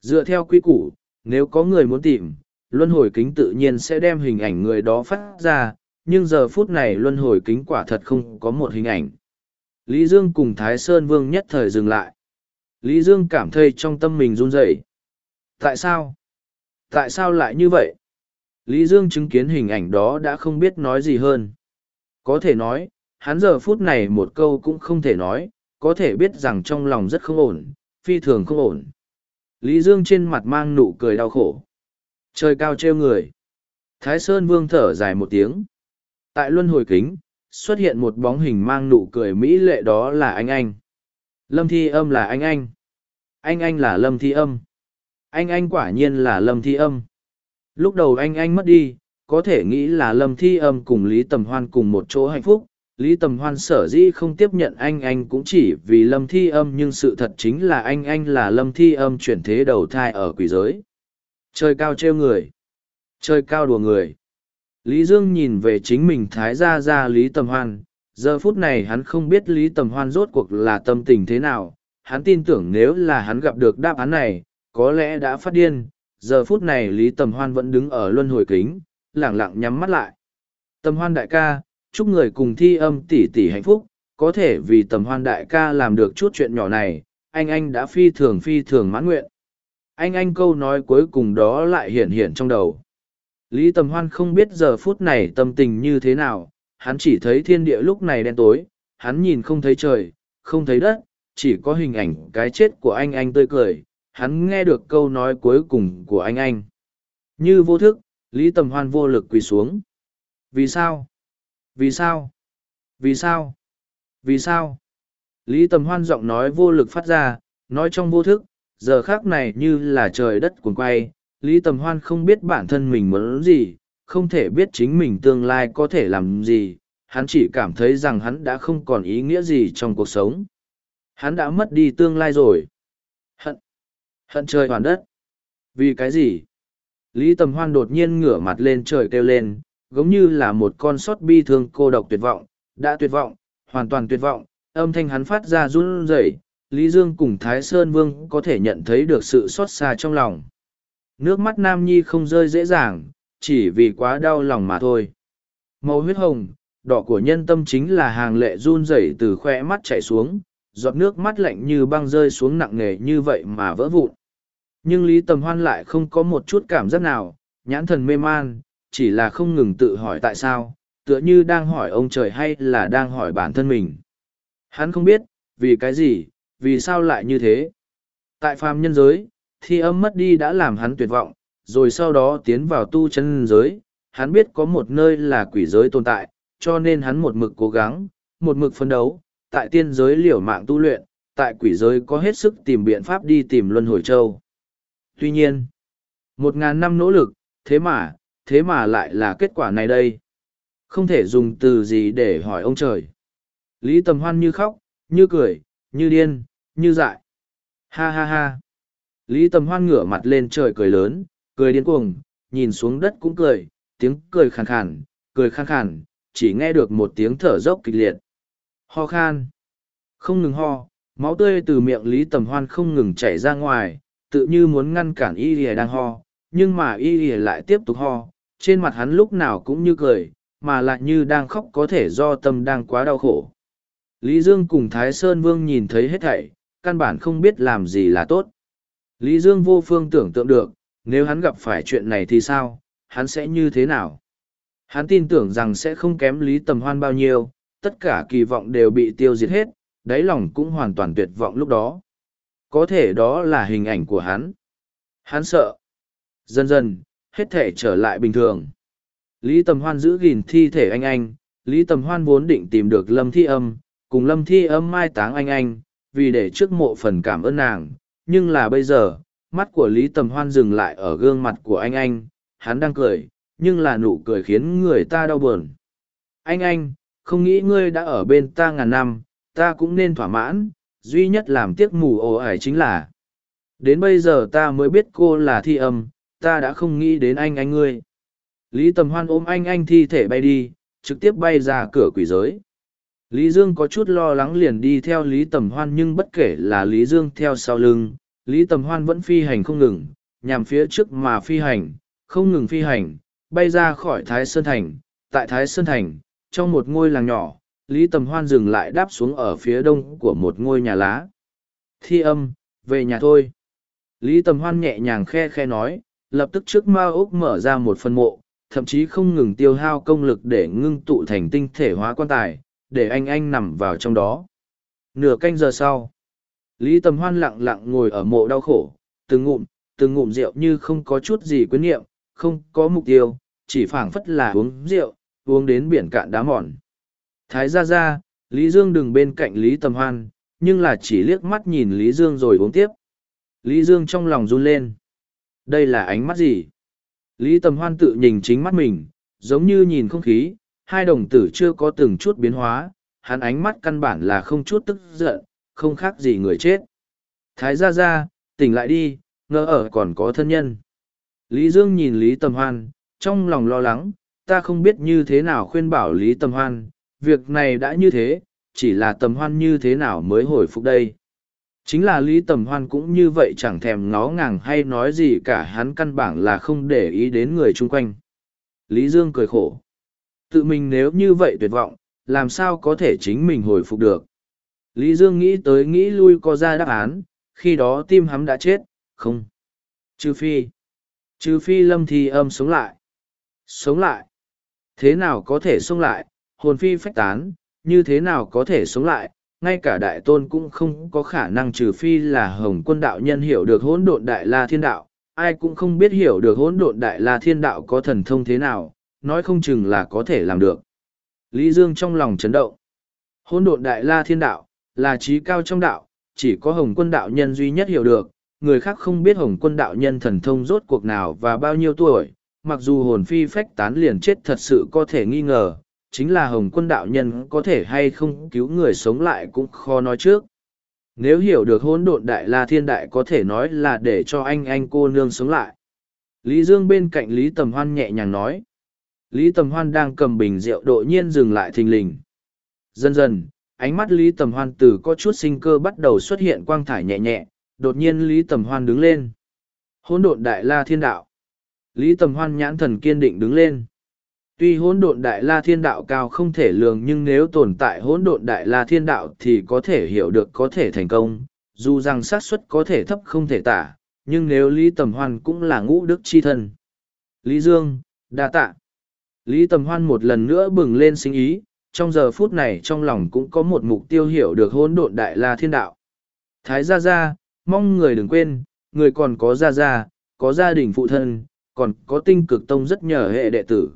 S1: Dựa theo quy củ, nếu có người muốn tìm, luân hồi kính tự nhiên sẽ đem hình ảnh người đó phát ra, nhưng giờ phút này luân hồi kính quả thật không có một hình ảnh. Lý Dương cùng Thái Sơn Vương nhất thời dừng lại. Lý Dương cảm thấy trong tâm mình run rẩy. Tại sao? Tại sao lại như vậy? Lý Dương chứng kiến hình ảnh đó đã không biết nói gì hơn. Có thể nói, hắn giờ phút này một câu cũng không thể nói, có thể biết rằng trong lòng rất không ổn, phi thường không ổn. Lý Dương trên mặt mang nụ cười đau khổ. Trời cao treo người. Thái Sơn Vương thở dài một tiếng. Tại luân hồi kính, xuất hiện một bóng hình mang nụ cười mỹ lệ đó là anh anh. Lâm Thi Âm là anh anh. Anh anh là Lâm Thi Âm. Anh anh quả nhiên là Lâm Thi Âm. Lúc đầu anh anh mất đi, có thể nghĩ là Lâm Thi Âm cùng Lý Tầm Hoan cùng một chỗ hạnh phúc. Lý Tầm Hoan sở dĩ không tiếp nhận anh anh cũng chỉ vì Lâm Thi Âm nhưng sự thật chính là anh anh là Lâm Thi Âm chuyển thế đầu thai ở quỷ giới. Trời cao trêu người. Trời cao đùa người. Lý Dương nhìn về chính mình thái gia ra Lý Tầm Hoan, giờ phút này hắn không biết Lý Tầm Hoan rốt cuộc là tâm tình thế nào, hắn tin tưởng nếu là hắn gặp được đáp án này, có lẽ đã phát điên, giờ phút này Lý Tầm Hoan vẫn đứng ở luân hồi kính, lẳng lặng nhắm mắt lại. Tầm Hoan đại ca, chúc người cùng thi âm tỷ tỷ hạnh phúc, có thể vì Tầm Hoan đại ca làm được chút chuyện nhỏ này, anh anh đã phi thường phi thường mãn nguyện. Anh anh câu nói cuối cùng đó lại hiện hiện trong đầu. Lý Tầm Hoan không biết giờ phút này tâm tình như thế nào, hắn chỉ thấy thiên địa lúc này đen tối, hắn nhìn không thấy trời, không thấy đất, chỉ có hình ảnh cái chết của anh anh tươi cười, hắn nghe được câu nói cuối cùng của anh anh. Như vô thức, Lý Tầm Hoan vô lực quỳ xuống. Vì sao? Vì sao? Vì sao? Vì sao? Lý Tầm Hoan giọng nói vô lực phát ra, nói trong vô thức, giờ khác này như là trời đất cuồng quay, Lý Tầm Hoan không biết bản thân mình muốn gì, không thể biết chính mình tương lai có thể làm gì, hắn chỉ cảm thấy rằng hắn đã không còn ý nghĩa gì trong cuộc sống. Hắn đã mất đi tương lai rồi. Hận. Hận trời hoàn đất. Vì cái gì? Lý Tầm Hoan đột nhiên ngửa mặt lên trời kêu lên, giống như là một con sót bi thương cô độc tuyệt vọng, đã tuyệt vọng, hoàn toàn tuyệt vọng, âm thanh hắn phát ra run rẩy. Lý Dương cùng Thái Sơn Vương có thể nhận thấy được sự xót xa trong lòng. Nước mắt Nam Nhi không rơi dễ dàng, chỉ vì quá đau lòng mà thôi. Màu huyết hồng, đỏ của nhân tâm chính là hàng lệ run rẩy từ khoe mắt chảy xuống, giọt nước mắt lạnh như băng rơi xuống nặng nề như vậy mà vỡ vụn. Nhưng Lý Tầm Hoan lại không có một chút cảm giác nào, nhãn thần mê man, chỉ là không ngừng tự hỏi tại sao, tựa như đang hỏi ông trời hay là đang hỏi bản thân mình. Hắn không biết, vì cái gì, vì sao lại như thế. Tại phàm nhân giới, thi âm mất đi đã làm hắn tuyệt vọng, rồi sau đó tiến vào tu chân giới, hắn biết có một nơi là quỷ giới tồn tại, cho nên hắn một mực cố gắng, một mực phấn đấu, tại tiên giới liều mạng tu luyện, tại quỷ giới có hết sức tìm biện pháp đi tìm luân hồi châu. Tuy nhiên, một ngàn năm nỗ lực, thế mà, thế mà lại là kết quả này đây. Không thể dùng từ gì để hỏi ông trời. Lý Tầm Hoan như khóc, như cười, như điên, như dại. Ha ha ha. Lý Tầm Hoan ngửa mặt lên trời cười lớn, cười điên cuồng, nhìn xuống đất cũng cười, tiếng cười khàn khàn, cười khàn khàn, chỉ nghe được một tiếng thở dốc kịch liệt. Ho khan. Không ngừng ho, máu tươi từ miệng Lý Tầm Hoan không ngừng chảy ra ngoài, tự như muốn ngăn cản y lìa đang ho, nhưng mà y lìa lại tiếp tục ho, trên mặt hắn lúc nào cũng như cười, mà lại như đang khóc có thể do tâm đang quá đau khổ. Lý Dương cùng Thái Sơn Vương nhìn thấy hết thảy, căn bản không biết làm gì là tốt. Lý Dương vô phương tưởng tượng được, nếu hắn gặp phải chuyện này thì sao, hắn sẽ như thế nào? Hắn tin tưởng rằng sẽ không kém Lý Tầm Hoan bao nhiêu, tất cả kỳ vọng đều bị tiêu diệt hết, đáy lòng cũng hoàn toàn tuyệt vọng lúc đó. Có thể đó là hình ảnh của hắn. Hắn sợ. Dần dần, hết thể trở lại bình thường. Lý Tầm Hoan giữ gìn thi thể anh anh, Lý Tầm Hoan vốn định tìm được Lâm Thi Âm, cùng Lâm Thi Âm mai táng anh anh, vì để trước mộ phần cảm ơn nàng, nhưng là bây giờ, mắt của Lý Tầm Hoan dừng lại ở gương mặt của anh anh, hắn đang cười, nhưng là nụ cười khiến người ta đau buồn. Anh anh, không nghĩ ngươi đã ở bên ta ngàn năm, ta cũng nên thỏa mãn, duy nhất làm tiếc mù ồ ải chính là. Đến bây giờ ta mới biết cô là thi âm, ta đã không nghĩ đến anh anh ngươi. Lý Tầm Hoan ôm anh anh thi thể bay đi, trực tiếp bay ra cửa quỷ giới. Lý Dương có chút lo lắng liền đi theo Lý Tầm Hoan nhưng bất kể là Lý Dương theo sau lưng, Lý Tầm Hoan vẫn phi hành không ngừng, nhằm phía trước mà phi hành, không ngừng phi hành, bay ra khỏi Thái Sơn Thành. Tại Thái Sơn Thành, trong một ngôi làng nhỏ, Lý Tầm Hoan dừng lại đáp xuống ở phía đông của một ngôi nhà lá. Thi âm, về nhà thôi. Lý Tầm Hoan nhẹ nhàng khe khe nói, lập tức trước ma Úc mở ra một phân mộ, thậm chí không ngừng tiêu hao công lực để ngưng tụ thành tinh thể hóa quan tài, để anh anh nằm vào trong đó. Nửa canh giờ sau, Lý Tầm Hoan lặng lặng ngồi ở mộ đau khổ, từng ngụm, từng ngụm rượu như không có chút gì quyến nghiệm, không có mục tiêu, chỉ phảng phất là uống rượu, uống đến biển cạn đá mòn. Thái ra ra, Lý Dương đừng bên cạnh Lý Tầm Hoan, nhưng là chỉ liếc mắt nhìn Lý Dương rồi uống tiếp. Lý Dương trong lòng run lên. Đây là ánh mắt gì? Lý Tầm Hoan tự nhìn chính mắt mình, giống như nhìn không khí, hai đồng tử chưa có từng chút biến hóa, hắn ánh mắt căn bản là không chút tức giận, không khác gì người chết. Thái ra ra, tỉnh lại đi, ngờ ở còn có thân nhân. Lý Dương nhìn Lý Tầm Hoan, trong lòng lo lắng, ta không biết như thế nào khuyên bảo Lý Tầm Hoan, việc này đã như thế, chỉ là Tầm Hoan như thế nào mới hồi phục đây. Chính là Lý Tầm Hoan cũng như vậy chẳng thèm ngó ngàng hay nói gì cả hắn căn bản là không để ý đến người chung quanh. Lý Dương cười khổ. Tự mình nếu như vậy tuyệt vọng, làm sao có thể chính mình hồi phục được. Lý Dương nghĩ tới nghĩ lui có ra đáp án, khi đó tim hắn đã chết, không. Trừ phi. Trừ phi lâm thi âm sống lại. Sống lại. Thế nào có thể sống lại, hồn phi phách tán, như thế nào có thể sống lại, ngay cả đại tôn cũng không có khả năng trừ phi là hồng quân đạo nhân hiểu được hỗn độn đại la thiên đạo, ai cũng không biết hiểu được hỗn độn đại la thiên đạo có thần thông thế nào, nói không chừng là có thể làm được. Lý Dương trong lòng chấn động. Hỗn độn đại la thiên đạo, là trí cao trong đạo, chỉ có hồng quân đạo nhân duy nhất hiểu được, người khác không biết hồng quân đạo nhân thần thông rốt cuộc nào và bao nhiêu tuổi, mặc dù hồn phi phách tán liền chết thật sự có thể nghi ngờ, chính là hồng quân đạo nhân có thể hay không cứu người sống lại cũng khó nói trước. Nếu hiểu được hỗn độn đại la thiên đại có thể nói là để cho anh anh cô nương sống lại. Lý Dương bên cạnh Lý Tầm Hoan nhẹ nhàng nói. Lý Tầm Hoan đang cầm bình rượu đột nhiên dừng lại thình lình. Dần dần, ánh mắt Lý Tầm Hoan từ có chút sinh cơ bắt đầu xuất hiện quang thải nhẹ nhẹ, đột nhiên Lý Tầm Hoan đứng lên. Hỗn độn đại la thiên đạo. Lý Tầm Hoan nhãn thần kiên định đứng lên. Tuy hỗn độn đại la thiên đạo cao không thể lường nhưng nếu tồn tại hỗn độn đại la thiên đạo thì có thể hiểu được có thể thành công, dù rằng xác suất có thể thấp không thể tả, nhưng nếu Lý Tầm Hoan cũng là ngũ đức chi thân. Lý Dương, đa tạ. Lý Tầm Hoan một lần nữa bừng lên sinh ý, trong giờ phút này trong lòng cũng có một mục tiêu hiểu được hỗn độn đại la thiên đạo. Thái gia gia, mong người đừng quên, người còn có gia gia, có gia đình phụ thân, còn có tinh cực tông rất nhờ hệ đệ tử.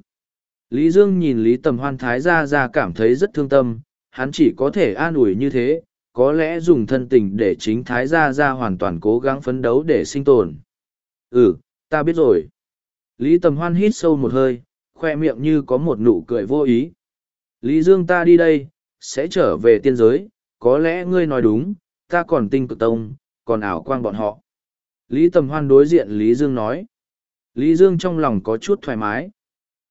S1: Lý Dương nhìn Lý Tầm Hoan Thái gia gia cảm thấy rất thương tâm, hắn chỉ có thể an ủi như thế, có lẽ dùng thân tình để chính Thái gia gia hoàn toàn cố gắng phấn đấu để sinh tồn. Ừ, ta biết rồi. Lý Tầm Hoan hít sâu một hơi, khoe miệng như có một nụ cười vô ý. Lý Dương ta đi đây, sẽ trở về tiên giới, có lẽ ngươi nói đúng, ta còn tinh cực tông, còn ảo quang bọn họ. Lý Tầm Hoan đối diện Lý Dương nói. Lý Dương trong lòng có chút thoải mái.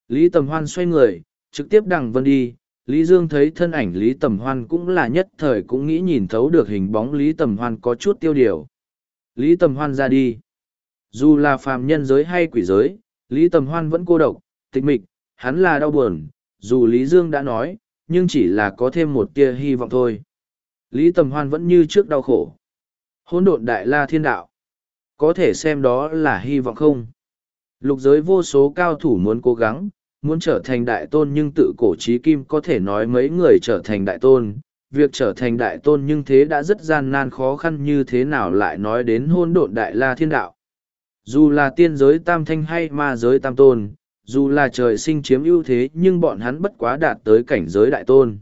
S1: Lý Tầm Hoan xoay người, trực tiếp đằng vân đi. Lý Dương thấy thân ảnh Lý Tầm Hoan cũng là nhất thời cũng nghĩ nhìn thấu được hình bóng Lý Tầm Hoan có chút tiêu điều. Lý Tầm Hoan ra đi. Dù là phàm nhân giới hay quỷ giới, Lý Tầm Hoan vẫn cô độc, tịch mịch, hắn là đau buồn, dù Lý Dương đã nói, nhưng chỉ là có thêm một tia hy vọng thôi. Lý Tầm Hoan vẫn như trước đau khổ. Hỗn độn đại la thiên đạo. Có thể xem đó là hy vọng không? Lục giới vô số cao thủ muốn cố gắng, muốn trở thành đại tôn nhưng tự cổ trí kim có thể nói mấy người trở thành đại tôn. Việc trở thành đại tôn nhưng thế đã rất gian nan khó khăn như thế nào lại nói đến hôn độn đại la thiên đạo. Dù là tiên giới tam thanh hay ma giới tam tôn, dù là trời sinh chiếm ưu thế nhưng bọn hắn bất quá đạt tới cảnh giới đại tôn.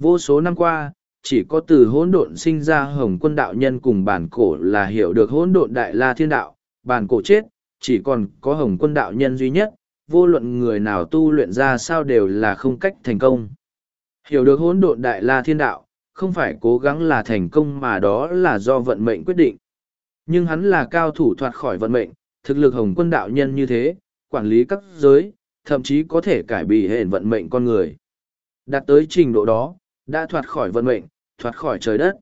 S1: Vô số năm qua, chỉ có từ hỗn độn sinh ra hồng quân đạo nhân cùng bản cổ là hiểu được hỗn độn đại la thiên đạo, bản cổ chết, chỉ còn có hồng quân đạo nhân duy nhất, vô luận người nào tu luyện ra sao đều là không cách thành công. Hiểu được hỗn độn đại la thiên đạo, không phải cố gắng là thành công mà đó là do vận mệnh quyết định. Nhưng hắn là cao thủ thoát khỏi vận mệnh, thực lực hồng quân đạo nhân như thế, quản lý các giới, thậm chí có thể cải bị hệ vận mệnh con người. Đạt tới trình độ đó, đã thoát khỏi vận mệnh, thoát khỏi trời đất.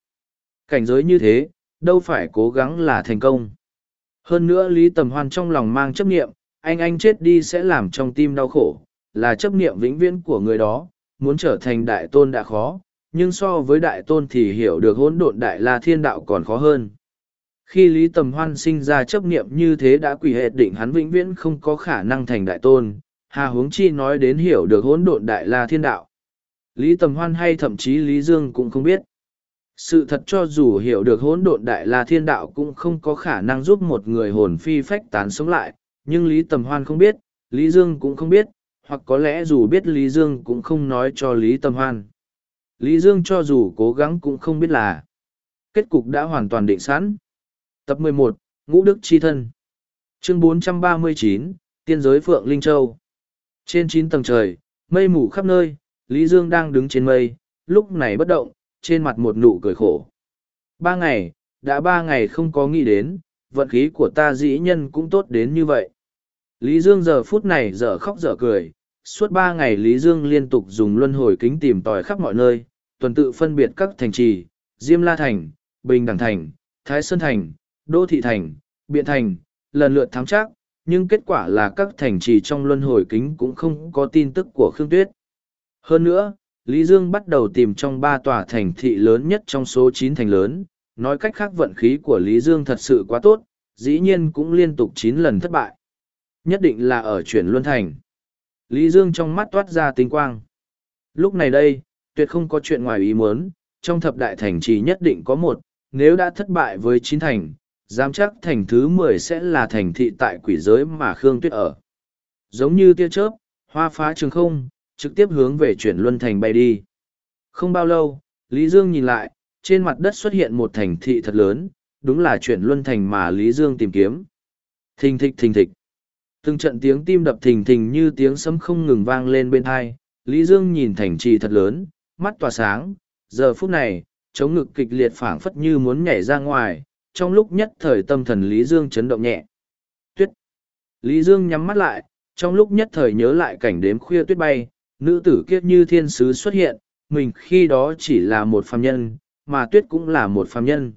S1: Cảnh giới như thế, đâu phải cố gắng là thành công. Hơn nữa Lý Tầm Hoan trong lòng mang chấp nghiệm, anh anh chết đi sẽ làm trong tim đau khổ, là chấp nghiệm vĩnh viễn của người đó, muốn trở thành đại tôn đã khó, nhưng so với đại tôn thì hiểu được hỗn độn đại la thiên đạo còn khó hơn. Khi Lý Tầm Hoan sinh ra chấp nghiệm như thế đã quỷ hệ định hắn vĩnh viễn không có khả năng thành đại tôn, Hà Huống Chi nói đến hiểu được hỗn độn đại la thiên đạo. Lý Tầm Hoan hay thậm chí Lý Dương cũng không biết. Sự thật cho dù hiểu được hỗn độn đại la thiên đạo cũng không có khả năng giúp một người hồn phi phách tán sống lại, nhưng Lý Tầm Hoan không biết, Lý Dương cũng không biết, hoặc có lẽ dù biết Lý Dương cũng không nói cho Lý Tầm Hoan. Lý Dương cho dù cố gắng cũng không biết là kết cục đã hoàn toàn định sẵn. Tập 11, Ngũ Đức Chi Thân Chương 439, Tiên giới Phượng Linh Châu Trên chín tầng trời, mây mù khắp nơi, Lý Dương đang đứng trên mây, lúc này bất động, trên mặt một nụ cười khổ. Ba ngày, đã ba ngày không có nghĩ đến, vận khí của ta dĩ nhân cũng tốt đến như vậy. Lý Dương giờ phút này giờ khóc giờ cười, suốt ba ngày Lý Dương liên tục dùng luân hồi kính tìm tòi khắp mọi nơi, tuần tự phân biệt các thành trì, Diêm La Thành, Bình Đẳng Thành, Thái Sơn Thành, Đô Thị Thành, Biện Thành, lần lượt thám chắc, nhưng kết quả là các thành trì trong luân hồi kính cũng không có tin tức của Khương Tuyết. Hơn nữa, Lý Dương bắt đầu tìm trong ba tòa thành thị lớn nhất trong số chín thành lớn, nói cách khác vận khí của Lý Dương thật sự quá tốt, dĩ nhiên cũng liên tục chín lần thất bại. Nhất định là ở chuyển luân thành. Lý Dương trong mắt toát ra tinh quang. Lúc này đây, tuyệt không có chuyện ngoài ý muốn, trong thập đại thành trì nhất định có một, nếu đã thất bại với chín thành, dám chắc thành thứ mười sẽ là thành thị tại quỷ giới mà Khương Tuyết ở. Giống như tia chớp, hoa phá trường không, trực tiếp hướng về chuyển luân thành bay đi. Không bao lâu, Lý Dương nhìn lại, trên mặt đất xuất hiện một thành thị thật lớn, đúng là chuyển luân thành mà Lý Dương tìm kiếm. Thình thịch thình thịch. Từng trận tiếng tim đập thình thình như tiếng sấm không ngừng vang lên bên hai, Lý Dương nhìn thành trì thật lớn, mắt tỏa sáng, giờ phút này, chống ngực kịch liệt phảng phất như muốn nhảy ra ngoài, trong lúc nhất thời tâm thần Lý Dương chấn động nhẹ. Tuyết. Lý Dương nhắm mắt lại, trong lúc nhất thời nhớ lại cảnh đếm khuya tuyết bay, nữ tử kiết như thiên sứ xuất hiện, mình khi đó chỉ là một phàm nhân, mà tuyết cũng là một phàm nhân.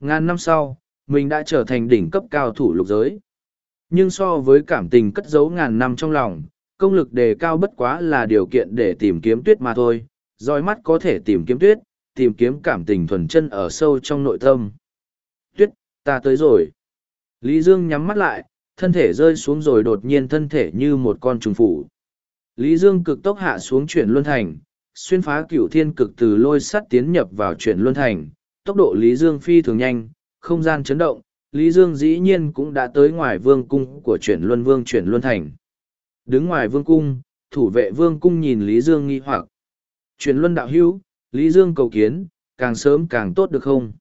S1: Ngàn năm sau, mình đã trở thành đỉnh cấp cao thủ lục giới. Nhưng so với cảm tình cất giấu ngàn năm trong lòng, công lực đề cao bất quá là điều kiện để tìm kiếm tuyết mà thôi, dõi mắt có thể tìm kiếm tuyết, tìm kiếm cảm tình thuần chân ở sâu trong nội tâm. Ta tới rồi. Lý Dương nhắm mắt lại, thân thể rơi xuống rồi đột nhiên thân thể như một con trùng phủ. Lý Dương cực tốc hạ xuống chuyển luân thành, xuyên phá cửu thiên cực từ lôi sắt tiến nhập vào chuyển luân thành, tốc độ Lý Dương phi thường nhanh, không gian chấn động, Lý Dương dĩ nhiên cũng đã tới ngoài vương cung của chuyển luân vương chuyển luân thành. Đứng ngoài vương cung, thủ vệ vương cung nhìn Lý Dương nghi hoặc. Chuyển luân đạo hữu, Lý Dương cầu kiến, càng sớm càng tốt được không?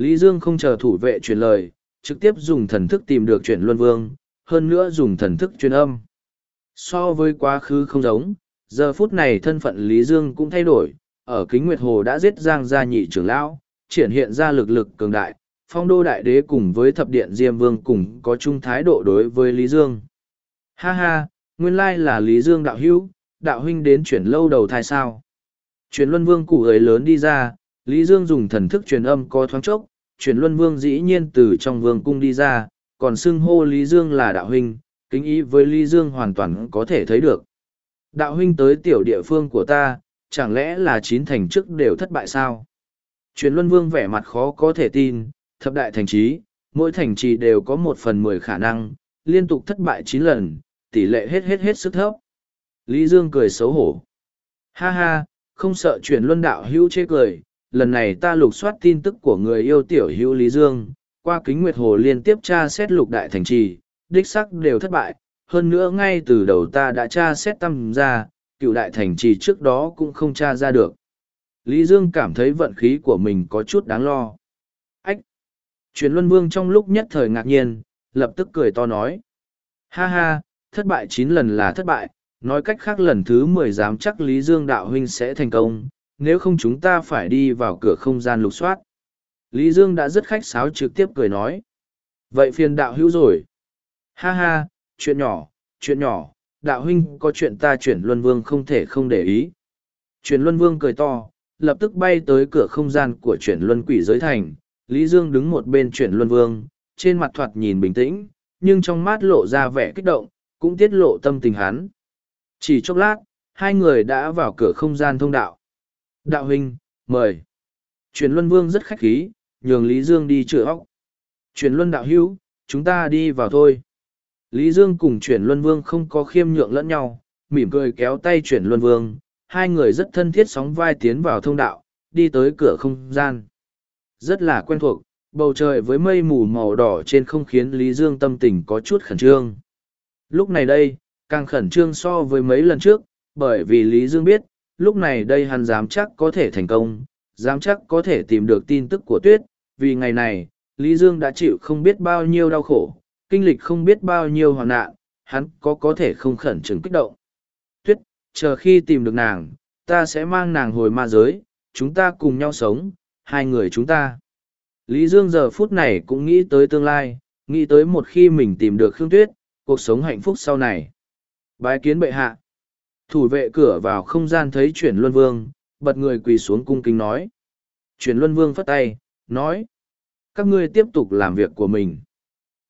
S1: Lý Dương không chờ thủ vệ truyền lời, trực tiếp dùng thần thức tìm được chuyển luân vương, hơn nữa dùng thần thức truyền âm. So với quá khứ không giống, giờ phút này thân phận Lý Dương cũng thay đổi, ở kính Nguyệt Hồ đã giết Giang gia nhị trưởng lão, triển hiện ra lực lực cường đại, phong đô đại đế cùng với thập điện Diêm Vương cùng có chung thái độ đối với Lý Dương. Ha ha, nguyên lai là Lý Dương đạo hữu, đạo huynh đến chuyển lâu đầu thai sao. Chuyển luân vương cụ ấy lớn đi ra, Lý Dương dùng thần thức truyền âm có thoáng chốc, truyền luân vương dĩ nhiên từ trong vương cung đi ra, còn xưng hô Lý Dương là đạo huynh, kính ý với Lý Dương hoàn toàn có thể thấy được. Đạo huynh tới tiểu địa phương của ta, chẳng lẽ là chín thành chức đều thất bại sao? Truyền Luân Vương vẻ mặt khó có thể tin, thập đại thành trí, mỗi thành trì đều có một phần mười khả năng, liên tục thất bại chín lần, tỷ lệ hết hết hết sức thấp. Lý Dương cười xấu hổ. Ha ha, không sợ truyền luân đạo hữu chê cười, lần này ta lục soát tin tức của người yêu tiểu hữu Lý Dương, qua kính nguyệt hồ liên tiếp tra xét lục đại thành trì, đích sắc đều thất bại, hơn nữa ngay từ đầu ta đã tra xét tâm ra, cựu đại thành trì trước đó cũng không tra ra được. Lý Dương cảm thấy vận khí của mình có chút đáng lo. Ách! Truyền Luân Vương trong lúc nhất thời ngạc nhiên, lập tức cười to nói. Ha ha, thất bại chín lần là thất bại, nói cách khác lần thứ mười dám chắc Lý Dương đạo huynh sẽ thành công, nếu không chúng ta phải đi vào cửa không gian lục soát. Lý Dương đã rất khách sáo trực tiếp cười nói. Vậy phiền đạo hữu rồi. Ha ha, chuyện nhỏ, chuyện nhỏ, đạo huynh có chuyện ta chuyển luân vương không thể không để ý. Chuyển luân vương cười to, lập tức bay tới cửa không gian của chuyển luân quỷ giới thành. Lý Dương đứng một bên chuyển luân vương, trên mặt thoạt nhìn bình tĩnh, nhưng trong mắt lộ ra vẻ kích động, cũng tiết lộ tâm tình hắn. Chỉ chốc lát, hai người đã vào cửa không gian thông đạo. Đạo huynh, mời. Chuyển luân vương rất khách khí, nhường Lý Dương đi chữa óc. Chuyển luân đạo hữu, chúng ta đi vào thôi. Lý Dương cùng chuyển luân vương không có khiêm nhượng lẫn nhau, mỉm cười kéo tay chuyển luân vương, hai người rất thân thiết sóng vai tiến vào thông đạo, đi tới cửa không gian. Rất là quen thuộc, bầu trời với mây mù màu đỏ trên không khiến Lý Dương tâm tình có chút khẩn trương. Lúc này đây, càng khẩn trương so với mấy lần trước, bởi vì Lý Dương biết, lúc này đây hắn dám chắc có thể thành công, dám chắc có thể tìm được tin tức của tuyết, vì ngày này, Lý Dương đã chịu không biết bao nhiêu đau khổ, kinh lịch không biết bao nhiêu hoàn nạn, hắn có có thể không khẩn trương kích động. Tuyết, chờ khi tìm được nàng, ta sẽ mang nàng hồi ma giới, chúng ta cùng nhau sống, hai người chúng ta. Lý Dương giờ phút này cũng nghĩ tới tương lai, nghĩ tới một khi mình tìm được Khương Tuyết, cuộc sống hạnh phúc sau này. Bái kiến bệ hạ. Thủ vệ cửa vào không gian thấy chuyển luân vương, bật người quỳ xuống cung kính nói. Chuyển luân vương phất tay, nói. Các ngươi tiếp tục làm việc của mình.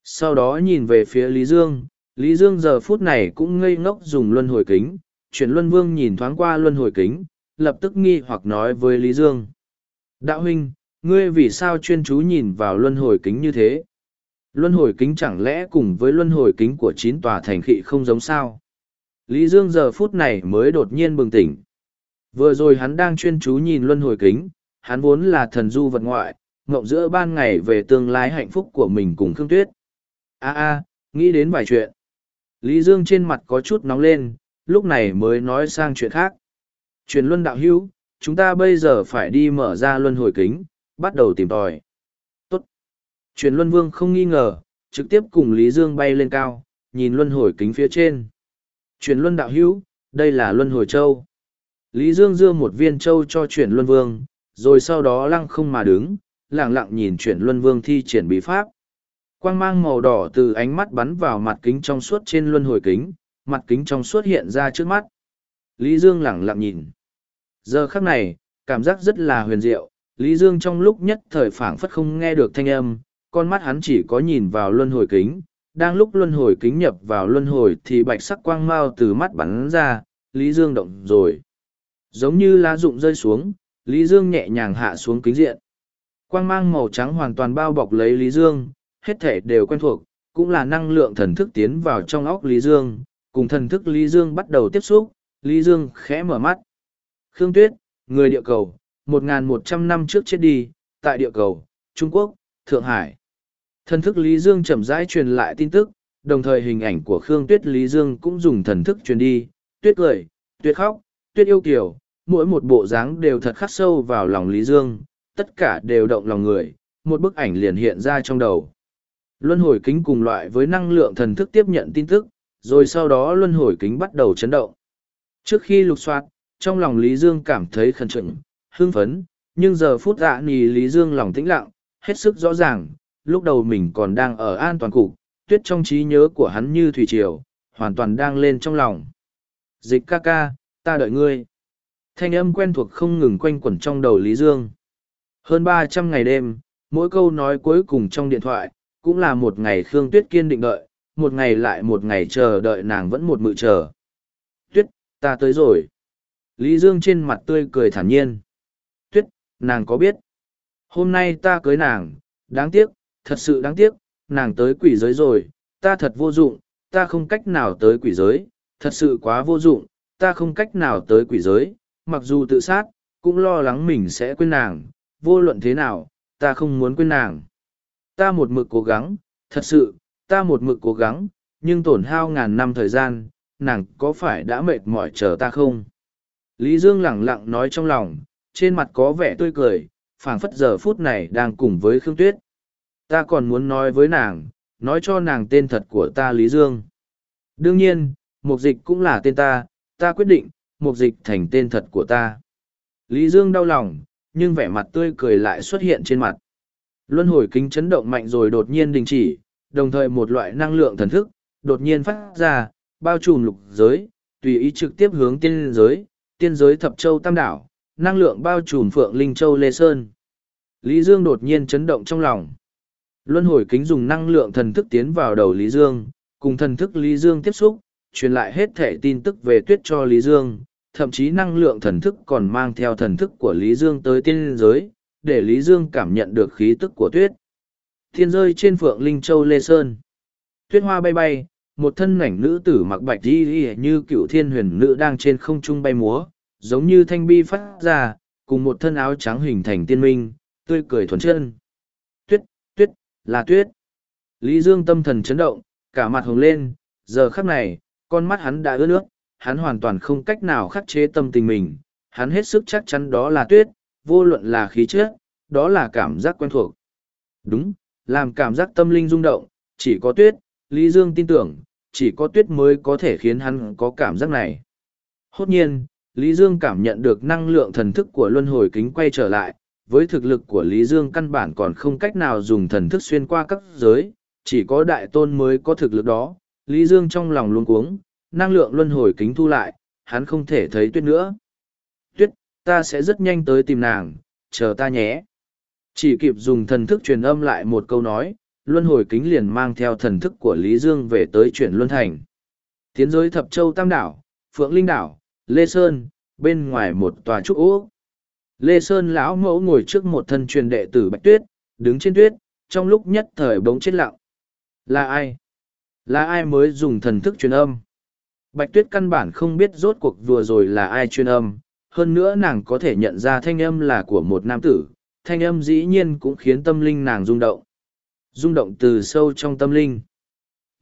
S1: Sau đó nhìn về phía Lý Dương, Lý Dương giờ phút này cũng ngây ngốc dùng luân hồi kính. Chuyển luân vương nhìn thoáng qua luân hồi kính, lập tức nghi hoặc nói với Lý Dương. Đạo huynh, ngươi vì sao chuyên chú nhìn vào luân hồi kính như thế? Luân hồi kính chẳng lẽ cùng với luân hồi kính của chín tòa thành thị không giống sao? Lý Dương giờ phút này mới đột nhiên bừng tỉnh. Vừa rồi hắn đang chuyên chú nhìn luân hồi kính, hắn vốn là thần du vật ngoại, ngộng giữa ban ngày về tương lai hạnh phúc của mình cùng Khương Tuyết. a a nghĩ đến vài chuyện. Lý Dương trên mặt có chút nóng lên, lúc này mới nói sang chuyện khác. Chuyện luân đạo hữu, chúng ta bây giờ phải đi mở ra luân hồi kính, bắt đầu tìm tòi. Tốt. Chuyện luân vương không nghi ngờ, trực tiếp cùng Lý Dương bay lên cao, nhìn luân hồi kính phía trên. Chuyển luân đạo hữu, đây là luân hồi châu. Lý Dương đưa một viên châu cho chuyển luân vương, rồi sau đó lăng không mà đứng, lặng lặng nhìn chuyển luân vương thi triển bí pháp. Quang mang màu đỏ từ ánh mắt bắn vào mặt kính trong suốt trên luân hồi kính, mặt kính trong suốt hiện ra trước mắt. Lý Dương lặng lặng nhìn. Giờ khắc này, cảm giác rất là huyền diệu, Lý Dương trong lúc nhất thời phảng phất không nghe được thanh âm, con mắt hắn chỉ có nhìn vào luân hồi kính, đang lúc luân hồi kính nhập vào luân hồi thì bạch sắc quang mao từ mắt bắn ra, Lý Dương động rồi. Giống như lá rụng rơi xuống, Lý Dương nhẹ nhàng hạ xuống kính diện. Quang mang màu trắng hoàn toàn bao bọc lấy Lý Dương, hết thể đều quen thuộc, cũng là năng lượng thần thức tiến vào trong óc Lý Dương, cùng thần thức Lý Dương bắt đầu tiếp xúc, Lý Dương khẽ mở mắt. Khương Tuyết, người địa cầu, 1.100 năm trước chết đi, tại địa cầu, Trung Quốc, Thượng Hải. Thần thức Lý Dương chậm rãi truyền lại tin tức, đồng thời hình ảnh của Khương Tuyết Lý Dương cũng dùng thần thức truyền đi, tuyết cười, tuyết khóc, tuyết yêu kiều, mỗi một bộ dáng đều thật khắc sâu vào lòng Lý Dương, tất cả đều động lòng người, một bức ảnh liền hiện ra trong đầu. Luân hồi kính cùng loại với năng lượng thần thức tiếp nhận tin tức, rồi sau đó luân hồi kính bắt đầu chấn động. Trước khi lục soát, trong lòng Lý Dương cảm thấy khẩn trừng, hưng phấn, nhưng giờ phút dạ nì Lý Dương lòng tĩnh lặng, hết sức rõ ràng, lúc đầu mình còn đang ở an toàn cục, tuyết trong trí nhớ của hắn như thủy triều, hoàn toàn đang lên trong lòng. Dịch ca ca, ta đợi ngươi. Thanh âm quen thuộc không ngừng quanh quẩn trong đầu Lý Dương. Hơn ba trăm ngày đêm, mỗi câu nói cuối cùng trong điện thoại, cũng là một ngày Khương Tuyết kiên định đợi, một ngày lại một ngày chờ đợi nàng vẫn một mự chờ. Tuyết, ta tới rồi. Lý Dương trên mặt tươi cười thản nhiên. Tuyết, nàng có biết. Hôm nay ta cưới nàng, đáng tiếc, thật sự đáng tiếc, nàng tới quỷ giới rồi, ta thật vô dụng, ta không cách nào tới quỷ giới, thật sự quá vô dụng, ta không cách nào tới quỷ giới, mặc dù tự sát, cũng lo lắng mình sẽ quên nàng, vô luận thế nào, ta không muốn quên nàng. Ta một mực cố gắng, thật sự, ta một mực cố gắng, nhưng tổn hao ngàn năm thời gian, nàng có phải đã mệt mỏi chờ ta không? Lý Dương lẳng lặng nói trong lòng, trên mặt có vẻ tươi cười, phảng phất giờ phút này đang cùng với Khương Tuyết. Ta còn muốn nói với nàng, nói cho nàng tên thật của ta Lý Dương. Đương nhiên, mục dịch cũng là tên ta, ta quyết định, mục dịch thành tên thật của ta. Lý Dương đau lòng, nhưng vẻ mặt tươi cười lại xuất hiện trên mặt. Luân hồi kính chấn động mạnh rồi đột nhiên đình chỉ, đồng thời một loại năng lượng thần thức, đột nhiên phát ra, bao trùm lục giới, tùy ý trực tiếp hướng tiên giới, tiên giới thập châu tam đảo, năng lượng bao trùm phượng linh châu lê sơn. Lý Dương đột nhiên chấn động trong lòng. Luân hồi kính dùng năng lượng thần thức tiến vào đầu Lý Dương, cùng thần thức Lý Dương tiếp xúc, truyền lại hết thể tin tức về tuyết cho Lý Dương, thậm chí năng lượng thần thức còn mang theo thần thức của Lý Dương tới tiên giới, để Lý Dương cảm nhận được khí tức của tuyết. Thiên rơi trên phượng Linh Châu Lê Sơn. Tuyết hoa bay bay, một thân ảnh nữ tử mặc bạch đi đi như cựu thiên huyền nữ đang trên không trung bay múa, giống như thanh bi phát ra, cùng một thân áo trắng hình thành tiên minh, tươi cười thuần chân. Là tuyết. Lý Dương tâm thần chấn động, cả mặt hồng lên, giờ khắc này, con mắt hắn đã ướt nước, hắn hoàn toàn không cách nào khắc chế tâm tình mình, hắn hết sức chắc chắn đó là tuyết, vô luận là khí chất, đó là cảm giác quen thuộc. Đúng, làm cảm giác tâm linh rung động, chỉ có tuyết, Lý Dương tin tưởng, chỉ có tuyết mới có thể khiến hắn có cảm giác này. Hốt nhiên, Lý Dương cảm nhận được năng lượng thần thức của luân hồi kính quay trở lại, với thực lực của Lý Dương căn bản còn không cách nào dùng thần thức xuyên qua các giới, chỉ có đại tôn mới có thực lực đó. Lý Dương trong lòng luôn cuống, năng lượng luân hồi kính thu lại, hắn không thể thấy tuyết nữa. Tuyết, ta sẽ rất nhanh tới tìm nàng, chờ ta nhé. Chỉ kịp dùng thần thức truyền âm lại một câu nói, luân hồi kính liền mang theo thần thức của Lý Dương về tới chuyển luân thành. Tiến giới thập châu tam đảo, Phượng Linh đảo, Lê Sơn, bên ngoài một tòa trúc ố. Lê Sơn lão mẫu ngồi trước một thân truyền đệ tử Bạch Tuyết, đứng trên tuyết, trong lúc nhất thời bỗng chết lặng. Là ai? Là ai mới dùng thần thức truyền âm? Bạch Tuyết căn bản không biết rốt cuộc vừa rồi là ai truyền âm, hơn nữa nàng có thể nhận ra thanh âm là của một nam tử, thanh âm dĩ nhiên cũng khiến tâm linh nàng rung động. Rung động từ sâu trong tâm linh.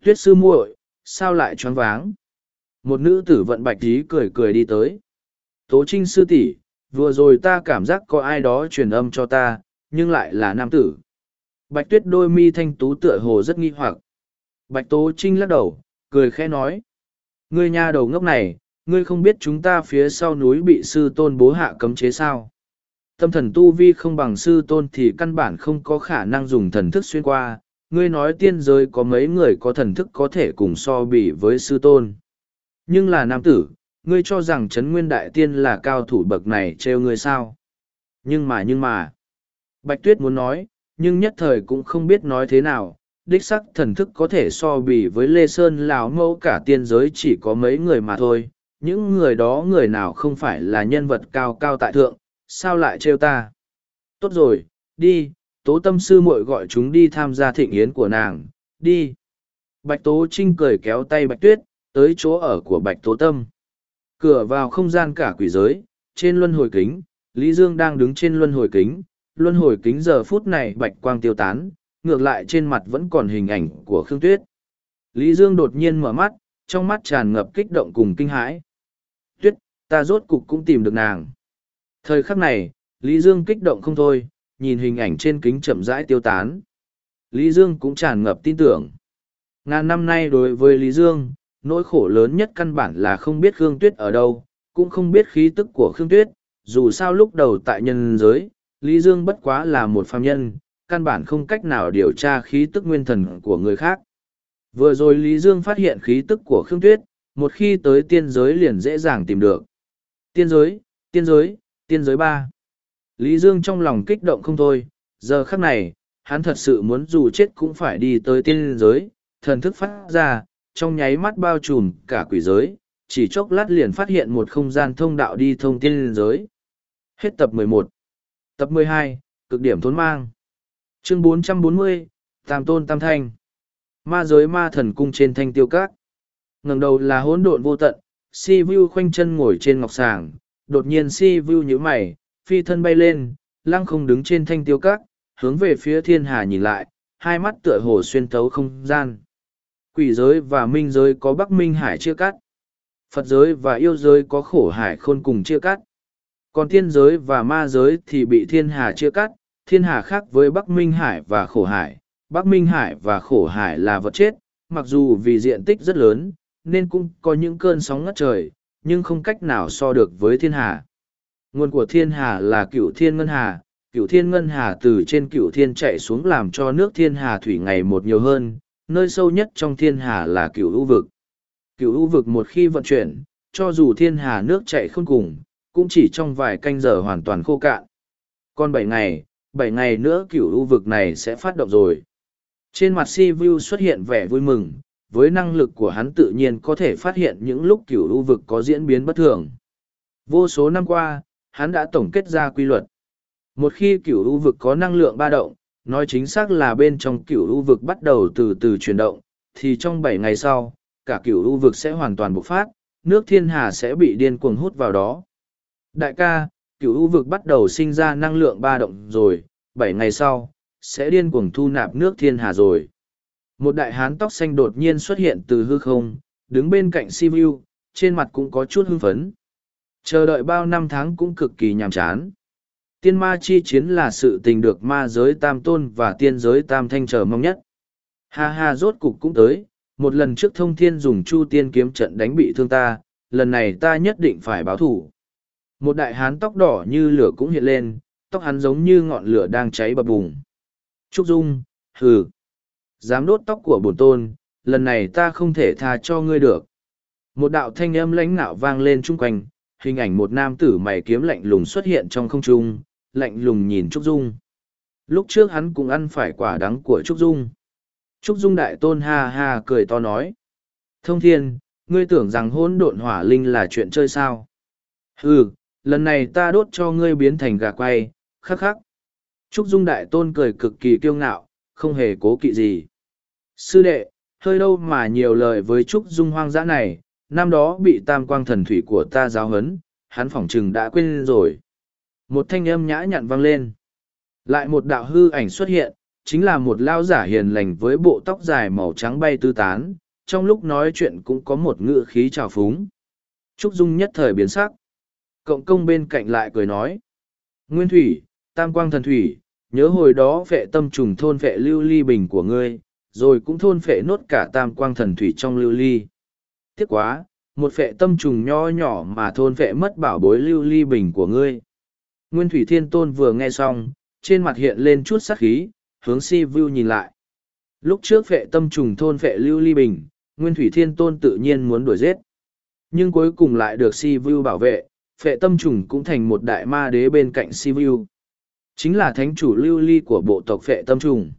S1: Tuyết sư muội, sao lại choáng váng? Một nữ tử vận bạch tí cười cười đi tới. Tố trinh sư tỷ, vừa rồi ta cảm giác có ai đó truyền âm cho ta, nhưng lại là nam tử. Bạch tuyết đôi mi thanh tú tựa hồ rất nghi hoặc. Bạch tố trinh lắc đầu, cười khẽ nói. Ngươi nha đầu ngốc này, ngươi không biết chúng ta phía sau núi bị sư tôn bố hạ cấm chế sao. Tâm thần tu vi không bằng sư tôn thì căn bản không có khả năng dùng thần thức xuyên qua. Ngươi nói tiên giới có mấy người có thần thức có thể cùng so bì với sư tôn. Nhưng là nam tử, ngươi cho rằng Trấn Nguyên Đại Tiên là cao thủ bậc này trêu ngươi sao? Nhưng mà nhưng mà, Bạch Tuyết muốn nói, nhưng nhất thời cũng không biết nói thế nào, đích sắc thần thức có thể so bì với Lê Sơn lão mẫu cả tiên giới chỉ có mấy người mà thôi, những người đó người nào không phải là nhân vật cao cao tại thượng, sao lại trêu ta? Tốt rồi, đi, tố tâm sư muội gọi chúng đi tham gia thịnh yến của nàng, đi. Bạch Tố Trinh cười kéo tay Bạch Tuyết, tới chỗ ở của Bạch Tố Tâm. Cửa vào không gian cả quỷ giới, trên luân hồi kính, Lý Dương đang đứng trên luân hồi kính, luân hồi kính giờ phút này bạch quang tiêu tán, ngược lại trên mặt vẫn còn hình ảnh của Khương Tuyết. Lý Dương đột nhiên mở mắt, trong mắt tràn ngập kích động cùng kinh hãi. Tuyết, ta rốt cục cũng tìm được nàng. Thời khắc này, Lý Dương kích động không thôi, nhìn hình ảnh trên kính chậm rãi tiêu tán. Lý Dương cũng tràn ngập tin tưởng. Ngàn năm nay đối với Lý Dương, nỗi khổ lớn nhất căn bản là không biết Khương Tuyết ở đâu, cũng không biết khí tức của Khương Tuyết, dù sao lúc đầu tại nhân giới, Lý Dương bất quá là một phàm nhân, căn bản không cách nào điều tra khí tức nguyên thần của người khác. Vừa rồi Lý Dương phát hiện khí tức của Khương Tuyết, một khi tới tiên giới liền dễ dàng tìm được. Tiên giới, tiên giới, tiên giới ba. Lý Dương trong lòng kích động không thôi, giờ khắc này, hắn thật sự muốn dù chết cũng phải đi tới tiên giới, thần thức phát ra, trong nháy mắt bao trùm cả quỷ giới, chỉ chốc lát liền phát hiện một không gian thông đạo đi thông tiên giới. Hết tập 11. Tập 12, cực điểm thốn mang. Chương 440, Tam Tôn Tam Thanh. Ma giới ma thần cung trên thanh tiêu cát. ngẩng đầu là hỗn độn vô tận, si vu khoanh chân ngồi trên ngọc sàng, đột nhiên si vu nhíu mày, phi thân bay lên, lăng không đứng trên thanh tiêu cát, hướng về phía thiên hà nhìn lại, hai mắt tựa hồ xuyên thấu không gian Quỷ giới và minh giới có Bắc Minh Hải chia cắt. Phật giới và yêu giới có khổ hải khôn cùng chia cắt. Còn thiên giới và ma giới thì bị thiên hà chia cắt, thiên hà khác với Bắc Minh Hải và khổ hải. Bắc Minh Hải và khổ hải là vật chết, mặc dù vì diện tích rất lớn, nên cũng có những cơn sóng ngất trời, nhưng không cách nào so được với thiên hà. Nguồn của thiên hà là cựu thiên ngân hà, cựu thiên ngân hà từ trên cựu thiên chạy xuống làm cho nước thiên hà thủy ngày một nhiều hơn, nơi sâu nhất trong thiên hà là cựu u vực. Cựu u vực một khi vận chuyển, cho dù thiên hà nước chạy không cùng, cũng chỉ trong vài canh giờ hoàn toàn khô cạn. Còn bảy ngày, bảy ngày nữa cựu u vực này sẽ phát động rồi. Trên mặt Si Vu xuất hiện vẻ vui mừng, với năng lực của hắn tự nhiên có thể phát hiện những lúc cửu u vực có diễn biến bất thường. Vô số năm qua, hắn đã tổng kết ra quy luật. Một khi cửu u vực có năng lượng ba động, nói chính xác là bên trong cửu u vực bắt đầu từ từ chuyển động, thì trong bảy ngày sau, cả cửu u vực sẽ hoàn toàn bộc phát, nước thiên hà sẽ bị điên cuồng hút vào đó. Đại ca, cửu u vực bắt đầu sinh ra năng lượng ba động rồi, bảy ngày sau, sẽ điên cuồng thu nạp nước thiên hà rồi. Một đại hán tóc xanh đột nhiên xuất hiện từ hư không, đứng bên cạnh Sivu, trên mặt cũng có chút hưng phấn. Chờ đợi bao năm tháng cũng cực kỳ nhàm chán. Tiên ma chi chiến là sự tình được ma giới tam tôn và tiên giới tam thanh chờ mong nhất. Ha ha rốt cục cũng tới, một lần trước thông thiên dùng chu tiên kiếm trận đánh bị thương ta, lần này ta nhất định phải báo thủ. Một đại hán tóc đỏ như lửa cũng hiện lên, tóc hắn giống như ngọn lửa đang cháy bập bùng. Trúc Dung, hừ. Dám đốt tóc của bổn tôn, lần này ta không thể tha cho ngươi được. Một đạo thanh âm lãnh nạo vang lên chung quanh, hình ảnh một nam tử mày kiếm lạnh lùng xuất hiện trong không trung, lạnh lùng nhìn Trúc Dung. Lúc trước hắn cũng ăn phải quả đắng của Trúc Dung. Trúc Dung đại tôn ha ha cười to nói. Thông thiên, ngươi tưởng rằng hôn độn hỏa linh là chuyện chơi sao? Ừ, lần này ta đốt cho ngươi biến thành gà quay, khắc khắc. Trúc Dung đại tôn cười cực kỳ kiêu ngạo, không hề cố kỵ gì. Sư đệ, hơi đâu mà nhiều lời với Trúc Dung hoang dã này, năm đó bị tam quang thần thủy của ta giáo hấn, hắn phỏng chừng đã quên rồi. Một thanh âm nhã nhặn vang lên. Lại một đạo hư ảnh xuất hiện, chính là một lao giả hiền lành với bộ tóc dài màu trắng bay tư tán, trong lúc nói chuyện cũng có một ngựa khí trào phúng. Trúc Dung nhất thời biến sắc. Cộng công bên cạnh lại cười nói. Nguyên thủy, tam quang thần thủy, nhớ hồi đó vệ tâm trùng thôn vệ lưu ly bình của ngươi, rồi cũng thôn phệ nốt cả tam quang thần thủy trong lưu ly. Tiếc quá, một phệ tâm trùng nho nhỏ mà thôn phệ mất bảo bối lưu ly bình của ngươi. Nguyên thủy thiên tôn vừa nghe xong, trên mặt hiện lên chút sắc khí, hướng si vu nhìn lại. Lúc trước phệ tâm trùng thôn phệ lưu ly bình, Nguyên thủy thiên tôn tự nhiên muốn đuổi giết. Nhưng cuối cùng lại được si vu bảo vệ, phệ tâm trùng cũng thành một đại ma đế bên cạnh si vu chính là thánh chủ lưu ly của bộ tộc phệ tâm trùng.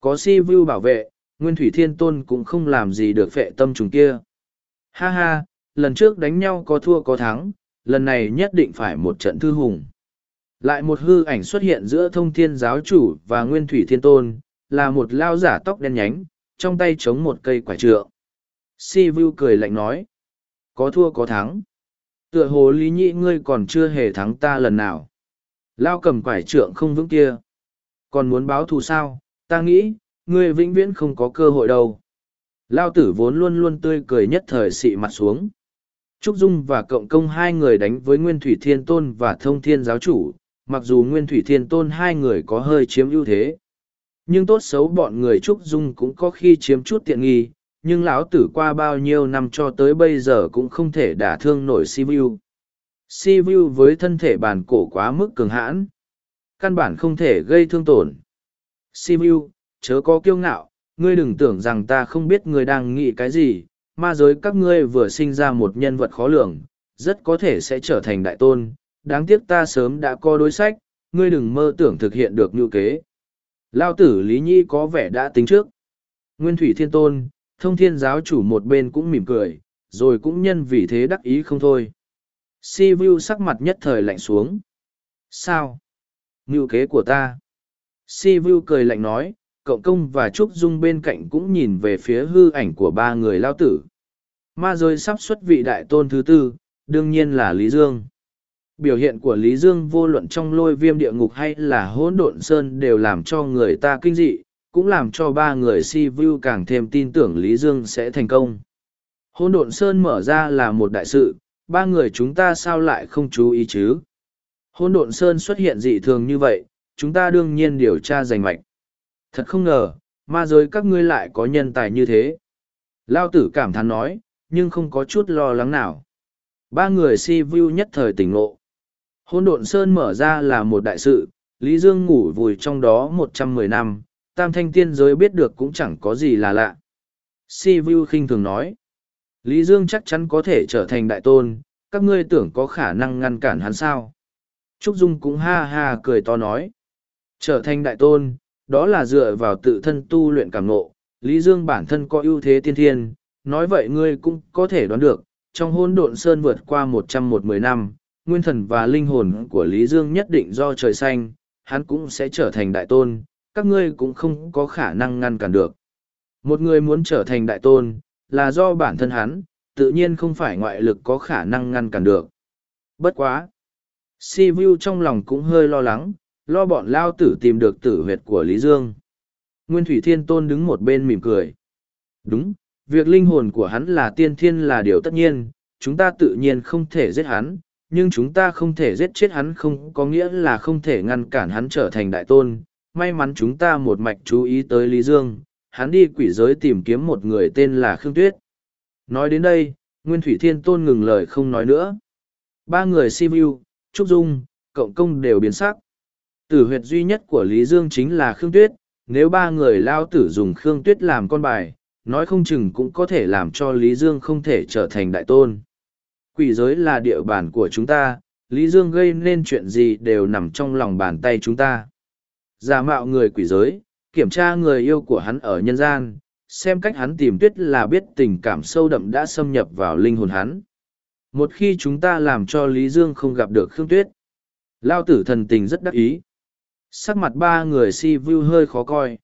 S1: Có si vu bảo vệ, Nguyên Thủy Thiên Tôn cũng không làm gì được phệ tâm trùng kia. Ha ha, lần trước đánh nhau có thua có thắng, lần này nhất định phải một trận thư hùng. Lại một hư ảnh xuất hiện giữa thông thiên giáo chủ và Nguyên Thủy Thiên Tôn, là một lao giả tóc đen nhánh, trong tay chống một cây quả trượng. Si vu cười lạnh nói, có thua có thắng. Tựa hồ lý nhị ngươi còn chưa hề thắng ta lần nào. Lao cầm quải trượng không vững kia. Còn muốn báo thù sao, ta nghĩ, ngươi vĩnh viễn không có cơ hội đâu. Lao tử vốn luôn luôn tươi cười nhất thời xị mặt xuống. Trúc Dung và Cộng Công hai người đánh với Nguyên Thủy Thiên Tôn và Thông Thiên Giáo Chủ, mặc dù Nguyên Thủy Thiên Tôn hai người có hơi chiếm ưu thế. Nhưng tốt xấu bọn người Trúc Dung cũng có khi chiếm chút tiện nghi, nhưng lão tử qua bao nhiêu năm cho tới bây giờ cũng không thể đả thương nổi Sibiu si vu với thân thể bản cổ quá mức cường hãn căn bản không thể gây thương tổn si vu chớ có kiêu ngạo ngươi đừng tưởng rằng ta không biết ngươi đang nghĩ cái gì, ma giới các ngươi vừa sinh ra một nhân vật khó lường, rất có thể sẽ trở thành đại tôn, đáng tiếc ta sớm đã có đối sách, ngươi đừng mơ tưởng thực hiện được như kế. Lao tử lý nhi có vẻ đã tính trước. Nguyên thủy thiên tôn, thông thiên giáo chủ một bên cũng mỉm cười, rồi cũng nhân vì thế đắc ý không thôi. Si vu sắc mặt nhất thời lạnh xuống. Sao? Ngưu kế của ta. Si vu cười lạnh nói cộng công và trúc dung bên cạnh cũng nhìn về phía hư ảnh của ba người lao tử ma giới sắp xuất vị đại tôn thứ tư đương nhiên là lý dương biểu hiện của lý dương vô luận trong lôi viêm địa ngục hay là hỗn độn sơn đều làm cho người ta kinh dị cũng làm cho ba người si vu càng thêm tin tưởng Lý Dương sẽ thành công. Hỗn độn Sơn mở ra là một đại sự, ba người chúng ta sao lại không chú ý chứ? Hỗn độn Sơn xuất hiện dị thường như vậy, chúng ta đương nhiên điều tra rành mạch. Thật không ngờ, ma giới các ngươi lại có nhân tài như thế. Lao tử cảm thán nói, nhưng không có chút lo lắng nào. Ba người si vu nhất thời tỉnh ngộ. Hôn độn Sơn mở ra là một đại sự, Lý Dương ngủ vùi trong đó một trăm mười năm, tam thanh tiên giới biết được cũng chẳng có gì là lạ. Si Vu khinh thường nói, Lý Dương chắc chắn có thể trở thành đại tôn, các ngươi tưởng có khả năng ngăn cản hắn sao. Trúc Dung cũng ha ha cười to nói, trở thành đại tôn, đó là dựa vào tự thân tu luyện cảm ngộ, Lý Dương bản thân có ưu thế tiên thiên, nói vậy ngươi cũng có thể đoán được, trong hôn độn sơn vượt qua một trăm một mươi năm, nguyên thần và linh hồn của Lý Dương nhất định do trời xanh, hắn cũng sẽ trở thành đại tôn, các ngươi cũng không có khả năng ngăn cản được. Một người muốn trở thành đại tôn, là do bản thân hắn, tự nhiên không phải ngoại lực có khả năng ngăn cản được. Bất quá. Si Vu trong lòng cũng hơi lo lắng, lo bọn lao tử tìm được tử huyệt của Lý Dương. Nguyên Thủy Thiên Tôn đứng một bên mỉm cười. Đúng, việc linh hồn của hắn là tiên thiên là điều tất nhiên, chúng ta tự nhiên không thể giết hắn, nhưng chúng ta không thể giết chết hắn không có nghĩa là không thể ngăn cản hắn trở thành đại tôn. May mắn chúng ta một mạch chú ý tới Lý Dương, hắn đi quỷ giới tìm kiếm một người tên là Khương Tuyết. Nói đến đây, Nguyên Thủy Thiên Tôn ngừng lời không nói nữa. Ba người Sivu, Trúc Dung, Cộng Công đều biến sắc. Tử huyệt duy nhất của Lý Dương chính là Khương Tuyết, nếu ba người lao tử dùng Khương Tuyết làm con bài, nói không chừng cũng có thể làm cho Lý Dương không thể trở thành đại tôn. Quỷ giới là địa bàn của chúng ta, Lý Dương gây nên chuyện gì đều nằm trong lòng bàn tay chúng ta. Giả mạo người quỷ giới, kiểm tra người yêu của hắn ở nhân gian, xem cách hắn tìm tuyết là biết tình cảm sâu đậm đã xâm nhập vào linh hồn hắn. Một khi chúng ta làm cho Lý Dương không gặp được Khương Tuyết, Lao tử thần tình rất đắc ý. Sắc mặt ba người si vu hơi khó coi.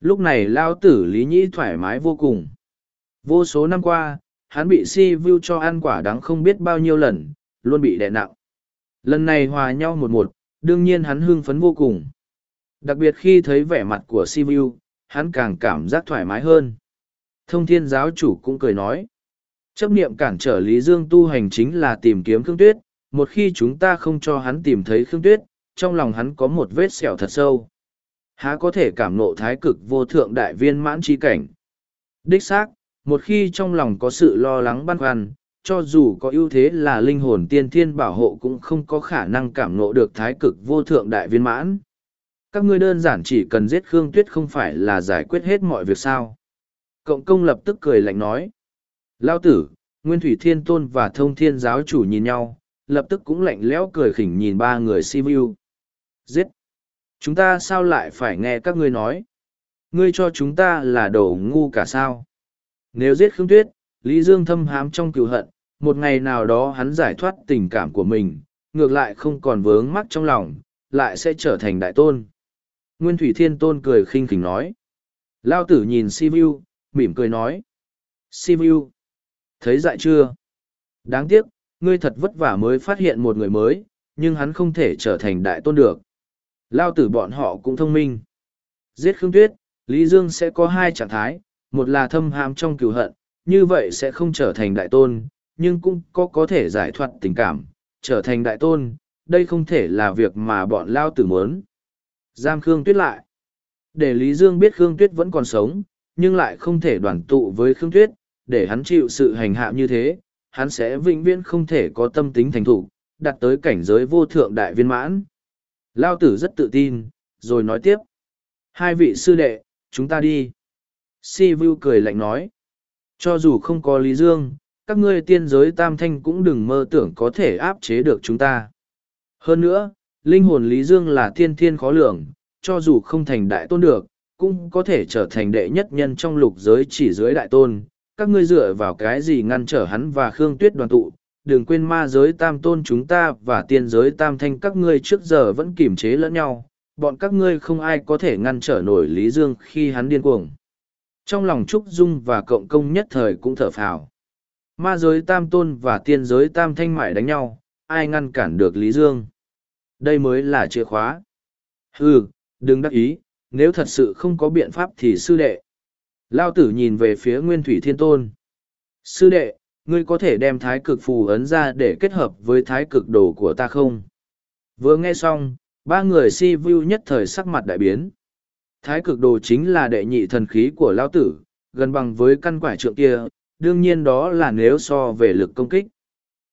S1: Lúc này Lao tử Lý Nhĩ thoải mái vô cùng. Vô số năm qua, hắn bị si vu cho ăn quả đắng không biết bao nhiêu lần, luôn bị đè nặng. Lần này hòa nhau một một, đương nhiên hắn hưng phấn vô cùng. Đặc biệt khi thấy vẻ mặt của si vu, hắn càng cảm giác thoải mái hơn. Thông thiên giáo chủ cũng cười nói. Chấp niệm cản trở Lý Dương tu hành chính là tìm kiếm Khương Tuyết, một khi chúng ta không cho hắn tìm thấy Khương Tuyết, trong lòng hắn có một vết sẹo thật sâu. Há có thể cảm nộ thái cực vô thượng đại viên mãn chi cảnh. Đích xác, một khi trong lòng có sự lo lắng băn khoăn cho dù có ưu thế là linh hồn tiên thiên bảo hộ cũng không có khả năng cảm nộ được thái cực vô thượng đại viên mãn các ngươi đơn giản chỉ cần giết khương tuyết không phải là giải quyết hết mọi việc sao cộng công lập tức cười lạnh nói lao tử nguyên thủy thiên tôn và thông thiên giáo chủ nhìn nhau lập tức cũng lạnh lẽo cười khỉnh nhìn ba người Sivu giết chúng ta sao lại phải nghe các ngươi nói ngươi cho chúng ta là đồ ngu cả sao nếu giết Khương Tuyết, Lý Dương thâm hám trong cựu hận, một ngày nào đó hắn giải thoát tình cảm của mình, ngược lại không còn vướng mắc trong lòng, lại sẽ trở thành đại tôn. Nguyên Thủy Thiên Tôn cười khinh khỉnh nói. Lao tử nhìn Sivu, mỉm cười nói. Sivu, thấy dại chưa? Đáng tiếc, ngươi thật vất vả mới phát hiện một người mới, nhưng hắn không thể trở thành đại tôn được. Lao tử bọn họ cũng thông minh. Giết Khương Tuyết, Lý Dương sẽ có hai trạng thái, một là thâm hàm trong cựu hận, như vậy sẽ không trở thành đại tôn, nhưng cũng có có thể giải thoát tình cảm, trở thành đại tôn, đây không thể là việc mà bọn lao tử muốn. Giam Khương Tuyết lại. Để Lý Dương biết Khương Tuyết vẫn còn sống, nhưng lại không thể đoàn tụ với Khương Tuyết, để hắn chịu sự hành hạ như thế, hắn sẽ vĩnh viễn không thể có tâm tính thành thủ, đặt tới cảnh giới vô thượng đại viên mãn. Lao tử rất tự tin, rồi nói tiếp. Hai vị sư đệ, chúng ta đi. Si Vu cười lạnh nói. Cho dù không có Lý Dương, các ngươi tiên giới tam thanh cũng đừng mơ tưởng có thể áp chế được chúng ta. Hơn nữa, linh hồn Lý Dương là thiên thiên khó lường, cho dù không thành đại tôn được, cũng có thể trở thành đệ nhất nhân trong lục giới chỉ dưới đại tôn. Các ngươi dựa vào cái gì ngăn trở hắn và Khương Tuyết đoàn tụ, đừng quên ma giới tam tôn chúng ta và tiên giới tam thanh các ngươi trước giờ vẫn kiềm chế lẫn nhau, bọn các ngươi không ai có thể ngăn trở nổi Lý Dương khi hắn điên cuồng. Trong lòng Trúc Dung và Cộng Công nhất thời cũng thở phào. Ma giới tam tôn và tiên giới tam thanh mại đánh nhau, ai ngăn cản được Lý Dương? Đây mới là chìa khóa. Ừ, đừng đắc ý, nếu thật sự không có biện pháp thì sư đệ. Lao tử nhìn về phía Nguyên Thủy Thiên Tôn. Sư đệ, ngươi có thể đem thái cực phù ấn ra để kết hợp với thái cực đồ của ta không? Vừa nghe xong, ba người si vu nhất thời sắc mặt đại biến. Thái cực đồ chính là đệ nhị thần khí của Lao tử, gần bằng với căn quải trượng kia, đương nhiên đó là nếu so về lực công kích.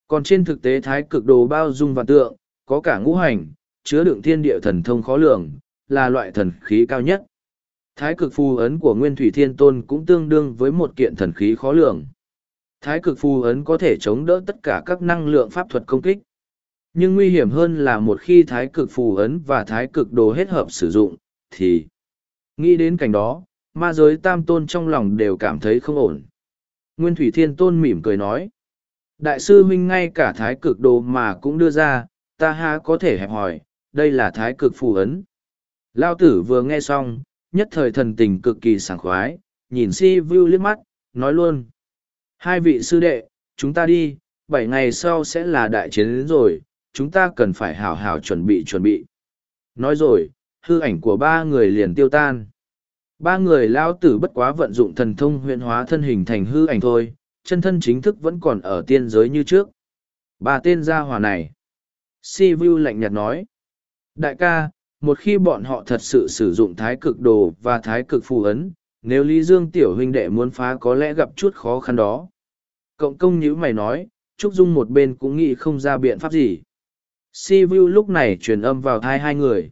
S1: Còn trên thực tế thái cực đồ bao dung và tượng, có cả ngũ hành, chứa đựng thiên địa thần thông khó lường, là loại thần khí cao nhất. Thái cực phù ấn của Nguyên Thủy Thiên Tôn cũng tương đương với một kiện thần khí khó lường. Thái cực phù ấn có thể chống đỡ tất cả các năng lượng pháp thuật công kích. Nhưng nguy hiểm hơn là một khi thái cực phù ấn và thái cực đồ hết hợp sử dụng, thì nghĩ đến cảnh đó, ma giới tam tôn trong lòng đều cảm thấy không ổn. Nguyên Thủy Thiên Tôn mỉm cười nói. Đại sư huynh ngay cả thái cực đồ mà cũng đưa ra, ta ha có thể hẹp hỏi, đây là thái cực phù ấn. Lao tử vừa nghe xong, nhất thời thần tình cực kỳ sảng khoái, nhìn si vu liếc mắt, nói luôn. Hai vị sư đệ, chúng ta đi, bảy ngày sau sẽ là đại chiến đến rồi, chúng ta cần phải hảo hảo chuẩn bị chuẩn bị. Nói rồi, hư ảnh của ba người liền tiêu tan. Ba người lao tử bất quá vận dụng thần thông huyện hóa thân hình thành hư ảnh thôi, chân thân chính thức vẫn còn ở tiên giới như trước. Ba tên gia hòa này. Si Vu lạnh nhạt nói. Đại ca, một khi bọn họ thật sự sử dụng thái cực đồ và thái cực phù ấn, nếu Lý Dương tiểu huynh đệ muốn phá có lẽ gặp chút khó khăn đó. Cộng công như mày nói, Trúc Dung một bên cũng nghĩ không ra biện pháp gì. Si Vu lúc này truyền âm vào thai hai người.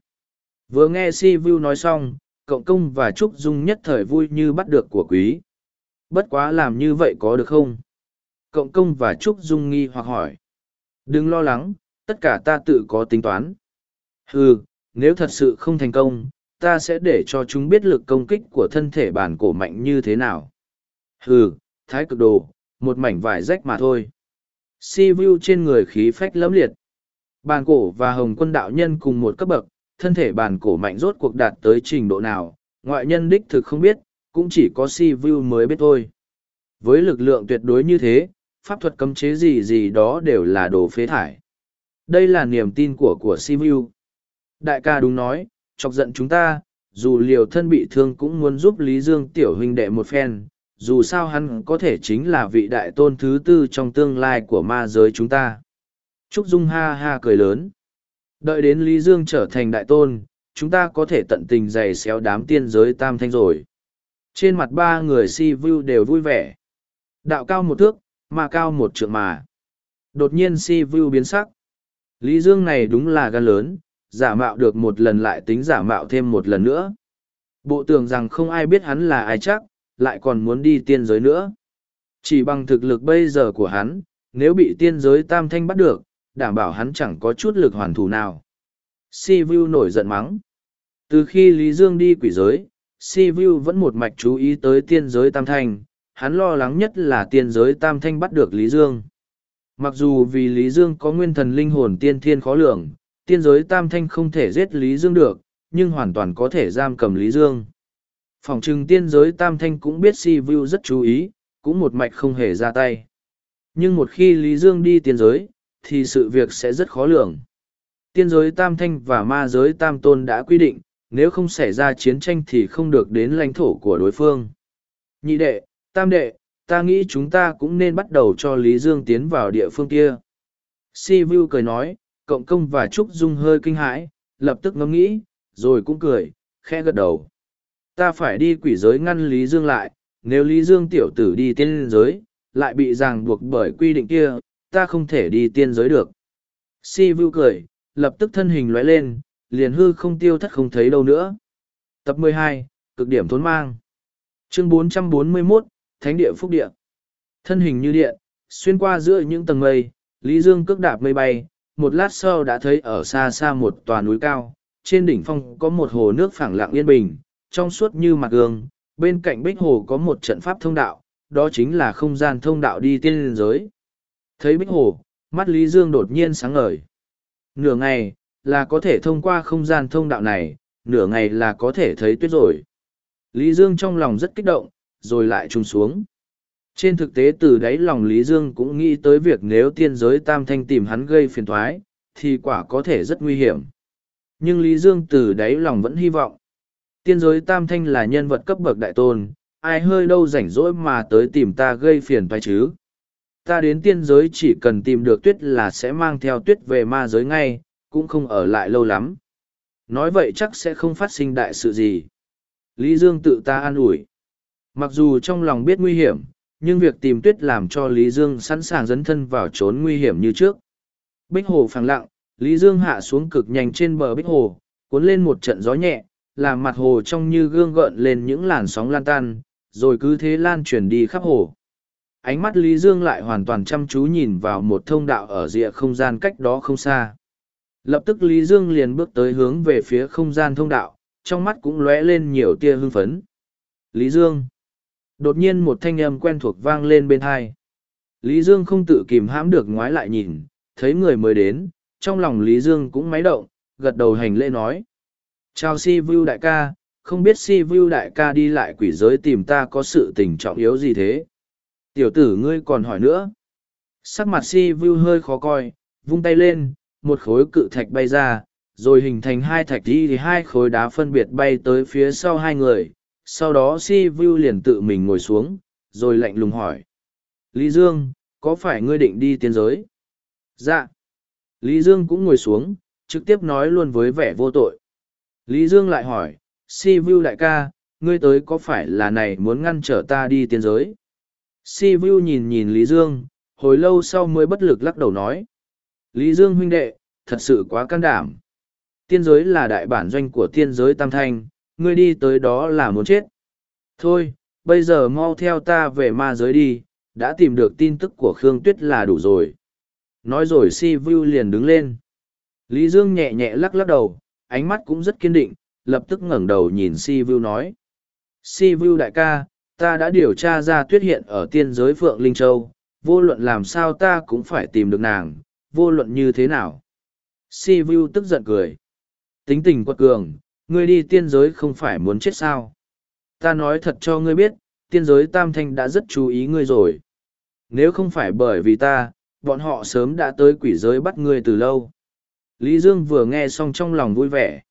S1: Vừa nghe Si Vu nói xong, cộng công và Trúc Dung nhất thời vui như bắt được của quý. Bất quá làm như vậy có được không? Cộng công và Trúc Dung nghi hoặc hỏi. Đừng lo lắng, tất cả ta tự có tính toán. Ừ, nếu thật sự không thành công, ta sẽ để cho chúng biết lực công kích của thân thể bản cổ mạnh như thế nào. hừ, thái cực đồ, một mảnh vải rách mà thôi. Si vu trên người khí phách lẫm liệt. Bàn cổ và hồng quân đạo nhân cùng một cấp bậc, thân thể bàn cổ mạnh rốt cuộc đạt tới trình độ nào, ngoại nhân đích thực không biết, cũng chỉ có si vu mới biết thôi. Với lực lượng tuyệt đối như thế, pháp thuật cấm chế gì gì đó đều là đồ phế thải. Đây là niềm tin của của si vu. Đại ca đúng nói, chọc giận chúng ta, dù liều thân bị thương cũng muốn giúp Lý Dương tiểu huynh đệ một phen, dù sao hắn có thể chính là vị đại tôn thứ tư trong tương lai của ma giới chúng ta. Trúc Dung ha ha cười lớn. Đợi đến Lý Dương trở thành đại tôn, chúng ta có thể tận tình giày xéo đám tiên giới tam thanh rồi. Trên mặt ba người si vu đều vui vẻ. Đạo cao một thước, mà cao một trượng mà. Đột nhiên si vu biến sắc. Lý Dương này đúng là gan lớn, giả mạo được một lần lại tính giả mạo thêm một lần nữa. Bộ tưởng rằng không ai biết hắn là ai chắc, lại còn muốn đi tiên giới nữa. Chỉ bằng thực lực bây giờ của hắn, nếu bị tiên giới tam thanh bắt được, đảm bảo hắn chẳng có chút lực hoàn thủ nào. Si Vu nổi giận mắng. Từ khi Lý Dương đi quỷ giới, Si Vu vẫn một mạch chú ý tới tiên giới tam thanh, hắn lo lắng nhất là tiên giới tam thanh bắt được Lý Dương. Mặc dù vì Lý Dương có nguyên thần linh hồn tiên thiên khó lường, tiên giới tam thanh không thể giết Lý Dương được, nhưng hoàn toàn có thể giam cầm Lý Dương. Phòng trừng tiên giới tam thanh cũng biết si vu rất chú ý, cũng một mạch không hề ra tay. Nhưng một khi Lý Dương đi tiên giới, thì sự việc sẽ rất khó lường. Tiên giới tam thanh và ma giới tam tôn đã quy định, nếu không xảy ra chiến tranh thì không được đến lãnh thổ của đối phương. Nhị đệ, tam đệ, ta nghĩ chúng ta cũng nên bắt đầu cho Lý Dương tiến vào địa phương kia. Si Vu cười nói, cộng công và Trúc Dung hơi kinh hãi, lập tức ngẫm nghĩ, rồi cũng cười, khẽ gật đầu. Ta phải đi quỷ giới ngăn Lý Dương lại, nếu Lý Dương tiểu tử đi tiên giới, lại bị ràng buộc bởi quy định kia, ta không thể đi tiên giới được. Si Vu cười, lập tức thân hình lóe lên, liền hư không tiêu thất không thấy đâu nữa. Tập 12, cực điểm thốn mang. Chương 441, Thánh địa Phúc địa. Thân hình như điện, xuyên qua giữa những tầng mây, Lý Dương cước đạp mây bay, một lát sau đã thấy ở xa xa một tòa núi cao, trên đỉnh phong có một hồ nước phẳng lặng yên bình, trong suốt như mặt gương, bên cạnh bích hồ có một trận pháp thông đạo, đó chính là không gian thông đạo đi tiên liên giới. Thấy bích hồ, mắt Lý Dương đột nhiên sáng ngời. Nửa ngày, là có thể thông qua không gian thông đạo này, nửa ngày là có thể thấy tuyết rồi. Lý Dương trong lòng rất kích động, rồi lại trùng xuống. Trên thực tế từ đáy lòng Lý Dương cũng nghĩ tới việc nếu tiên giới tam thanh tìm hắn gây phiền thoái, thì quả có thể rất nguy hiểm. Nhưng Lý Dương từ đáy lòng vẫn hy vọng. Tiên giới tam thanh là nhân vật cấp bậc đại tôn, ai hơi đâu rảnh rỗi mà tới tìm ta gây phiền thoái chứ. Ta đến tiên giới chỉ cần tìm được tuyết là sẽ mang theo tuyết về ma giới ngay, cũng không ở lại lâu lắm. Nói vậy chắc sẽ không phát sinh đại sự gì. Lý Dương tự ta an ủi. Mặc dù trong lòng biết nguy hiểm, nhưng việc tìm tuyết làm cho Lý Dương sẵn sàng dấn thân vào trốn nguy hiểm như trước. Bích hồ phẳng lặng, Lý Dương hạ xuống cực nhanh trên bờ bích hồ, cuốn lên một trận gió nhẹ, làm mặt hồ trông như gương gợn lên những làn sóng lan tan, rồi cứ thế lan truyền đi khắp hồ. Ánh mắt Lý Dương lại hoàn toàn chăm chú nhìn vào một thông đạo ở rìa không gian cách đó không xa. Lập tức Lý Dương liền bước tới hướng về phía không gian thông đạo, trong mắt cũng lóe lên nhiều tia hưng phấn. Lý Dương. Đột nhiên một thanh âm quen thuộc vang lên bên hai. Lý Dương không tự kìm hãm được ngoái lại nhìn, thấy người mới đến, trong lòng Lý Dương cũng máy động, gật đầu hành lễ nói. Chào si vu đại ca, không biết si vu đại ca đi lại quỷ giới tìm ta có sự tình trọng yếu gì thế. Tiểu tử ngươi còn hỏi nữa. Sắc mặt si vu hơi khó coi, vung tay lên, một khối cự thạch bay ra, rồi hình thành hai thạch đi thì hai khối đá phân biệt bay tới phía sau hai người. Sau đó si vu liền tự mình ngồi xuống, rồi lạnh lùng hỏi. Lý Dương, có phải ngươi định đi tiên giới? Dạ. Lý Dương cũng ngồi xuống, trực tiếp nói luôn với vẻ vô tội. Lý Dương lại hỏi, si vu đại ca, ngươi tới có phải là này muốn ngăn trở ta đi tiên giới? Si vu nhìn nhìn Lý Dương, hồi lâu sau mới bất lực lắc đầu nói. Lý Dương huynh đệ, thật sự quá can đảm. Tiên giới là đại bản doanh của tiên giới tam thanh, ngươi đi tới đó là muốn chết. Thôi, bây giờ mau theo ta về ma giới đi, đã tìm được tin tức của Khương Tuyết là đủ rồi. Nói rồi si vu liền đứng lên. Lý Dương nhẹ nhẹ lắc lắc đầu, ánh mắt cũng rất kiên định, lập tức ngẩng đầu nhìn si vu nói. Si vu đại ca, ta đã điều tra ra tuyết hiện ở tiên giới Phượng Linh Châu, vô luận làm sao ta cũng phải tìm được nàng, vô luận như thế nào. Si vu tức giận cười. Tính tình quật cường, ngươi đi tiên giới không phải muốn chết sao. Ta nói thật cho ngươi biết, tiên giới tam thanh đã rất chú ý ngươi rồi. Nếu không phải bởi vì ta, bọn họ sớm đã tới quỷ giới bắt ngươi từ lâu. Lý Dương vừa nghe xong trong lòng vui vẻ.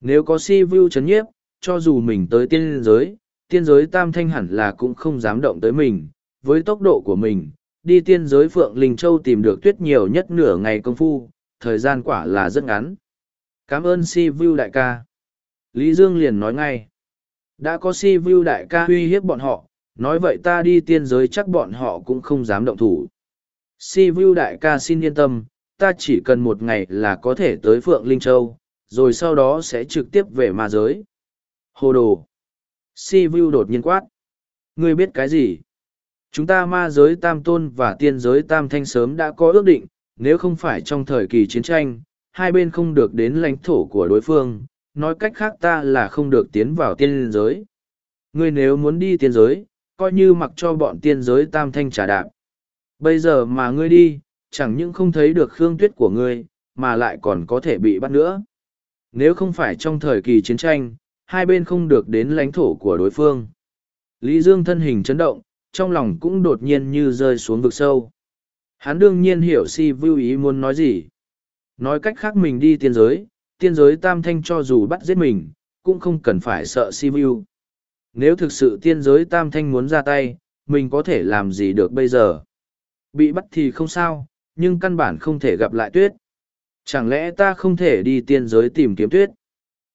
S1: Nếu có si vu chấn nhiếp, cho dù mình tới tiên giới, tiên giới tam thanh hẳn là cũng không dám động tới mình. Với tốc độ của mình, đi tiên giới Phượng Linh Châu tìm được tuyết nhiều nhất nửa ngày công phu, thời gian quả là rất ngắn. Cảm ơn si vu đại ca. Lý Dương liền nói ngay. Đã có si vu đại ca uy hiếp bọn họ, nói vậy ta đi tiên giới chắc bọn họ cũng không dám động thủ. Si vu đại ca xin yên tâm, ta chỉ cần một ngày là có thể tới Phượng Linh Châu, rồi sau đó sẽ trực tiếp về ma giới. Hồ đồ! Si Vu đột nhiên quát. Ngươi biết cái gì? Chúng ta ma giới tam tôn và tiên giới tam thanh sớm đã có ước định, nếu không phải trong thời kỳ chiến tranh, hai bên không được đến lãnh thổ của đối phương, nói cách khác ta là không được tiến vào tiên giới. Ngươi nếu muốn đi tiên giới, coi như mặc cho bọn tiên giới tam thanh trả đạp. Bây giờ mà ngươi đi, chẳng những không thấy được khương tuyết của ngươi, mà lại còn có thể bị bắt nữa. Nếu không phải trong thời kỳ chiến tranh, hai bên không được đến lãnh thổ của đối phương. Lý Dương thân hình chấn động, trong lòng cũng đột nhiên như rơi xuống vực sâu. Hắn đương nhiên hiểu si vưu ý muốn nói gì. Nói cách khác mình đi tiên giới, tiên giới tam thanh cho dù bắt giết mình, cũng không cần phải sợ Sivu. Nếu thực sự tiên giới tam thanh muốn ra tay, mình có thể làm gì được bây giờ? Bị bắt thì không sao, nhưng căn bản không thể gặp lại tuyết. Chẳng lẽ ta không thể đi tiên giới tìm kiếm tuyết?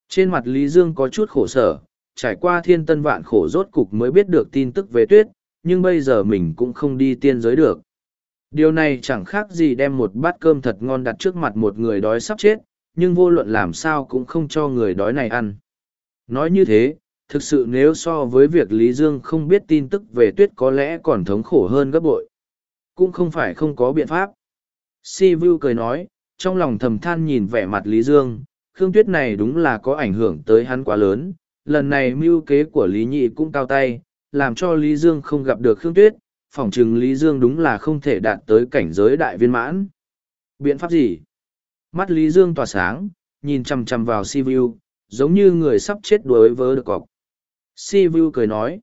S1: Trên mặt Lý Dương có chút khổ sở, trải qua thiên tân vạn khổ rốt cục mới biết được tin tức về tuyết, nhưng bây giờ mình cũng không đi tiên giới được. Điều này chẳng khác gì đem một bát cơm thật ngon đặt trước mặt một người đói sắp chết, nhưng vô luận làm sao cũng không cho người đói này ăn. Nói như thế, thực sự nếu so với việc Lý Dương không biết tin tức về tuyết có lẽ còn thống khổ hơn gấp bội. Cũng không phải không có biện pháp. Si Vu cười nói, trong lòng thầm than nhìn vẻ mặt Lý Dương, Khương Tuyết này đúng là có ảnh hưởng tới hắn quá lớn. Lần này mưu kế của Lý Nhị cũng cao tay, làm cho Lý Dương không gặp được Khương Tuyết, phỏng chừng Lý Dương đúng là không thể đạt tới cảnh giới đại viên mãn. Biện pháp gì? Mắt Lý Dương tỏa sáng, nhìn chằm chằm vào Sivu, giống như người sắp chết đuối vớ được cọc. Sivu cười nói,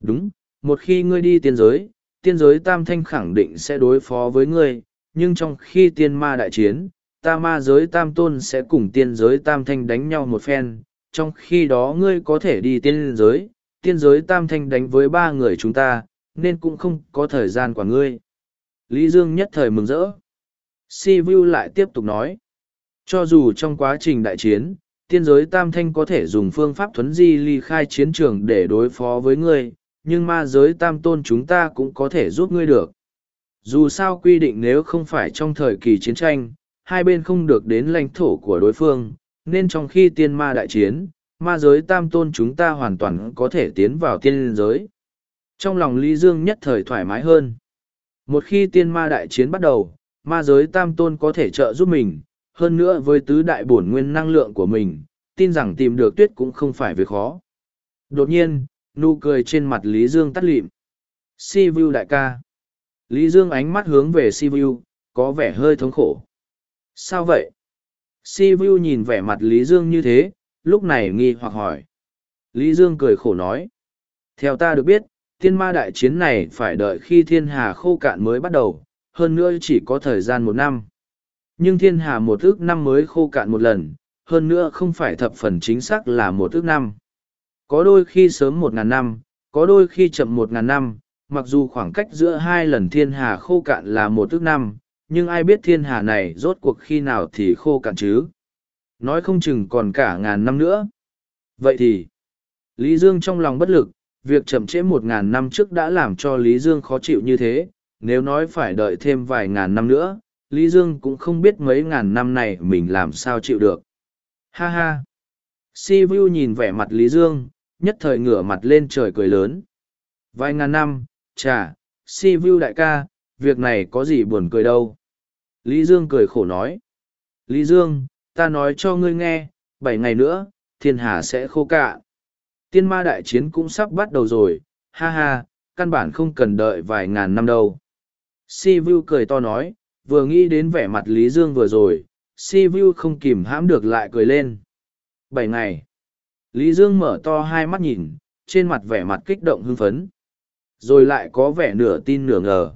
S1: đúng, một khi ngươi đi tiên giới, tiên giới tam thanh khẳng định sẽ đối phó với ngươi, nhưng trong khi tiên ma đại chiến, ta ma giới tam tôn sẽ cùng tiên giới tam thanh đánh nhau một phen, trong khi đó ngươi có thể đi tiên giới, tiên giới tam thanh đánh với ba người chúng ta, nên cũng không có thời gian của ngươi. Lý Dương nhất thời mừng rỡ. Si Vu lại tiếp tục nói. Cho dù trong quá trình đại chiến, tiên giới tam thanh có thể dùng phương pháp thuấn di ly khai chiến trường để đối phó với ngươi, nhưng ma giới tam tôn chúng ta cũng có thể giúp ngươi được. Dù sao quy định nếu không phải trong thời kỳ chiến tranh, hai bên không được đến lãnh thổ của đối phương, nên trong khi tiên ma đại chiến, ma giới tam tôn chúng ta hoàn toàn có thể tiến vào tiên giới. Trong lòng Lý Dương nhất thời thoải mái hơn. Một khi tiên ma đại chiến bắt đầu, ma giới tam tôn có thể trợ giúp mình, hơn nữa với tứ đại bổn nguyên năng lượng của mình, tin rằng tìm được tuyết cũng không phải việc khó. Đột nhiên, nụ cười trên mặt Lý Dương tắt lịm. Si Vu đại ca. Lý Dương ánh mắt hướng về Si Vu, có vẻ hơi thống khổ. Sao vậy? Si Vu nhìn vẻ mặt Lý Dương như thế, lúc này nghi hoặc hỏi. Lý Dương cười khổ nói. Theo ta được biết, thiên ma đại chiến này phải đợi khi thiên hà khô cạn mới bắt đầu, hơn nữa chỉ có thời gian một năm. Nhưng thiên hà một ước năm mới khô cạn một lần, hơn nữa không phải thập phần chính xác là một ước năm. Có đôi khi sớm một ngàn năm, có đôi khi chậm một ngàn năm, mặc dù khoảng cách giữa hai lần thiên hà khô cạn là một ước năm, nhưng ai biết thiên hà này rốt cuộc khi nào thì khô cạn chứ? Nói không chừng còn cả ngàn năm nữa. Vậy thì, Lý Dương trong lòng bất lực, việc chậm trễ một ngàn năm trước đã làm cho Lý Dương khó chịu như thế, nếu nói phải đợi thêm vài ngàn năm nữa, Lý Dương cũng không biết mấy ngàn năm này mình làm sao chịu được. Ha ha! Si Vu nhìn vẻ mặt Lý Dương, nhất thời ngửa mặt lên trời cười lớn. Vài ngàn năm, chà, Si Vu đại ca, việc này có gì buồn cười đâu. Lý Dương cười khổ nói. Lý Dương, ta nói cho ngươi nghe, bảy ngày nữa, thiên hà sẽ khô cạn. Tiên ma đại chiến cũng sắp bắt đầu rồi, ha ha, căn bản không cần đợi vài ngàn năm đâu. Si Vu cười to nói, vừa nghĩ đến vẻ mặt Lý Dương vừa rồi, Si Vu không kìm hãm được lại cười lên. Bảy ngày. Lý Dương mở to hai mắt nhìn, trên mặt vẻ mặt kích động hưng phấn. Rồi lại có vẻ nửa tin nửa ngờ.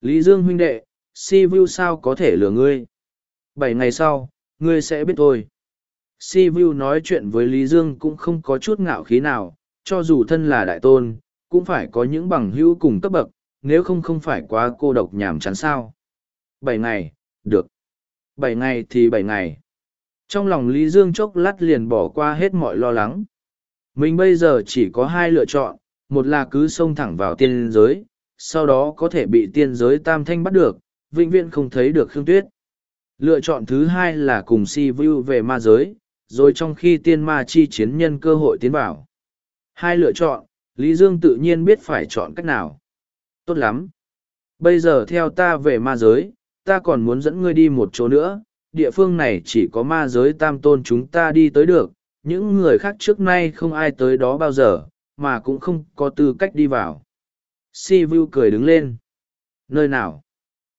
S1: Lý Dương huynh đệ, Si Vu sao có thể lừa ngươi? Bảy ngày sau, ngươi sẽ biết thôi. Si Vu nói chuyện với Lý Dương cũng không có chút ngạo khí nào, cho dù thân là đại tôn, cũng phải có những bằng hữu cùng cấp bậc, nếu không không phải quá cô độc nhàm chán sao. Bảy ngày, được. Bảy ngày thì bảy ngày. Trong lòng Lý Dương chốc lát liền bỏ qua hết mọi lo lắng. Mình bây giờ chỉ có hai lựa chọn, một là cứ xông thẳng vào tiên giới, sau đó có thể bị tiên giới tam thanh bắt được, vĩnh viễn không thấy được Khương Tuyết. Lựa chọn thứ hai là cùng si vu về ma giới, rồi trong khi tiên ma chi chiến nhân cơ hội tiến vào. Hai lựa chọn, Lý Dương tự nhiên biết phải chọn cách nào. Tốt lắm. Bây giờ theo ta về ma giới, ta còn muốn dẫn ngươi đi một chỗ nữa, địa phương này chỉ có ma giới tam tôn chúng ta đi tới được, những người khác trước nay không ai tới đó bao giờ, mà cũng không có tư cách đi vào. Si Vu cười đứng lên. Nơi nào?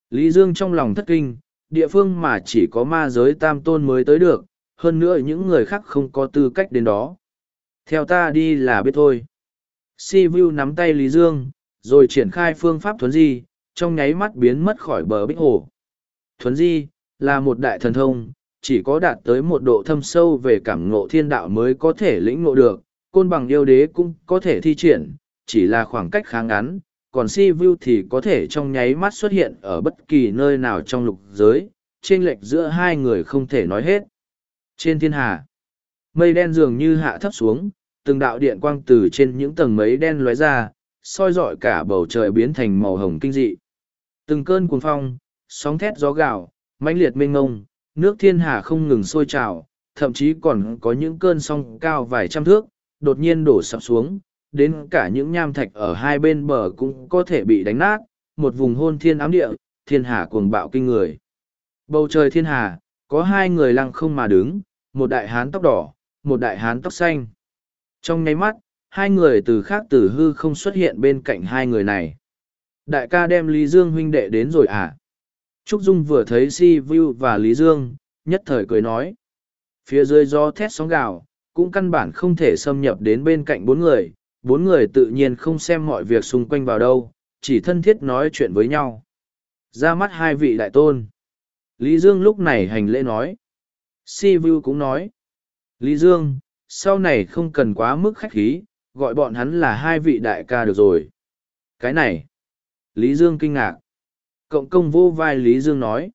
S1: Lý Dương trong lòng thất kinh, địa phương mà chỉ có ma giới tam tôn mới tới được, hơn nữa những người khác không có tư cách đến đó. Theo ta đi là biết thôi. Si Vu nắm tay Lý Dương, rồi triển khai phương pháp thuấn di, trong nháy mắt biến mất khỏi bờ bích hồ. Thuấn di, là một đại thần thông, chỉ có đạt tới một độ thâm sâu về cảm ngộ thiên đạo mới có thể lĩnh ngộ được, côn bằng yêu đế cũng có thể thi triển, chỉ là khoảng cách khá ngắn, còn si vu thì có thể trong nháy mắt xuất hiện ở bất kỳ nơi nào trong lục giới, trên lệch giữa hai người không thể nói hết. Trên thiên hà, mây đen dường như hạ thấp xuống, từng đạo điện quang từ trên những tầng mấy đen lóe ra, soi rọi cả bầu trời biến thành màu hồng kinh dị. Từng cơn cuồng phong, sóng thét gió gạo, mãnh liệt mênh ngông, nước thiên hà không ngừng sôi trào, thậm chí còn có những cơn sóng cao vài trăm thước, đột nhiên đổ sập xuống, đến cả những nham thạch ở hai bên bờ cũng có thể bị đánh nát, một vùng hôn thiên ám địa, thiên hà cuồng bạo kinh người. Bầu trời thiên hà, có hai người lăng không mà đứng, một đại hán tóc đỏ, một đại hán tóc xanh. Trong nháy mắt, hai người từ khác từ hư không xuất hiện bên cạnh hai người này. Đại ca đem Lý Dương huynh đệ đến rồi à? Trúc Dung vừa thấy Si Vu và Lý Dương, nhất thời cười nói. Phía dưới gió thét sóng gào, cũng căn bản không thể xâm nhập đến bên cạnh bốn người, bốn người tự nhiên không xem mọi việc xung quanh vào đâu, chỉ thân thiết nói chuyện với nhau. Ra mắt hai vị đại tôn. Lý Dương lúc này hành lễ nói. Si Vu cũng nói. Lý Dương, sau này không cần quá mức khách khí, gọi bọn hắn là hai vị đại ca được rồi. Cái này, Lý Dương kinh ngạc. Cộng công vô vai Lý Dương nói.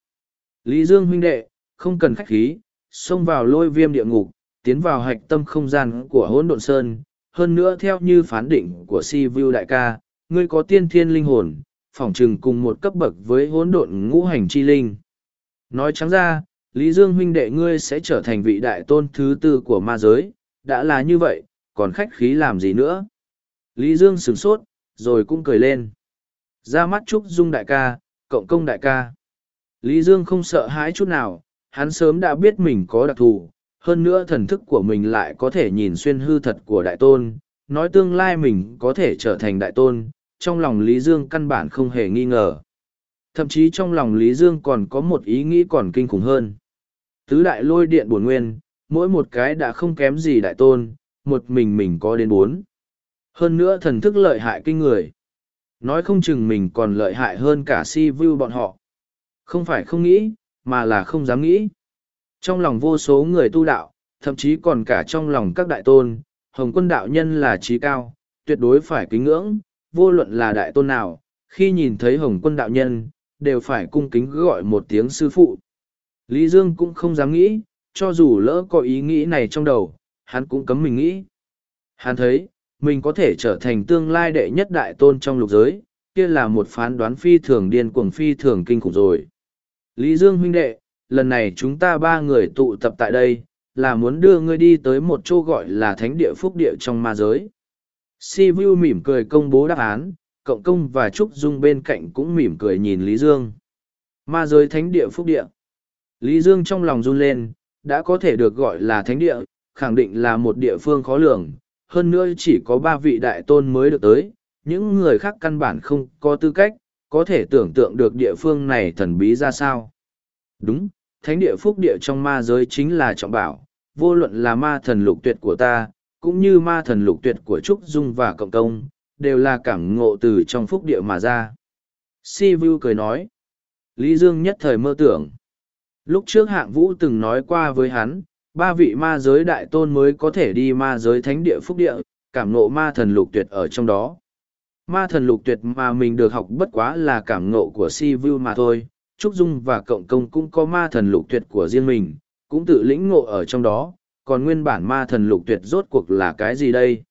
S1: Lý Dương huynh đệ, không cần khách khí, xông vào lôi viêm địa ngục, tiến vào hạch tâm không gian của hỗn độn sơn. Hơn nữa theo như phán định của si đại ca, ngươi có tiên thiên linh hồn, phỏng trừng cùng một cấp bậc với hỗn độn ngũ hành chi linh. Nói trắng ra, Lý Dương huynh đệ ngươi sẽ trở thành vị đại tôn thứ tư của ma giới, đã là như vậy, còn khách khí làm gì nữa? Lý Dương sửng sốt, rồi cũng cười lên. Ra mắt Trúc Dung đại ca, cộng công đại ca. Lý Dương không sợ hãi chút nào, hắn sớm đã biết mình có đặc thù, hơn nữa thần thức của mình lại có thể nhìn xuyên hư thật của đại tôn, nói tương lai mình có thể trở thành đại tôn, trong lòng Lý Dương căn bản không hề nghi ngờ. Thậm chí trong lòng Lý Dương còn có một ý nghĩ còn kinh khủng hơn. Tứ đại lôi điện bổn nguyên, mỗi một cái đã không kém gì đại tôn, một mình mình có đến bốn. Hơn nữa thần thức lợi hại kinh người. Nói không chừng mình còn lợi hại hơn cả si vu bọn họ. Không phải không nghĩ, mà là không dám nghĩ. Trong lòng vô số người tu đạo, thậm chí còn cả trong lòng các đại tôn, hồng quân đạo nhân là trí cao, tuyệt đối phải kính ngưỡng, vô luận là đại tôn nào, khi nhìn thấy hồng quân đạo nhân, đều phải cung kính gọi một tiếng sư phụ. Lý Dương cũng không dám nghĩ, cho dù lỡ có ý nghĩ này trong đầu, hắn cũng cấm mình nghĩ. Hắn thấy, mình có thể trở thành tương lai đệ nhất đại tôn trong lục giới, kia là một phán đoán phi thường điên cuồng phi thường kinh khủng rồi. Lý Dương huynh đệ, lần này chúng ta ba người tụ tập tại đây, là muốn đưa ngươi đi tới một chỗ gọi là thánh địa phúc địa trong ma giới. Si Vu mỉm cười công bố đáp án, Cộng Công và Trúc Dung bên cạnh cũng mỉm cười nhìn Lý Dương. Ma giới thánh địa phúc địa. Lý Dương trong lòng run lên, đã có thể được gọi là thánh địa, khẳng định là một địa phương khó lường, hơn nữa chỉ có ba vị đại tôn mới được tới, những người khác căn bản không có tư cách, có thể tưởng tượng được địa phương này thần bí ra sao. Đúng, thánh địa phúc địa trong ma giới chính là trọng bảo, vô luận là ma thần lục tuyệt của ta, cũng như ma thần lục tuyệt của Trúc Dung và Cộng Công, đều là cảm ngộ từ trong phúc địa mà ra. Si Vu cười nói. Lý Dương nhất thời mơ tưởng. Lúc trước hạng vũ từng nói qua với hắn, ba vị ma giới đại tôn mới có thể đi ma giới thánh địa phúc địa, cảm ngộ ma thần lục tuyệt ở trong đó. Ma thần lục tuyệt mà mình được học bất quá là cảm ngộ của si vu mà thôi. Trúc Dung và Cộng Công cũng có ma thần lục tuyệt của riêng mình, cũng tự lĩnh ngộ ở trong đó, còn nguyên bản ma thần lục tuyệt rốt cuộc là cái gì đây?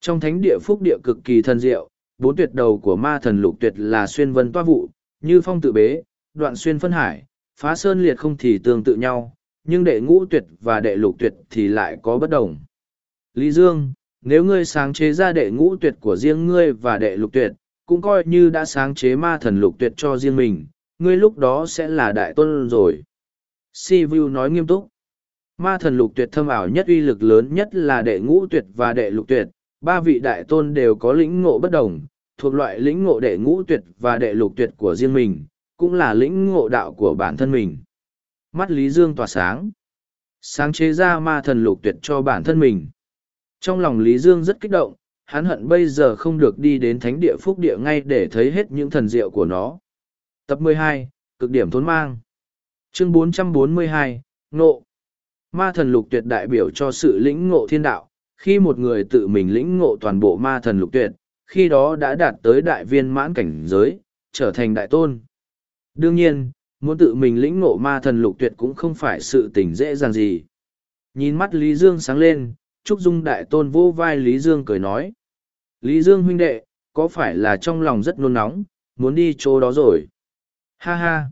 S1: Trong thánh địa phúc địa cực kỳ thần diệu, bốn tuyệt đầu của ma thần lục tuyệt là xuyên vân toa vụ, như phong tự bế, đoạn xuyên phân hải, phá sơn liệt không thì tương tự nhau, nhưng đệ ngũ tuyệt và đệ lục tuyệt thì lại có bất đồng. Lý Dương, nếu ngươi sáng chế ra đệ ngũ tuyệt của riêng ngươi và đệ lục tuyệt, cũng coi như đã sáng chế ma thần lục tuyệt cho riêng mình, ngươi lúc đó sẽ là đại tôn rồi. Si Vu nói nghiêm túc. Ma thần lục tuyệt thâm ảo nhất uy lực lớn nhất là đệ ngũ tuyệt và đệ lục tuyệt, ba vị đại tôn đều có lĩnh ngộ bất đồng, thuộc loại lĩnh ngộ đệ ngũ tuyệt và đệ lục tuyệt của riêng mình, cũng là lĩnh ngộ đạo của bản thân mình. Mắt Lý Dương tỏa sáng. Sáng chế ra ma thần lục tuyệt cho bản thân mình. Trong lòng Lý Dương rất kích động, hắn hận bây giờ không được đi đến thánh địa phúc địa ngay để thấy hết những thần diệu của nó. Tập 12, Cực điểm thốn mang. Chương 442, Ngộ. Ma thần lục tuyệt đại biểu cho sự lĩnh ngộ thiên đạo, khi một người tự mình lĩnh ngộ toàn bộ ma thần lục tuyệt, khi đó đã đạt tới đại viên mãn cảnh giới, trở thành đại tôn. Đương nhiên, muốn tự mình lĩnh ngộ ma thần lục tuyệt cũng không phải sự tình dễ dàng gì. Nhìn mắt Lý Dương sáng lên, Trúc Dung đại tôn vô vai Lý Dương cười nói. Lý Dương huynh đệ, có phải là trong lòng rất nôn nóng, muốn đi chỗ đó rồi? Ha ha!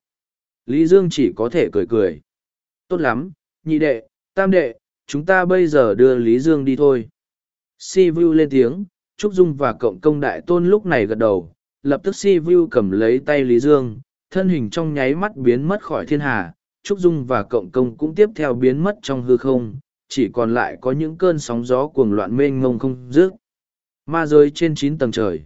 S1: Lý Dương chỉ có thể cười cười. Tốt lắm, nhị đệ, tam đệ, chúng ta bây giờ đưa Lý Dương đi thôi. Si Vu lên tiếng, Trúc Dung và Cộng công đại tôn lúc này gật đầu, lập tức Si Vu cầm lấy tay Lý Dương, thân hình trong nháy mắt biến mất khỏi thiên hà, Trúc Dung và Cộng công cũng tiếp theo biến mất trong hư không, chỉ còn lại có những cơn sóng gió cuồng loạn mênh ngông không dứt. Ma rơi trên chín tầng trời.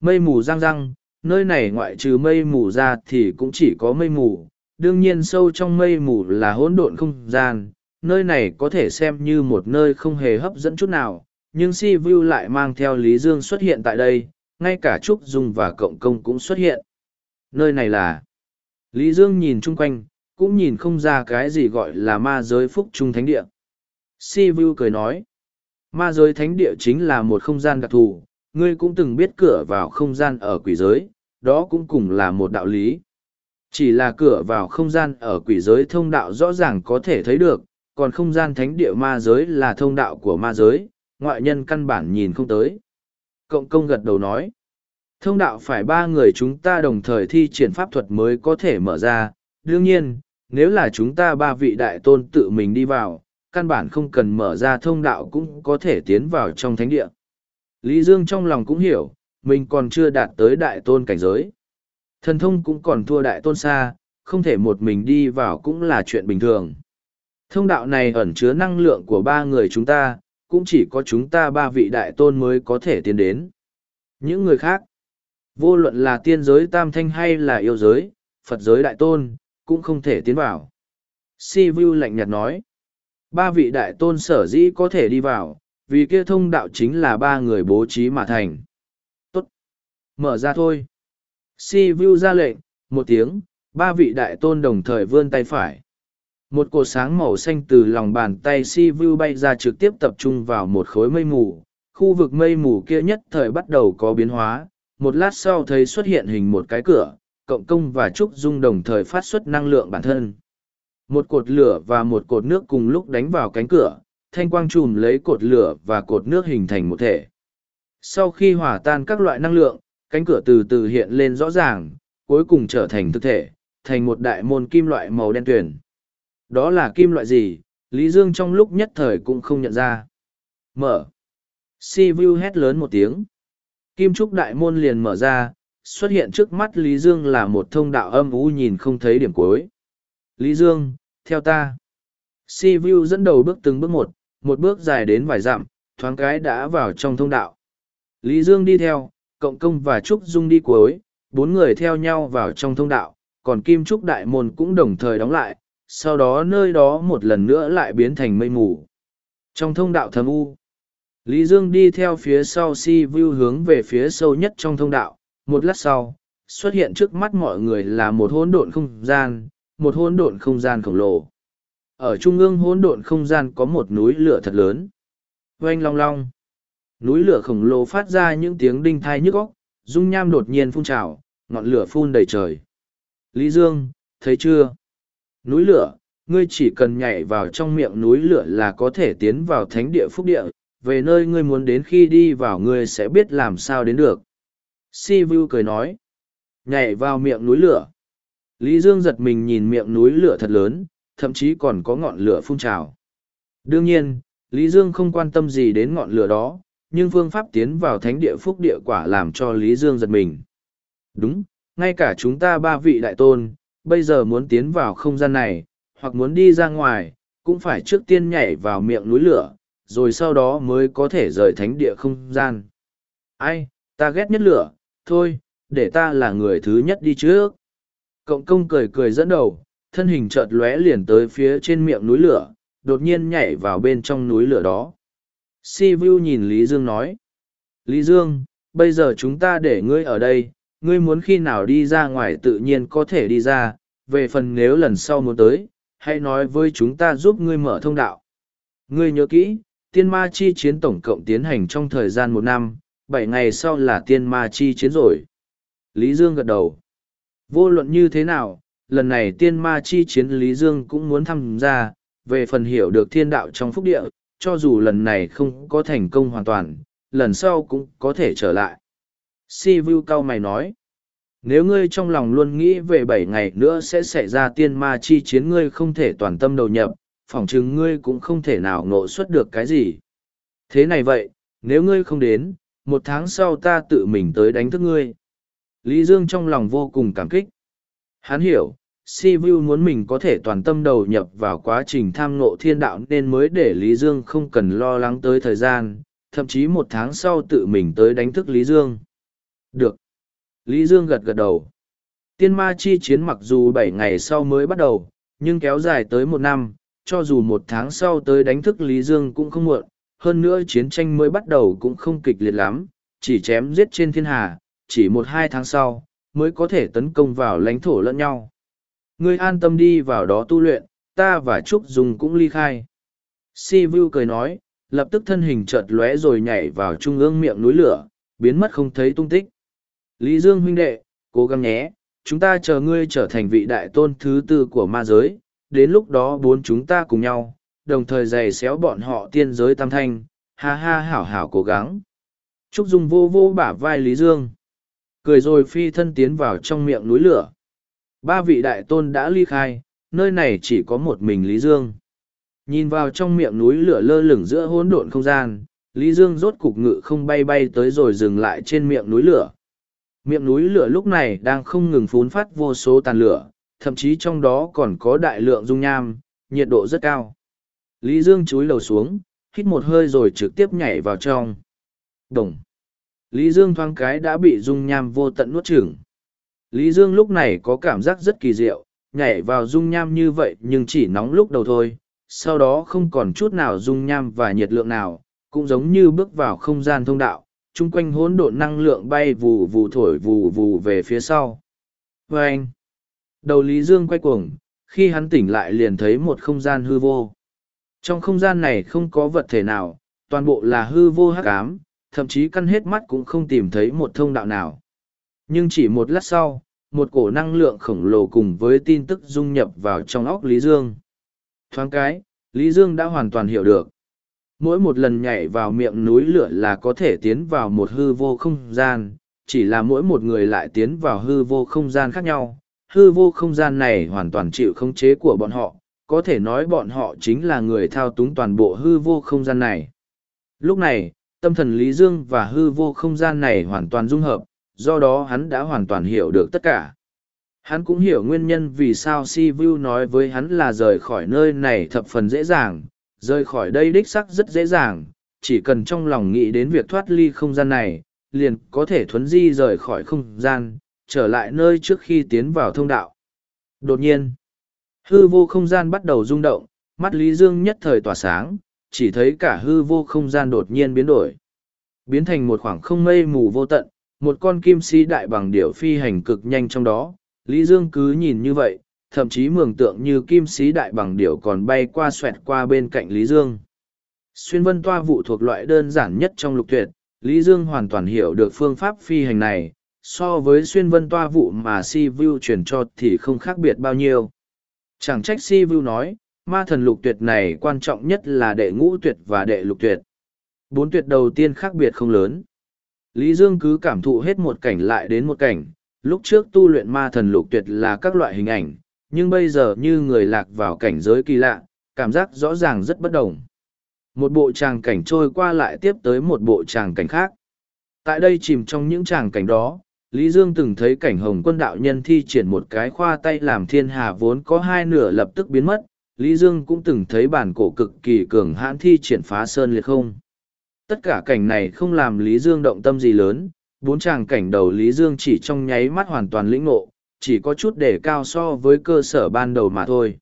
S1: Mây mù răng răng, nơi này ngoại trừ mây mù ra thì cũng chỉ có mây mù, đương nhiên sâu trong mây mù là hỗn độn không gian, nơi này có thể xem như một nơi không hề hấp dẫn chút nào, nhưng Si Vu lại mang theo Lý Dương xuất hiện tại đây, ngay cả Trúc Dung và Cộng Công cũng xuất hiện. Nơi này là... Lý Dương nhìn chung quanh, cũng nhìn không ra cái gì gọi là ma giới phúc trung thánh địa. Si Vu cười nói, ma giới thánh địa chính là một không gian đặc thù, ngươi cũng từng biết cửa vào không gian ở quỷ giới, đó cũng cùng là một đạo lý. Chỉ là cửa vào không gian ở quỷ giới thông đạo rõ ràng có thể thấy được, còn không gian thánh địa ma giới là thông đạo của ma giới, ngoại nhân căn bản nhìn không tới. Cộng công gật đầu nói, thông đạo phải ba người chúng ta đồng thời thi triển pháp thuật mới có thể mở ra, đương nhiên, nếu là chúng ta ba vị đại tôn tự mình đi vào, căn bản không cần mở ra thông đạo cũng có thể tiến vào trong thánh địa. Lý Dương trong lòng cũng hiểu, mình còn chưa đạt tới đại tôn cảnh giới. Thần thông cũng còn thua đại tôn xa, không thể một mình đi vào cũng là chuyện bình thường. Thông đạo này ẩn chứa năng lượng của ba người chúng ta, cũng chỉ có chúng ta ba vị đại tôn mới có thể tiến đến. Những người khác, vô luận là tiên giới tam thanh hay là yêu giới, Phật giới đại tôn, cũng không thể tiến vào. Si Vu lạnh nhạt nói, ba vị đại tôn sở dĩ có thể đi vào, vì kia thông đạo chính là ba người bố trí mà thành. Tốt! Mở ra thôi! Si Vu ra lệnh, một tiếng, ba vị đại tôn đồng thời vươn tay phải. Một cột sáng màu xanh từ lòng bàn tay Si Vu bay ra trực tiếp tập trung vào một khối mây mù. Khu vực mây mù kia nhất thời bắt đầu có biến hóa, một lát sau thấy xuất hiện hình một cái cửa, cộng công và trúc dung đồng thời phát xuất năng lượng bản thân. Một cột lửa và một cột nước cùng lúc đánh vào cánh cửa, thanh quang trùm lấy cột lửa và cột nước hình thành một thể. Sau khi hòa tan các loại năng lượng, cánh cửa từ từ hiện lên rõ ràng, cuối cùng trở thành thực thể, thành một đại môn kim loại màu đen tuyển. Đó là kim loại gì, Lý Dương trong lúc nhất thời cũng không nhận ra. Mở. Si Vu hét lớn một tiếng. Kim trúc đại môn liền mở ra, xuất hiện trước mắt Lý Dương là một thông đạo âm u nhìn không thấy điểm cuối. Lý Dương, theo ta. Si Vu dẫn đầu bước từng bước một, một bước dài đến vài dặm, thoáng cái đã vào trong thông đạo. Lý Dương đi theo, Cộng Công và Trúc Dung đi cuối, bốn người theo nhau vào trong thông đạo, còn Kim Trúc Đại Môn cũng đồng thời đóng lại, sau đó nơi đó một lần nữa lại biến thành mây mù. Trong thông đạo thầm u, Lý Dương đi theo phía sau Si View hướng về phía sâu nhất trong thông đạo, một lát sau, xuất hiện trước mắt mọi người là một hỗn độn không gian, một hỗn độn không gian khổng lồ. Ở trung ương hỗn độn không gian có một núi lửa thật lớn. Oanh long long. Núi lửa khổng lồ phát ra những tiếng đinh thai nhức óc, dung nham đột nhiên phun trào, ngọn lửa phun đầy trời. Lý Dương, thấy chưa? Núi lửa, ngươi chỉ cần nhảy vào trong miệng núi lửa là có thể tiến vào thánh địa phúc địa, về nơi ngươi muốn đến khi đi vào ngươi sẽ biết làm sao đến được. Si Vu cười nói. Nhảy vào miệng núi lửa. Lý Dương giật mình nhìn miệng núi lửa thật lớn, thậm chí còn có ngọn lửa phun trào. Đương nhiên, Lý Dương không quan tâm gì đến ngọn lửa đó, nhưng phương pháp tiến vào thánh địa phúc địa quả làm cho Lý Dương giật mình. Đúng, ngay cả chúng ta ba vị đại tôn, bây giờ muốn tiến vào không gian này, hoặc muốn đi ra ngoài, cũng phải trước tiên nhảy vào miệng núi lửa, rồi sau đó mới có thể rời thánh địa không gian. Ai, ta ghét nhất lửa, thôi, để ta là người thứ nhất đi trước. Cộng công cười cười dẫn đầu, thân hình chợt lóe liền tới phía trên miệng núi lửa, đột nhiên nhảy vào bên trong núi lửa đó. Si Vu nhìn Lý Dương nói. Lý Dương, bây giờ chúng ta để ngươi ở đây, ngươi muốn khi nào đi ra ngoài tự nhiên có thể đi ra, về phần nếu lần sau muốn tới, hãy nói với chúng ta giúp ngươi mở thông đạo. Ngươi nhớ kỹ, tiên ma chi chiến tổng cộng tiến hành trong thời gian một năm, bảy ngày sau là tiên ma chi chiến rồi. Lý Dương gật đầu. Vô luận như thế nào, lần này tiên ma chi chiến Lý Dương cũng muốn tham gia, về phần hiểu được thiên đạo trong phúc địa, cho dù lần này không có thành công hoàn toàn, lần sau cũng có thể trở lại. Si Vu cao mày nói, nếu ngươi trong lòng luôn nghĩ về bảy ngày nữa sẽ xảy ra tiên ma chi chiến ngươi không thể toàn tâm đầu nhập, phỏng chừng ngươi cũng không thể nào ngộ xuất được cái gì. Thế này vậy, nếu ngươi không đến, một tháng sau ta tự mình tới đánh thức ngươi. Lý Dương trong lòng vô cùng cảm kích. Hắn hiểu, Si Vu muốn mình có thể toàn tâm đầu nhập vào quá trình tham ngộ thiên đạo nên mới để Lý Dương không cần lo lắng tới thời gian, thậm chí một tháng sau tự mình tới đánh thức Lý Dương. Được. Lý Dương gật gật đầu. Tiên ma chi chiến mặc dù bảy ngày sau mới bắt đầu, nhưng kéo dài tới một năm, cho dù một tháng sau tới đánh thức Lý Dương cũng không muộn, hơn nữa chiến tranh mới bắt đầu cũng không kịch liệt lắm, chỉ chém giết trên thiên hà, chỉ một hai tháng sau, mới có thể tấn công vào lãnh thổ lẫn nhau. Ngươi an tâm đi vào đó tu luyện, ta và Trúc Dung cũng ly khai. Si Vu cười nói, lập tức thân hình chợt lóe rồi nhảy vào trung ương miệng núi lửa, biến mất không thấy tung tích. Lý Dương huynh đệ, cố gắng nhé, chúng ta chờ ngươi trở thành vị đại tôn thứ tư của ma giới, đến lúc đó bốn chúng ta cùng nhau, đồng thời giày xéo bọn họ tiên giới tam thanh, ha ha hảo hảo cố gắng. Trúc Dung vô vô bả vai Lý Dương. Cười rồi phi thân tiến vào trong miệng núi lửa. Ba vị đại tôn đã ly khai, nơi này chỉ có một mình Lý Dương. Nhìn vào trong miệng núi lửa lơ lửng giữa hỗn độn không gian, Lý Dương rốt cục ngự không bay bay tới rồi dừng lại trên miệng núi lửa. Miệng núi lửa lúc này đang không ngừng phún phát vô số tàn lửa, thậm chí trong đó còn có đại lượng dung nham, nhiệt độ rất cao. Lý Dương chúi lầu xuống, hít một hơi rồi trực tiếp nhảy vào trong. Đồng. Lý Dương thoáng cái đã bị dung nham vô tận nuốt chửng. Lý Dương lúc này có cảm giác rất kỳ diệu, nhảy vào dung nham như vậy nhưng chỉ nóng lúc đầu thôi, sau đó không còn chút nào dung nham và nhiệt lượng nào, cũng giống như bước vào không gian thông đạo, chung quanh hỗn độn năng lượng bay vù vù thổi vù vù về phía sau. Và anh, đầu Lý Dương quay cuồng, khi hắn tỉnh lại liền thấy một không gian hư vô. Trong không gian này không có vật thể nào, toàn bộ là hư vô hắc ám, thậm chí căn hết mắt cũng không tìm thấy một thông đạo nào. Nhưng chỉ một lát sau, một cổ năng lượng khổng lồ cùng với tin tức dung nhập vào trong óc Lý Dương. Thoáng cái, Lý Dương đã hoàn toàn hiểu được. Mỗi một lần nhảy vào miệng núi lửa là có thể tiến vào một hư vô không gian, chỉ là mỗi một người lại tiến vào hư vô không gian khác nhau. Hư vô không gian này hoàn toàn chịu khống chế của bọn họ, có thể nói bọn họ chính là người thao túng toàn bộ hư vô không gian này. Lúc này, tâm thần Lý Dương và hư vô không gian này hoàn toàn dung hợp, do đó hắn đã hoàn toàn hiểu được tất cả. Hắn cũng hiểu nguyên nhân vì sao Si Vu nói với hắn là rời khỏi nơi này thập phần dễ dàng, rời khỏi đây đích sắc rất dễ dàng, chỉ cần trong lòng nghĩ đến việc thoát ly không gian này, liền có thể thuấn di rời khỏi không gian, trở lại nơi trước khi tiến vào thông đạo. Đột nhiên, hư vô không gian bắt đầu rung động, mắt Lý Dương nhất thời tỏa sáng, chỉ thấy cả hư vô không gian đột nhiên biến đổi. Biến thành một khoảng không mây mù vô tận, một con kim si đại bằng điểu phi hành cực nhanh trong đó, Lý Dương cứ nhìn như vậy, thậm chí mường tượng như kim sĩ đại bằng điểu còn bay qua xoẹt qua bên cạnh Lý Dương. Xuyên vân toa vụ thuộc loại đơn giản nhất trong lục tuyệt, Lý Dương hoàn toàn hiểu được phương pháp phi hành này, so với xuyên vân toa vụ mà Si Vu truyền cho thì không khác biệt bao nhiêu. Chẳng trách Si Vu nói, ma thần lục tuyệt này quan trọng nhất là đệ ngũ tuyệt và đệ lục tuyệt. Bốn tuyệt đầu tiên khác biệt không lớn. Lý Dương cứ cảm thụ hết một cảnh lại đến một cảnh, lúc trước tu luyện ma thần lục tuyệt là các loại hình ảnh, nhưng bây giờ như người lạc vào cảnh giới kỳ lạ, cảm giác rõ ràng rất bất đồng. Một bộ tràng cảnh trôi qua lại tiếp tới một bộ tràng cảnh khác. Tại đây chìm trong những tràng cảnh đó, Lý Dương từng thấy cảnh hồng quân đạo nhân thi triển một cái khoa tay làm thiên hà vốn có hai nửa lập tức biến mất. Lý Dương cũng từng thấy bản cổ cực kỳ cường hãn thi triển phá sơn liệt không. Tất cả cảnh này không làm Lý Dương động tâm gì lớn, bốn chàng cảnh đầu Lý Dương chỉ trong nháy mắt hoàn toàn lĩnh ngộ, chỉ có chút để cao so với cơ sở ban đầu mà thôi.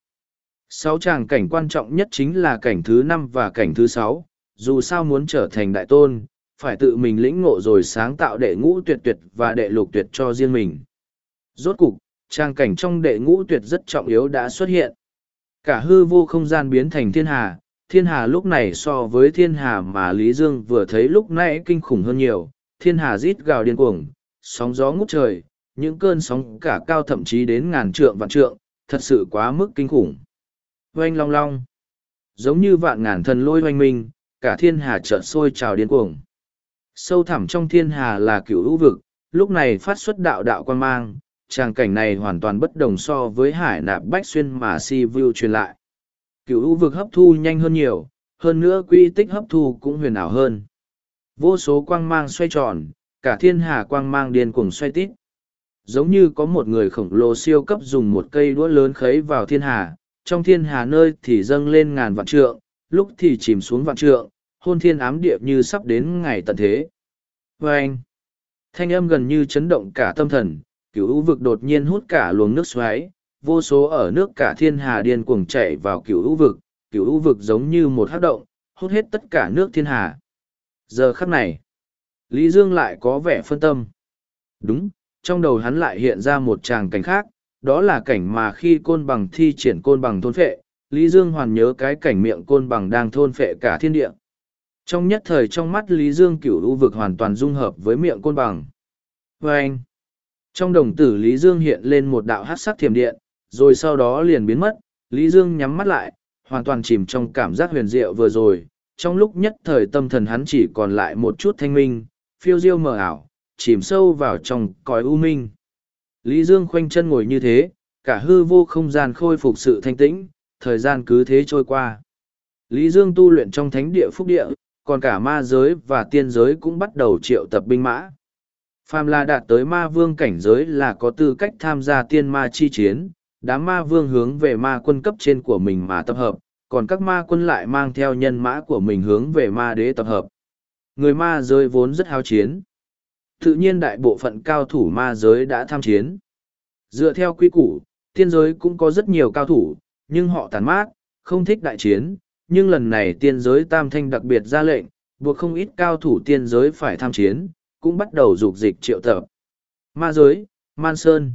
S1: Sáu chàng cảnh quan trọng nhất chính là cảnh thứ năm và cảnh thứ sáu, dù sao muốn trở thành đại tôn, phải tự mình lĩnh ngộ rồi sáng tạo đệ ngũ tuyệt tuyệt và đệ lục tuyệt cho riêng mình. Rốt cục, trang cảnh trong đệ ngũ tuyệt rất trọng yếu đã xuất hiện. Cả hư vô không gian biến thành thiên hà, thiên hà lúc này so với thiên hà mà Lý Dương vừa thấy lúc nãy kinh khủng hơn nhiều, thiên hà rít gào điên cuồng, sóng gió ngút trời, những cơn sóng cả cao thậm chí đến ngàn trượng vạn trượng, thật sự quá mức kinh khủng. Oanh long long, giống như vạn ngàn thần lôi oanh minh, cả thiên hà chợt sôi trào điên cuồng. Sâu thẳm trong thiên hà là cửu hữu vực, lúc này phát xuất đạo đạo quan mang, tràng cảnh này hoàn toàn bất đồng so với hải nạp bách xuyên mà si vu truyền lại. Cửu hữu vực hấp thu nhanh hơn nhiều, hơn nữa quy tích hấp thu cũng huyền ảo hơn. Vô số quang mang xoay tròn, cả thiên hà quang mang điên cuồng xoay tít. Giống như có một người khổng lồ siêu cấp dùng một cây đũa lớn khấy vào thiên hà, trong thiên hà nơi thì dâng lên ngàn vạn trượng, lúc thì chìm xuống vạn trượng, hôn thiên ám điệp như sắp đến ngày tận thế. Và anh, thanh âm gần như chấn động cả tâm thần, cửu u vực đột nhiên hút cả luồng nước xoáy, vô số ở nước cả thiên hà điên cuồng chạy vào cửu u vực, cửu u vực giống như một hát động, hút hết tất cả nước thiên hà. Giờ khắc này, Lý Dương lại có vẻ phân tâm. Đúng, trong đầu hắn lại hiện ra một tràng cảnh khác, đó là cảnh mà khi côn bằng thi triển côn bằng thôn phệ, Lý Dương hoàn nhớ cái cảnh miệng côn bằng đang thôn phệ cả thiên địa. Trong nhất thời trong mắt Lý Dương cửu u vực hoàn toàn dung hợp với miệng côn bằng. Và anh, trong đồng tử Lý Dương hiện lên một đạo hát sắc thiềm điện, rồi sau đó liền biến mất, Lý Dương nhắm mắt lại, hoàn toàn chìm trong cảm giác huyền diệu vừa rồi. Trong lúc nhất thời tâm thần hắn chỉ còn lại một chút thanh minh, phiêu diêu mờ ảo, chìm sâu vào trong cõi u minh. Lý Dương khoanh chân ngồi như thế, cả hư vô không gian khôi phục sự thanh tĩnh, thời gian cứ thế trôi qua. Lý Dương tu luyện trong thánh địa phúc địa, còn cả ma giới và tiên giới cũng bắt đầu triệu tập binh mã. Phàm là đạt tới ma vương cảnh giới là có tư cách tham gia tiên ma chi chiến, đám ma vương hướng về ma quân cấp trên của mình mà tập hợp, còn các ma quân lại mang theo nhân mã của mình hướng về ma đế tập hợp. Người ma giới vốn rất hao chiến. Tự nhiên đại bộ phận cao thủ ma giới đã tham chiến. Dựa theo quy củ, tiên giới cũng có rất nhiều cao thủ, nhưng họ tàn mát, không thích đại chiến, nhưng lần này tiên giới tam thanh đặc biệt ra lệnh, buộc không ít cao thủ tiên giới phải tham chiến, cũng bắt đầu dục dịch triệu tập. Ma giới, Man Sơn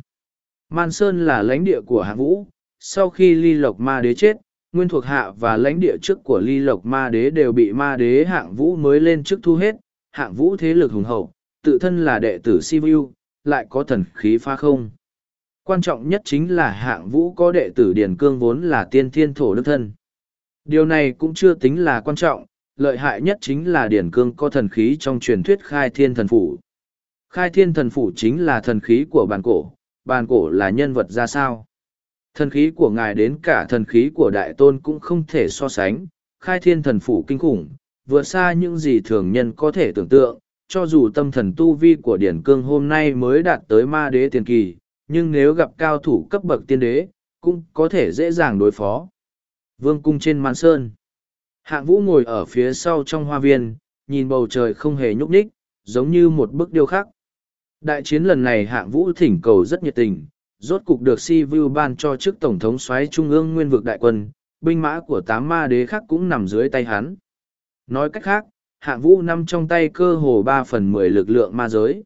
S1: Man Sơn là lãnh địa của hạng vũ, sau khi ly lộc ma đế chết, nguyên thuộc hạ và lãnh địa trước của ly lộc ma đế đều bị ma đế hạng vũ mới lên trước thu hết, hạng vũ thế lực hùng hậu, tự thân là đệ tử Sivu, lại có thần khí pha không. Quan trọng nhất chính là hạng vũ có đệ tử Điền Cương vốn là tiên thiên thổ đức thân. Điều này cũng chưa tính là quan trọng, lợi hại nhất chính là Điền Cương có thần khí trong truyền thuyết khai thiên thần phủ. Khai thiên thần phủ chính là thần khí của bàn cổ, bàn cổ là nhân vật ra sao. Thần khí của ngài đến cả thần khí của đại tôn cũng không thể so sánh, khai thiên thần phủ kinh khủng, vượt xa những gì thường nhân có thể tưởng tượng, cho dù tâm thần tu vi của Điển Cương hôm nay mới đạt tới ma đế tiền kỳ, nhưng nếu gặp cao thủ cấp bậc tiên đế, cũng có thể dễ dàng đối phó. Vương cung trên màn sơn. Hạng vũ ngồi ở phía sau trong hoa viên, nhìn bầu trời không hề nhúc nhích, giống như một bức điêu khắc. Đại chiến lần này hạng vũ thỉnh cầu rất nhiệt tình, rốt cục được si vu ban cho chức tổng thống soái trung ương nguyên vực đại quân, binh mã của tám ma đế khác cũng nằm dưới tay hắn. Nói cách khác, hạng vũ nằm trong tay cơ hồ ba phần mười lực lượng ma giới.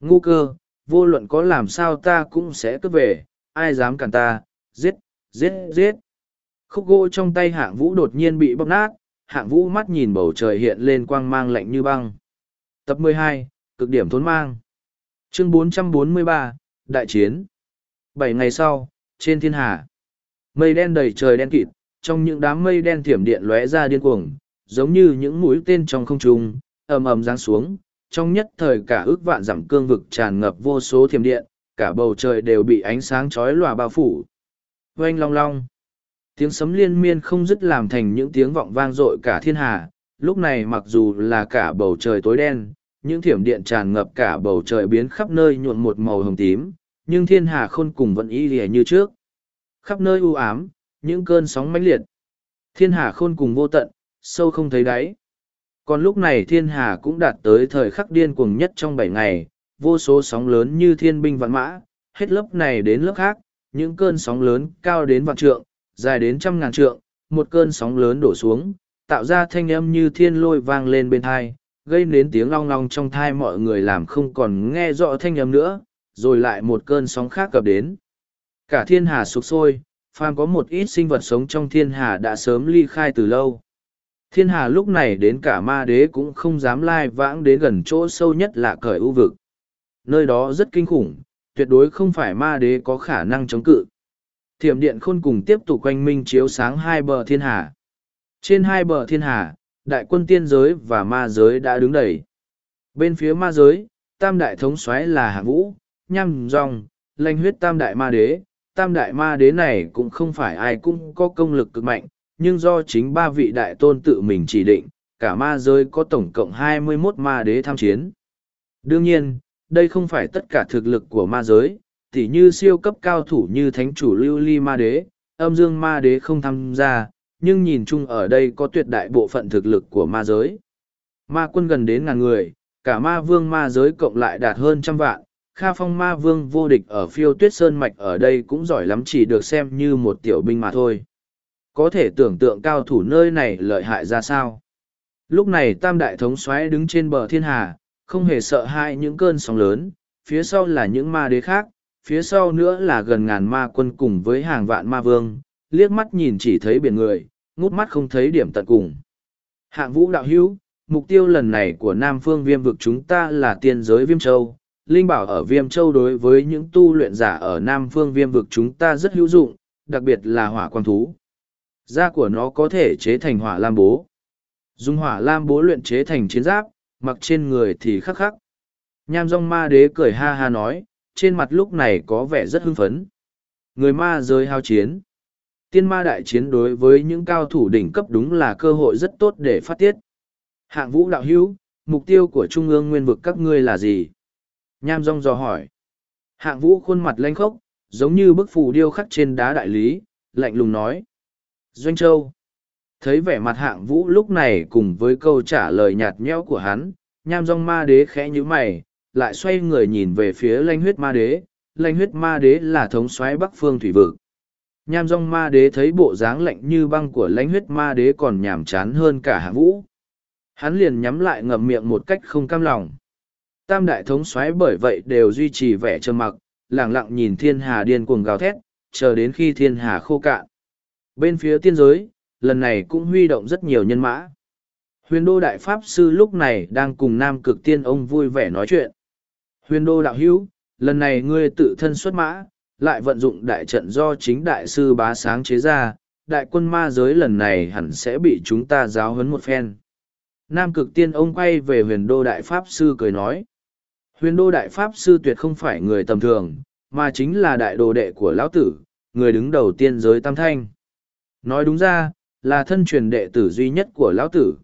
S1: Ngu cơ, vô luận có làm sao ta cũng sẽ cướp về, ai dám cản ta, giết, giết, giết. Khúc gỗ trong tay hạng vũ đột nhiên bị bóc nát, hạng vũ mắt nhìn bầu trời hiện lên quang mang lạnh như băng. Tập 12, cực điểm thốn mang. Chương 443, Đại chiến. Bảy ngày sau, trên thiên hà, mây đen đầy trời đen kịt, trong những đám mây đen thiểm điện lóe ra điên cuồng, giống như những mũi tên trong không trung, ầm ầm giáng xuống, trong nhất thời cả ước vạn dặm cương vực tràn ngập vô số thiểm điện, cả bầu trời đều bị ánh sáng chói lòa bao phủ. Oanh long long. Tiếng sấm liên miên không dứt làm thành những tiếng vọng vang dội cả thiên hà, lúc này mặc dù là cả bầu trời tối đen, những thiểm điện tràn ngập cả bầu trời biến khắp nơi nhuộn một màu hồng tím, nhưng thiên hà khôn cùng vẫn y lìa như trước. Khắp nơi u ám, những cơn sóng mãnh liệt. Thiên hà khôn cùng vô tận, sâu không thấy đáy. Còn lúc này thiên hà cũng đạt tới thời khắc điên cuồng nhất trong bảy ngày, vô số sóng lớn như thiên binh vạn mã, hết lớp này đến lớp khác, những cơn sóng lớn cao đến vạn trượng, dài đến trăm ngàn trượng, một cơn sóng lớn đổ xuống, tạo ra thanh âm như thiên lôi vang lên bên thai, gây đến tiếng long long trong thai mọi người làm không còn nghe rõ thanh âm nữa, rồi lại một cơn sóng khác cập đến. Cả thiên hà sụp sôi, phàm có một ít sinh vật sống trong thiên hà đã sớm ly khai từ lâu. Thiên hà lúc này đến cả ma đế cũng không dám lai vãng đến gần chỗ sâu nhất là cởi ưu vực. Nơi đó rất kinh khủng, tuyệt đối không phải ma đế có khả năng chống cự. Thiểm điện khôn cùng tiếp tục quanh minh chiếu sáng hai bờ thiên hà. Trên hai bờ thiên hà, đại quân tiên giới và ma giới đã đứng đầy. Bên phía ma giới, tam đại thống soái là hạ vũ, nhăm Dòng, lanh huyết tam đại ma đế. Tam đại ma đế này cũng không phải ai cũng có công lực cực mạnh, nhưng do chính ba vị đại tôn tự mình chỉ định, cả ma giới có tổng cộng hai mươi 21 ma đế tham chiến. Đương nhiên, đây không phải tất cả thực lực của ma giới, tỉ như siêu cấp cao thủ như thánh chủ lưu ly ma đế, âm dương ma đế không tham gia, nhưng nhìn chung ở đây có tuyệt đại bộ phận thực lực của ma giới. Ma quân gần đến ngàn người, cả ma vương ma giới cộng lại đạt hơn trăm vạn, Kha Phong Ma Vương vô địch ở phiêu tuyết sơn mạch ở đây cũng giỏi lắm chỉ được xem như một tiểu binh mà thôi. Có thể tưởng tượng cao thủ nơi này lợi hại ra sao. Lúc này Tam Đại Thống xoáy đứng trên bờ thiên hà, không hề sợ hãi những cơn sóng lớn, phía sau là những ma đế khác, phía sau nữa là gần ngàn ma quân cùng với hàng vạn ma vương, liếc mắt nhìn chỉ thấy biển người, ngút mắt không thấy điểm tận cùng. Hạng vũ đạo hữu, mục tiêu lần này của Nam Phương Viêm vực chúng ta là tiên giới Viêm Châu. Linh bảo ở Viêm Châu đối với những tu luyện giả ở Nam Phương Viêm vực chúng ta rất hữu dụng, đặc biệt là hỏa quang thú. Da của nó có thể chế thành hỏa lam bố. Dùng hỏa lam bố luyện chế thành chiến giáp, mặc trên người thì khắc khắc. Nham dong ma đế cười ha ha nói, trên mặt lúc này có vẻ rất hưng phấn. Người ma giới hao chiến. Tiên ma đại chiến đối với những cao thủ đỉnh cấp đúng là cơ hội rất tốt để phát tiết. Hạng vũ đạo hữu, mục tiêu của Trung ương nguyên vực các ngươi là gì? Nham rong dò hỏi. Hạng vũ khuôn mặt lanh khốc, giống như bức phù điêu khắc trên đá đại lý, lạnh lùng nói. Doanh Châu. Thấy vẻ mặt hạng vũ lúc này cùng với câu trả lời nhạt nhẽo của hắn, nham rong ma đế khẽ như mày, lại xoay người nhìn về phía lanh huyết ma đế. Lanh huyết ma đế là thống soái bắc phương thủy vực. Nham rong ma đế thấy bộ dáng lạnh như băng của lãnh huyết ma đế còn nhàm chán hơn cả hạng vũ. Hắn liền nhắm lại ngậm miệng một cách không cam lòng. Tam đại thống soái bởi vậy đều duy trì vẻ trầm mặc, lẳng lặng nhìn thiên hà điên cuồng gào thét, chờ đến khi thiên hà khô cạn. Bên phía tiên giới, lần này cũng huy động rất nhiều nhân mã. Huyền đô đại pháp sư lúc này đang cùng nam cực tiên ông vui vẻ nói chuyện. Huyền đô đạo hữu, lần này ngươi tự thân xuất mã, lại vận dụng đại trận do chính đại sư bá sáng chế ra, đại quân ma giới lần này hẳn sẽ bị chúng ta giáo huấn một phen. Nam cực tiên ông quay về huyền đô đại pháp sư cười nói. Huyền đô đại pháp sư tuyệt không phải người tầm thường, mà chính là đại đồ đệ của lão tử, người đứng đầu tiên giới tam thanh. Nói đúng ra, là thân truyền đệ tử duy nhất của lão tử.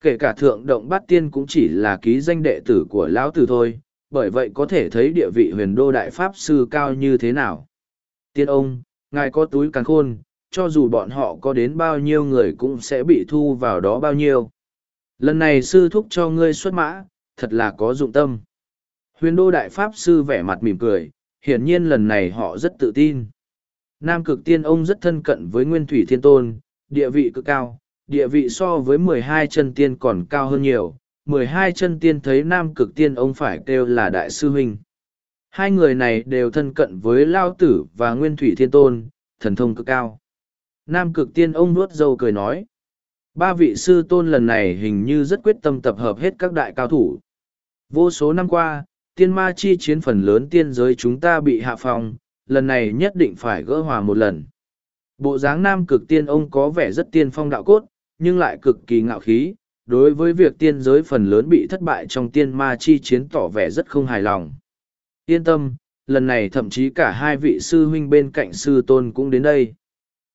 S1: Kể cả thượng động bát tiên cũng chỉ là ký danh đệ tử của lão tử thôi, bởi vậy có thể thấy địa vị huyền đô đại pháp sư cao như thế nào. Tiên ông, ngài có túi càng khôn, cho dù bọn họ có đến bao nhiêu người cũng sẽ bị thu vào đó bao nhiêu. Lần này sư thúc cho ngươi xuất mã, thật là có dụng tâm. Huyền đô đại pháp sư vẻ mặt mỉm cười, hiển nhiên lần này họ rất tự tin. Nam cực tiên ông rất thân cận với nguyên thủy thiên tôn, địa vị cực cao, địa vị so với mười hai chân tiên còn cao hơn nhiều mười hai chân tiên thấy nam cực tiên ông phải kêu là đại sư huynh. Hai người này đều thân cận với Lao Tử và Nguyên Thủy Thiên Tôn, thần thông cực cao. Nam cực tiên ông nuốt dâu cười nói. Ba vị sư tôn lần này hình như rất quyết tâm tập hợp hết các đại cao thủ. Vô số năm qua, tiên ma chi chiến phần lớn tiên giới chúng ta bị hạ phòng, lần này nhất định phải gỡ hòa một lần. Bộ dáng nam cực tiên ông có vẻ rất tiên phong đạo cốt, nhưng lại cực kỳ ngạo khí, đối với việc tiên giới phần lớn bị thất bại trong tiên ma chi chiến tỏ vẻ rất không hài lòng. Yên tâm, lần này thậm chí cả hai vị sư huynh bên cạnh sư tôn cũng đến đây.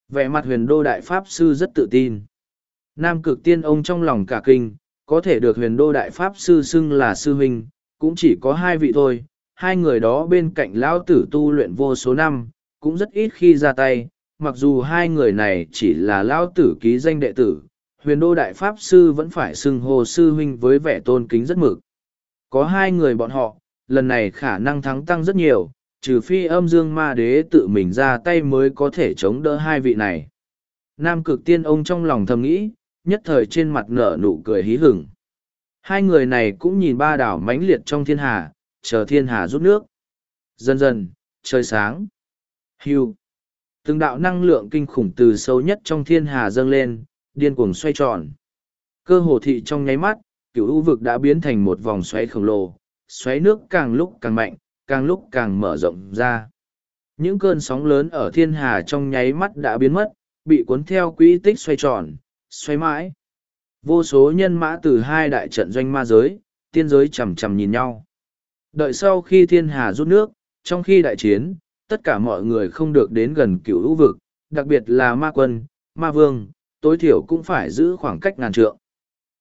S1: Vẻ mặt huyền đô đại pháp sư rất tự tin. Nam cực tiên ông trong lòng cả kinh, có thể được huyền đô đại pháp sư xưng là sư huynh, cũng chỉ có hai vị thôi. Hai người đó bên cạnh lão tử tu luyện vô số năm, cũng rất ít khi ra tay, mặc dù hai người này chỉ là lão tử ký danh đệ tử, huyền đô đại pháp sư vẫn phải xưng hô sư huynh với vẻ tôn kính rất mực. Có hai người bọn họ, lần này khả năng thắng tăng rất nhiều, trừ phi âm dương ma đế tự mình ra tay mới có thể chống đỡ hai vị này. Nam cực tiên ông trong lòng thầm nghĩ, nhất thời trên mặt nở nụ cười hí hửng. Hai người này cũng nhìn ba đảo mãnh liệt trong thiên hà, chờ thiên hà rút nước. Dần dần, trời sáng. Hưu. Từng đạo năng lượng kinh khủng từ sâu nhất trong thiên hà dâng lên, điên cuồng xoay tròn. Cơ hồ thị trong nháy mắt, cửu u vực đã biến thành một vòng xoáy khổng lồ, xoáy nước càng lúc càng mạnh, càng lúc càng mở rộng ra. Những cơn sóng lớn ở thiên hà trong nháy mắt đã biến mất, bị cuốn theo quỹ tích xoay tròn, xoay mãi. Vô số nhân mã từ hai đại trận doanh ma giới, tiên giới chầm chầm nhìn nhau. Đợi sau khi thiên hà rút nước, trong khi đại chiến, tất cả mọi người không được đến gần cửu u vực, đặc biệt là ma quân, ma vương, tối thiểu cũng phải giữ khoảng cách ngàn trượng.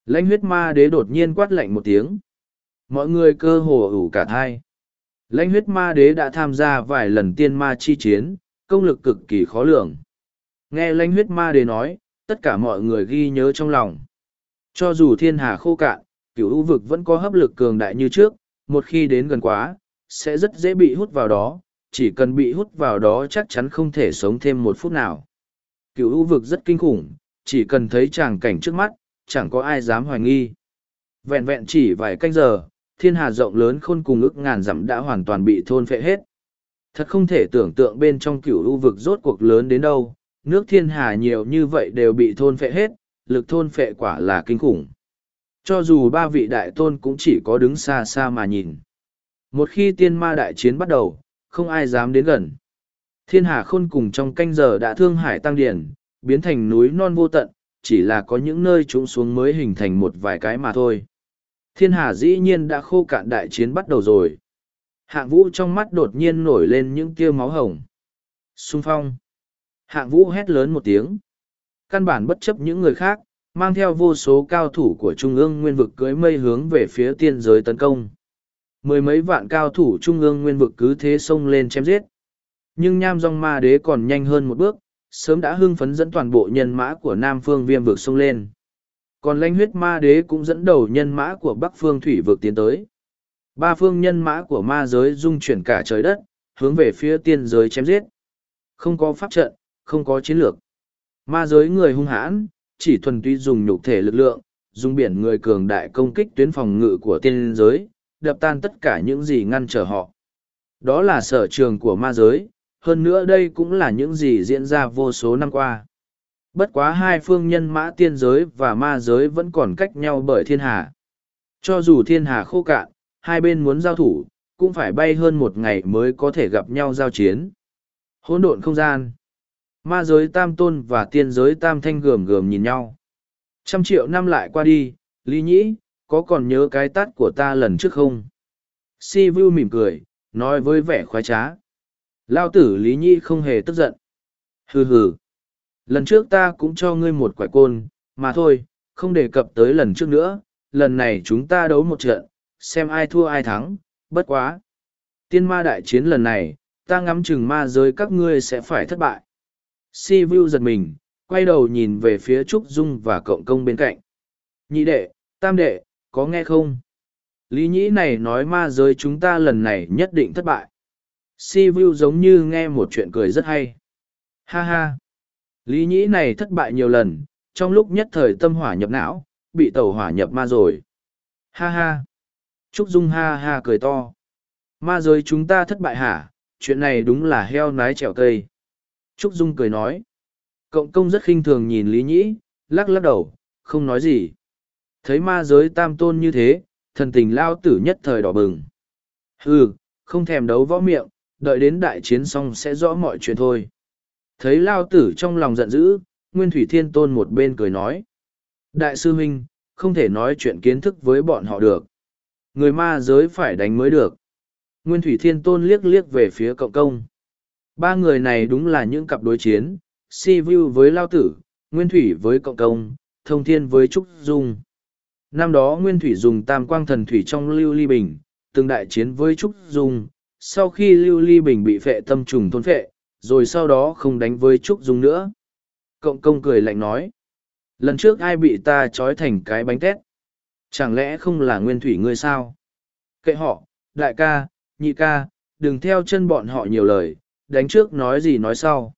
S1: Lãnh huyết ma đế đột nhiên quát lạnh một tiếng. Mọi người cơ hồ ủ cả thai. Lãnh huyết ma đế đã tham gia vài lần tiên ma chi chiến, công lực cực kỳ khó lường. Nghe lãnh huyết ma đế nói, tất cả mọi người ghi nhớ trong lòng. Cho dù thiên hà khô cạn, cửu u vực vẫn có hấp lực cường đại như trước, một khi đến gần quá, sẽ rất dễ bị hút vào đó, chỉ cần bị hút vào đó chắc chắn không thể sống thêm một phút nào. Cửu u vực rất kinh khủng, chỉ cần thấy tràng cảnh trước mắt, chẳng có ai dám hoài nghi. Vẹn vẹn chỉ vài canh giờ, thiên hà rộng lớn khôn cùng ức ngàn dặm đã hoàn toàn bị thôn phệ hết. Thật không thể tưởng tượng bên trong cửu u vực rốt cuộc lớn đến đâu, nước thiên hà nhiều như vậy đều bị thôn phệ hết, lực thôn phệ quả là kinh khủng. Cho dù ba vị đại tôn cũng chỉ có đứng xa xa mà nhìn. Một khi tiên ma đại chiến bắt đầu, không ai dám đến gần. Thiên hà khôn cùng trong canh giờ đã thương hải tăng điển, biến thành núi non vô tận, chỉ là có những nơi trũng xuống mới hình thành một vài cái mà thôi. Thiên hà dĩ nhiên đã khô cạn đại chiến bắt đầu rồi. Hạng vũ trong mắt đột nhiên nổi lên những tia máu hồng. Xung phong. Hạng vũ hét lớn một tiếng. Căn bản bất chấp những người khác, mang theo vô số cao thủ của trung ương nguyên vực cưới mây hướng về phía tiên giới tấn công. Mười mấy vạn cao thủ trung ương nguyên vực cứ thế xông lên chém giết. Nhưng nham dòng ma đế còn nhanh hơn một bước, sớm đã hưng phấn dẫn toàn bộ nhân mã của Nam Phương viêm vực xông lên. Còn lãnh huyết ma đế cũng dẫn đầu nhân mã của Bắc Phương thủy vực tiến tới. Ba phương nhân mã của ma giới dung chuyển cả trời đất, hướng về phía tiên giới chém giết. Không có pháp trận, không có chiến lược. Ma giới người hung hãn, chỉ thuần túy dùng nhục thể lực lượng, dùng biển người cường đại công kích tuyến phòng ngự của tiên giới, đập tan tất cả những gì ngăn trở họ. Đó là sở trường của ma giới, hơn nữa đây cũng là những gì diễn ra vô số năm qua. Bất quá hai phương nhân mã tiên giới và ma giới vẫn còn cách nhau bởi thiên hà. Cho dù thiên hà khô cạn, hai bên muốn giao thủ, cũng phải bay hơn một ngày mới có thể gặp nhau giao chiến. Hỗn độn không gian. Ma giới tam tôn và tiên giới tam thanh gườm gườm nhìn nhau. Trăm triệu năm lại qua đi, Lý Nhĩ, có còn nhớ cái tát của ta lần trước không? Si Vu mỉm cười, nói với vẻ khoái trá. Lao tử Lý Nhĩ không hề tức giận. Hừ hừ. Lần trước ta cũng cho ngươi một quả côn, mà thôi, không đề cập tới lần trước nữa. Lần này chúng ta đấu một trận, xem ai thua ai thắng, bất quá. Tiên ma đại chiến lần này, ta ngắm chừng ma giới các ngươi sẽ phải thất bại. Si Vu giật mình, quay đầu nhìn về phía Trúc Dung và cộng công bên cạnh. Nhị đệ, tam đệ, có nghe không? Lý nhĩ này nói ma giới chúng ta lần này nhất định thất bại. Si Vu giống như nghe một chuyện cười rất hay. Ha ha! Lý nhĩ này thất bại nhiều lần, trong lúc nhất thời tâm hỏa nhập não, bị tàu hỏa nhập ma rồi. Ha ha! Trúc Dung ha ha cười to. Ma giới chúng ta thất bại hả? Chuyện này đúng là heo nái trèo cây. Trúc Dung cười nói. Cộng công rất khinh thường nhìn Lý Nhĩ, lắc lắc đầu, không nói gì. Thấy ma giới tam tôn như thế, thần tình lao tử nhất thời đỏ bừng. Hừ, không thèm đấu võ miệng, đợi đến đại chiến xong sẽ rõ mọi chuyện thôi. Thấy lao tử trong lòng giận dữ, Nguyên Thủy Thiên Tôn một bên cười nói. Đại sư huynh, không thể nói chuyện kiến thức với bọn họ được. Người ma giới phải đánh mới được. Nguyên Thủy Thiên Tôn liếc liếc về phía cộng công. Ba người này đúng là những cặp đối chiến, Si Vu với Lao Tử, Nguyên Thủy với Cộng Công, Thông Thiên với Trúc Dung. Năm đó Nguyên Thủy dùng tam quang thần thủy trong Lưu Ly Bình, từng đại chiến với Trúc Dung, sau khi Lưu Ly Bình bị phệ tâm trùng thôn phệ, rồi sau đó không đánh với Trúc Dung nữa. Cộng công cười lạnh nói, lần trước ai bị ta trói thành cái bánh tét? Chẳng lẽ không là Nguyên Thủy ngươi sao? Kệ họ, đại ca, nhị ca, đừng theo chân bọn họ nhiều lời, đánh trước nói gì nói sau.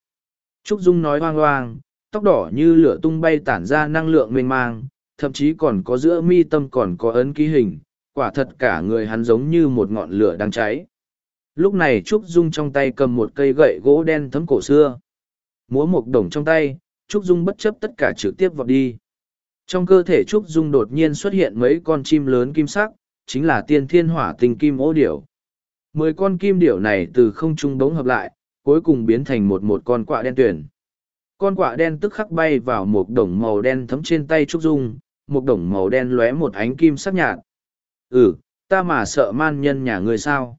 S1: Trúc Dung nói hoang hoang, tóc đỏ như lửa tung bay tản ra năng lượng mênh mang, thậm chí còn có giữa mi tâm còn có ấn ký hình, quả thật cả người hắn giống như một ngọn lửa đang cháy. Lúc này Trúc Dung trong tay cầm một cây gậy gỗ đen thấm cổ xưa. Múa một đồng trong tay, Trúc Dung bất chấp tất cả trực tiếp vọt đi. Trong cơ thể Trúc Dung đột nhiên xuất hiện mấy con chim lớn kim sắc, chính là tiên thiên hỏa tình kim ô điểu. Mười con kim điểu này từ không trung bỗng hợp lại, cuối cùng biến thành một một con quạ đen tuyển. Con quạ đen tức khắc bay vào một đồng màu đen thấm trên tay Trúc Dung, một đồng màu đen lóe một ánh kim sắc nhạt. Ừ, ta mà sợ man nhân nhà ngươi sao.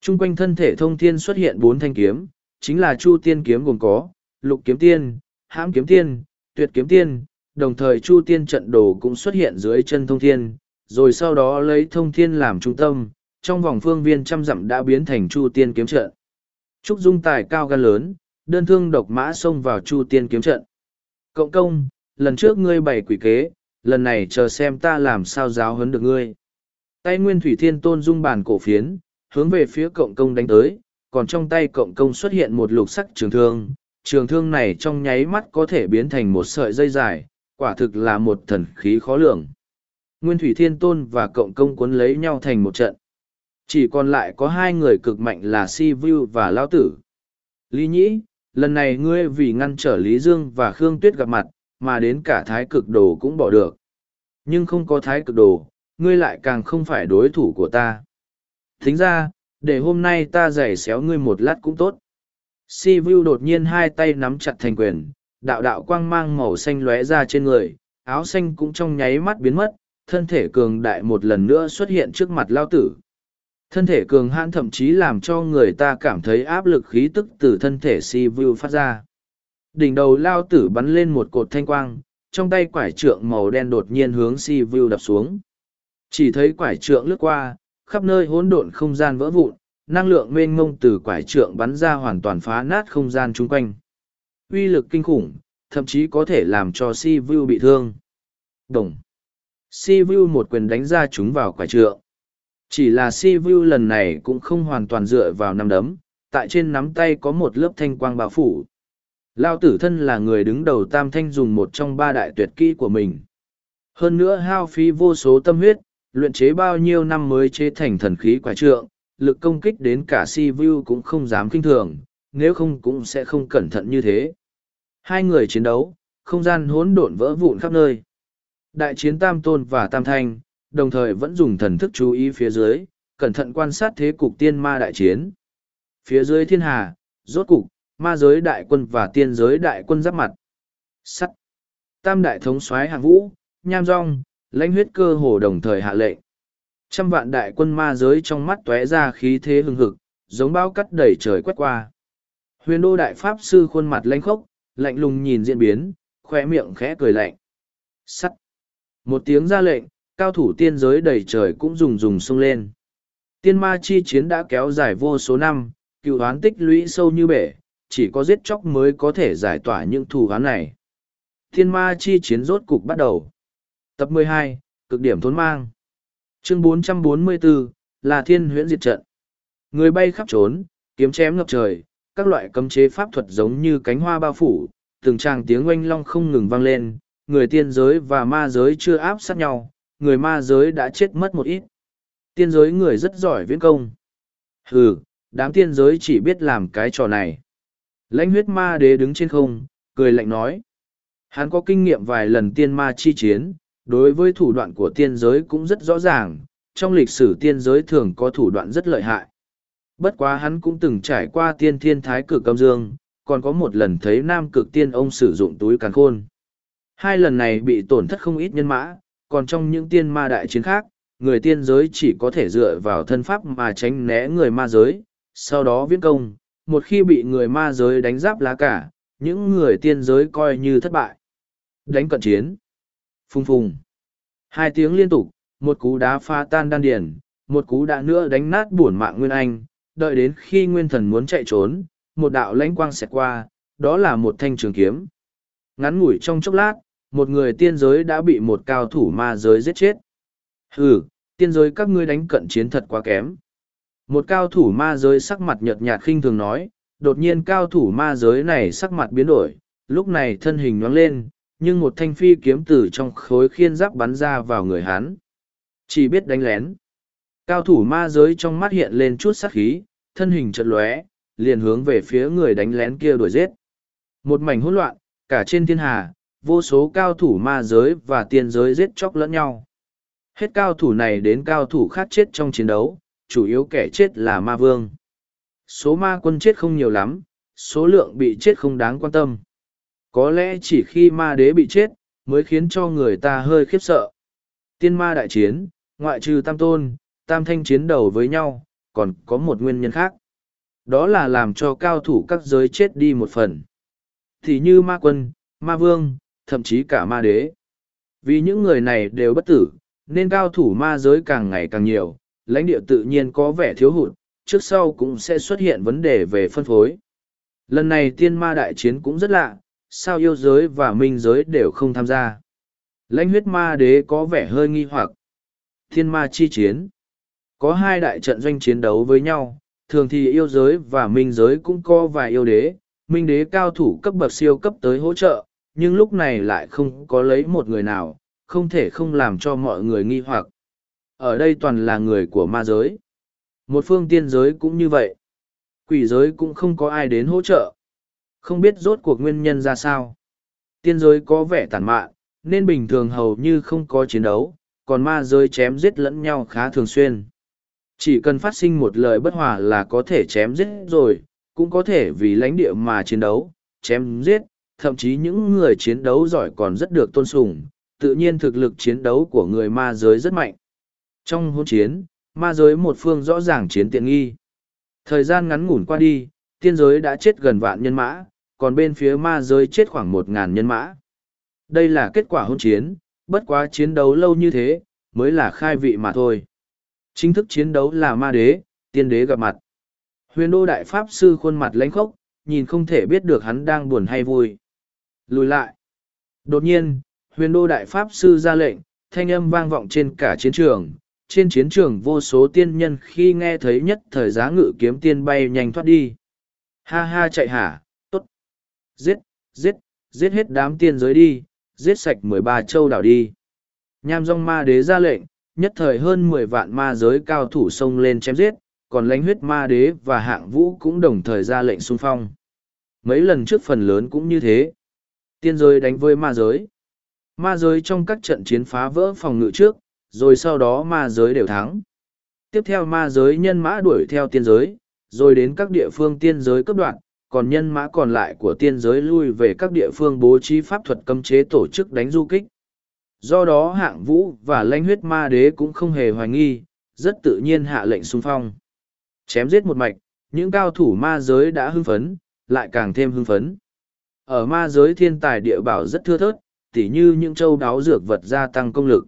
S1: Trung quanh thân thể thông thiên xuất hiện bốn thanh kiếm, chính là Chu Tiên kiếm gồm có, Lục kiếm tiên, Hãm kiếm tiên, Tuyệt kiếm tiên, đồng thời Chu Tiên trận đồ cũng xuất hiện dưới chân thông thiên, rồi sau đó lấy thông thiên làm trung tâm, trong vòng phương viên trăm dặm đã biến thành Chu Tiên kiếm trận. Trúc Dung tài cao gan lớn, đơn thương độc mã xông vào Chu Tiên kiếm trận. Cộng công, lần trước ngươi bày quỷ kế, lần này chờ xem ta làm sao giáo huấn được ngươi. Tay Nguyên Thủy Thiên Tôn dung bàn cổ phiến, hướng về phía cộng công đánh tới, còn trong tay cộng công xuất hiện một lục sắc trường thương. Trường thương này trong nháy mắt có thể biến thành một sợi dây dài, quả thực là một thần khí khó lường. Nguyên Thủy Thiên Tôn và cộng công cuốn lấy nhau thành một trận. Chỉ còn lại có hai người cực mạnh là Si Vu và Lao Tử. Lý Nhĩ, lần này ngươi vì ngăn trở Lý Dương và Khương Tuyết gặp mặt, mà đến cả thái cực đồ cũng bỏ được. Nhưng không có thái cực đồ, ngươi lại càng không phải đối thủ của ta. Thính ra, để hôm nay ta giày xéo ngươi một lát cũng tốt. Si Vu đột nhiên hai tay nắm chặt thành quyền, đạo đạo quang mang màu xanh lóe ra trên người, áo xanh cũng trong nháy mắt biến mất, thân thể cường đại một lần nữa xuất hiện trước mặt lao tử. Thân thể cường hãn thậm chí làm cho người ta cảm thấy áp lực khí tức từ thân thể Si Vu phát ra. Đỉnh đầu lao tử bắn lên một cột thanh quang, trong tay quải trượng màu đen đột nhiên hướng Si Vu đập xuống. Chỉ thấy quải trượng lướt qua, khắp nơi hỗn độn không gian vỡ vụn, năng lượng mênh mông từ quải trượng bắn ra hoàn toàn phá nát không gian chung quanh. Uy lực kinh khủng, thậm chí có thể làm cho Si Vu bị thương. Đồng. Si Vu một quyền đánh ra chúng vào quải trượng. Chỉ là Si Vu lần này cũng không hoàn toàn dựa vào nắm đấm, tại trên nắm tay có một lớp thanh quang bao phủ. Lao tử thân là người đứng đầu tam thanh dùng một trong ba đại tuyệt kỹ của mình. Hơn nữa hao phí vô số tâm huyết, luyện chế bao nhiêu năm mới chế thành thần khí quả trượng, lực công kích đến cả si vu cũng không dám kinh thường, nếu không cũng sẽ không cẩn thận như thế. Hai người chiến đấu, không gian hỗn độn vỡ vụn khắp nơi. Đại chiến Tam Tôn và Tam Thanh, đồng thời vẫn dùng thần thức chú ý phía dưới, cẩn thận quan sát thế cục tiên ma đại chiến. Phía dưới thiên hà, rốt cục, ma giới đại quân và tiên giới đại quân giáp mặt. Sắt. Tam đại thống soái hạng vũ, nham rong, lãnh huyết cơ hồ đồng thời hạ lệnh. Trăm vạn đại quân ma giới trong mắt tóe ra khí thế hưng hực, giống bao cắt đầy trời quét qua. Huyền đô đại pháp sư khuôn mặt lãnh khốc, lạnh lùng nhìn diễn biến, khoe miệng khẽ cười lạnh. Sắt. Một tiếng ra lệnh, cao thủ tiên giới đầy trời cũng rùng rùng sung lên. Tiên ma chi chiến đã kéo dài vô số năm, cựu hoán tích lũy sâu như bể, chỉ có giết chóc mới có thể giải tỏa những thù hoán này. Tiên ma chi chiến rốt cục bắt đầu. Tập 12, cực điểm thốn mang. Chương 444, là thiên huyễn diệt trận. Người bay khắp trốn, kiếm chém ngập trời, các loại cấm chế pháp thuật giống như cánh hoa bao phủ, từng tràng tiếng oanh long không ngừng vang lên, người tiên giới và ma giới chưa áp sát nhau, người ma giới đã chết mất một ít. Tiên giới người rất giỏi viễn công. Hừ, đám tiên giới chỉ biết làm cái trò này. Lãnh huyết ma đế đứng trên không, cười lạnh nói. Hắn có kinh nghiệm vài lần tiên ma chi chiến, đối với thủ đoạn của tiên giới cũng rất rõ ràng, trong lịch sử tiên giới thường có thủ đoạn rất lợi hại. Bất quá hắn cũng từng trải qua tiên thiên thái cực âm dương, còn có một lần thấy nam cực tiên ông sử dụng túi càn khôn. Hai lần này bị tổn thất không ít nhân mã, còn trong những tiên ma đại chiến khác, người tiên giới chỉ có thể dựa vào thân pháp mà tránh né người ma giới, sau đó viễn công, một khi bị người ma giới đánh giáp lá cả, những người tiên giới coi như thất bại. Đánh cận chiến. Phung phung. Hai tiếng liên tục, một cú đá pha tan đan điền, một cú đá nữa đánh nát buồn mạng Nguyên Anh, đợi đến khi Nguyên Thần muốn chạy trốn, một đạo lãnh quang xẹt qua, đó là một thanh trường kiếm. Ngắn ngủi trong chốc lát, một người tiên giới đã bị một cao thủ ma giới giết chết. Hừ, tiên giới các ngươi đánh cận chiến thật quá kém. Một cao thủ ma giới sắc mặt nhợt nhạt khinh thường nói, đột nhiên cao thủ ma giới này sắc mặt biến đổi, lúc này thân hình nhoáng lên, nhưng một thanh phi kiếm từ trong khối khiên giáp bắn ra vào người hắn. Chỉ biết đánh lén. Cao thủ ma giới trong mắt hiện lên chút sắc khí, thân hình chật lóe, liền hướng về phía người đánh lén kia đuổi giết. Một mảnh hỗn loạn, cả trên thiên hà, vô số cao thủ ma giới và tiên giới giết chóc lẫn nhau. Hết cao thủ này đến cao thủ khác chết trong chiến đấu, chủ yếu kẻ chết là ma vương. Số ma quân chết không nhiều lắm, số lượng bị chết không đáng quan tâm. Có lẽ chỉ khi ma đế bị chết, mới khiến cho người ta hơi khiếp sợ. Tiên ma đại chiến, ngoại trừ tam tôn, tam thanh chiến đầu với nhau, còn có một nguyên nhân khác. Đó là làm cho cao thủ các giới chết đi một phần. Thì như ma quân, ma vương, thậm chí cả ma đế. Vì những người này đều bất tử, nên cao thủ ma giới càng ngày càng nhiều, lãnh địa tự nhiên có vẻ thiếu hụt, trước sau cũng sẽ xuất hiện vấn đề về phân phối. Lần này tiên ma đại chiến cũng rất lạ, sao yêu giới và minh giới đều không tham gia. Lãnh huyết ma đế có vẻ hơi nghi hoặc. Thiên ma chi chiến. Có hai đại trận doanh chiến đấu với nhau, thường thì yêu giới và minh giới cũng có vài yêu đế, minh đế cao thủ cấp bậc siêu cấp tới hỗ trợ, nhưng lúc này lại không có lấy một người nào, không thể không làm cho mọi người nghi hoặc. Ở đây toàn là người của ma giới. Một phương tiên giới cũng như vậy. Quỷ giới cũng không có ai đến hỗ trợ. Không biết rốt cuộc nguyên nhân ra sao. Tiên giới có vẻ tàn mạn, nên bình thường hầu như không có chiến đấu, còn ma giới chém giết lẫn nhau khá thường xuyên. Chỉ cần phát sinh một lời bất hòa là có thể chém giết rồi, cũng có thể vì lãnh địa mà chiến đấu, chém giết, thậm chí những người chiến đấu giỏi còn rất được tôn sùng, tự nhiên thực lực chiến đấu của người ma giới rất mạnh. Trong hôn chiến, ma giới một phương rõ ràng chiến tiện nghi. Thời gian ngắn ngủn qua đi, tiên giới đã chết gần vạn nhân mã, còn bên phía ma giới chết khoảng một ngàn nhân mã. Đây là kết quả hôn chiến, bất quá chiến đấu lâu như thế, mới là khai vị mà thôi. Chính thức chiến đấu là ma đế, tiên đế gặp mặt. Huyền đô đại pháp sư khuôn mặt lãnh khốc, nhìn không thể biết được hắn đang buồn hay vui. Lùi lại. Đột nhiên, huyền đô đại pháp sư ra lệnh, thanh âm vang vọng trên cả chiến trường. Trên chiến trường vô số tiên nhân khi nghe thấy nhất thời giá ngự kiếm tiên bay nhanh thoát đi. Ha ha chạy hả. Giết, giết, giết hết đám tiên giới đi, giết sạch mười ba châu đảo đi. Nham dòng ma đế ra lệnh, nhất thời hơn mười vạn ma giới cao thủ xông lên chém giết, còn lãnh huyết ma đế và hạng vũ cũng đồng thời ra lệnh xung phong. Mấy lần trước phần lớn cũng như thế. Tiên giới đánh với ma giới. Ma giới trong các trận chiến phá vỡ phòng ngự trước, rồi sau đó ma giới đều thắng. Tiếp theo ma giới nhân mã đuổi theo tiên giới, rồi đến các địa phương tiên giới cấp đoạn, còn nhân mã còn lại của tiên giới lui về các địa phương bố trí pháp thuật cấm chế tổ chức đánh du kích. Do đó hạng vũ và lãnh huyết ma đế cũng không hề hoài nghi, rất tự nhiên hạ lệnh xung phong. Chém giết một mạch, những cao thủ ma giới đã hưng phấn, lại càng thêm hưng phấn. Ở ma giới thiên tài địa bảo rất thưa thớt, tỉ như những châu đáo dược vật gia tăng công lực.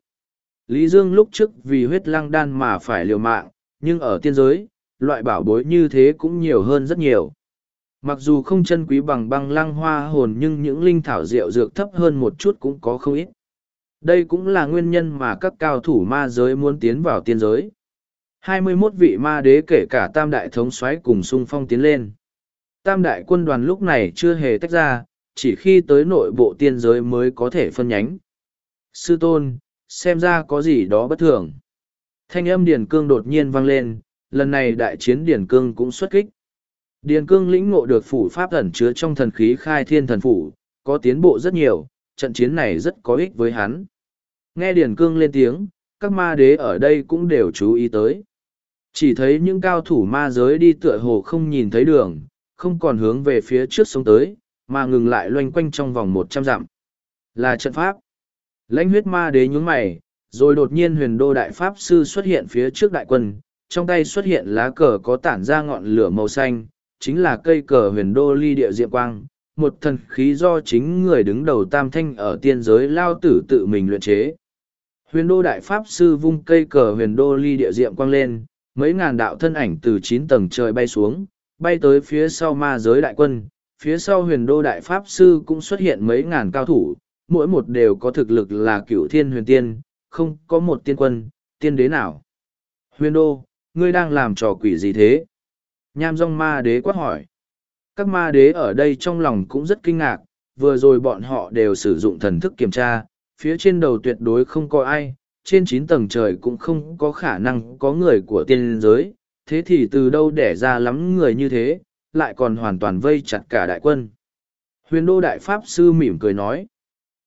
S1: Lý Dương lúc trước vì huyết lăng đan mà phải liều mạng, nhưng ở tiên giới, loại bảo bối như thế cũng nhiều hơn rất nhiều. Mặc dù không chân quý bằng băng lăng hoa hồn nhưng những linh thảo rượu dược thấp hơn một chút cũng có không ít. Đây cũng là nguyên nhân mà các cao thủ ma giới muốn tiến vào tiên giới. 21 vị ma đế kể cả tam đại thống soái cùng sung phong tiến lên. Tam đại quân đoàn lúc này chưa hề tách ra, chỉ khi tới nội bộ tiên giới mới có thể phân nhánh. Sư tôn, xem ra có gì đó bất thường. Thanh âm Điền Cương đột nhiên vang lên, lần này đại chiến Điền Cương cũng xuất kích. Điền Cương lĩnh ngộ được phủ pháp ẩn chứa trong thần khí khai thiên thần phủ, có tiến bộ rất nhiều, trận chiến này rất có ích với hắn. Nghe Điền Cương lên tiếng, các ma đế ở đây cũng đều chú ý tới. Chỉ thấy những cao thủ ma giới đi tựa hồ không nhìn thấy đường, không còn hướng về phía trước sống tới, mà ngừng lại loanh quanh trong vòng một trăm dặm. Là trận pháp. Lãnh huyết ma đế nhúng mày, rồi đột nhiên huyền đô đại pháp sư xuất hiện phía trước đại quân, trong tay xuất hiện lá cờ có tản ra ngọn lửa màu xanh, chính là cây cờ huyền đô ly địa diệm quang, một thần khí do chính người đứng đầu tam thanh ở tiên giới lao tử tự mình luyện chế. Huyền đô đại pháp sư vung cây cờ huyền đô ly địa diệm quang lên, mấy ngàn đạo thân ảnh từ chín tầng trời bay xuống, bay tới phía sau ma giới đại quân, phía sau huyền đô đại pháp sư cũng xuất hiện mấy ngàn cao thủ, mỗi một đều có thực lực là cửu thiên huyền tiên, không có một tiên quân, tiên đế nào. Huyền đô, ngươi đang làm trò quỷ gì thế? Nham rong ma đế quát hỏi. Các ma đế ở đây trong lòng cũng rất kinh ngạc, vừa rồi bọn họ đều sử dụng thần thức kiểm tra, phía trên đầu tuyệt đối không có ai, trên chín tầng trời cũng không có khả năng có người của tiên giới, thế thì từ đâu đẻ ra lắm người như thế, lại còn hoàn toàn vây chặt cả đại quân. Huyền đô đại pháp sư mỉm cười nói,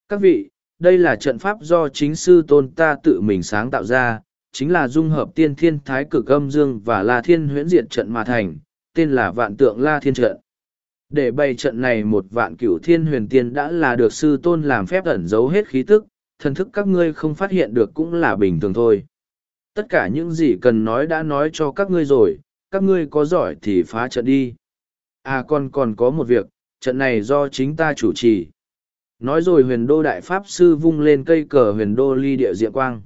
S1: các vị, đây là trận pháp do chính sư tôn ta tự mình sáng tạo ra, chính là dung hợp tiên thiên thái cực âm dương và la thiên huyễn diệt trận mà thành, tên là vạn tượng la thiên trận. Để bày trận này một vạn cửu thiên huyền tiên đã là được sư tôn làm phép ẩn giấu hết khí tức, thần thức các ngươi không phát hiện được cũng là bình thường thôi. Tất cả những gì cần nói đã nói cho các ngươi rồi, các ngươi có giỏi thì phá trận đi. À còn còn có một việc, trận này do chính ta chủ trì. Nói rồi huyền đô đại pháp sư vung lên cây cờ huyền đô ly địa diện quang.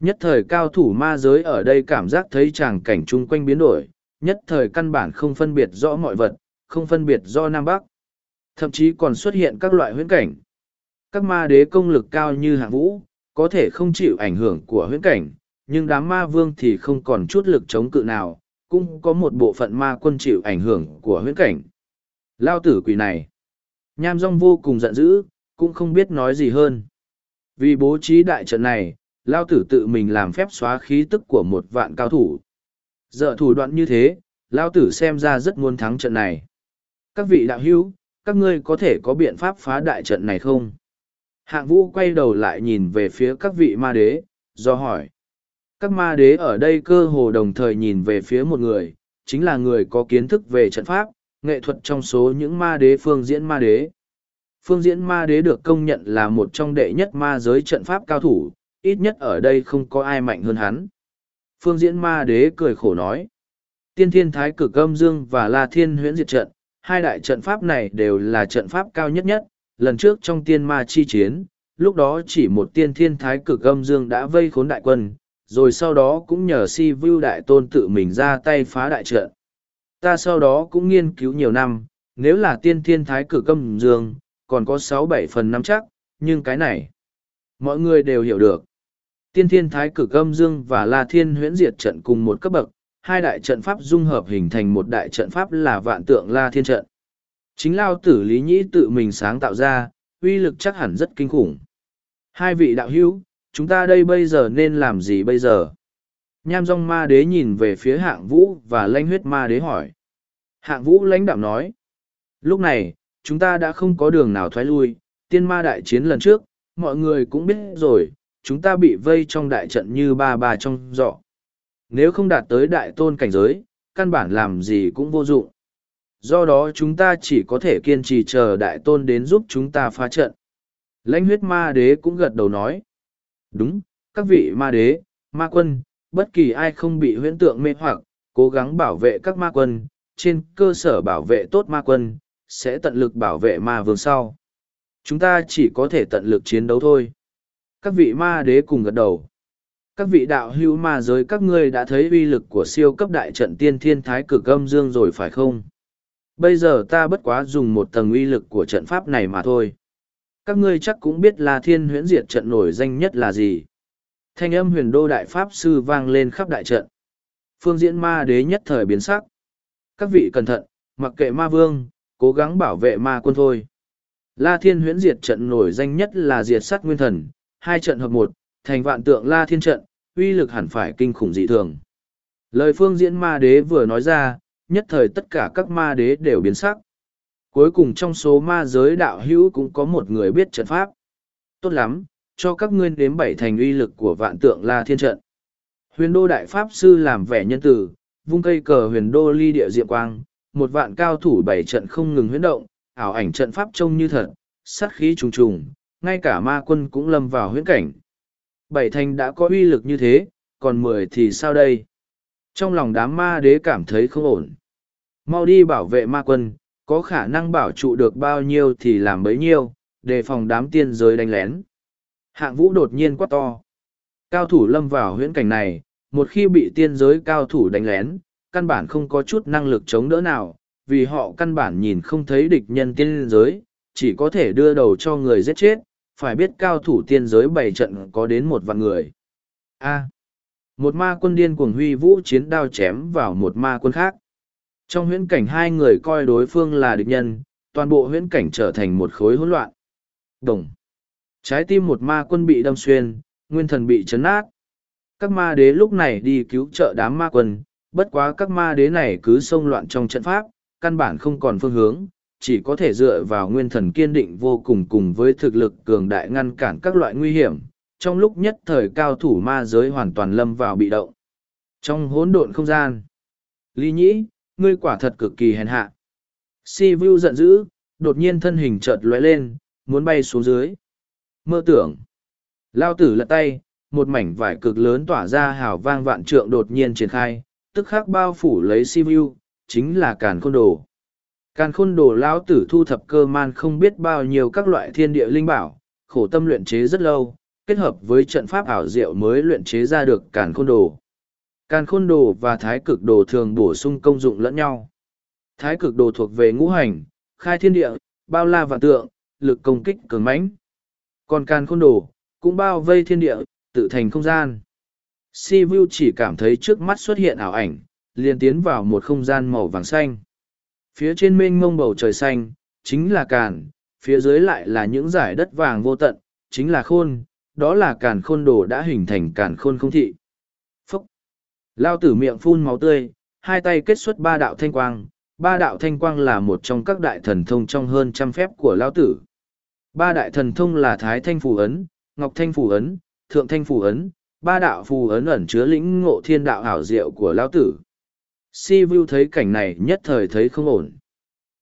S1: Nhất thời cao thủ ma giới ở đây cảm giác thấy tràng cảnh chung quanh biến đổi, nhất thời căn bản không phân biệt rõ mọi vật, không phân biệt do Nam Bắc. Thậm chí còn xuất hiện các loại huyễn cảnh. Các ma đế công lực cao như hạng vũ, có thể không chịu ảnh hưởng của huyễn cảnh, nhưng đám ma vương thì không còn chút lực chống cự nào, cũng có một bộ phận ma quân chịu ảnh hưởng của huyễn cảnh. Lao tử quỷ này. Nham Dung vô cùng giận dữ, cũng không biết nói gì hơn. Vì bố trí đại trận này, Lao tử tự mình làm phép xóa khí tức của một vạn cao thủ. Giờ thủ đoạn như thế, Lao tử xem ra rất muốn thắng trận này. Các vị đạo hữu, các ngươi có thể có biện pháp phá đại trận này không? Hạng vũ quay đầu lại nhìn về phía các vị ma đế, do hỏi. Các ma đế ở đây cơ hồ đồng thời nhìn về phía một người, chính là người có kiến thức về trận pháp, nghệ thuật trong số những ma đế phương diễn ma đế. Phương diễn ma đế được công nhận là một trong đệ nhất ma giới trận pháp cao thủ, ít nhất ở đây không có ai mạnh hơn hắn. Phương diễn ma đế cười khổ nói. Tiên thiên thái cực âm dương và la thiên huyễn diệt trận, hai đại trận pháp này đều là trận pháp cao nhất nhất. Lần trước trong tiên ma chi chiến, lúc đó chỉ một tiên thiên thái cực âm dương đã vây khốn đại quân, rồi sau đó cũng nhờ si vưu đại tôn tự mình ra tay phá đại trận. Ta sau đó cũng nghiên cứu nhiều năm, nếu là tiên thiên thái cực âm dương, còn có sáu bảy phần năm chắc, nhưng cái này, mọi người đều hiểu được. Tiên thiên thái cực âm dương và la thiên huyễn diệt trận cùng một cấp bậc, hai đại trận pháp dung hợp hình thành một đại trận pháp là vạn tượng la thiên trận. Chính lao tử lý nhĩ tự mình sáng tạo ra, uy lực chắc hẳn rất kinh khủng. Hai vị đạo hữu, chúng ta đây bây giờ nên làm gì bây giờ? Nham dong ma đế nhìn về phía hạng vũ và lãnh huyết ma đế hỏi. Hạng vũ lãnh đạo nói. Lúc này, chúng ta đã không có đường nào thoái lui, tiên ma đại chiến lần trước, mọi người cũng biết rồi, chúng ta bị vây trong đại trận như ba ba trong dọ. Nếu không đạt tới đại tôn cảnh giới, căn bản làm gì cũng vô dụng. Do đó chúng ta chỉ có thể kiên trì chờ đại tôn đến giúp chúng ta phá trận. Lãnh huyết ma đế cũng gật đầu nói. Đúng, các vị ma đế, ma quân, bất kỳ ai không bị huyễn tượng mê hoặc, cố gắng bảo vệ các ma quân, trên cơ sở bảo vệ tốt ma quân, sẽ tận lực bảo vệ ma vương sau. Chúng ta chỉ có thể tận lực chiến đấu thôi. Các vị ma đế cùng gật đầu. Các vị đạo hữu ma giới các ngươi đã thấy uy lực của siêu cấp đại trận tiên thiên thái cực âm dương rồi phải không? Bây giờ ta bất quá dùng một tầng uy lực của trận pháp này mà thôi. Các ngươi chắc cũng biết là thiên huyễn diệt trận nổi danh nhất là gì. Thanh âm huyền đô đại pháp sư vang lên khắp đại trận. Phương diễn ma đế nhất thời biến sắc. Các vị cẩn thận, mặc kệ ma vương, cố gắng bảo vệ ma quân thôi. La thiên huyễn diệt trận nổi danh nhất là diệt sát nguyên thần, hai trận hợp một, thành vạn tượng la thiên trận, uy lực hẳn phải kinh khủng dị thường. Lời phương diễn ma đế vừa nói ra, nhất thời tất cả các ma đế đều biến sắc. Cuối cùng trong số ma giới đạo hữu cũng có một người biết trận pháp. Tốt lắm, cho các ngươi đếm bảy thành uy lực của vạn tượng la thiên trận. Huyền đô đại pháp sư làm vẻ nhân tử, vung cây cờ huyền đô ly địa diệm quang, một vạn cao thủ bảy trận không ngừng huyến động, ảo ảnh trận pháp trông như thật, sát khí trùng trùng, ngay cả ma quân cũng lâm vào huyễn cảnh. Bảy thành đã có uy lực như thế, còn mười thì sao đây? Trong lòng đám ma đế cảm thấy không ổn. Mau đi bảo vệ ma quân, có khả năng bảo trụ được bao nhiêu thì làm bấy nhiêu, đề phòng đám tiên giới đánh lén. Hạng vũ đột nhiên quát to. Cao thủ lâm vào huyễn cảnh này, một khi bị tiên giới cao thủ đánh lén, căn bản không có chút năng lực chống đỡ nào, vì họ căn bản nhìn không thấy địch nhân tiên giới, chỉ có thể đưa đầu cho người giết chết, phải biết cao thủ tiên giới bảy trận có đến một vạn người. A. một ma quân điên cuồng huy vũ chiến đao chém vào một ma quân khác. Trong huyễn cảnh hai người coi đối phương là địch nhân, toàn bộ huyễn cảnh trở thành một khối hỗn loạn. Đồng. Trái tim một ma quân bị đâm xuyên, nguyên thần bị chấn nát. Các ma đế lúc này đi cứu trợ đám ma quân, bất quá các ma đế này cứ xông loạn trong trận pháp, căn bản không còn phương hướng, chỉ có thể dựa vào nguyên thần kiên định vô cùng cùng với thực lực cường đại ngăn cản các loại nguy hiểm. Trong lúc nhất thời cao thủ ma giới hoàn toàn lâm vào bị động. Trong hỗn độn không gian, Lý Nhĩ, ngươi quả thật cực kỳ hèn hạ. Si Vu giận dữ, đột nhiên thân hình chợt lóe lên, muốn bay xuống dưới. Mơ tưởng. Lao tử lật tay, một mảnh vải cực lớn tỏa ra hào vang vạn trượng đột nhiên triển khai, tức khắc bao phủ lấy Si Vu, chính là càn khôn đồ. Càn khôn đồ lão tử thu thập cơ man không biết bao nhiêu các loại thiên địa linh bảo, khổ tâm luyện chế rất lâu, kết hợp với trận pháp ảo diệu mới luyện chế ra được càn khôn đồ. Càn khôn đồ và thái cực đồ thường bổ sung công dụng lẫn nhau. Thái cực đồ thuộc về ngũ hành, khai thiên địa, bao la vạn tượng, lực công kích cường mãnh. Còn càn khôn đồ, cũng bao vây thiên địa, tự thành không gian. Si Vu chỉ cảm thấy trước mắt xuất hiện ảo ảnh, liền tiến vào một không gian màu vàng xanh. Phía trên mênh mông bầu trời xanh, chính là càn, phía dưới lại là những giải đất vàng vô tận, chính là khôn, đó là càn khôn đồ đã hình thành càn khôn không thị. Phúc! Lao tử miệng phun máu tươi, hai tay kết xuất ba đạo thanh quang, ba đạo thanh quang là một trong các đại thần thông trong hơn trăm phép của Lao Tử. Ba đại thần thông là Thái Thanh Phù Ấn, Ngọc Thanh Phù Ấn, Thượng Thanh Phù Ấn, ba đạo phù ấn ẩn chứa lĩnh ngộ thiên đạo hảo diệu của Lao Tử. Si Vu thấy cảnh này nhất thời thấy không ổn.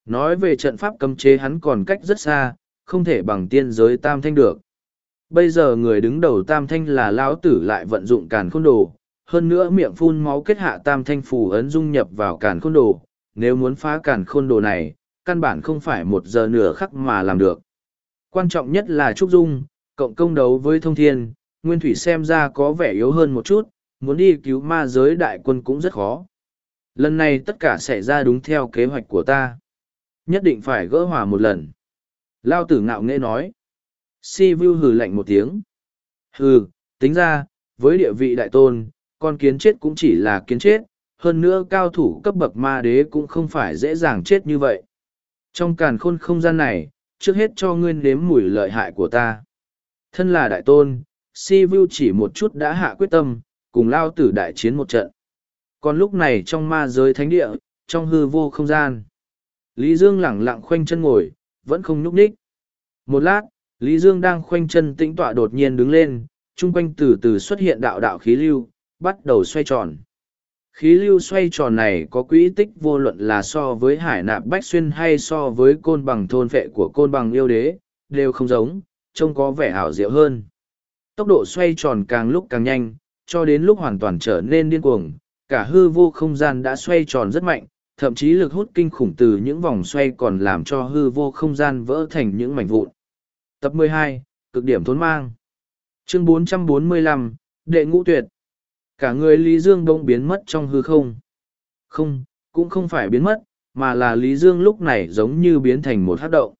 S1: Nói về trận pháp cấm chế hắn còn cách rất xa, không thể bằng tiên giới tam thanh được. Bây giờ người đứng đầu tam thanh là lão tử lại vận dụng càn khôn đồ, hơn nữa miệng phun máu kết hạ tam thanh phù ấn dung nhập vào càn khôn đồ. Nếu muốn phá càn khôn đồ này, căn bản không phải một giờ nửa khắc mà làm được. Quan trọng nhất là Trúc Dung, cộng công đấu với thông thiên, Nguyên Thủy xem ra có vẻ yếu hơn một chút, muốn đi cứu ma giới đại quân cũng rất khó. Lần này tất cả xảy ra đúng theo kế hoạch của ta. Nhất định phải gỡ hòa một lần. Lao tử ngạo nghễ nói. Si Vu hừ lạnh một tiếng. Hừ, tính ra, với địa vị đại tôn, con kiến chết cũng chỉ là kiến chết, hơn nữa cao thủ cấp bậc ma đế cũng không phải dễ dàng chết như vậy. Trong càn khôn không gian này, trước hết cho ngươi nếm mùi lợi hại của ta. Thân là đại tôn, Si Vu chỉ một chút đã hạ quyết tâm, cùng lao tử đại chiến một trận. Còn lúc này trong ma giới thánh địa, trong hư vô không gian. Lý Dương lẳng lặng khoanh chân ngồi, vẫn không nhúc nhích. Một lát, Lý Dương đang khoanh chân tĩnh tọa đột nhiên đứng lên, chung quanh từ từ xuất hiện đạo đạo khí lưu, bắt đầu xoay tròn. Khí lưu xoay tròn này có quỹ tích vô luận là so với hải nạp bách xuyên hay so với côn bằng thôn vệ của côn bằng yêu đế, đều không giống, trông có vẻ ảo diệu hơn. Tốc độ xoay tròn càng lúc càng nhanh, cho đến lúc hoàn toàn trở nên điên cuồng, cả hư vô không gian đã xoay tròn rất mạnh, thậm chí lực hút kinh khủng từ những vòng xoay còn làm cho hư vô không gian vỡ thành những mảnh vụn. Tập 12, cực điểm thốn mang. Chương 445, đệ ngũ tuyệt. Cả người Lý Dương bỗng biến mất trong hư không. Không, cũng không phải biến mất, mà là Lý Dương lúc này giống như biến thành một hát động.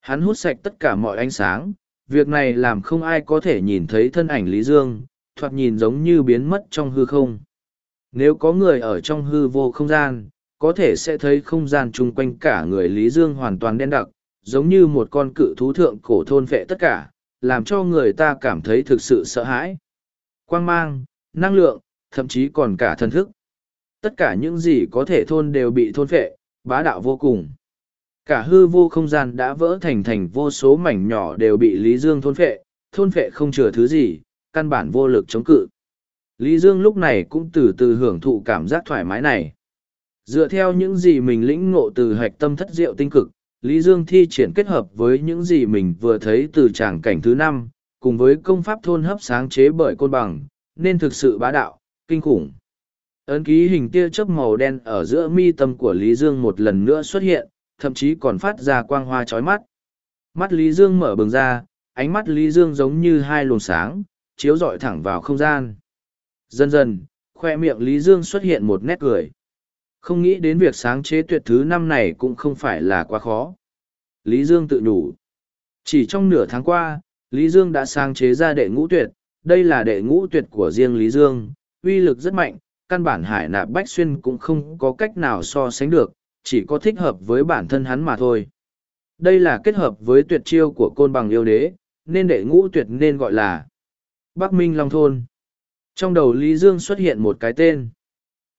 S1: Hắn hút sạch tất cả mọi ánh sáng, việc này làm không ai có thể nhìn thấy thân ảnh Lý Dương, thoạt nhìn giống như biến mất trong hư không. Nếu có người ở trong hư vô không gian, có thể sẽ thấy không gian chung quanh cả người Lý Dương hoàn toàn đen đặc, giống như một con cự thú thượng cổ thôn vệ tất cả, làm cho người ta cảm thấy thực sự sợ hãi. Quang mang, năng lượng, thậm chí còn cả thân thức. Tất cả những gì có thể thôn đều bị thôn vệ, bá đạo vô cùng. Cả hư vô không gian đã vỡ thành thành vô số mảnh nhỏ đều bị Lý Dương thôn vệ, thôn vệ không chừa thứ gì, căn bản vô lực chống cự. Lý Dương lúc này cũng từ từ hưởng thụ cảm giác thoải mái này. Dựa theo những gì mình lĩnh ngộ từ hạch tâm thất diệu tinh cực, Lý Dương thi triển kết hợp với những gì mình vừa thấy từ tràng cảnh thứ năm, cùng với công pháp thôn hấp sáng chế bởi côn bằng, nên thực sự bá đạo, kinh khủng. Ấn ký hình tia chớp màu đen ở giữa mi tâm của Lý Dương một lần nữa xuất hiện, thậm chí còn phát ra quang hoa chói mắt. Mắt Lý Dương mở bừng ra, ánh mắt Lý Dương giống như hai luồng sáng, chiếu rọi thẳng vào không gian. Dần dần, khoe miệng Lý Dương xuất hiện một nét cười. Không nghĩ đến việc sáng chế tuyệt thứ năm này cũng không phải là quá khó. Lý Dương tự nhủ. Chỉ trong nửa tháng qua, Lý Dương đã sáng chế ra đệ ngũ tuyệt. Đây là đệ ngũ tuyệt của riêng Lý Dương, uy lực rất mạnh, căn bản hải nạp bách xuyên cũng không có cách nào so sánh được, chỉ có thích hợp với bản thân hắn mà thôi. Đây là kết hợp với tuyệt chiêu của côn bằng yêu đế, nên đệ ngũ tuyệt nên gọi là Bắc Minh Long Thôn. Trong đầu Lý Dương xuất hiện một cái tên.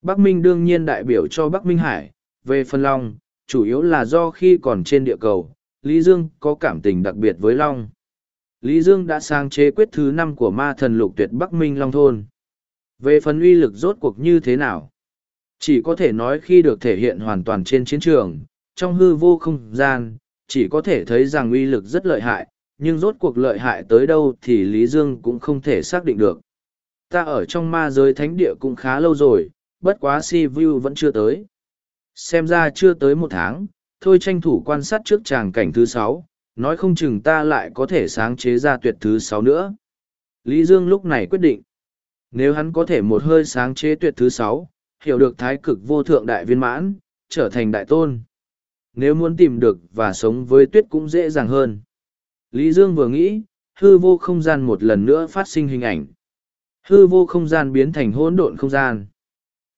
S1: Bắc Minh đương nhiên đại biểu cho Bắc Minh Hải, về phần Long, chủ yếu là do khi còn trên địa cầu, Lý Dương có cảm tình đặc biệt với Long. Lý Dương đã sáng chế quyết thứ năm của ma thần lục tuyệt Bắc Minh Long Thôn. Về phần uy lực rốt cuộc như thế nào? Chỉ có thể nói khi được thể hiện hoàn toàn trên chiến trường, trong hư vô không gian, chỉ có thể thấy rằng uy lực rất lợi hại, nhưng rốt cuộc lợi hại tới đâu thì Lý Dương cũng không thể xác định được. Ta ở trong ma giới thánh địa cũng khá lâu rồi, bất quá si vu vẫn chưa tới. Xem ra chưa tới một tháng, thôi tranh thủ quan sát trước tràng cảnh thứ sáu, nói không chừng ta lại có thể sáng chế ra tuyệt thứ sáu nữa. Lý Dương lúc này quyết định, nếu hắn có thể một hơi sáng chế tuyệt thứ sáu, hiểu được thái cực vô thượng đại viên mãn, trở thành đại tôn. Nếu muốn tìm được và sống với tuyết cũng dễ dàng hơn. Lý Dương vừa nghĩ, hư vô không gian một lần nữa phát sinh hình ảnh. Hư vô không gian biến thành hỗn độn không gian.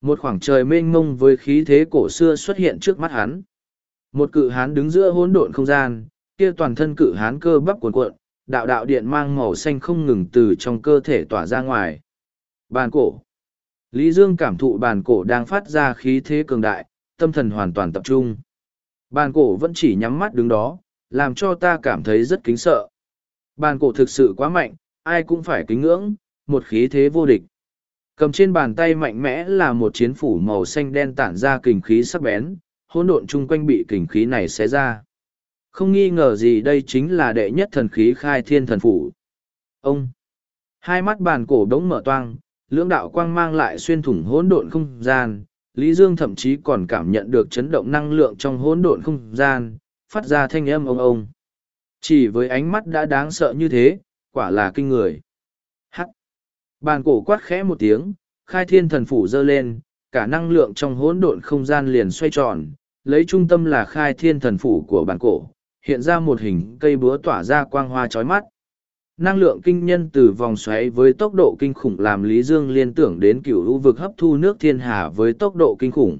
S1: Một khoảng trời mênh mông với khí thế cổ xưa xuất hiện trước mắt hắn. Một cự hán đứng giữa hỗn độn không gian, kia toàn thân cự hán cơ bắp cuộn cuộn, đạo đạo điện mang màu xanh không ngừng từ trong cơ thể tỏa ra ngoài. Bàn cổ. Lý Dương cảm thụ bàn cổ đang phát ra khí thế cường đại, tâm thần hoàn toàn tập trung. Bàn cổ vẫn chỉ nhắm mắt đứng đó, làm cho ta cảm thấy rất kính sợ. Bàn cổ thực sự quá mạnh, ai cũng phải kính ngưỡng, một khí thế vô địch. Cầm trên bàn tay mạnh mẽ là một chiến phủ màu xanh đen tản ra kình khí sắc bén, hỗn độn chung quanh bị kình khí này xé ra. Không nghi ngờ gì đây chính là đệ nhất thần khí khai thiên thần phủ. Ông! Hai mắt bàn cổ đống mở toang, lưỡng đạo quang mang lại xuyên thủng hỗn độn không gian. Lý Dương thậm chí còn cảm nhận được chấn động năng lượng trong hỗn độn không gian, phát ra thanh âm ông ông. Chỉ với ánh mắt đã đáng sợ như thế, quả là kinh người. Bàn cổ quát khẽ một tiếng, khai thiên thần phủ dơ lên, cả năng lượng trong hỗn độn không gian liền xoay tròn, lấy trung tâm là khai thiên thần phủ của bàn cổ, hiện ra một hình cây búa tỏa ra quang hoa chói mắt. Năng lượng kinh nhân từ vòng xoáy với tốc độ kinh khủng làm Lý Dương liên tưởng đến cửu lũ vực hấp thu nước thiên hà với tốc độ kinh khủng.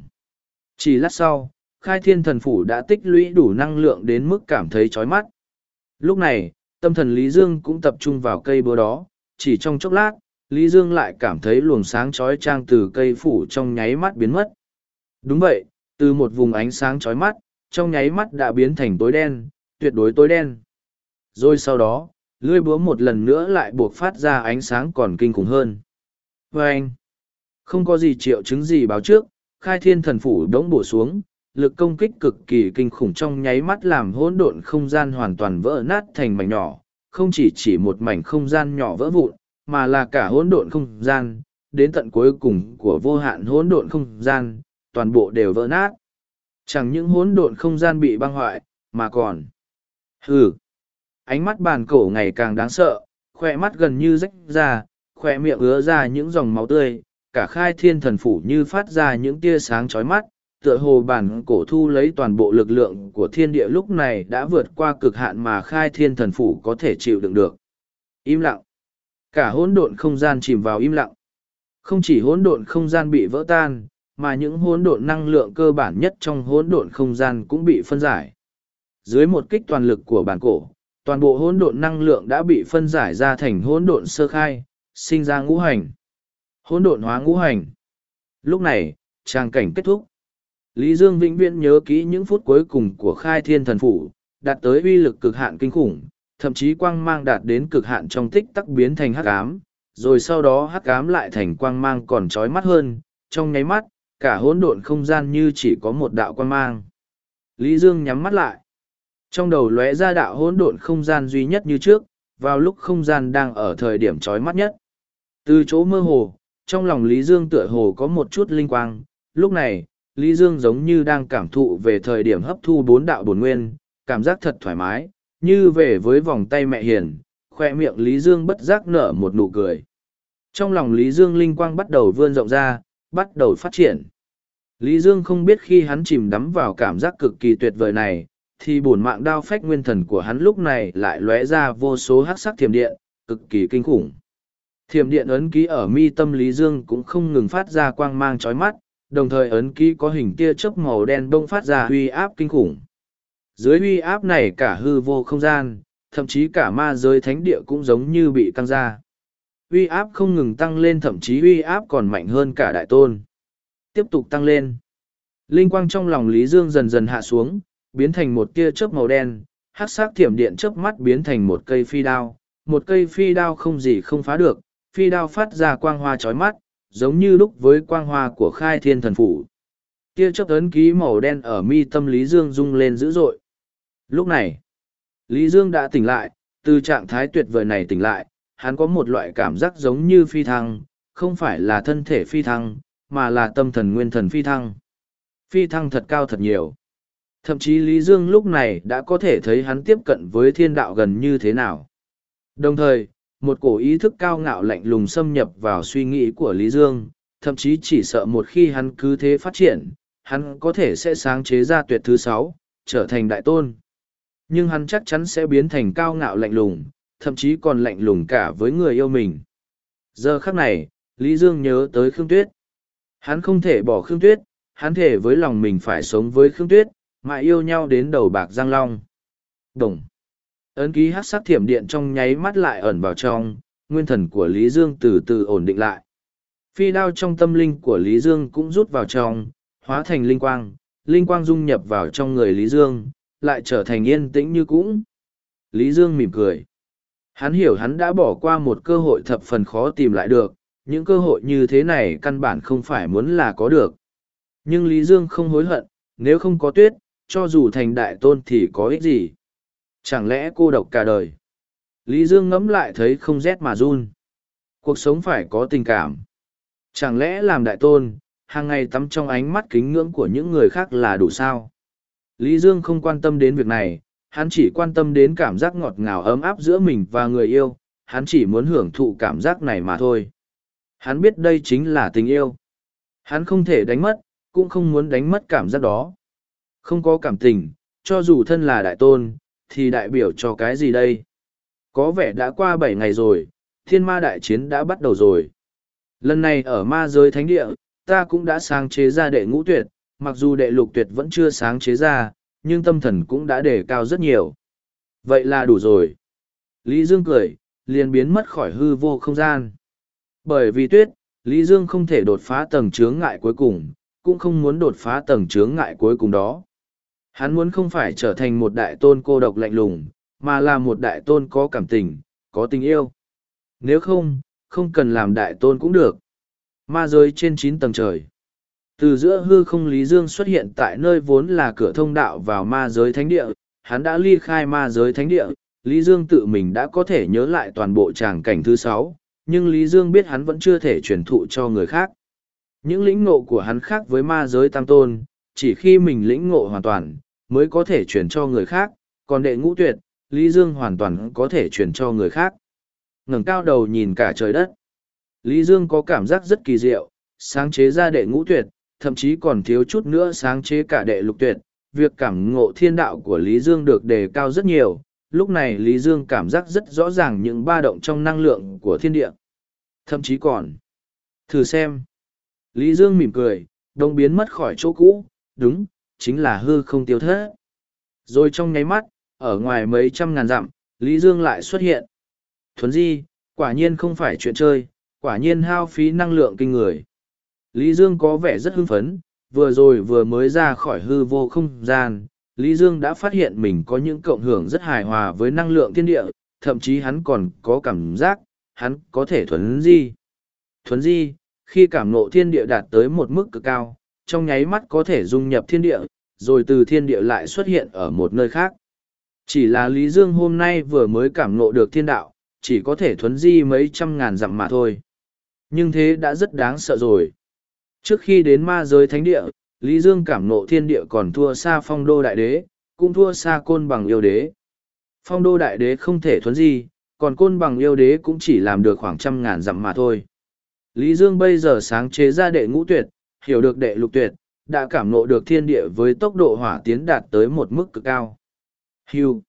S1: Chỉ lát sau, khai thiên thần phủ đã tích lũy đủ năng lượng đến mức cảm thấy chói mắt. Lúc này, tâm thần Lý Dương cũng tập trung vào cây búa đó, chỉ trong chốc lát, Lý Dương lại cảm thấy luồng sáng chói trang từ cây phủ trong nháy mắt biến mất. Đúng vậy, từ một vùng ánh sáng chói mắt, trong nháy mắt đã biến thành tối đen, tuyệt đối tối đen. Rồi sau đó, lưỡi búa một lần nữa lại buộc phát ra ánh sáng còn kinh khủng hơn. Và anh, không có gì triệu chứng gì báo trước, khai thiên thần phủ đống bổ xuống, lực công kích cực kỳ kinh khủng trong nháy mắt làm hỗn độn không gian hoàn toàn vỡ nát thành mảnh nhỏ, không chỉ chỉ một mảnh không gian nhỏ vỡ vụn, mà là cả hỗn độn không gian, đến tận cuối cùng của vô hạn hỗn độn không gian, toàn bộ đều vỡ nát. Chẳng những hỗn độn không gian bị băng hoại, mà còn Hừ! Ánh mắt bàn cổ ngày càng đáng sợ, khoe mắt gần như rách ra, khoe miệng ứa ra những dòng máu tươi, cả khai thiên thần phủ như phát ra những tia sáng chói mắt, tựa hồ bản cổ thu lấy toàn bộ lực lượng của thiên địa lúc này đã vượt qua cực hạn mà khai thiên thần phủ có thể chịu đựng được. Im lặng. Cả hỗn độn không gian chìm vào im lặng. Không chỉ hỗn độn không gian bị vỡ tan, mà những hỗn độn năng lượng cơ bản nhất trong hỗn độn không gian cũng bị phân giải. Dưới một kích toàn lực của bản cổ toàn bộ hỗn độn năng lượng đã bị phân giải ra thành hỗn độn sơ khai sinh ra ngũ hành. Hỗn độn hóa ngũ hành. Lúc này trang cảnh kết thúc. Lý dương vĩnh viễn nhớ kỹ những phút cuối cùng của khai thiên thần phủ đạt tới uy lực cực hạn kinh khủng thậm chí quang mang đạt đến cực hạn trong tích tắc biến thành hắc ám rồi sau đó hắc ám lại thành quang mang còn trói mắt hơn. Trong nháy mắt cả hỗn độn không gian như chỉ có một đạo quang mang. Lý dương nhắm mắt lại. Trong đầu lóe ra đạo hỗn độn không gian duy nhất như trước, vào lúc không gian đang ở thời điểm trói mắt nhất. Từ chỗ mơ hồ, trong lòng Lý Dương tựa hồ có một chút linh quang, lúc này, Lý Dương giống như đang cảm thụ về thời điểm hấp thu bốn đạo bổn nguyên, cảm giác thật thoải mái, như về với vòng tay mẹ hiền, khoe miệng Lý Dương bất giác nở một nụ cười. Trong lòng Lý Dương linh quang bắt đầu vươn rộng ra, bắt đầu phát triển. Lý Dương không biết khi hắn chìm đắm vào cảm giác cực kỳ tuyệt vời này, thì bổn mạng đao phách nguyên thần của hắn lúc này lại lóe ra vô số hắc sắc thiểm điện, cực kỳ kinh khủng. Thiểm điện ấn ký ở mi tâm Lý Dương cũng không ngừng phát ra quang mang chói mắt, đồng thời ấn ký có hình tia chớp màu đen bông phát ra uy áp kinh khủng. Dưới uy áp này cả hư vô không gian, thậm chí cả ma giới thánh địa cũng giống như bị căng ra. Uy áp không ngừng tăng lên thậm chí uy áp còn mạnh hơn cả đại tôn. Tiếp tục tăng lên. Linh quang trong lòng Lý Dương dần dần hạ xuống, biến thành một tia chớp màu đen, hát sắc thiểm điện chớp mắt biến thành một cây phi đao, một cây phi đao không gì không phá được, phi đao phát ra quang hoa chói mắt, giống như lúc với quang hoa của khai thiên thần phủ. Tia chớp ấn ký màu đen ở mi tâm Lý Dương rung lên dữ dội. Lúc này, Lý Dương đã tỉnh lại, từ trạng thái tuyệt vời này tỉnh lại, hắn có một loại cảm giác giống như phi thăng, không phải là thân thể phi thăng, mà là tâm thần nguyên thần phi thăng. Phi thăng thật cao thật nhiều. Thậm chí Lý Dương lúc này đã có thể thấy hắn tiếp cận với thiên đạo gần như thế nào. Đồng thời, một cổ ý thức cao ngạo lạnh lùng xâm nhập vào suy nghĩ của Lý Dương, thậm chí chỉ sợ một khi hắn cứ thế phát triển, hắn có thể sẽ sáng chế ra tuyệt thứ sáu, trở thành đại tôn. Nhưng hắn chắc chắn sẽ biến thành cao ngạo lạnh lùng, thậm chí còn lạnh lùng cả với người yêu mình. Giờ khắc này, Lý Dương nhớ tới Khương Tuyết. Hắn không thể bỏ Khương Tuyết, hắn thể với lòng mình phải sống với Khương Tuyết, mãi yêu nhau đến đầu bạc giang long. Đồng. Ấn ký hát sắc thiểm điện trong nháy mắt lại ẩn vào trong, nguyên thần của Lý Dương từ từ ổn định lại. Phi đao trong tâm linh của Lý Dương cũng rút vào trong, hóa thành linh quang, linh quang dung nhập vào trong người Lý Dương, lại trở thành yên tĩnh như cũng. Lý Dương mỉm cười. Hắn hiểu hắn đã bỏ qua một cơ hội thập phần khó tìm lại được, những cơ hội như thế này căn bản không phải muốn là có được. Nhưng Lý Dương không hối hận, nếu không có tuyết, cho dù thành đại tôn thì có ích gì. Chẳng lẽ cô độc cả đời? Lý Dương ngẫm lại thấy không rét mà run. Cuộc sống phải có tình cảm. Chẳng lẽ làm đại tôn, hàng ngày tắm trong ánh mắt kính ngưỡng của những người khác là đủ sao? Lý Dương không quan tâm đến việc này, hắn chỉ quan tâm đến cảm giác ngọt ngào ấm áp giữa mình và người yêu, hắn chỉ muốn hưởng thụ cảm giác này mà thôi. Hắn biết đây chính là tình yêu. Hắn không thể đánh mất, cũng không muốn đánh mất cảm giác đó. Không có cảm tình, cho dù thân là đại tôn, thì đại biểu cho cái gì đây? Có vẻ đã qua bảy ngày rồi, thiên ma đại chiến đã bắt đầu rồi. Lần này ở ma giới thánh địa, ta cũng đã sáng chế ra đệ ngũ tuyệt, mặc dù đệ lục tuyệt vẫn chưa sáng chế ra, nhưng tâm thần cũng đã đề cao rất nhiều. Vậy là đủ rồi. Lý Dương cười, liền biến mất khỏi hư vô không gian. Bởi vì tuyết, Lý Dương không thể đột phá tầng chướng ngại cuối cùng, cũng không muốn đột phá tầng chướng ngại cuối cùng đó. Hắn muốn không phải trở thành một đại tôn cô độc lạnh lùng, mà là một đại tôn có cảm tình, có tình yêu. Nếu không, không cần làm đại tôn cũng được. Ma giới trên chín tầng trời. Từ giữa hư không Lý Dương xuất hiện tại nơi vốn là cửa thông đạo vào ma giới thánh địa, hắn đã ly khai ma giới thánh địa, Lý Dương tự mình đã có thể nhớ lại toàn bộ tràng cảnh thứ sáu, nhưng Lý Dương biết hắn vẫn chưa thể truyền thụ cho người khác. Những lĩnh ngộ của hắn khác với ma giới tam tôn, chỉ khi mình lĩnh ngộ hoàn toàn, mới có thể truyền cho người khác, còn đệ ngũ tuyệt, Lý Dương hoàn toàn có thể truyền cho người khác. ngẩng cao đầu nhìn cả trời đất. Lý Dương có cảm giác rất kỳ diệu, sáng chế ra đệ ngũ tuyệt, thậm chí còn thiếu chút nữa sáng chế cả đệ lục tuyệt. Việc cảm ngộ thiên đạo của Lý Dương được đề cao rất nhiều, lúc này Lý Dương cảm giác rất rõ ràng những ba động trong năng lượng của thiên địa. Thậm chí còn. Thử xem. Lý Dương mỉm cười, đông biến mất khỏi chỗ cũ, đúng, chính là hư không tiêu thất. Rồi trong nháy mắt, ở ngoài mấy trăm ngàn dặm, Lý Dương lại xuất hiện. Thuấn di, quả nhiên không phải chuyện chơi, quả nhiên hao phí năng lượng kinh người. Lý Dương có vẻ rất hưng phấn, vừa rồi vừa mới ra khỏi hư vô không gian, Lý Dương đã phát hiện mình có những cộng hưởng rất hài hòa với năng lượng thiên địa, thậm chí hắn còn có cảm giác, hắn có thể thuấn di. Thuấn di, khi cảm ngộ thiên địa đạt tới một mức cực cao, trong nháy mắt có thể dung nhập thiên địa, rồi từ thiên địa lại xuất hiện ở một nơi khác. Chỉ là Lý Dương hôm nay vừa mới cảm ngộ được thiên đạo, chỉ có thể thuấn di mấy trăm ngàn dặm mà thôi. Nhưng thế đã rất đáng sợ rồi. Trước khi đến ma giới thánh địa, Lý Dương cảm ngộ thiên địa còn thua xa phong đô đại đế, cũng thua xa côn bằng yêu đế. Phong đô đại đế không thể thuấn gì, còn côn bằng yêu đế cũng chỉ làm được khoảng trăm ngàn dặm mà thôi. Lý Dương bây giờ sáng chế ra đệ ngũ tuyệt, hiểu được đệ lục tuyệt, đã cảm ngộ được thiên địa với tốc độ hỏa tiến đạt tới một mức cực cao. Hưu.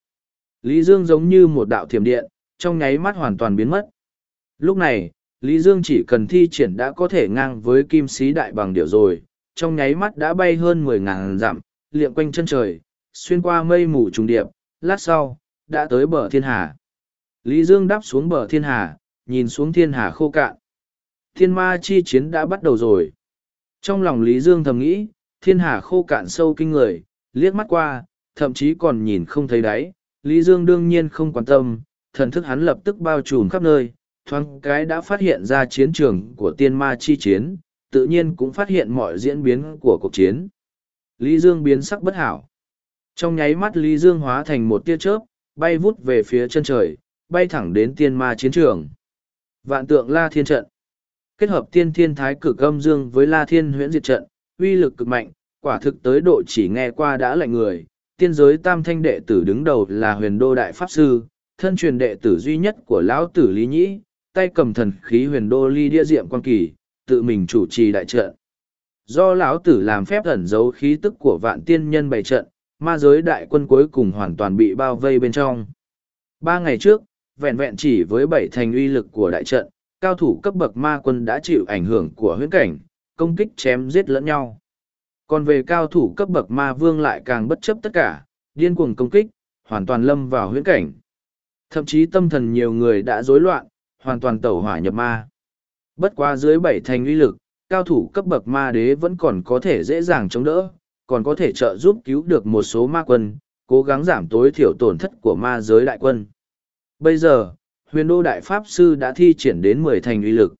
S1: Lý Dương giống như một đạo thiểm điện, trong nháy mắt hoàn toàn biến mất. Lúc này, Lý Dương chỉ cần thi triển đã có thể ngang với kim sĩ đại bằng điệu rồi, trong nháy mắt đã bay hơn mười ngàn dặm, liệm quanh chân trời, xuyên qua mây mù trùng điệp, lát sau, đã tới bờ thiên hà. Lý Dương đáp xuống bờ thiên hà, nhìn xuống thiên hà khô cạn. Thiên ma chi chiến đã bắt đầu rồi. Trong lòng Lý Dương thầm nghĩ, thiên hà khô cạn sâu kinh người, liếc mắt qua, thậm chí còn nhìn không thấy đáy. Lý Dương đương nhiên không quan tâm, thần thức hắn lập tức bao trùm khắp nơi, thoáng cái đã phát hiện ra chiến trường của tiên ma chi chiến, tự nhiên cũng phát hiện mọi diễn biến của cuộc chiến. Lý Dương biến sắc bất hảo. Trong nháy mắt Lý Dương hóa thành một tia chớp, bay vút về phía chân trời, bay thẳng đến tiên ma chiến trường. Vạn tượng la thiên trận. Kết hợp tiên thiên thái cực âm dương với la thiên huyễn diệt trận, uy lực cực mạnh, quả thực tới độ chỉ nghe qua đã lạnh người. Tiên giới tam thanh đệ tử đứng đầu là huyền đô đại pháp sư, thân truyền đệ tử duy nhất của lão tử Lý Nhĩ, tay cầm thần khí huyền đô ly đĩa diệm quan kỳ, tự mình chủ trì đại trận. Do lão tử làm phép ẩn giấu khí tức của vạn tiên nhân bày trận, ma giới đại quân cuối cùng hoàn toàn bị bao vây bên trong. Ba ngày trước, vẹn vẹn chỉ với bảy thành uy lực của đại trận, cao thủ cấp bậc ma quân đã chịu ảnh hưởng của huyễn cảnh, công kích chém giết lẫn nhau. Còn về cao thủ cấp bậc ma vương lại càng bất chấp tất cả, điên cuồng công kích, hoàn toàn lâm vào huyễn cảnh. Thậm chí tâm thần nhiều người đã rối loạn, hoàn toàn tẩu hỏa nhập ma. Bất quá dưới bảy thành uy lực, cao thủ cấp bậc ma đế vẫn còn có thể dễ dàng chống đỡ, còn có thể trợ giúp cứu được một số ma quân, cố gắng giảm tối thiểu tổn thất của ma giới đại quân. Bây giờ, huyền đô đại pháp sư đã thi triển đến mười thành uy lực.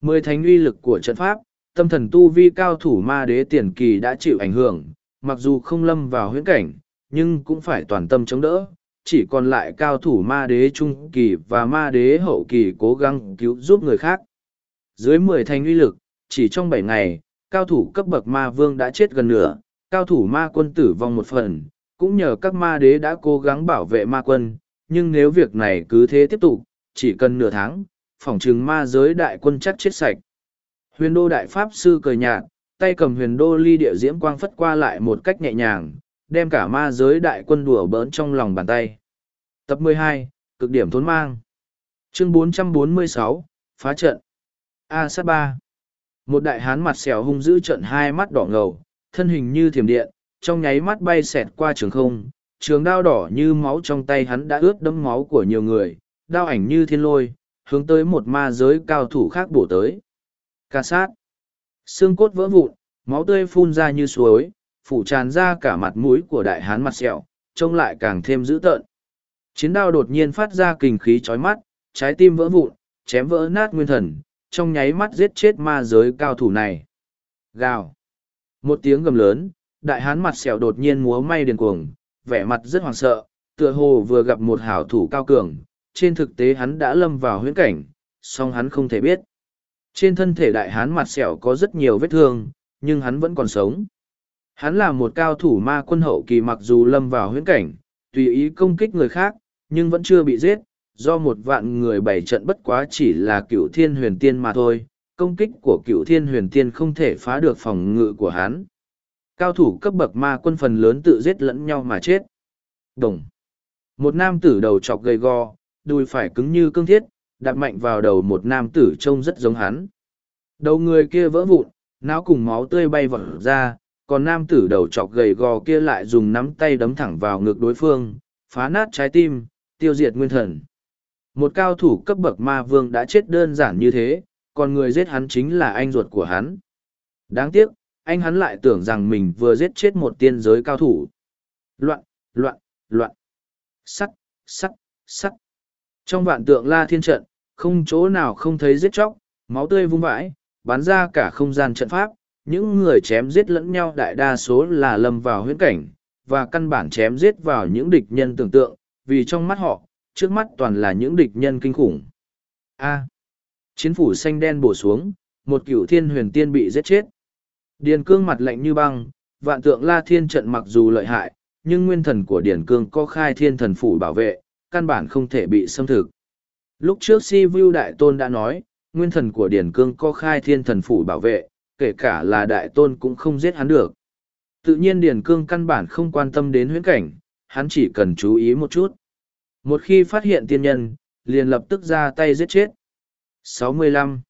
S1: mười thành uy lực của trận pháp, tâm thần tu vi cao thủ ma đế tiền kỳ đã chịu ảnh hưởng, mặc dù không lâm vào huyễn cảnh, nhưng cũng phải toàn tâm chống đỡ. Chỉ còn lại cao thủ ma đế trung kỳ và ma đế hậu kỳ cố gắng cứu giúp người khác. Dưới mười thành uy lực, chỉ trong bảy ngày, cao thủ cấp bậc ma vương đã chết gần nửa, cao thủ ma quân tử vong một phần, cũng nhờ các ma đế đã cố gắng bảo vệ ma quân, nhưng nếu việc này cứ thế tiếp tục, chỉ cần nửa tháng, phỏng chừng ma giới đại quân chắc chết sạch. Huyền đô đại pháp sư cười nhạt, tay cầm huyền đô ly địa diễm quang phất qua lại một cách nhẹ nhàng, đem cả ma giới đại quân đùa bỡn trong lòng bàn tay. Tập 12, cực điểm thốn mang. Chương 446, phá trận. A sát 3. Một đại hán mặt xẻo hung dữ trận hai mắt đỏ ngầu, thân hình như thiểm điện, trong nháy mắt bay xẹt qua trường không, trường đao đỏ như máu trong tay hắn đã ướt đẫm máu của nhiều người, đao ảnh như thiên lôi, hướng tới một ma giới cao thủ khác bổ tới. Ca sát. Xương cốt vỡ vụn, máu tươi phun ra như suối, phủ tràn ra cả mặt mũi của đại hán mặt sẹo, trông lại càng thêm dữ tợn. Chiến đao đột nhiên phát ra kình khí chói mắt, trái tim vỡ vụn, chém vỡ nát nguyên thần, trong nháy mắt giết chết ma giới cao thủ này. Gào. Một tiếng gầm lớn, đại hán mặt sẹo đột nhiên múa may điền cuồng, vẻ mặt rất hoảng sợ, tựa hồ vừa gặp một hảo thủ cao cường, trên thực tế hắn đã lâm vào huyễn cảnh, song hắn không thể biết. Trên thân thể đại hán mặt sẹo có rất nhiều vết thương, nhưng hắn vẫn còn sống. Hắn là một cao thủ ma quân hậu kỳ mặc dù lâm vào huyễn cảnh, tùy ý công kích người khác, nhưng vẫn chưa bị giết, do một vạn người bảy trận bất quá chỉ là cựu thiên huyền tiên mà thôi, công kích của cựu thiên huyền tiên không thể phá được phòng ngự của hắn. Cao thủ cấp bậc ma quân phần lớn tự giết lẫn nhau mà chết. Đồng. Một nam tử đầu chọc gầy go, đùi phải cứng như cương thiết, đạp mạnh vào đầu một nam tử trông rất giống hắn. Đầu người kia vỡ vụn, não cùng máu tươi bay vọt ra, còn nam tử đầu chọc gầy gò kia lại dùng nắm tay đấm thẳng vào ngực đối phương, phá nát trái tim, tiêu diệt nguyên thần. Một cao thủ cấp bậc ma vương đã chết đơn giản như thế, còn người giết hắn chính là anh ruột của hắn. Đáng tiếc, anh hắn lại tưởng rằng mình vừa giết chết một tiên giới cao thủ. Loạn, loạn, loạn. Sắt, sắt, sắt. Trong vạn tượng la thiên trận, không chỗ nào không thấy giết chóc, máu tươi vung vãi, bắn ra cả không gian trận pháp. Những người chém giết lẫn nhau đại đa số là lâm vào huyễn cảnh, và căn bản chém giết vào những địch nhân tưởng tượng, vì trong mắt họ, trước mắt toàn là những địch nhân kinh khủng. A. chiến phủ xanh đen bổ xuống, một cựu thiên huyền tiên bị giết chết. Điền cương mặt lạnh như băng, vạn tượng la thiên trận mặc dù lợi hại, nhưng nguyên thần của Điền cương có khai thiên thần phủ bảo vệ, căn bản không thể bị xâm thực. Lúc trước si vu đại tôn đã nói, nguyên thần của Điền cương có khai thiên thần phủ bảo vệ, kể cả là đại tôn cũng không giết hắn được. Tự nhiên Điền cương căn bản không quan tâm đến huyễn cảnh, hắn chỉ cần chú ý một chút. Một khi phát hiện tiên nhân, liền lập tức ra tay giết chết. 65.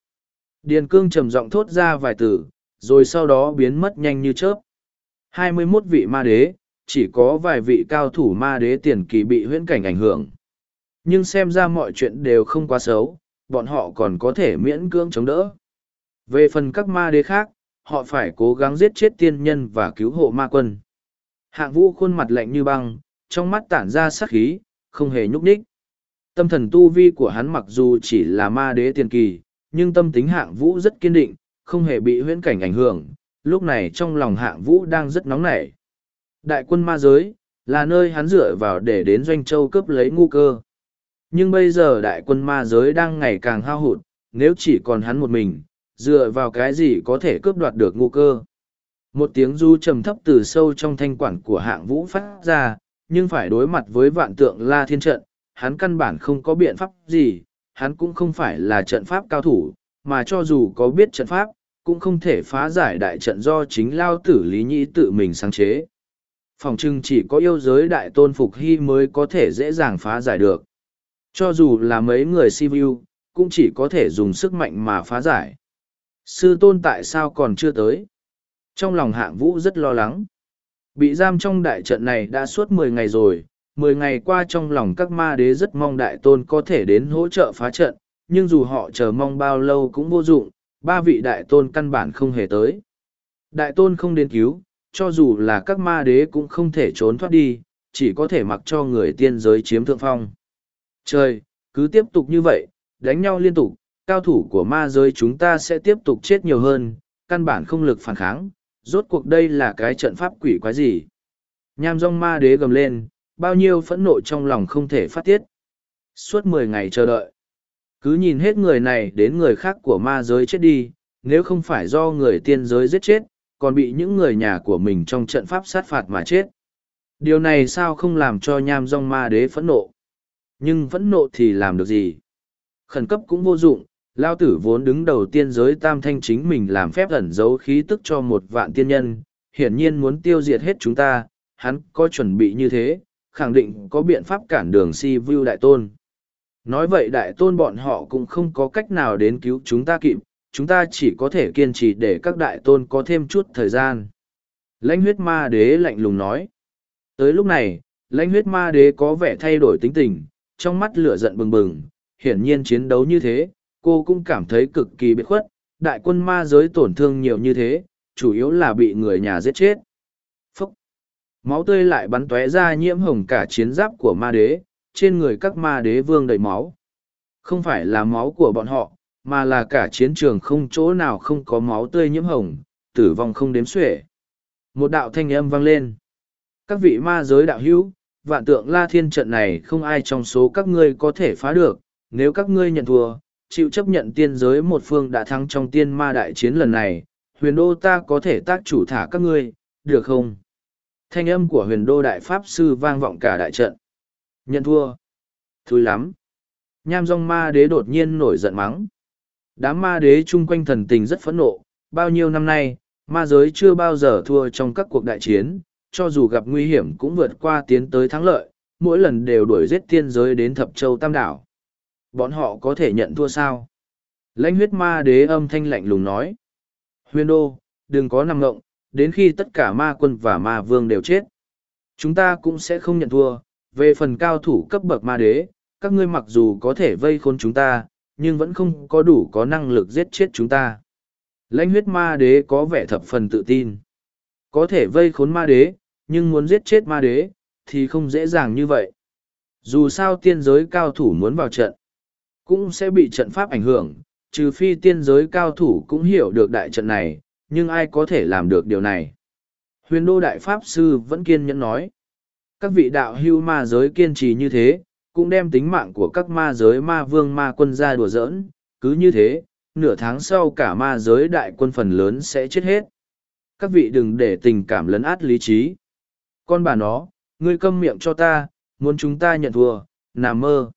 S1: Điền cương trầm giọng thốt ra vài từ, rồi sau đó biến mất nhanh như chớp. 21 vị ma đế, chỉ có vài vị cao thủ ma đế tiền kỳ bị huyễn cảnh ảnh hưởng. Nhưng xem ra mọi chuyện đều không quá xấu, bọn họ còn có thể miễn cưỡng chống đỡ. Về phần các ma đế khác, họ phải cố gắng giết chết tiên nhân và cứu hộ ma quân. Hạng vũ khuôn mặt lạnh như băng, trong mắt tản ra sắc khí, không hề nhúc nhích. Tâm thần tu vi của hắn mặc dù chỉ là ma đế tiền kỳ, nhưng tâm tính hạng vũ rất kiên định, không hề bị huyễn cảnh ảnh hưởng, lúc này trong lòng hạng vũ đang rất nóng nảy. Đại quân ma giới, là nơi hắn dựa vào để đến doanh châu cướp lấy ngu cơ. Nhưng bây giờ đại quân ma giới đang ngày càng hao hụt, nếu chỉ còn hắn một mình, dựa vào cái gì có thể cướp đoạt được ngu cơ. Một tiếng du trầm thấp từ sâu trong thanh quản của hạng vũ phát ra, nhưng phải đối mặt với vạn tượng la thiên trận, hắn căn bản không có biện pháp gì, hắn cũng không phải là trận pháp cao thủ, mà cho dù có biết trận pháp, cũng không thể phá giải đại trận do chính lao tử lý nhĩ tự mình sáng chế. Phòng trưng chỉ có yêu giới đại tôn phục hy mới có thể dễ dàng phá giải được. Cho dù là mấy người Sivu, cũng chỉ có thể dùng sức mạnh mà phá giải. Sư tôn tại sao còn chưa tới? Trong lòng hạng vũ rất lo lắng. Bị giam trong đại trận này đã suốt mười ngày rồi, mười ngày qua trong lòng các ma đế rất mong đại tôn có thể đến hỗ trợ phá trận, nhưng dù họ chờ mong bao lâu cũng vô dụng, ba vị đại tôn căn bản không hề tới. Đại tôn không đến cứu, cho dù là các ma đế cũng không thể trốn thoát đi, chỉ có thể mặc cho người tiên giới chiếm thượng phong. Trời, cứ tiếp tục như vậy, đánh nhau liên tục, cao thủ của ma giới chúng ta sẽ tiếp tục chết nhiều hơn, căn bản không lực phản kháng, rốt cuộc đây là cái trận pháp quỷ quái gì. Nham rong ma đế gầm lên, bao nhiêu phẫn nộ trong lòng không thể phát tiết. Suốt mười ngày chờ đợi, cứ nhìn hết người này đến người khác của ma giới chết đi, nếu không phải do người tiên giới giết chết, còn bị những người nhà của mình trong trận pháp sát phạt mà chết. Điều này sao không làm cho nham rong ma đế phẫn nộ? Nhưng phẫn nộ thì làm được gì? Khẩn cấp cũng vô dụng, lao tử vốn đứng đầu tiên giới tam thanh chính mình làm phép ẩn giấu khí tức cho một vạn tiên nhân, hiển nhiên muốn tiêu diệt hết chúng ta, hắn có chuẩn bị như thế, khẳng định có biện pháp cản đường si vu đại tôn. Nói vậy đại tôn bọn họ cũng không có cách nào đến cứu chúng ta kịp, chúng ta chỉ có thể kiên trì để các đại tôn có thêm chút thời gian. Lãnh huyết ma đế lạnh lùng nói. Tới lúc này, lãnh huyết ma đế có vẻ thay đổi tính tình, trong mắt lửa giận bừng bừng, hiển nhiên chiến đấu như thế, cô cũng cảm thấy cực kỳ biệt khuất, đại quân ma giới tổn thương nhiều như thế, chủ yếu là bị người nhà giết chết. Phốc! Máu tươi lại bắn tóe ra nhiễm hồng cả chiến giáp của ma đế, trên người các ma đế vương đầy máu. Không phải là máu của bọn họ, mà là cả chiến trường không chỗ nào không có máu tươi nhiễm hồng, tử vong không đếm xuể. Một đạo thanh âm vang lên. Các vị ma giới đạo hữu, vạn tượng la thiên trận này không ai trong số các ngươi có thể phá được, nếu các ngươi nhận thua, chịu chấp nhận tiên giới một phương đã thắng trong tiên ma đại chiến lần này, huyền đô ta có thể tác chủ thả các ngươi, được không? Thanh âm của huyền đô đại pháp sư vang vọng cả đại trận. Nhận thua. Thúi lắm. Nham dòng ma đế đột nhiên nổi giận mắng. Đám ma đế chung quanh thần tình rất phẫn nộ, bao nhiêu năm nay, ma giới chưa bao giờ thua trong các cuộc đại chiến, cho dù gặp nguy hiểm cũng vượt qua tiến tới thắng lợi, mỗi lần đều đuổi giết tiên giới đến thập châu tam đảo. Bọn họ có thể nhận thua sao? Lãnh huyết ma đế âm thanh lạnh lùng nói. Huyền đô, đừng có nằm ngộng, đến khi tất cả ma quân và ma vương đều chết. Chúng ta cũng sẽ không nhận thua, về phần cao thủ cấp bậc ma đế, các ngươi mặc dù có thể vây khốn chúng ta, nhưng vẫn không có đủ có năng lực giết chết chúng ta. Lãnh huyết ma đế có vẻ thập phần tự tin. Có thể vây khốn ma đế, nhưng muốn giết chết ma đế, thì không dễ dàng như vậy. Dù sao tiên giới cao thủ muốn vào trận, cũng sẽ bị trận pháp ảnh hưởng, trừ phi tiên giới cao thủ cũng hiểu được đại trận này, nhưng ai có thể làm được điều này. Huyền đô đại pháp sư vẫn kiên nhẫn nói. Các vị đạo hưu ma giới kiên trì như thế, cũng đem tính mạng của các ma giới ma vương ma quân ra đùa giỡn, cứ như thế, nửa tháng sau cả ma giới đại quân phần lớn sẽ chết hết. Các vị đừng để tình cảm lấn át lý trí. Con bà nó, ngươi câm miệng cho ta, muốn chúng ta nhận thua, nằm mơ.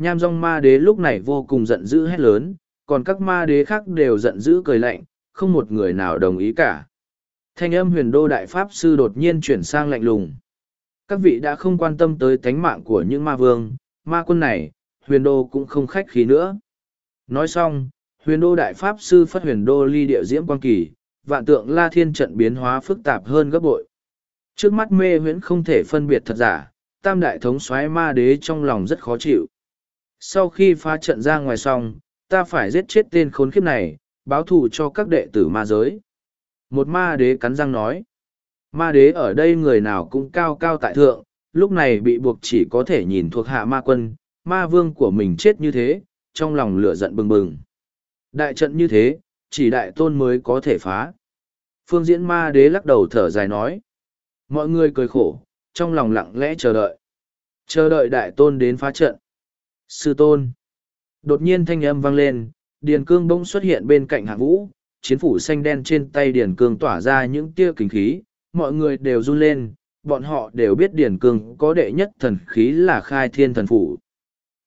S1: Nham dòng ma đế lúc này vô cùng giận dữ hét lớn, còn các ma đế khác đều giận dữ cười lạnh, không một người nào đồng ý cả. Thanh âm huyền đô đại pháp sư đột nhiên chuyển sang lạnh lùng. Các vị đã không quan tâm tới tánh mạng của những ma vương, ma quân này, huyền đô cũng không khách khí nữa. Nói xong, huyền đô đại pháp sư phát huyền đô ly địa diễm quan kỳ, vạn tượng la thiên trận biến hóa phức tạp hơn gấp bội. Trước mắt mê huyễn không thể phân biệt thật giả, tam đại thống soái ma đế trong lòng rất khó chịu. Sau khi phá trận ra ngoài xong, ta phải giết chết tên khốn kiếp này, báo thù cho các đệ tử ma giới. Một ma đế cắn răng nói. Ma đế ở đây người nào cũng cao cao tại thượng, lúc này bị buộc chỉ có thể nhìn thuộc hạ ma quân, ma vương của mình chết như thế, trong lòng lửa giận bừng bừng. Đại trận như thế, chỉ đại tôn mới có thể phá. Phương diễn ma đế lắc đầu thở dài nói. Mọi người cười khổ, trong lòng lặng lẽ chờ đợi. Chờ đợi đại tôn đến phá trận. Sư tôn. Đột nhiên thanh âm vang lên, Điền Cương bỗng xuất hiện bên cạnh hạng vũ, chiến phủ xanh đen trên tay Điền Cương tỏa ra những tia kinh khí, mọi người đều run lên, bọn họ đều biết Điền Cương có đệ nhất thần khí là khai thiên thần phủ.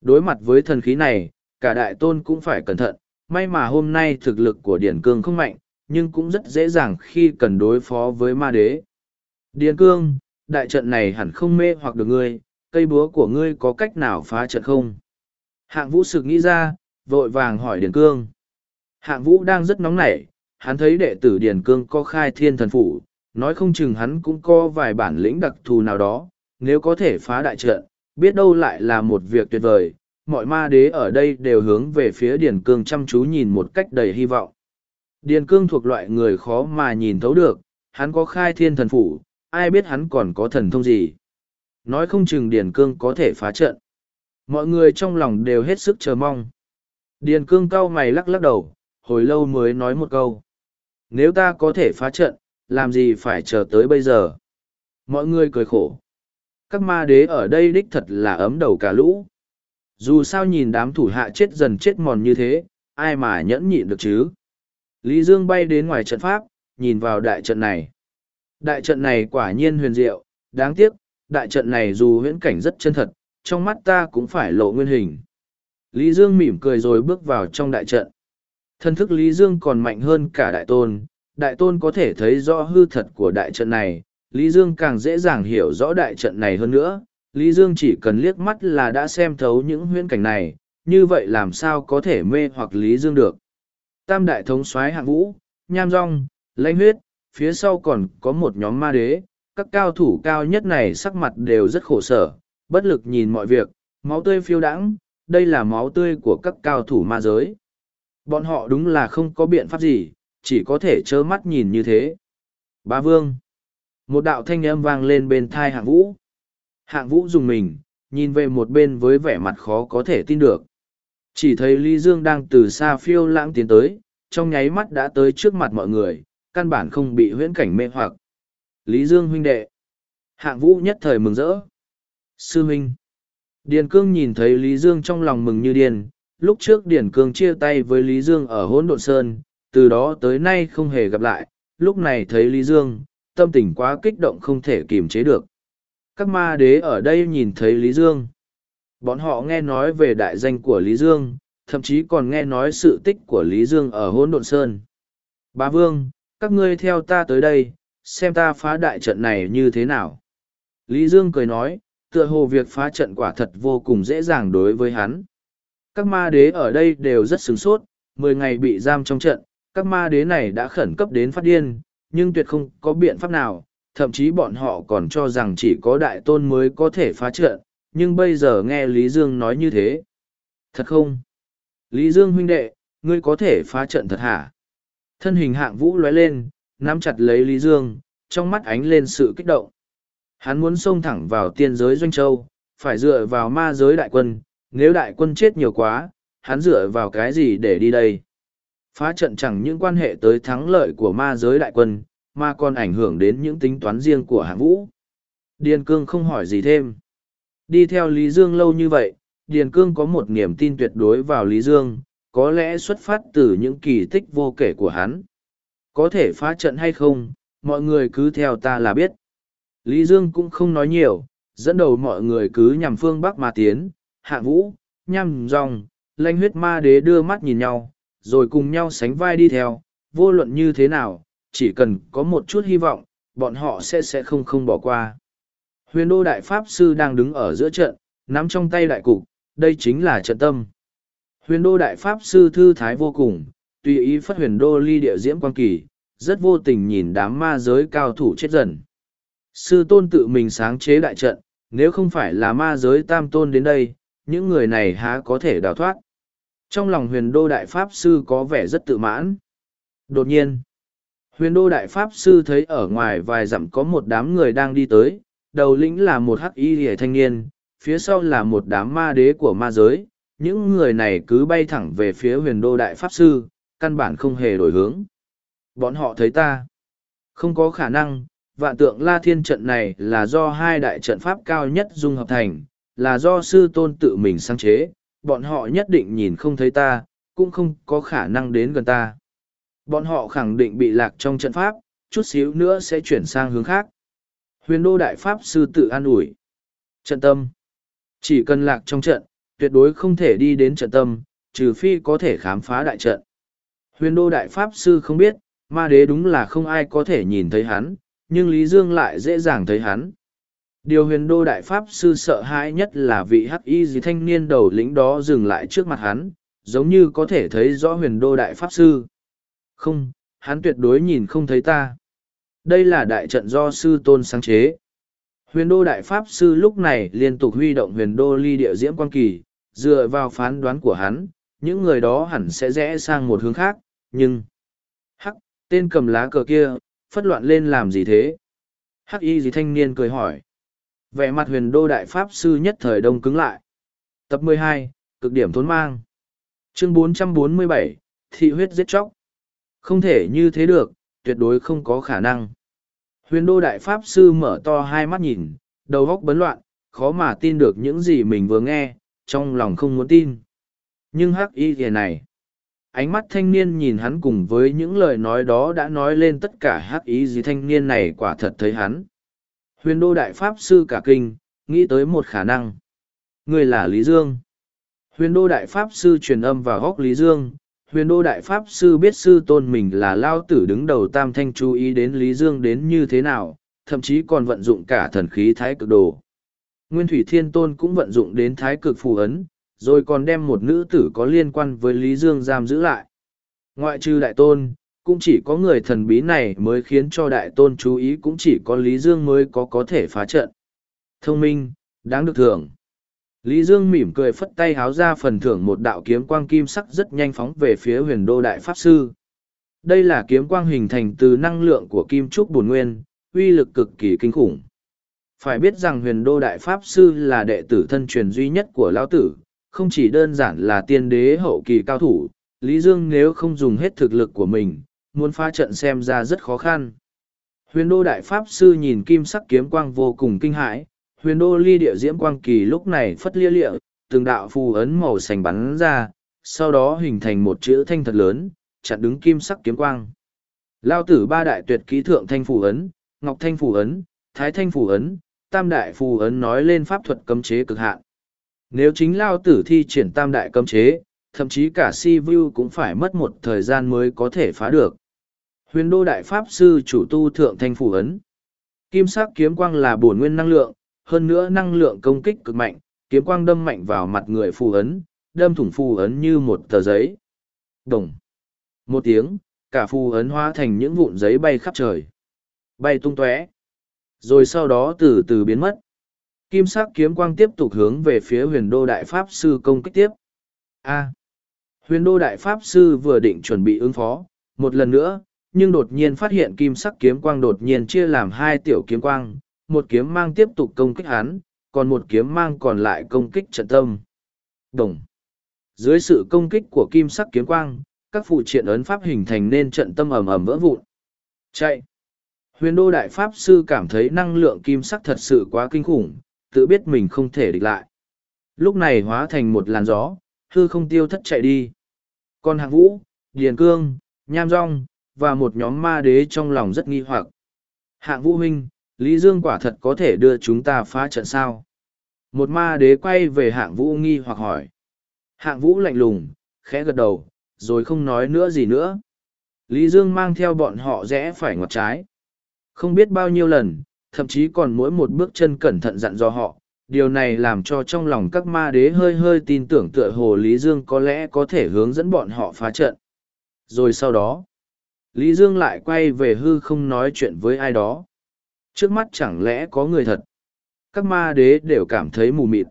S1: Đối mặt với thần khí này, cả đại tôn cũng phải cẩn thận, may mà hôm nay thực lực của Điền Cương không mạnh, nhưng cũng rất dễ dàng khi cần đối phó với ma đế. Điền Cương, đại trận này hẳn không mê hoặc được ngươi, cây búa của ngươi có cách nào phá trận không? Hạng vũ sực nghĩ ra, vội vàng hỏi Điền Cương. Hạng vũ đang rất nóng nảy, hắn thấy đệ tử Điền Cương có khai thiên thần phủ, nói không chừng hắn cũng có vài bản lĩnh đặc thù nào đó, nếu có thể phá đại trận, biết đâu lại là một việc tuyệt vời. Mọi ma đế ở đây đều hướng về phía Điền Cương chăm chú nhìn một cách đầy hy vọng. Điền Cương thuộc loại người khó mà nhìn thấu được, hắn có khai thiên thần phủ, ai biết hắn còn có thần thông gì. Nói không chừng Điền Cương có thể phá trận. Mọi người trong lòng đều hết sức chờ mong. Điền Cương cau mày lắc lắc đầu, hồi lâu mới nói một câu. Nếu ta có thể phá trận, làm gì phải chờ tới bây giờ? Mọi người cười khổ. Các ma đế ở đây đích thật là ấm đầu cả lũ. Dù sao nhìn đám thủ hạ chết dần chết mòn như thế, ai mà nhẫn nhịn được chứ? Lý Dương bay đến ngoài trận pháp, nhìn vào đại trận này. Đại trận này quả nhiên huyền diệu, đáng tiếc, đại trận này dù huyễn cảnh rất chân thật, trong mắt ta cũng phải lộ nguyên hình. Lý Dương mỉm cười rồi bước vào trong đại trận. Thân thức Lý Dương còn mạnh hơn cả đại tôn, đại tôn có thể thấy rõ hư thật của đại trận này, Lý Dương càng dễ dàng hiểu rõ đại trận này hơn nữa. Lý Dương chỉ cần liếc mắt là đã xem thấu những huyễn cảnh này, như vậy làm sao có thể mê hoặc Lý Dương được. Tam đại thống soái hạng vũ, nham rong, lãnh huyết, phía sau còn có một nhóm ma đế, các cao thủ cao nhất này sắc mặt đều rất khổ sở, bất lực nhìn mọi việc, máu tươi phiêu đãng, đây là máu tươi của các cao thủ ma giới. Bọn họ đúng là không có biện pháp gì, chỉ có thể trơ mắt nhìn như thế. Ba vương. Một đạo thanh âm vang lên bên thai hạng vũ. Hạng vũ dùng mình, nhìn về một bên với vẻ mặt khó có thể tin được. Chỉ thấy Lý Dương đang từ xa phiêu lãng tiến tới, trong nháy mắt đã tới trước mặt mọi người, căn bản không bị huyễn cảnh mê hoặc. Lý Dương huynh đệ. Hạng vũ nhất thời mừng rỡ. Sư huynh. Điền Cương nhìn thấy Lý Dương trong lòng mừng như điên. Lúc trước Điền Cương chia tay với Lý Dương ở hỗn độn sơn, từ đó tới nay không hề gặp lại. Lúc này thấy Lý Dương, tâm tình quá kích động không thể kiềm chế được. Các ma đế ở đây nhìn thấy Lý Dương. Bọn họ nghe nói về đại danh của Lý Dương, thậm chí còn nghe nói sự tích của Lý Dương ở hỗn độn sơn. Bá Vương, các ngươi theo ta tới đây, xem ta phá đại trận này như thế nào. Lý Dương cười nói, tựa hồ việc phá trận quả thật vô cùng dễ dàng đối với hắn. Các ma đế ở đây đều rất sửng sốt, mười ngày bị giam trong trận, các ma đế này đã khẩn cấp đến phát điên, nhưng tuyệt không có biện pháp nào, thậm chí bọn họ còn cho rằng chỉ có đại tôn mới có thể phá trận, nhưng bây giờ nghe Lý Dương nói như thế. Thật không? Lý Dương huynh đệ, ngươi có thể phá trận thật hả? Thân hình hạng vũ lóe lên, nắm chặt lấy Lý Dương, trong mắt ánh lên sự kích động. Hắn muốn xông thẳng vào tiên giới doanh châu, phải dựa vào ma giới đại quân, nếu đại quân chết nhiều quá, hắn dựa vào cái gì để đi đây? Phá trận chẳng những quan hệ tới thắng lợi của ma giới đại quân, mà còn ảnh hưởng đến những tính toán riêng của hạng vũ. Điền Cương không hỏi gì thêm. Đi theo Lý Dương lâu như vậy, Điền Cương có một niềm tin tuyệt đối vào Lý Dương, có lẽ xuất phát từ những kỳ tích vô kể của hắn. Có thể phá trận hay không, mọi người cứ theo ta là biết. Lý Dương cũng không nói nhiều, dẫn đầu mọi người cứ nhằm phương Bắc mà tiến, hạ vũ, nhằm dòng, lanh huyết ma đế đưa mắt nhìn nhau, rồi cùng nhau sánh vai đi theo, vô luận như thế nào, chỉ cần có một chút hy vọng, bọn họ sẽ sẽ không không bỏ qua. Huyền đô đại pháp sư đang đứng ở giữa trận, nắm trong tay đại cục, đây chính là trận tâm. Huyền đô đại pháp sư thư thái vô cùng, tùy ý phất huyền đô ly địa diễm quan kỳ, rất vô tình nhìn đám ma giới cao thủ chết dần. Sư tôn tự mình sáng chế đại trận, nếu không phải là ma giới tam tôn đến đây, những người này há có thể đào thoát. Trong lòng huyền đô đại pháp sư có vẻ rất tự mãn. Đột nhiên, huyền đô đại pháp sư thấy ở ngoài vài dặm có một đám người đang đi tới, đầu lĩnh là một hắc y rỉa thanh niên, phía sau là một đám ma đế của ma giới, những người này cứ bay thẳng về phía huyền đô đại pháp sư, căn bản không hề đổi hướng. Bọn họ thấy ta. Không có khả năng, vạn tượng la thiên trận này là do hai đại trận pháp cao nhất dung hợp thành, là do sư tôn tự mình sáng chế, bọn họ nhất định nhìn không thấy ta, cũng không có khả năng đến gần ta. Bọn họ khẳng định bị lạc trong trận pháp, chút xíu nữa sẽ chuyển sang hướng khác. Huyền đô đại pháp sư tự an ủi. Trận tâm. Chỉ cần lạc trong trận, tuyệt đối không thể đi đến trận tâm, trừ phi có thể khám phá đại trận. Huyền đô đại pháp sư không biết, ma đế đúng là không ai có thể nhìn thấy hắn, nhưng Lý Dương lại dễ dàng thấy hắn. Điều huyền đô đại pháp sư sợ hãi nhất là vị hắc y gì thanh niên đầu lĩnh đó dừng lại trước mặt hắn, giống như có thể thấy rõ huyền đô đại pháp sư. Không, hắn tuyệt đối nhìn không thấy ta. Đây là đại trận do sư tôn sáng chế. Huyền đô đại pháp sư lúc này liên tục huy động huyền đô ly địa diễm quan kỳ, dựa vào phán đoán của hắn, những người đó hẳn sẽ rẽ sang một hướng khác, nhưng... Hắc, tên cầm lá cờ kia, phất loạn lên làm gì thế? Hắc y gì thanh niên cười hỏi. Vẻ mặt huyền đô đại pháp sư nhất thời đông cứng lại. Tập mười hai cực điểm thốn mang. Chương bốn trăm bốn mươi bảy thị huyết giết chóc. Không thể như thế được, tuyệt đối không có khả năng. Huyền đô đại pháp sư mở to hai mắt nhìn, đầu góc bấn loạn, khó mà tin được những gì mình vừa nghe, trong lòng không muốn tin. Nhưng hắc y kìa này, ánh mắt thanh niên nhìn hắn cùng với những lời nói đó đã nói lên tất cả hắc ý gì thanh niên này quả thật thấy hắn. Huyền đô đại pháp sư cả kinh, nghĩ tới một khả năng. Người là Lý Dương. Huyền đô đại pháp sư truyền âm vào góc Lý Dương. Huyền đô đại pháp sư biết sư tôn mình là lao tử đứng đầu tam thanh chú ý đến Lý Dương đến như thế nào, thậm chí còn vận dụng cả thần khí thái cực đồ. Nguyên Thủy Thiên Tôn cũng vận dụng đến thái cực phù ấn, rồi còn đem một nữ tử có liên quan với Lý Dương giam giữ lại. Ngoại trừ đại tôn, cũng chỉ có người thần bí này mới khiến cho đại tôn chú ý cũng chỉ có Lý Dương mới có có thể phá trận. Thông minh, đáng được thưởng. Lý Dương mỉm cười phất tay háo ra phần thưởng một đạo kiếm quang kim sắc rất nhanh phóng về phía huyền đô đại pháp sư. Đây là kiếm quang hình thành từ năng lượng của kim trúc bổn nguyên, uy lực cực kỳ kinh khủng. Phải biết rằng huyền đô đại pháp sư là đệ tử thân truyền duy nhất của lão tử, không chỉ đơn giản là tiên đế hậu kỳ cao thủ, Lý Dương nếu không dùng hết thực lực của mình, muốn phá trận xem ra rất khó khăn. Huyền đô đại pháp sư nhìn kim sắc kiếm quang vô cùng kinh hãi, huyền đô ly địa diễm quang kỳ lúc này phất lia lịa, từng đạo phù ấn màu xanh bắn ra, sau đó hình thành một chữ thanh thật lớn, chặn đứng kim sắc kiếm quang. Lao tử ba đại tuyệt ký thượng thanh phù ấn, ngọc thanh phù ấn, thái thanh phù ấn, tam đại phù ấn nói lên pháp thuật cấm chế cực hạn. Nếu chính Lao tử thi triển tam đại cấm chế, thậm chí cả si vu cũng phải mất một thời gian mới có thể phá được. Huyền đô đại pháp sư chủ tu thượng thanh phù ấn. Kim sắc kiếm quang là bổn nguyên năng lượng, hơn nữa năng lượng công kích cực mạnh, kiếm quang đâm mạnh vào mặt người phù ấn, đâm thủng phù ấn như một tờ giấy. Đồng. Một tiếng, cả phù ấn hóa thành những vụn giấy bay khắp trời. Bay tung tóe. Rồi sau đó từ từ biến mất. Kim sắc kiếm quang tiếp tục hướng về phía huyền đô đại pháp sư công kích tiếp. A. Huyền đô đại pháp sư vừa định chuẩn bị ứng phó, một lần nữa, nhưng đột nhiên phát hiện kim sắc kiếm quang đột nhiên chia làm hai tiểu kiếm quang, một kiếm mang tiếp tục công kích hắn, còn một kiếm mang còn lại công kích trận tâm. Đồng. Dưới sự công kích của kim sắc kiếm quang, các phụ triện ấn pháp hình thành nên trận tâm ầm ầm vỡ vụn. Chạy. Huyền đô đại pháp sư cảm thấy năng lượng kim sắc thật sự quá kinh khủng, tự biết mình không thể địch lại. Lúc này hóa thành một làn gió, hư không tiêu thất chạy đi. Còn hạng vũ, điền cương, nham rong, và một nhóm ma đế trong lòng rất nghi hoặc. Hạng vũ huynh, Lý Dương quả thật có thể đưa chúng ta phá trận sao? Một ma đế quay về hạng vũ nghi hoặc hỏi. Hạng vũ lạnh lùng, khẽ gật đầu, rồi không nói nữa gì nữa. Lý Dương mang theo bọn họ rẽ phải ngoặt trái. Không biết bao nhiêu lần, thậm chí còn mỗi một bước chân cẩn thận dặn dò họ. Điều này làm cho trong lòng các ma đế hơi hơi tin tưởng tựa hồ Lý Dương có lẽ có thể hướng dẫn bọn họ phá trận. Rồi sau đó, Lý Dương lại quay về hư không nói chuyện với ai đó. Trước mắt chẳng lẽ có người thật? Các ma đế đều cảm thấy mù mịt.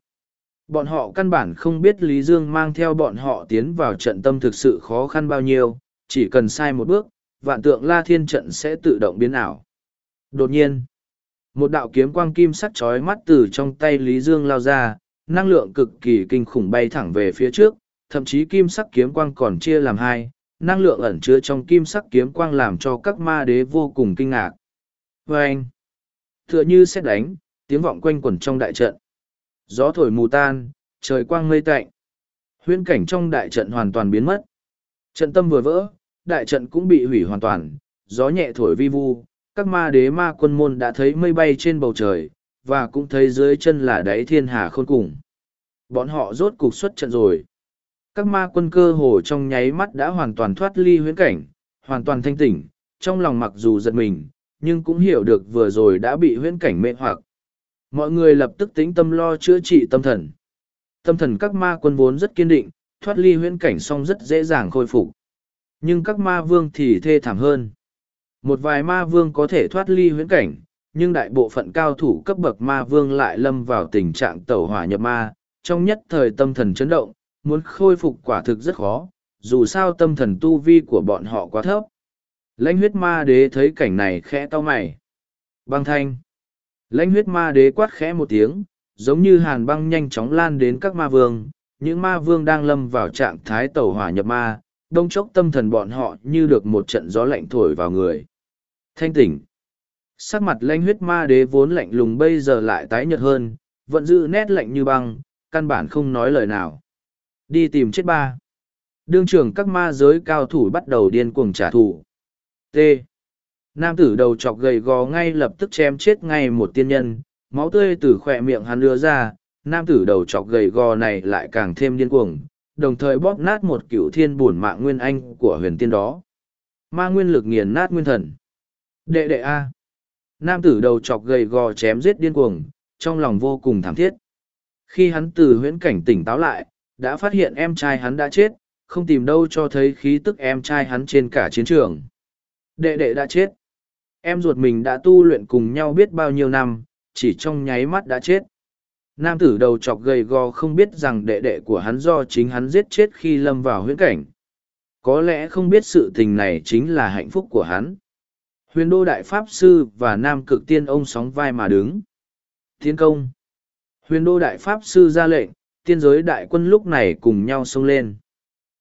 S1: Bọn họ căn bản không biết Lý Dương mang theo bọn họ tiến vào trận tâm thực sự khó khăn bao nhiêu, chỉ cần sai một bước, vạn tượng la thiên trận sẽ tự động biến ảo. Đột nhiên, một đạo kiếm quang kim sắt chói mắt từ trong tay Lý Dương lao ra, năng lượng cực kỳ kinh khủng bay thẳng về phía trước, thậm chí kim sắc kiếm quang còn chia làm hai, năng lượng ẩn chứa trong kim sắc kiếm quang làm cho các ma đế vô cùng kinh ngạc. Và anh, tựa như xét đánh, tiếng vọng quanh quẩn trong đại trận. Gió thổi mù tan, trời quang mây tạnh. Huyễn cảnh trong đại trận hoàn toàn biến mất. Trận tâm vừa vỡ, đại trận cũng bị hủy hoàn toàn, gió nhẹ thổi vi vu, các ma đế ma quân môn đã thấy mây bay trên bầu trời, và cũng thấy dưới chân là đáy thiên hà khôn cùng. Bọn họ rốt cục xuất trận rồi. Các ma quân cơ hồ trong nháy mắt đã hoàn toàn thoát ly huyễn cảnh, hoàn toàn thanh tỉnh, trong lòng mặc dù giật mình, nhưng cũng hiểu được vừa rồi đã bị huyễn cảnh mê hoặc. Mọi người lập tức tính tâm lo chữa trị tâm thần. Tâm thần các ma quân vốn rất kiên định, thoát ly huyễn cảnh xong rất dễ dàng khôi phục. Nhưng các ma vương thì thê thảm hơn. Một vài ma vương có thể thoát ly huyễn cảnh, nhưng đại bộ phận cao thủ cấp bậc ma vương lại lâm vào tình trạng tẩu hỏa nhập ma, trong nhất thời tâm thần chấn động, muốn khôi phục quả thực rất khó, dù sao tâm thần tu vi của bọn họ quá thấp. lãnh huyết ma đế thấy cảnh này khẽ to mày. Băng thanh. Lãnh huyết ma đế quát khẽ một tiếng giống như hàn băng nhanh chóng lan đến các ma vương những ma vương đang lâm vào trạng thái tẩu hỏa nhập ma đông chốc tâm thần bọn họ như được một trận gió lạnh thổi vào người thanh tỉnh. Sắc mặt lãnh huyết ma đế vốn lạnh lùng bây giờ lại tái nhợt hơn, vẫn giữ nét lạnh như băng, căn bản không nói lời nào. Đi tìm chết ba. Đương trưởng các ma giới cao thủ bắt đầu điên cuồng trả thù. T. Nam tử đầu chọc gầy gò ngay lập tức chém chết ngay một tiên nhân, máu tươi từ khỏe miệng hắn đưa ra, nam tử đầu chọc gầy gò này lại càng thêm điên cuồng, đồng thời bóp nát một cựu thiên bổn mạng nguyên anh của huyền tiên đó. Ma nguyên lực nghiền nát nguyên thần đệ đệ a. Nam tử đầu chọc gầy gò chém giết điên cuồng, trong lòng vô cùng thảm thiết. Khi hắn từ huyễn cảnh tỉnh táo lại, đã phát hiện em trai hắn đã chết, không tìm đâu cho thấy khí tức em trai hắn trên cả chiến trường. Đệ đệ đã chết. Em ruột mình đã tu luyện cùng nhau biết bao nhiêu năm, chỉ trong nháy mắt đã chết. Nam tử đầu chọc gầy gò không biết rằng đệ đệ của hắn do chính hắn giết chết khi lâm vào huyễn cảnh. Có lẽ không biết sự tình này chính là hạnh phúc của hắn huyền đô đại pháp sư và nam cực tiên ông sóng vai mà đứng. Thiên công. Huyền đô đại pháp sư ra lệnh, tiên giới đại quân lúc này cùng nhau xông lên.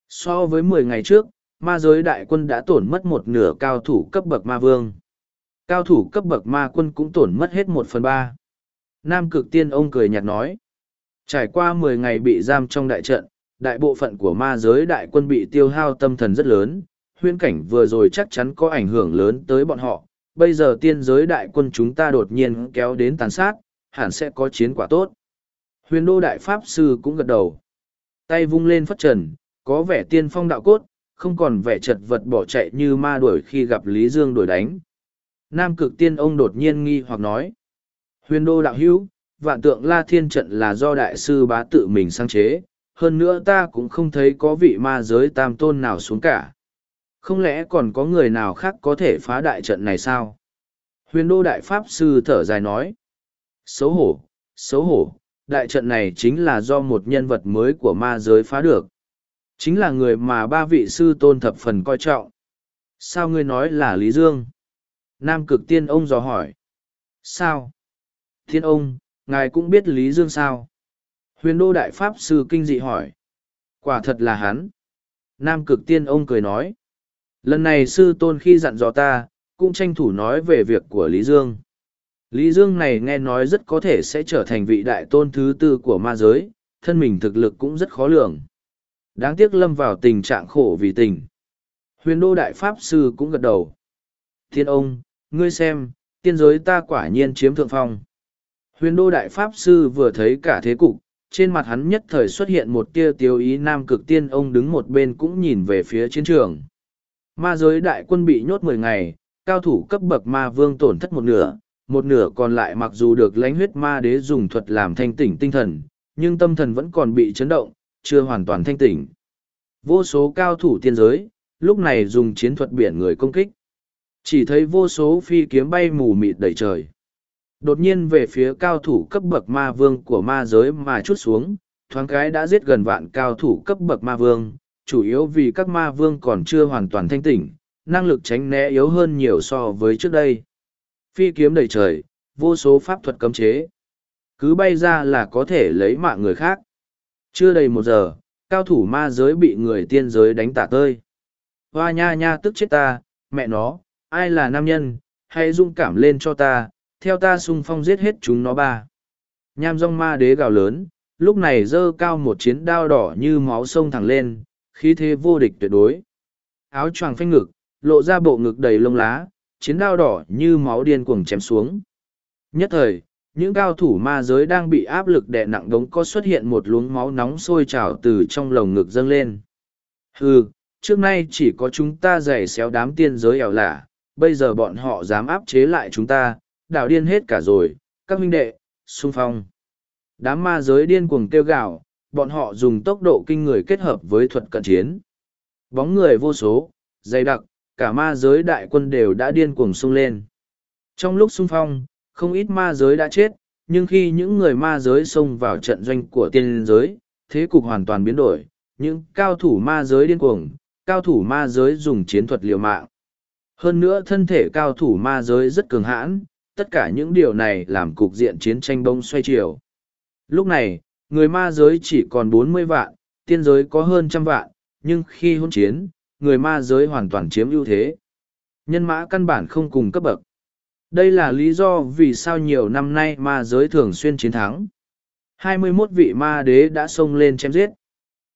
S1: So với mười ngày trước, ma giới đại quân đã tổn mất một nửa cao thủ cấp bậc ma vương. Cao thủ cấp bậc ma quân cũng tổn mất hết một phần ba. Nam cực tiên ông cười nhạt nói, trải qua mười ngày bị giam trong đại trận, đại bộ phận của ma giới đại quân bị tiêu hao tâm thần rất lớn huyễn cảnh vừa rồi chắc chắn có ảnh hưởng lớn tới bọn họ. Bây giờ tiên giới đại quân chúng ta đột nhiên kéo đến tàn sát, hẳn sẽ có chiến quả tốt. Huyền đô đại pháp sư cũng gật đầu. Tay vung lên phất trần, có vẻ tiên phong đạo cốt, không còn vẻ chật vật bỏ chạy như ma đuổi khi gặp lý dương đuổi đánh. Nam cực tiên ông đột nhiên nghi hoặc nói, huyền đô đạo hữu, vạn tượng la thiên trận là do đại sư bá tự mình sáng chế, hơn nữa ta cũng không thấy có vị ma giới tam tôn nào xuống cả không lẽ còn có người nào khác có thể phá đại trận này sao? Huyền đô đại pháp sư thở dài nói. Xấu hổ xấu hổ, đại trận này chính là do một nhân vật mới của ma giới phá được. Chính là người mà ba vị sư tôn thập phần coi trọng. Sao ngươi nói là lý dương? Nam cực tiên ông dò hỏi. Sao? Thiên ông, ngài cũng biết lý dương sao? Huyền đô đại pháp sư kinh dị hỏi. Quả thật là hắn. Nam cực tiên ông cười nói lần này sư tôn khi dặn dò ta, cũng tranh thủ nói về việc của lý dương. Lý dương này nghe nói rất có thể sẽ trở thành vị đại tôn thứ tư của ma giới, thân mình thực lực cũng rất khó lường. Đáng tiếc lâm vào tình trạng khổ vì tình. Huyền đô đại pháp sư cũng gật đầu. Thiên ông, ngươi xem, tiên giới ta quả nhiên chiếm thượng phong. Huyền đô đại pháp sư vừa thấy cả thế cục, trên mặt hắn nhất thời xuất hiện một tia tiêu ý nam cực tiên ông đứng một bên cũng nhìn về phía chiến trường ma giới đại quân bị nhốt mười ngày, cao thủ cấp bậc ma vương tổn thất một nửa một nửa còn lại mặc dù được lãnh huyết ma đế dùng thuật làm thanh tỉnh tinh thần, nhưng tâm thần vẫn còn bị chấn động, chưa hoàn toàn thanh tỉnh. Vô số cao thủ tiên giới, lúc này dùng chiến thuật biển người công kích. Chỉ thấy vô số phi kiếm bay mù mịt đầy trời. Đột nhiên về phía cao thủ cấp bậc ma vương của ma giới mà chút xuống, thoáng cái đã giết gần vạn cao thủ cấp bậc ma vương chủ yếu vì các ma vương còn chưa hoàn toàn thanh tỉnh, năng lực tránh né yếu hơn nhiều so với trước đây. Phi kiếm đầy trời, vô số pháp thuật cấm chế. Cứ bay ra là có thể lấy mạng người khác. Chưa đầy một giờ, cao thủ ma giới bị người tiên giới đánh tả tơi. Hoa nha nha tức chết ta, mẹ nó, ai là nam nhân, hãy dung cảm lên cho ta, theo ta sung phong giết hết chúng nó ba. Nham rong ma đế gào lớn, lúc này giơ cao một chiến đao đỏ như máu sông thẳng lên khí thế vô địch tuyệt đối. Áo choàng phanh ngực, lộ ra bộ ngực đầy lông lá, chiến đao đỏ như máu điên cuồng chém xuống. Nhất thời, những cao thủ ma giới đang bị áp lực đè nặng đống có xuất hiện một luống máu nóng sôi trào từ trong lồng ngực dâng lên. Ừ trước nay chỉ có chúng ta giày xéo đám tiên giới ẻo lả, bây giờ bọn họ dám áp chế lại chúng ta, đảo điên hết cả rồi, các huynh đệ, xung phong. Đám ma giới điên cuồng kêu gào bọn họ dùng tốc độ kinh người kết hợp với thuật cận chiến. Bóng người vô số dày đặc cả ma giới đại quân đều đã điên cuồng sung lên. Trong lúc xung phong không ít ma giới đã chết nhưng khi những người ma giới xông vào trận doanh của tiên giới thế cục hoàn toàn biến đổi. Những cao thủ ma giới điên cuồng cao thủ ma giới dùng chiến thuật liều mạng. Hơn nữa thân thể cao thủ ma giới rất cường hãn, tất cả những điều này làm cục diện chiến tranh bông xoay chiều. Lúc này, người ma giới chỉ còn bốn mươi vạn, tiên giới có hơn trăm vạn, nhưng khi hôn chiến, người ma giới hoàn toàn chiếm ưu thế. Nhân mã căn bản không cùng cấp bậc. Đây là lý do vì sao nhiều năm nay ma giới thường xuyên chiến thắng. 21 vị ma đế đã xông lên chém giết.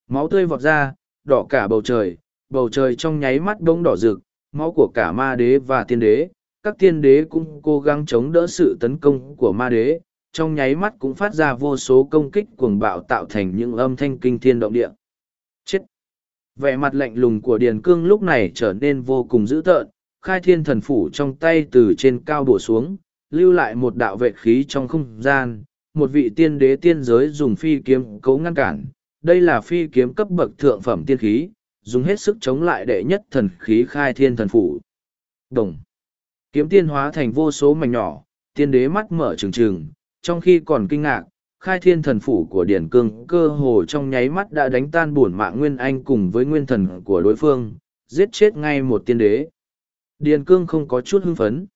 S1: Máu tươi vọt ra, đỏ cả bầu trời, bầu trời trong nháy mắt bông đỏ rực, máu của cả ma đế và tiên đế. Các tiên đế cũng cố gắng chống đỡ sự tấn công của ma đế, trong nháy mắt cũng phát ra vô số công kích cuồng bạo tạo thành những âm thanh kinh thiên động địa. Chết! Vẻ mặt lạnh lùng của Điền Cương lúc này trở nên vô cùng dữ tợn, khai thiên thần phủ trong tay từ trên cao bổ xuống, lưu lại một đạo vệ khí trong không gian, một vị tiên đế tiên giới dùng phi kiếm cấu ngăn cản. Đây là phi kiếm cấp bậc thượng phẩm tiên khí, dùng hết sức chống lại đệ nhất thần khí khai thiên thần phủ. Đồng. Kiếm tiên hóa thành vô số mảnh nhỏ, tiên đế mắt mở trừng trừng, trong khi còn kinh ngạc, khai thiên thần phủ của Điển Cương cơ hồ trong nháy mắt đã đánh tan bổn mạng Nguyên Anh cùng với nguyên thần của đối phương, giết chết ngay một tiên đế. Điền Cương không có chút hưng phấn.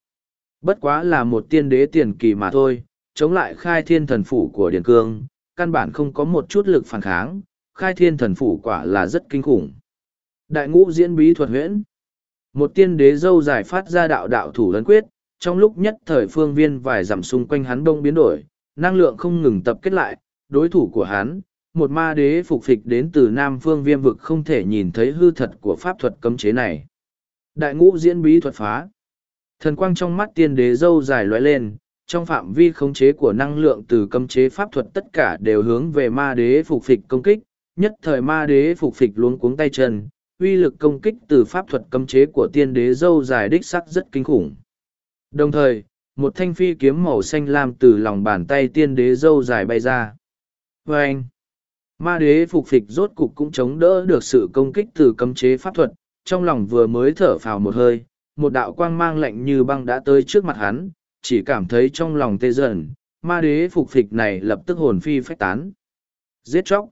S1: Bất quá là một tiên đế tiền kỳ mà thôi, chống lại khai thiên thần phủ của Điền Cương, căn bản không có một chút lực phản kháng, khai thiên thần phủ quả là rất kinh khủng. Đại ngũ diễn bí thuật huyễn. Một tiên đế dâu dài phát ra đạo đạo thủ lấn quyết, trong lúc nhất thời phương viên vài dặm xung quanh hắn đông biến đổi, năng lượng không ngừng tập kết lại, đối thủ của hắn, một ma đế phục phịch đến từ Nam Phương Viêm vực không thể nhìn thấy hư thật của pháp thuật cấm chế này. Đại ngũ diễn bí thuật phá. Thần quang trong mắt tiên đế dâu dài lóe lên, trong phạm vi khống chế của năng lượng từ cấm chế pháp thuật tất cả đều hướng về ma đế phục phịch công kích, nhất thời ma đế phục phịch luống cuống tay chân, uy lực công kích từ pháp thuật cấm chế của tiên đế dâu dài đích sắc rất kinh khủng. Đồng thời, một thanh phi kiếm màu xanh lam từ lòng bàn tay tiên đế dâu dài bay ra. Và anh, ma đế phục phịch rốt cục cũng chống đỡ được sự công kích từ cấm chế pháp thuật, trong lòng vừa mới thở phào một hơi, một đạo quang mang lạnh như băng đã tới trước mặt hắn, chỉ cảm thấy trong lòng tê dần, ma đế phục phịch này lập tức hồn phi phách tán. Giết chóc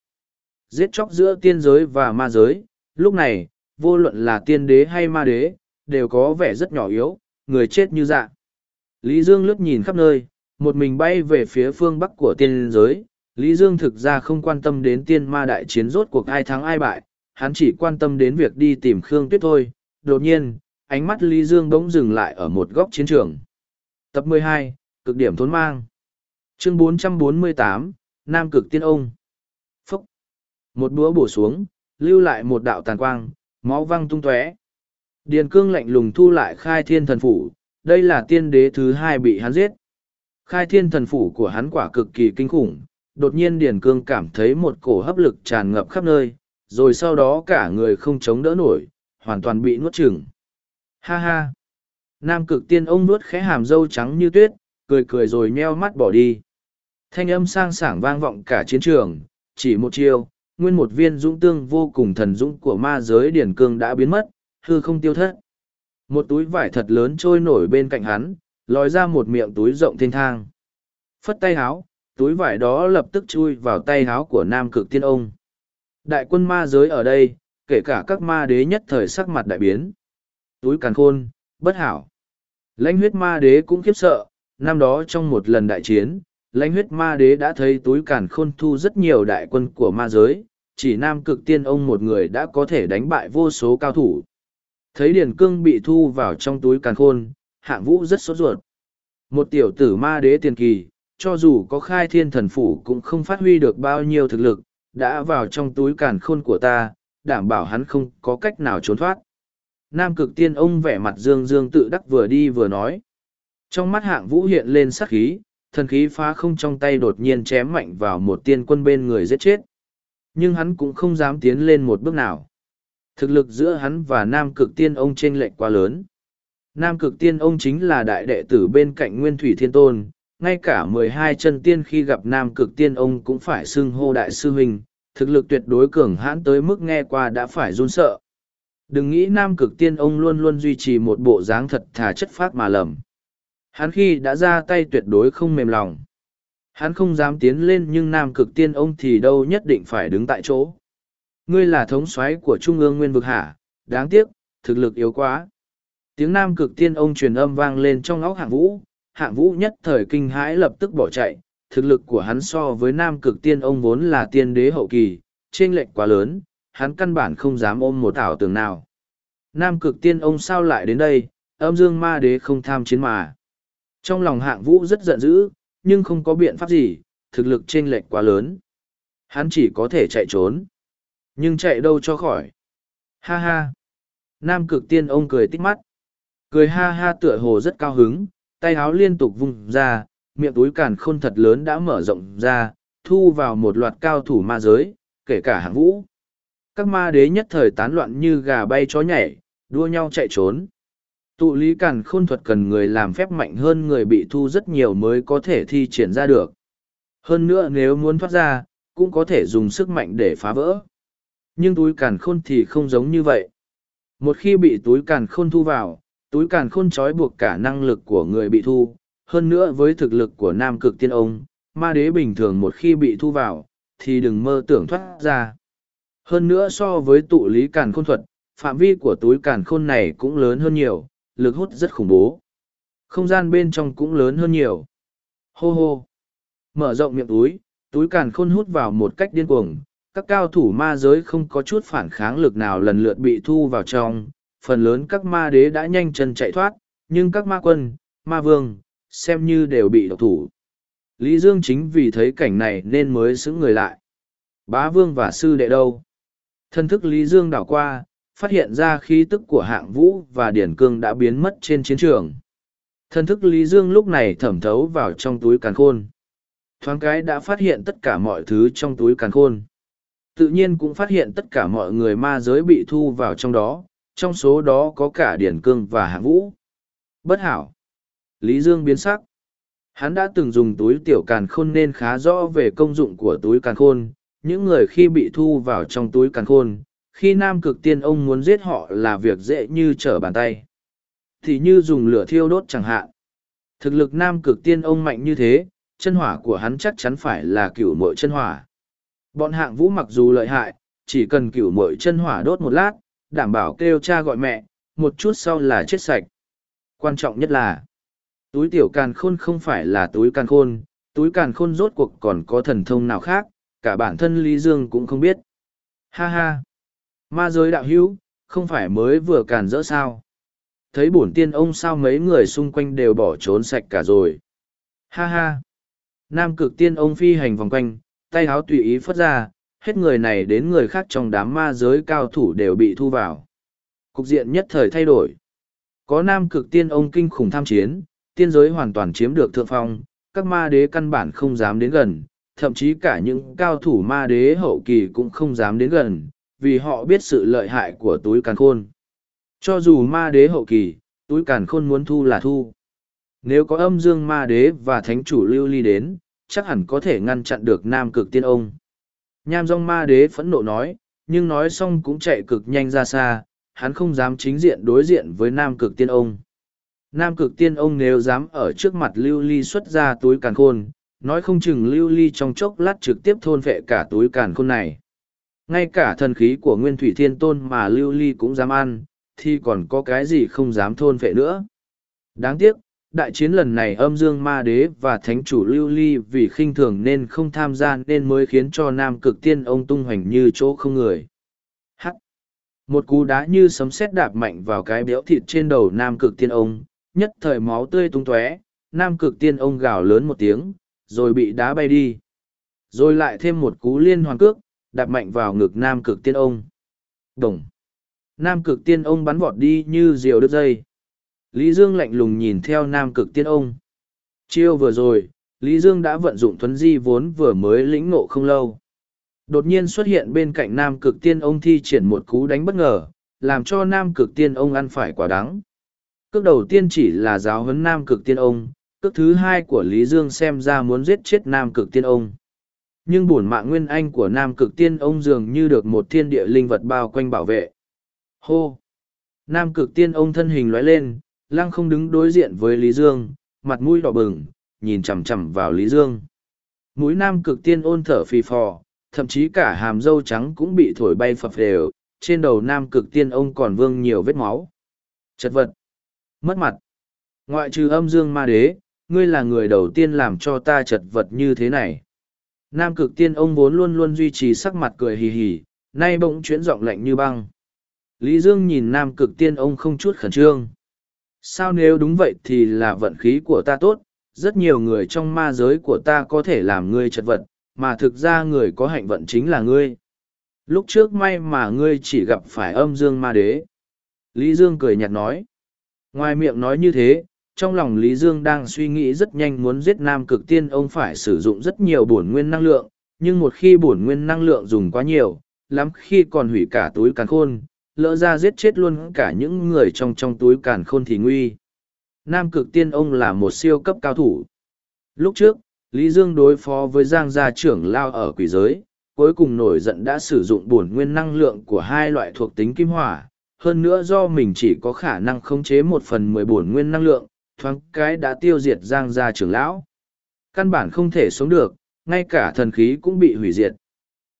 S1: Giết chóc giữa tiên giới và ma giới, lúc này, vô luận là tiên đế hay ma đế, đều có vẻ rất nhỏ yếu, người chết như dạ. Lý Dương lướt nhìn khắp nơi, một mình bay về phía phương bắc của tiên giới. Lý Dương thực ra không quan tâm đến tiên ma đại chiến rốt cuộc ai thắng ai bại, hắn chỉ quan tâm đến việc đi tìm Khương Tuyết thôi. Đột nhiên, ánh mắt Lý Dương bỗng dừng lại ở một góc chiến trường. Tập 12, Cực điểm thốn mang. Chương 448, Nam Cực Tiên Ông. Phúc. Một búa bổ xuống, lưu lại một đạo tàn quang, máu văng tung tóe. Điền cương lạnh lùng thu lại khai thiên thần phủ, đây là tiên đế thứ hai bị hắn giết. Khai thiên thần phủ của hắn quả cực kỳ kinh khủng, đột nhiên Điền cương cảm thấy một cổ hấp lực tràn ngập khắp nơi, rồi sau đó cả người không chống đỡ nổi, hoàn toàn bị nuốt chửng. Ha ha! Nam cực tiên ông nuốt khẽ hàm dâu trắng như tuyết, cười cười rồi nheo mắt bỏ đi. Thanh âm sang sảng vang vọng cả chiến trường, chỉ một chiêu, nguyên một viên dũng tương vô cùng thần dũng của ma giới điển cương đã biến mất, hư không tiêu thất. Một túi vải thật lớn trôi nổi bên cạnh hắn, lòi ra một miệng túi rộng thênh thang. Phất tay háo, túi vải đó lập tức chui vào tay háo của nam cực tiên ông. Đại quân ma giới ở đây, kể cả các ma đế nhất thời sắc mặt đại biến. Túi càn khôn, bất hảo. Lãnh huyết ma đế cũng khiếp sợ, năm đó trong một lần đại chiến, lãnh huyết ma đế đã thấy túi càn khôn thu rất nhiều đại quân của ma giới, chỉ nam cực tiên ông một người đã có thể đánh bại vô số cao thủ. Thấy Điền Cương bị thu vào trong túi càn khôn, hạng vũ rất sốt ruột. Một tiểu tử ma đế tiền kỳ, cho dù có khai thiên thần phủ cũng không phát huy được bao nhiêu thực lực, đã vào trong túi càn khôn của ta, đảm bảo hắn không có cách nào trốn thoát. Nam cực tiên ông vẻ mặt dương dương tự đắc vừa đi vừa nói. Trong mắt hạng vũ hiện lên sắc khí, thần khí phá không trong tay đột nhiên chém mạnh vào một tiên quân bên người giết chết. Nhưng hắn cũng không dám tiến lên một bước nào. Thực lực giữa hắn và Nam cực tiên ông chênh lệch quá lớn. Nam cực tiên ông chính là đại đệ tử bên cạnh Nguyên Thủy Thiên Tôn, ngay cả mười hai chân tiên khi gặp Nam cực tiên ông cũng phải xưng hô đại sư huynh, thực lực tuyệt đối cường hãn tới mức nghe qua đã phải run sợ. Đừng nghĩ nam cực tiên ông luôn luôn duy trì một bộ dáng thật thà chất phác mà lầm. Hắn khi đã ra tay tuyệt đối không mềm lòng. Hắn không dám tiến lên nhưng nam cực tiên ông thì đâu nhất định phải đứng tại chỗ. Ngươi là thống soái của Trung ương Nguyên vực hả, đáng tiếc, thực lực yếu quá. Tiếng nam cực tiên ông truyền âm vang lên trong óc hạng vũ, hạng vũ nhất thời kinh hãi lập tức bỏ chạy, thực lực của hắn so với nam cực tiên ông vốn là tiên đế hậu kỳ, trên lệch quá lớn, hắn căn bản không dám ôm một ảo tưởng nào. Nam cực tiên ông sao lại đến đây, âm dương ma đế không tham chiến mà. Trong lòng hạng vũ rất giận dữ, nhưng không có biện pháp gì, thực lực trên lệch quá lớn. Hắn chỉ có thể chạy trốn. Nhưng chạy đâu cho khỏi. Ha ha. Nam cực tiên ông cười tích mắt. Cười ha ha tựa hồ rất cao hứng, tay áo liên tục vung ra, miệng túi càn khôn thật lớn đã mở rộng ra, thu vào một loạt cao thủ ma giới, kể cả hạng vũ. Các ma đế nhất thời tán loạn như gà bay chó nhảy, đua nhau chạy trốn. Tụ lý càn khôn thuật cần người làm phép mạnh hơn người bị thu rất nhiều mới có thể thi triển ra được. Hơn nữa nếu muốn thoát ra, cũng có thể dùng sức mạnh để phá vỡ. Nhưng túi càn khôn thì không giống như vậy. Một khi bị túi càn khôn thu vào, túi càn khôn trói buộc cả năng lực của người bị thu. Hơn nữa với thực lực của nam cực tiên ông, ma đế bình thường một khi bị thu vào, thì đừng mơ tưởng thoát ra. Hơn nữa so với tụ lý càn khôn thuật, phạm vi của túi càn khôn này cũng lớn hơn nhiều, lực hút rất khủng bố. Không gian bên trong cũng lớn hơn nhiều. Hô hô. Mở rộng miệng túi, túi càn khôn hút vào một cách điên cuồng. Các cao thủ ma giới không có chút phản kháng lực nào lần lượt bị thu vào trong. Phần lớn các ma đế đã nhanh chân chạy thoát, nhưng các ma quân, ma vương, xem như đều bị độc thủ. Lý Dương chính vì thấy cảnh này nên mới xứng người lại. Bá vương và sư đệ đâu? Thân thức Lý Dương đảo qua, phát hiện ra khí tức của hạng vũ và điển cương đã biến mất trên chiến trường. Thân thức Lý Dương lúc này thẩm thấu vào trong túi càn khôn. Thoáng cái đã phát hiện tất cả mọi thứ trong túi càn khôn. Tự nhiên cũng phát hiện tất cả mọi người ma giới bị thu vào trong đó, trong số đó có cả điển cương và hạng vũ. Bất hảo. Lý Dương biến sắc. Hắn đã từng dùng túi tiểu càn khôn nên khá rõ về công dụng của túi càn khôn. Những người khi bị thu vào trong túi càn khôn, khi nam cực tiên ông muốn giết họ là việc dễ như trở bàn tay thì như dùng lửa thiêu đốt chẳng hạn thực lực nam cực tiên ông mạnh như thế chân hỏa của hắn chắc chắn phải là cửu mội chân hỏa bọn hạng vũ mặc dù lợi hại chỉ cần cửu mội chân hỏa đốt một lát đảm bảo kêu cha gọi mẹ một chút sau là chết sạch quan trọng nhất là túi tiểu càn khôn không phải là túi càn khôn túi càn khôn rốt cuộc còn có thần thông nào khác cả bản thân lý dương cũng không biết ha ha Ma giới đạo hữu, không phải mới vừa càn rỡ sao. Thấy bổn tiên ông sao mấy người xung quanh đều bỏ trốn sạch cả rồi. Ha ha. Nam cực tiên ông phi hành vòng quanh, tay háo tùy ý phất ra, hết người này đến người khác trong đám ma giới cao thủ đều bị thu vào. Cục diện nhất thời thay đổi. Có nam cực tiên ông kinh khủng tham chiến, tiên giới hoàn toàn chiếm được thượng phong, các ma đế căn bản không dám đến gần, thậm chí cả những cao thủ ma đế hậu kỳ cũng không dám đến gần, vì họ biết sự lợi hại của túi càn khôn. Cho dù ma đế hậu kỳ, túi càn khôn muốn thu là thu. Nếu có âm dương ma đế và thánh chủ lưu ly đến, chắc hẳn có thể ngăn chặn được nam cực tiên ông. Nham dong ma đế phẫn nộ nói, nhưng nói xong cũng chạy cực nhanh ra xa, hắn không dám chính diện đối diện với nam cực tiên ông. Nam cực tiên ông nếu dám ở trước mặt lưu ly xuất ra túi càn khôn, nói không chừng lưu ly trong chốc lát trực tiếp thôn vệ cả túi càn khôn này ngay cả thần khí của nguyên thủy thiên tôn mà lưu ly cũng dám ăn thì còn có cái gì không dám thôn vệ nữa đáng tiếc đại chiến lần này âm dương ma đế và thánh chủ lưu ly vì khinh thường nên không tham gia nên mới khiến cho nam cực tiên ông tung hoành như chỗ không người h một cú đá như sấm sét đạp mạnh vào cái béo thịt trên đầu nam cực tiên ông, nhất thời máu tươi tung tóe, nam cực tiên ông gào lớn một tiếng, rồi bị đá bay đi rồi lại thêm một cú liên hoàn cước, đạp mạnh vào ngực nam cực tiên ông. Đồng. Nam cực tiên ông bắn vọt đi như diều đứt dây. Lý Dương lạnh lùng nhìn theo nam cực tiên ông. Chiêu vừa rồi, Lý Dương đã vận dụng thuấn di vốn vừa mới lĩnh ngộ không lâu. Đột nhiên xuất hiện bên cạnh nam cực tiên ông thi triển một cú đánh bất ngờ, làm cho nam cực tiên ông ăn phải quả đắng. Cước đầu tiên chỉ là giáo huấn nam cực tiên ông, cước thứ hai của Lý Dương xem ra muốn giết chết nam cực tiên ông nhưng bổn mạng nguyên anh của nam cực tiên ông dường như được một thiên địa linh vật bao quanh bảo vệ hô nam cực tiên ông thân hình lóe lên lăng không đứng đối diện với lý dương mặt mũi đỏ bừng nhìn chằm chằm vào lý dương mũi nam cực tiên ôn thở phì phò thậm chí cả hàm dâu trắng cũng bị thổi bay phập đều trên đầu nam cực tiên ông còn vương nhiều vết máu chật vật Mất mặt. Ngoại trừ âm dương ma đế, ngươi là người đầu tiên làm cho ta chật vật như thế này. Nam cực tiên ông vốn luôn luôn duy trì sắc mặt cười hì hì, nay bỗng chuyển giọng lạnh như băng. Lý Dương nhìn nam cực tiên ông không chút khẩn trương. Sao nếu đúng vậy thì là vận khí của ta tốt, rất nhiều người trong ma giới của ta có thể làm ngươi chật vật, mà thực ra người có hạnh vận chính là ngươi. Lúc trước may mà ngươi chỉ gặp phải âm dương ma đế. Lý Dương cười nhạt nói. Ngoài miệng nói như thế, trong lòng Lý Dương đang suy nghĩ rất nhanh muốn giết nam cực tiên ông phải sử dụng rất nhiều bổn nguyên năng lượng, nhưng một khi bổn nguyên năng lượng dùng quá nhiều, lắm khi còn hủy cả túi càn khôn, lỡ ra giết chết luôn cả những người trong trong túi càn khôn thì nguy. Nam cực tiên ông là một siêu cấp cao thủ. Lúc trước, Lý Dương đối phó với Giang gia trưởng lao ở quỷ giới, cuối cùng nổi giận đã sử dụng bổn nguyên năng lượng của hai loại thuộc tính kim hỏa. Hơn nữa do mình chỉ có khả năng khống chế một phần mười bổn nguyên năng lượng, thoáng cái đã tiêu diệt Giang gia trưởng lão. Căn bản không thể sống được, ngay cả thần khí cũng bị hủy diệt.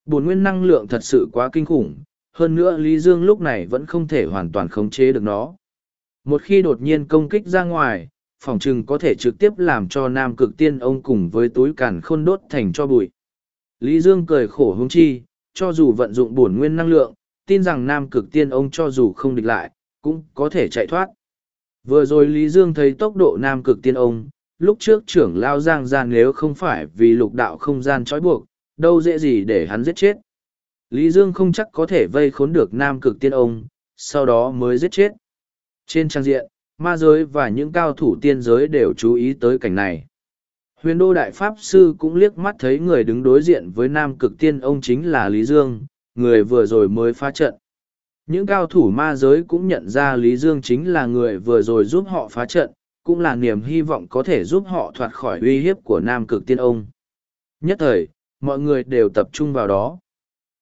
S1: Bổn nguyên năng lượng thật sự quá kinh khủng, hơn nữa Lý Dương lúc này vẫn không thể hoàn toàn khống chế được nó. Một khi đột nhiên công kích ra ngoài, phòng trừng có thể trực tiếp làm cho nam cực tiên ông cùng với túi càn khôn đốt thành cho bụi. Lý Dương cười khổ hung chi, cho dù vận dụng bổn nguyên năng lượng, tin rằng nam cực tiên ông cho dù không địch lại, cũng có thể chạy thoát. Vừa rồi Lý Dương thấy tốc độ nam cực tiên ông, lúc trước trưởng lao giang ra nếu không phải vì lục đạo không gian trói buộc, đâu dễ gì để hắn giết chết. Lý Dương không chắc có thể vây khốn được nam cực tiên ông, sau đó mới giết chết. Trên trang diện, ma giới và những cao thủ tiên giới đều chú ý tới cảnh này. Huyền đô đại pháp sư cũng liếc mắt thấy người đứng đối diện với nam cực tiên ông chính là Lý Dương, người vừa rồi mới phá trận. Những cao thủ ma giới cũng nhận ra Lý Dương chính là người vừa rồi giúp họ phá trận, cũng là niềm hy vọng có thể giúp họ thoát khỏi uy hiếp của nam cực tiên ông. Nhất thời, mọi người đều tập trung vào đó.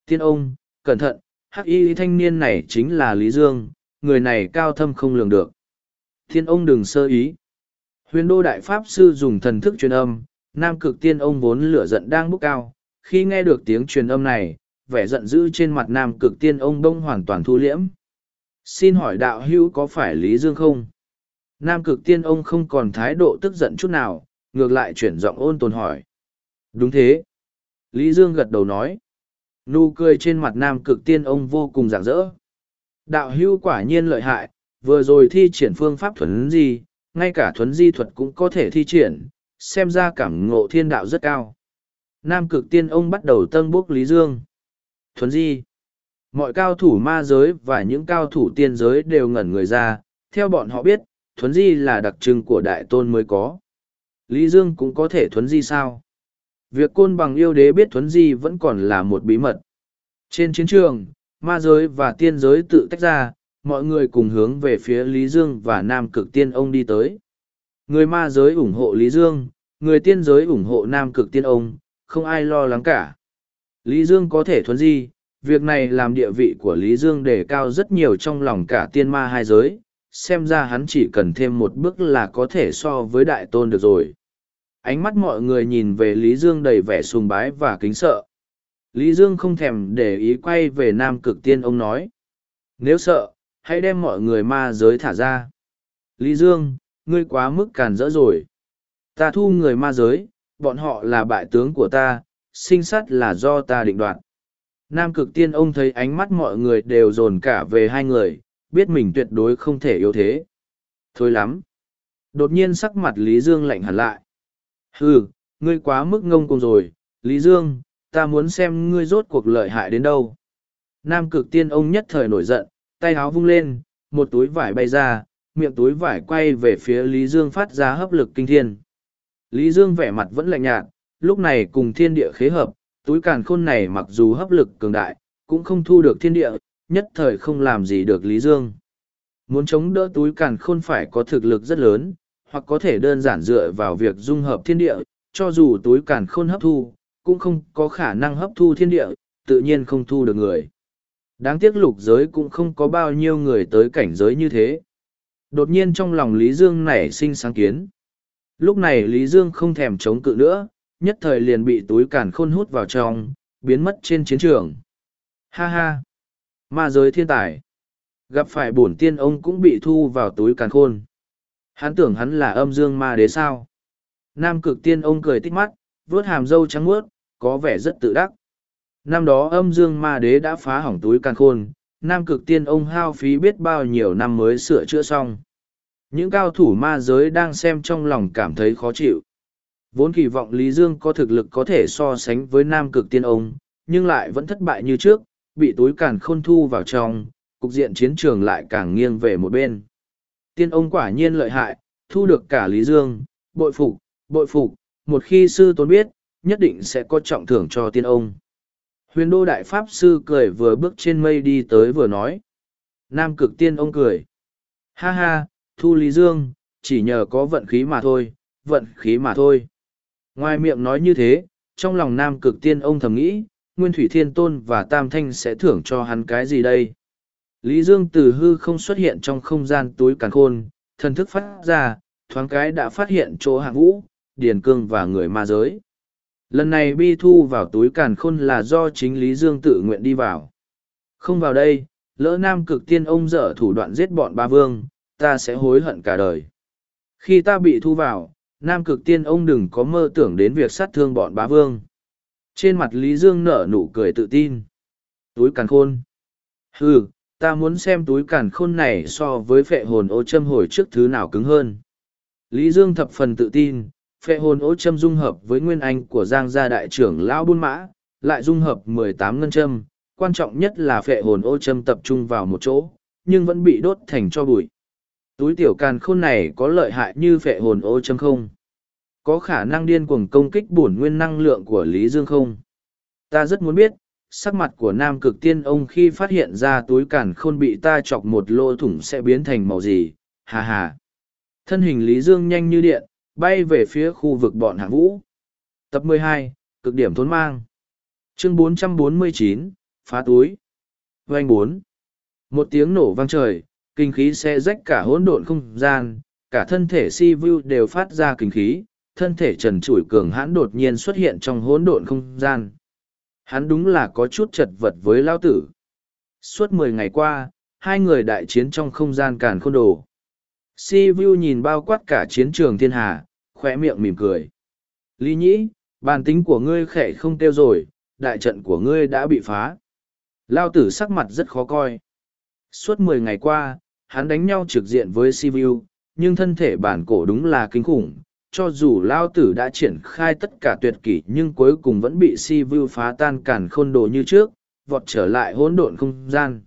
S1: Tiên ông, cẩn thận, hắc y thanh niên này chính là Lý Dương, người này cao thâm không lường được. Thiên ông đừng sơ ý. Huyền đô đại pháp sư dùng thần thức truyền âm, nam cực tiên ông vốn lửa giận đang bốc cao. Khi nghe được tiếng truyền âm này, vẻ giận dữ trên mặt nam cực tiên ông đông hoàn toàn thu liễm. Xin hỏi đạo hữu có phải Lý Dương không? Nam cực tiên ông không còn thái độ tức giận chút nào, ngược lại chuyển giọng ôn tồn hỏi. Đúng thế. Lý Dương gật đầu nói. Nụ cười trên mặt nam cực tiên ông vô cùng rạng rỡ. Đạo hưu quả nhiên lợi hại, vừa rồi thi triển phương pháp thuấn di, ngay cả thuấn di thuật cũng có thể thi triển, xem ra cảm ngộ thiên đạo rất cao. Nam cực tiên ông bắt đầu tân bốc Lý Dương. Thuấn di. Mọi cao thủ ma giới và những cao thủ tiên giới đều ngẩn người ra, theo bọn họ biết, thuấn di là đặc trưng của đại tôn mới có. Lý Dương cũng có thể thuấn di sao? Việc côn bằng yêu đế biết thuấn di vẫn còn là một bí mật. Trên chiến trường, ma giới và tiên giới tự tách ra, mọi người cùng hướng về phía Lý Dương và Nam Cực Tiên ông đi tới. Người ma giới ủng hộ Lý Dương, người tiên giới ủng hộ Nam Cực Tiên ông, không ai lo lắng cả. Lý Dương có thể thuấn di, việc này làm địa vị của Lý Dương đề cao rất nhiều trong lòng cả tiên ma hai giới, xem ra hắn chỉ cần thêm một bước là có thể so với đại tôn được rồi. Ánh mắt mọi người nhìn về Lý Dương đầy vẻ sùng bái và kính sợ. Lý Dương không thèm để ý quay về Nam Cực Tiên ông nói. Nếu sợ, hãy đem mọi người ma giới thả ra. Lý Dương, ngươi quá mức càn rỡ rồi. Ta thu người ma giới, bọn họ là bại tướng của ta, sinh sát là do ta định đoạt. Nam cực tiên ông thấy ánh mắt mọi người đều dồn cả về hai người, biết mình tuyệt đối không thể yếu thế. Thôi lắm. Đột nhiên sắc mặt Lý Dương lạnh hẳn lại. Hừ, ngươi quá mức ngông cuồng rồi, Lý Dương, ta muốn xem ngươi rốt cuộc lợi hại đến đâu. Nam cực tiên ông nhất thời nổi giận, tay áo vung lên, một túi vải bay ra, miệng túi vải quay về phía Lý Dương phát ra hấp lực kinh thiên. Lý Dương vẻ mặt vẫn lạnh nhạt, lúc này cùng thiên địa khế hợp, túi càn khôn này mặc dù hấp lực cường đại, cũng không thu được thiên địa, nhất thời không làm gì được Lý Dương. Muốn chống đỡ túi càn khôn phải có thực lực rất lớn, hoặc có thể đơn giản dựa vào việc dung hợp thiên địa, cho dù túi càn khôn hấp thu, cũng không có khả năng hấp thu thiên địa, tự nhiên không thu được người. Đáng tiếc lục giới cũng không có bao nhiêu người tới cảnh giới như thế. Đột nhiên trong lòng Lý Dương nảy sinh sáng kiến. Lúc này Lý Dương không thèm chống cự nữa, nhất thời liền bị túi càn khôn hút vào trong, biến mất trên chiến trường. Ha ha! Ma giới thiên tài! Gặp phải bổn tiên ông cũng bị thu vào túi càn khôn. Hắn tưởng hắn là âm dương ma đế sao. Nam cực tiên ông cười tích mắt, vuốt hàm râu trắng muốt, có vẻ rất tự đắc. Năm đó âm dương ma đế đã phá hỏng túi can khôn, Nam cực tiên ông hao phí biết bao nhiêu năm mới sửa chữa xong. Những cao thủ ma giới đang xem trong lòng cảm thấy khó chịu. Vốn kỳ vọng Lý Dương có thực lực có thể so sánh với Nam cực tiên ông, nhưng lại vẫn thất bại như trước, bị túi càn khôn thu vào trong, cục diện chiến trường lại càng nghiêng về một bên. Tiên ông quả nhiên lợi hại, thu được cả Lý Dương, bội phục, bội phục, một khi sư tôn biết, nhất định sẽ có trọng thưởng cho tiên ông. Huyền đô đại pháp sư cười vừa bước trên mây đi tới vừa nói. Nam cực tiên ông cười. Ha ha, thu Lý Dương, chỉ nhờ có vận khí mà thôi, vận khí mà thôi. Ngoài miệng nói như thế, trong lòng nam cực tiên ông thầm nghĩ, Nguyên Thủy Thiên Tôn và Tam Thanh sẽ thưởng cho hắn cái gì đây? Lý Dương từ hư không xuất hiện trong không gian túi càn khôn, thần thức phát ra, thoáng cái đã phát hiện chỗ hạng vũ, điền cương và người ma giới. Lần này bi thu vào túi càn khôn là do chính Lý Dương tự nguyện đi vào. Không vào đây, lỡ nam cực tiên ông dở thủ đoạn giết bọn ba vương, ta sẽ hối hận cả đời. Khi ta bị thu vào, nam cực tiên ông đừng có mơ tưởng đến việc sát thương bọn bá vương. Trên mặt Lý Dương nở nụ cười tự tin. Túi càn khôn. Hừ, ta muốn xem túi càn khôn này so với phệ hồn ô châm hồi trước thứ nào cứng hơn. Lý Dương thập phần tự tin, phệ hồn ô châm dung hợp với nguyên anh của Giang gia đại trưởng Lão Buôn Mã, lại dung hợp mười tám ngân châm, quan trọng nhất là phệ hồn ô châm tập trung vào một chỗ, nhưng vẫn bị đốt thành cho bụi. Túi tiểu càn khôn này có lợi hại như phệ hồn ô châm không? Có khả năng điên cuồng công kích bổn nguyên năng lượng của Lý Dương không? Ta rất muốn biết, sắc mặt của nam cực tiên ông khi phát hiện ra túi càn khôn bị ta chọc một lỗ thủng sẽ biến thành màu gì, hà hà. Thân hình Lý Dương nhanh như điện, bay về phía khu vực bọn hạng vũ. Tập 12, cực điểm thốn mang. Chương 449, phá túi. vanh bốn Một tiếng nổ vang trời, kinh khí sẽ rách cả hỗn độn không gian, cả thân thể si vu đều phát ra kinh khí, thân thể trần trụi cường hãn đột nhiên xuất hiện trong hỗn độn không gian. Hắn đúng là có chút chật vật với lao tử. Suốt mười ngày qua, hai người đại chiến trong không gian càn khôn đồ. Si Vu nhìn bao quát cả chiến trường thiên hà, khỏe miệng mỉm cười. Lý nhĩ, bản tính của ngươi khẽ không tiêu rồi, đại trận của ngươi đã bị phá. Lao tử sắc mặt rất khó coi. Suốt mười ngày qua, hắn đánh nhau trực diện với Si Vu, nhưng thân thể bản cổ đúng là kinh khủng, cho dù lao tử đã triển khai tất cả tuyệt kỷ nhưng cuối cùng vẫn bị si vu phá tan cản khôn đồ như trước, vọt trở lại hỗn độn không gian.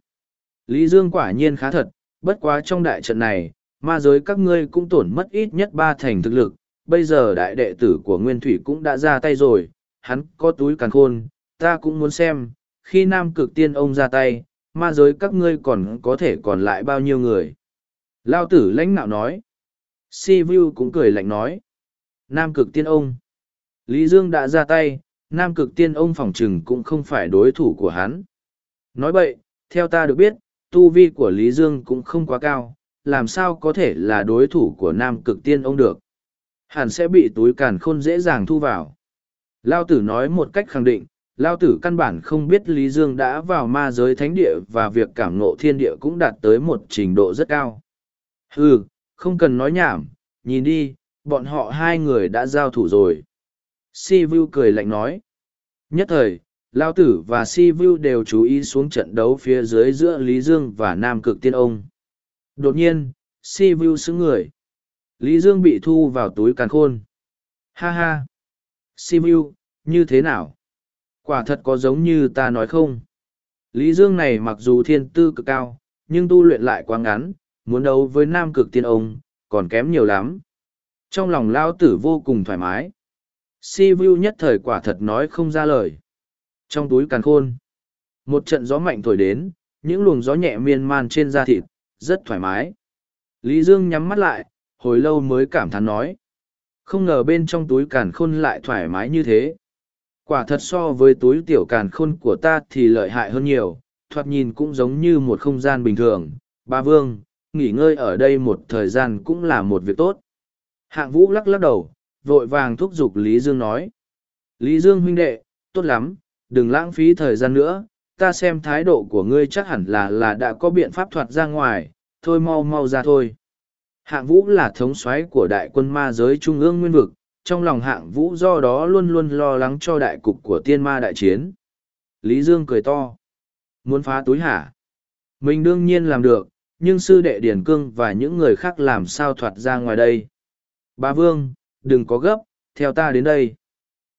S1: Lý dương quả nhiên khá thật, bất quá trong đại trận này, ma giới các ngươi cũng tổn mất ít nhất ba thành thực lực, bây giờ đại đệ tử của nguyên thủy cũng đã ra tay rồi, hắn có túi càn khôn, ta cũng muốn xem, khi nam cực tiên ông ra tay, ma giới các ngươi còn có thể còn lại bao nhiêu người? Lao tử lãnh nạo nói. Si vu cũng cười lạnh nói. Nam cực tiên ông. Lý Dương đã ra tay, Nam cực tiên ông phỏng trừng cũng không phải đối thủ của hắn. Nói vậy, theo ta được biết, tu vi của Lý Dương cũng không quá cao, làm sao có thể là đối thủ của Nam cực tiên ông được. Hẳn sẽ bị túi càn khôn dễ dàng thu vào. Lao tử nói một cách khẳng định, Lao tử căn bản không biết Lý Dương đã vào ma giới thánh địa và việc cảm ngộ thiên địa cũng đạt tới một trình độ rất cao. Hừ, không cần nói nhảm, nhìn đi, bọn họ hai người đã giao thủ rồi. Si Vu cười lạnh nói. Nhất thời, Lao Tử và Si Vu đều chú ý xuống trận đấu phía dưới giữa Lý Dương và Nam Cực Tiên Ông. Đột nhiên, Si Vu xứng người. Lý Dương bị thu vào túi càn khôn. Ha ha! Si Vu, như thế nào? Quả thật có giống như ta nói không? Lý Dương này mặc dù thiên tư cực cao, nhưng tu luyện lại quá ngắn, muốn đấu với Nam Cực Tiên Ông, còn kém nhiều lắm. Trong lòng lao tử vô cùng thoải mái. Si Vu nhất thời quả thật nói không ra lời. Trong túi càn khôn, một trận gió mạnh thổi đến, những luồng gió nhẹ miên man trên da thịt, rất thoải mái. Lý Dương nhắm mắt lại, hồi lâu mới cảm thán nói. Không ngờ bên trong túi càn khôn lại thoải mái như thế. Quả thật so với túi tiểu càn khôn của ta thì lợi hại hơn nhiều, thoạt nhìn cũng giống như một không gian bình thường. Ba Vương, nghỉ ngơi ở đây một thời gian cũng là một việc tốt. Hạng vũ lắc lắc đầu, vội vàng thúc giục Lý Dương nói. Lý Dương huynh đệ, tốt lắm, đừng lãng phí thời gian nữa, ta xem thái độ của ngươi chắc hẳn là là đã có biện pháp thoát ra ngoài, thôi mau mau ra thôi. Hạng vũ là thống soái của đại quân ma giới trung ương nguyên vực, trong lòng hạng vũ do đó luôn luôn lo lắng cho đại cục của tiên ma đại chiến. Lý Dương cười to. Muốn phá túi hả? Mình đương nhiên làm được, nhưng sư đệ Điển Cương và những người khác làm sao thoát ra ngoài đây. Bà Vương, đừng có gấp, theo ta đến đây.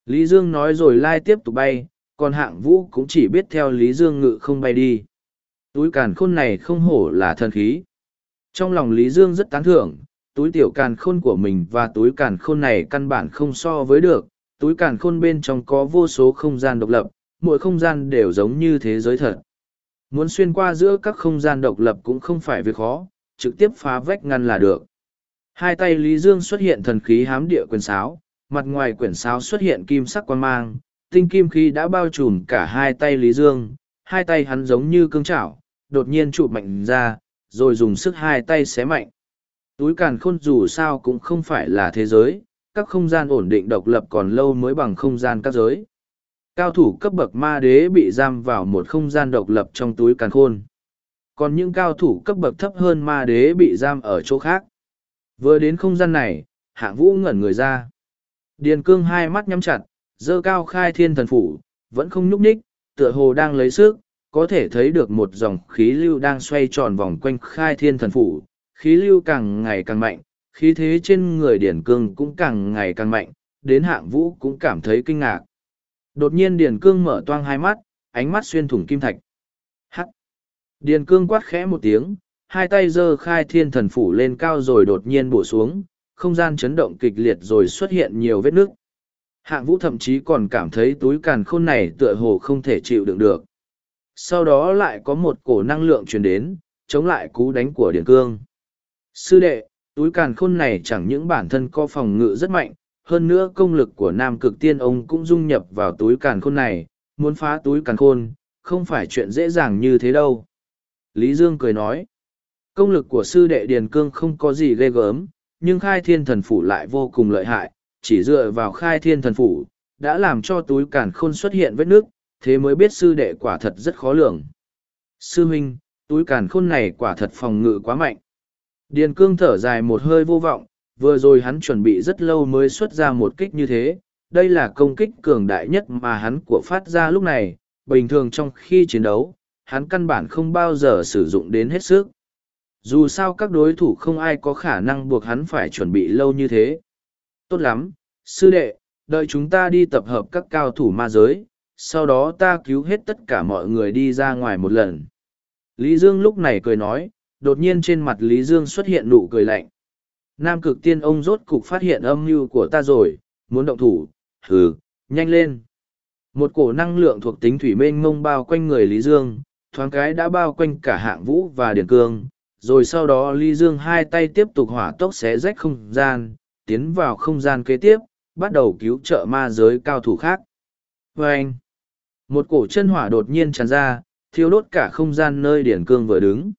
S1: Lý Dương nói rồi lai tiếp tục bay, còn hạng vũ cũng chỉ biết theo Lý Dương ngự không bay đi. Túi càn khôn này không hổ là thần khí. Trong lòng Lý Dương rất tán thưởng, túi tiểu càn khôn của mình và túi càn khôn này căn bản không so với được. Túi càn khôn bên trong có vô số không gian độc lập, mỗi không gian đều giống như thế giới thật. Muốn xuyên qua giữa các không gian độc lập cũng không phải việc khó, trực tiếp phá vách ngăn là được. Hai tay Lý Dương xuất hiện thần khí hám địa quyền sáo, mặt ngoài quyển sáo xuất hiện kim sắc quan mang, tinh kim khí đã bao trùm cả hai tay Lý Dương, hai tay hắn giống như cương chảo, đột nhiên chụp mạnh ra, rồi dùng sức hai tay xé mạnh. Túi càn khôn dù sao cũng không phải là thế giới, các không gian ổn định độc lập còn lâu mới bằng không gian các giới. Cao thủ cấp bậc ma đế bị giam vào một không gian độc lập trong túi càn khôn. Còn những cao thủ cấp bậc thấp hơn ma đế bị giam ở chỗ khác. Vừa đến không gian này, hạng vũ ngẩn người ra. Điền cương hai mắt nhắm chặt, dơ cao khai thiên thần phủ, vẫn không nhúc nhích, tựa hồ đang lấy sức, có thể thấy được một dòng khí lưu đang xoay tròn vòng quanh khai thiên thần phủ. Khí lưu càng ngày càng mạnh, khí thế trên người điển cương cũng càng ngày càng mạnh, đến hạng vũ cũng cảm thấy kinh ngạc. Đột nhiên điển cương mở toang hai mắt, ánh mắt xuyên thủng kim thạch. Hắc! Điền cương quát khẽ một tiếng, hai tay giơ khai thiên thần phủ lên cao rồi đột nhiên bổ xuống, không gian chấn động kịch liệt rồi xuất hiện nhiều vết nước. Hạng vũ thậm chí còn cảm thấy túi càn khôn này tựa hồ không thể chịu đựng được. Sau đó lại có một cổ năng lượng truyền đến, chống lại cú đánh của Điền Cương. Sư đệ, túi càn khôn này chẳng những bản thân có phòng ngự rất mạnh, hơn nữa công lực của Nam Cực Tiên ông cũng dung nhập vào túi càn khôn này, muốn phá túi càn khôn, không phải chuyện dễ dàng như thế đâu. Lý Dương cười nói, công lực của sư đệ Điền Cương không có gì ghê gớm, nhưng khai thiên thần phủ lại vô cùng lợi hại, chỉ dựa vào khai thiên thần phủ, đã làm cho túi càn khôn xuất hiện vết nước, thế mới biết sư đệ quả thật rất khó lường. Sư huynh, túi càn khôn này quả thật phòng ngự quá mạnh. Điền cương thở dài một hơi vô vọng, vừa rồi hắn chuẩn bị rất lâu mới xuất ra một kích như thế. Đây là công kích cường đại nhất mà hắn của phát ra lúc này, bình thường trong khi chiến đấu, hắn căn bản không bao giờ sử dụng đến hết sức. Dù sao các đối thủ không ai có khả năng buộc hắn phải chuẩn bị lâu như thế. Tốt lắm, sư đệ, đợi chúng ta đi tập hợp các cao thủ ma giới, sau đó ta cứu hết tất cả mọi người đi ra ngoài một lần. Lý Dương lúc này cười nói, đột nhiên trên mặt Lý Dương xuất hiện nụ cười lạnh. Nam cực tiên ông rốt cục phát hiện âm mưu của ta rồi, muốn động thủ, hừ, nhanh lên. Một cổ năng lượng thuộc tính thủy mênh mông bao quanh người Lý Dương, thoáng cái đã bao quanh cả hạng vũ và điển cương, rồi sau đó Lý Dương hai tay tiếp tục hỏa tốc xé rách không gian, tiến vào không gian kế tiếp, bắt đầu cứu trợ ma giới cao thủ khác. Và anh, một cổ chân hỏa đột nhiên tràn ra, thiêu đốt cả không gian nơi điển cương vừa đứng.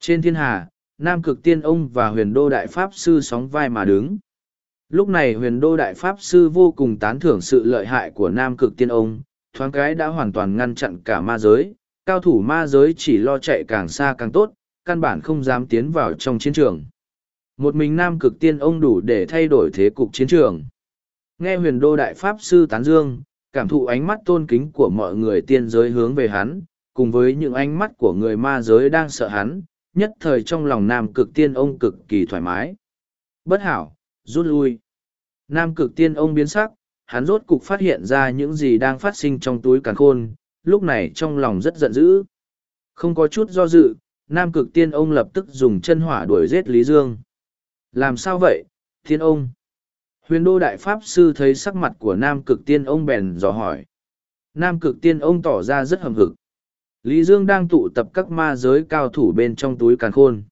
S1: Trên thiên hà, Nam Cực Tiên Ông và huyền đô Đại Pháp Sư sóng vai mà đứng. Lúc này huyền đô Đại Pháp Sư vô cùng tán thưởng sự lợi hại của Nam Cực Tiên Ông, thoáng cái đã hoàn toàn ngăn chặn cả ma giới, cao thủ ma giới chỉ lo chạy càng xa càng tốt, căn bản không dám tiến vào trong chiến trường. Một mình Nam Cực Tiên Ông đủ để thay đổi thế cục chiến trường. Nghe huyền đô Đại Pháp Sư tán dương, cảm thụ ánh mắt tôn kính của mọi người tiên giới hướng về hắn, cùng với những ánh mắt của người ma giới đang sợ hắn, nhất thời trong lòng nam cực tiên ông cực kỳ thoải mái. Bất hảo, rút lui. Nam cực tiên ông biến sắc, hắn rốt cục phát hiện ra những gì đang phát sinh trong túi càn khôn, lúc này trong lòng rất giận dữ. Không có chút do dự, Nam cực tiên ông lập tức dùng chân hỏa đuổi giết Lý Dương. Làm sao vậy, thiên ông? Huyền đô đại pháp sư thấy sắc mặt của nam cực tiên ông bèn dò hỏi. Nam cực tiên ông tỏ ra rất hầm hực. Lý Dương đang tụ tập các ma giới cao thủ bên trong túi càn khôn.